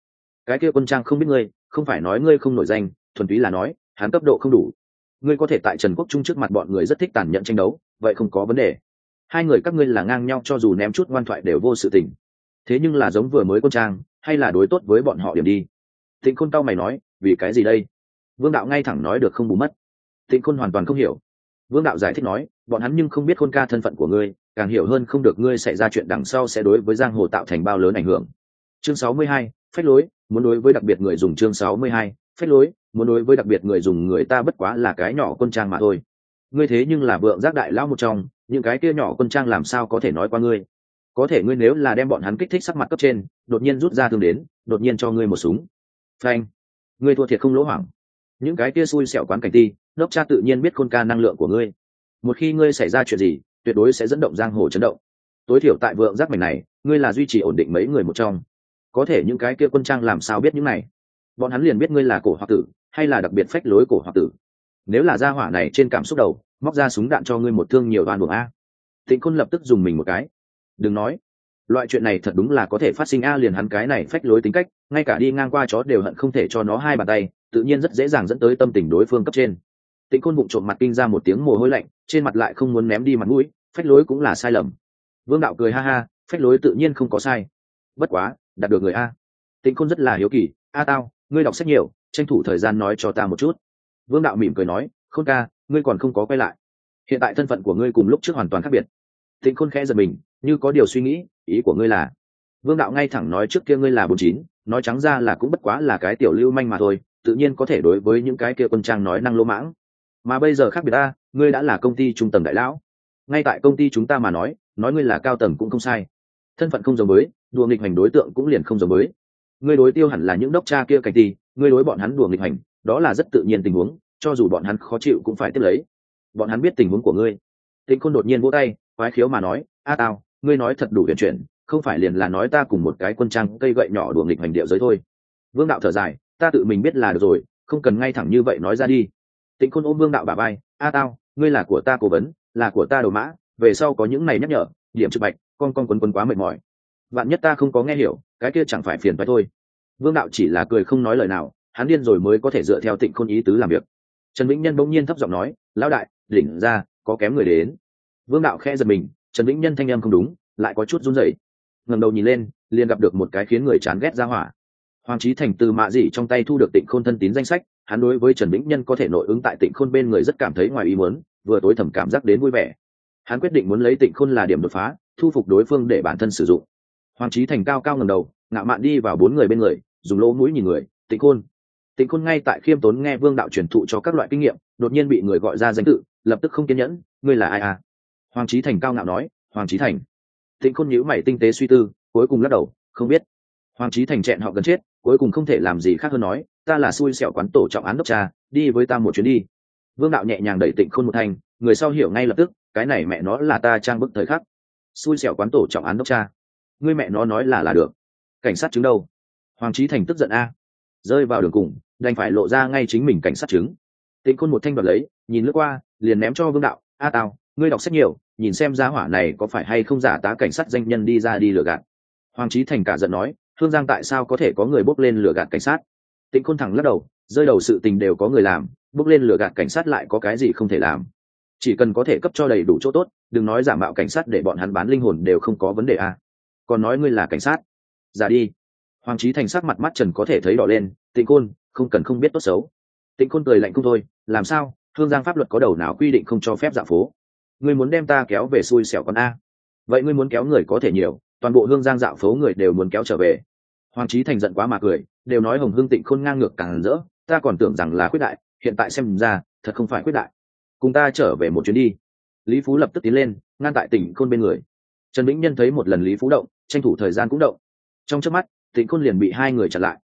Cái kia quân trang không biết ngươi không phải nói ngươi không nổi danh, thuần túy là nói, hắn cấp độ không đủ. Ngươi có thể tại trần quốc trung trước mặt bọn người rất thích tàn nhẫn tranh đấu, vậy không có vấn đề. Hai người các ngươi là ngang nhau cho dù ném chút ngoan thoại đều vô sự tình. Thế nhưng là giống vừa mới quân trang, hay là đối tốt với bọn họ điểm đi. Thịnh khôn tao mày nói, vì cái gì đây? Vương đạo ngay thẳng nói được không bù mất. Thịnh khôn hoàn toàn không hiểu. Vương đạo giải thích nói, bọn hắn nhưng không biết khôn ca thân phận của ngươi, càng hiểu hơn không được ngươi xảy ra chuyện đằng sau sẽ đối với giang hồ tạo thành bao lớn ảnh hưởng. Chương sáu mươi hai, phách lối muốn đối với đặc biệt người dùng chương sáu mươi hai, phép lối, muốn đối với đặc biệt người dùng người ta bất quá là cái nhỏ quân trang mà thôi. Ngươi thế nhưng là vượng giác đại lão một trong, những cái kia nhỏ quân trang làm sao có thể nói qua ngươi? Có thể ngươi nếu là đem bọn hắn kích thích sắc mặt cấp trên, đột nhiên rút ra thương đến, đột nhiên cho ngươi một súng. Phanh. Ngươi thua thiệt không lỗ hoảng. Những cái kia xui xẻo quán cảnh ti đốc cha tự nhiên biết khôn ca năng lượng của ngươi. Một khi ngươi xảy ra chuyện gì, tuyệt đối sẽ dẫn động giang hồ chấn động. Tối thiểu tại vượng giác mảnh này, ngươi là duy trì ổn định mấy người một trong có thể những cái kia quân trang làm sao biết những này? Bọn hắn liền biết ngươi là cổ hoặc tử, hay là đặc biệt phách lối cổ hoặc tử. Nếu là gia hỏa này trên cảm xúc đầu, móc ra súng đạn cho ngươi một thương nhiều đoàn buồng a. Tịnh khôn lập tức dùng mình một cái. Đừng nói, loại chuyện này thật đúng là có thể phát sinh a, liền hắn cái này phách lối tính cách, ngay cả đi ngang qua chó đều hận không thể cho nó hai bàn tay, tự nhiên rất dễ dàng dẫn tới tâm tình đối phương cấp trên. Tịnh khôn bụng trộm mặt kinh ra một tiếng mồ hôi lạnh, trên mặt lại không muốn ném đi mặt mũi, phách lối cũng là sai lầm. Vương đạo cười ha ha, phách lối tự nhiên không có sai. Bất quá đạt được người a. Tịnh khôn rất là hiếu kỳ, a tao, ngươi đọc sách nhiều, tranh thủ thời gian nói cho ta một chút. Vương đạo mỉm cười nói, khôn ca, ngươi còn không có quay lại. Hiện tại thân phận của ngươi cùng lúc trước hoàn toàn khác biệt. Tịnh khôn khẽ giật mình, như có điều suy nghĩ, ý của ngươi là vương đạo ngay thẳng nói trước kia ngươi là bốn chín, nói trắng ra là cũng bất quá là cái tiểu lưu manh mà thôi, tự nhiên có thể đối với những cái kia quân trang nói năng lỗ mãng. Mà bây giờ khác biệt ta ngươi đã là công ty trung tầng đại lão. Ngay tại công ty chúng ta mà nói nói ngươi là cao tầng cũng không sai. Thân phận không giống với đùa nghịch hành đối tượng cũng liền không giống mới ngươi đối tiêu hẳn là những đốc cha kia cảnh ti ngươi đối bọn hắn đùa nghịch hành đó là rất tự nhiên tình huống, cho dù bọn hắn khó chịu cũng phải tiếp lấy. Bọn hắn biết tình huống của ngươi. Tịnh khôn đột nhiên vỗ tay, quái khiếu mà nói, a tao, ngươi nói thật đủ huyền chuyển, không phải liền là nói ta cùng một cái quân trang cây gậy nhỏ đùa nghịch hành điệu giới thôi. Vương đạo thở dài, ta tự mình biết là được rồi, không cần ngay thẳng như vậy nói ra đi. Tịnh khôn ôm vương đạo bà bay a tao, ngươi là của ta cố vấn, là của ta đồ mã, về sau có những này nhắc nhở, điểm trực bạch, con con quấn quấn quá mệt mỏi bạn nhất ta không có nghe hiểu, cái kia chẳng phải phiền phải thôi. Vương đạo chỉ là cười không nói lời nào, hắn điên rồi mới có thể dựa theo tịnh khôn ý tứ làm việc. Trần vĩnh nhân bỗng nhiên thấp giọng nói, lão đại, đỉnh ra, có kém người đến. Vương đạo khẽ giật mình, trần vĩnh nhân thanh âm không đúng, lại có chút run rẩy. Ngẩng đầu nhìn lên, liền gặp được một cái khiến người chán ghét ra hỏa. Hoàng trí thành từ mạ dị trong tay thu được tịnh khôn thân tín danh sách, hắn đối với trần vĩnh nhân có thể nội ứng tại tịnh khôn bên người rất cảm thấy ngoài ý muốn, vừa tối thầm cảm giác đến vui vẻ. Hắn quyết định muốn lấy tịnh khôn là điểm đột phá, thu phục đối phương để bản thân sử dụng hoàng trí thành cao cao ngầm đầu, ngạo mạn đi vào bốn người bên người, dùng lỗ mũi nhìn người, tịnh khôn. Tịnh khôn ngay tại khiêm tốn nghe vương đạo truyền thụ cho các loại kinh nghiệm, đột nhiên bị người gọi ra danh tự, lập tức không kiên nhẫn, ngươi là ai à? Hoàng trí thành cao ngạo nói, hoàng trí thành. Tịnh khôn nhíu mày tinh tế suy tư, cuối cùng lắc đầu, không biết. Hoàng trí thành chẹn họ gần chết, cuối cùng không thể làm gì khác hơn nói, ta là xui xẻo quán tổ trọng án đốc cha đi với ta một chuyến đi. Vương đạo nhẹ nhàng đẩy tịnh khôn một thành người sau hiểu ngay lập tức, cái này mẹ nó là ta trang bức thời khắc. Xui xẻo quán tổ trọng án đốc cha ngươi mẹ nó nói là là được. Cảnh sát chứng đâu? Hoàng trí thành tức giận a. Rơi vào đường cùng, đành phải lộ ra ngay chính mình cảnh sát chứng. Tịnh khôn một thanh đoạt lấy, nhìn lướt qua, liền ném cho vương đạo. A tao ngươi đọc sách nhiều, nhìn xem giá hỏa này có phải hay không giả tá cảnh sát danh nhân đi ra đi lừa gạt. Hoàng trí thành cả giận nói, thương giang tại sao có thể có người bốc lên lừa gạt cảnh sát? Tịnh khôn thẳng lắc đầu, rơi đầu sự tình đều có người làm bốc lên lừa gạt cảnh sát lại có cái gì không thể làm? Chỉ cần có thể cấp cho đầy đủ chỗ tốt, đừng nói giả mạo cảnh sát để bọn hắn bán linh hồn đều không có vấn đề à còn nói ngươi là cảnh sát. Giả đi. Hoàng trí thành sắc mặt mắt trần có thể thấy đỏ lên, tịnh khôn, không cần không biết tốt xấu. Tịnh khôn cười lạnh không thôi, làm sao? Hương giang pháp luật có đầu nào quy định không cho phép dạo phố? Ngươi muốn đem ta kéo về xui xẻo con a. Vậy ngươi muốn kéo người có thể nhiều, toàn bộ hương giang dạo phố người đều muốn kéo trở về. Hoàng trí thành giận quá mà cười, đều nói hồng hương tịnh khôn ngang ngược càng rỡ, ta còn tưởng rằng là quyết đại, hiện tại xem ra, thật không phải quyết đại. Cùng ta trở về một chuyến đi. Lý phú lập tức tiến lên, ngăn tại tỉnh khôn bên người. Trần vĩnh nhân thấy một lần lý phú động tranh thủ thời gian cũng động. Trong trước mắt, tịnh khôn liền bị hai người chặn lại.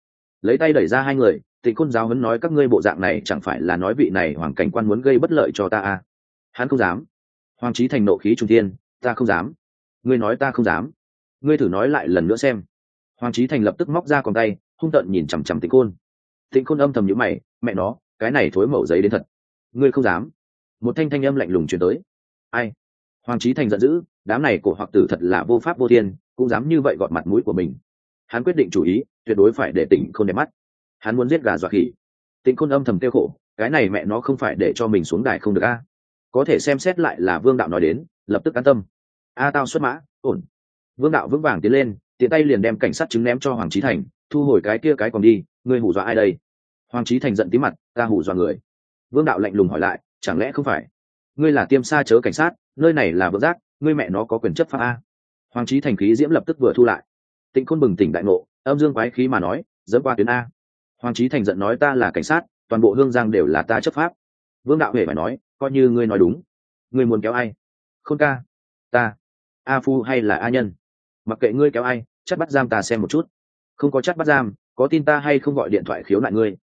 Lấy tay đẩy ra hai người, tịnh khôn giáo hấn nói các ngươi bộ dạng này chẳng phải là nói vị này hoàng cảnh quan muốn gây bất lợi cho ta à. hắn không dám. Hoàng trí thành nộ khí trung tiên ta không dám. Ngươi nói ta không dám. Ngươi thử nói lại lần nữa xem. Hoàng trí thành lập tức móc ra còn tay, hung tợn nhìn chằm chằm tịnh khôn. Tịnh khôn âm thầm nhữ mày, mẹ nó, cái này thối mẩu giấy đến thật. Ngươi không dám. Một thanh thanh âm lạnh lùng chuyển tới. Ai? Hoàng trí thành giận dữ, đám này cổ hoặc tử thật là vô pháp vô thiên cũng dám như vậy gọt mặt mũi của mình. Hắn quyết định chủ ý, tuyệt đối phải để tỉnh khôn đẹp mắt. Hắn muốn giết gà dọa khỉ. Tịnh khôn âm thầm tiêu khổ, cái này mẹ nó không phải để cho mình xuống đài không được a. Có thể xem xét lại là vương đạo nói đến, lập tức an tâm. A tao xuất mã, ổn. Vương đạo vững vàng tiến lên, tiện tay liền đem cảnh sát chứng ném cho hoàng trí thành, thu hồi cái kia cái còn đi, ngươi hù dọa ai đây? Hoàng trí thành giận tí mặt, ta hù dọa người. Vương đạo lạnh lùng hỏi lại, chẳng lẽ không phải? Ngươi là tiêm sa chớ cảnh sát, nơi này là vợ giác, ngươi mẹ nó có quyền chấp pháp a? Hoàng trí thành khí diễm lập tức vừa thu lại. Tịnh khôn bừng tỉnh đại ngộ, âm dương quái khí mà nói dẫn qua tuyến a. Hoàng trí thành giận nói, ta là cảnh sát, toàn bộ hương giang đều là ta chấp pháp. Vương đạo huệ phải nói, coi như ngươi nói đúng, ngươi muốn kéo ai? Khôn ca, ta, a phu hay là a nhân? Mặc kệ ngươi kéo ai, chắc bắt giam ta xem một chút. Không có chắc bắt giam, có tin ta hay không gọi điện thoại khiếu nại ngươi?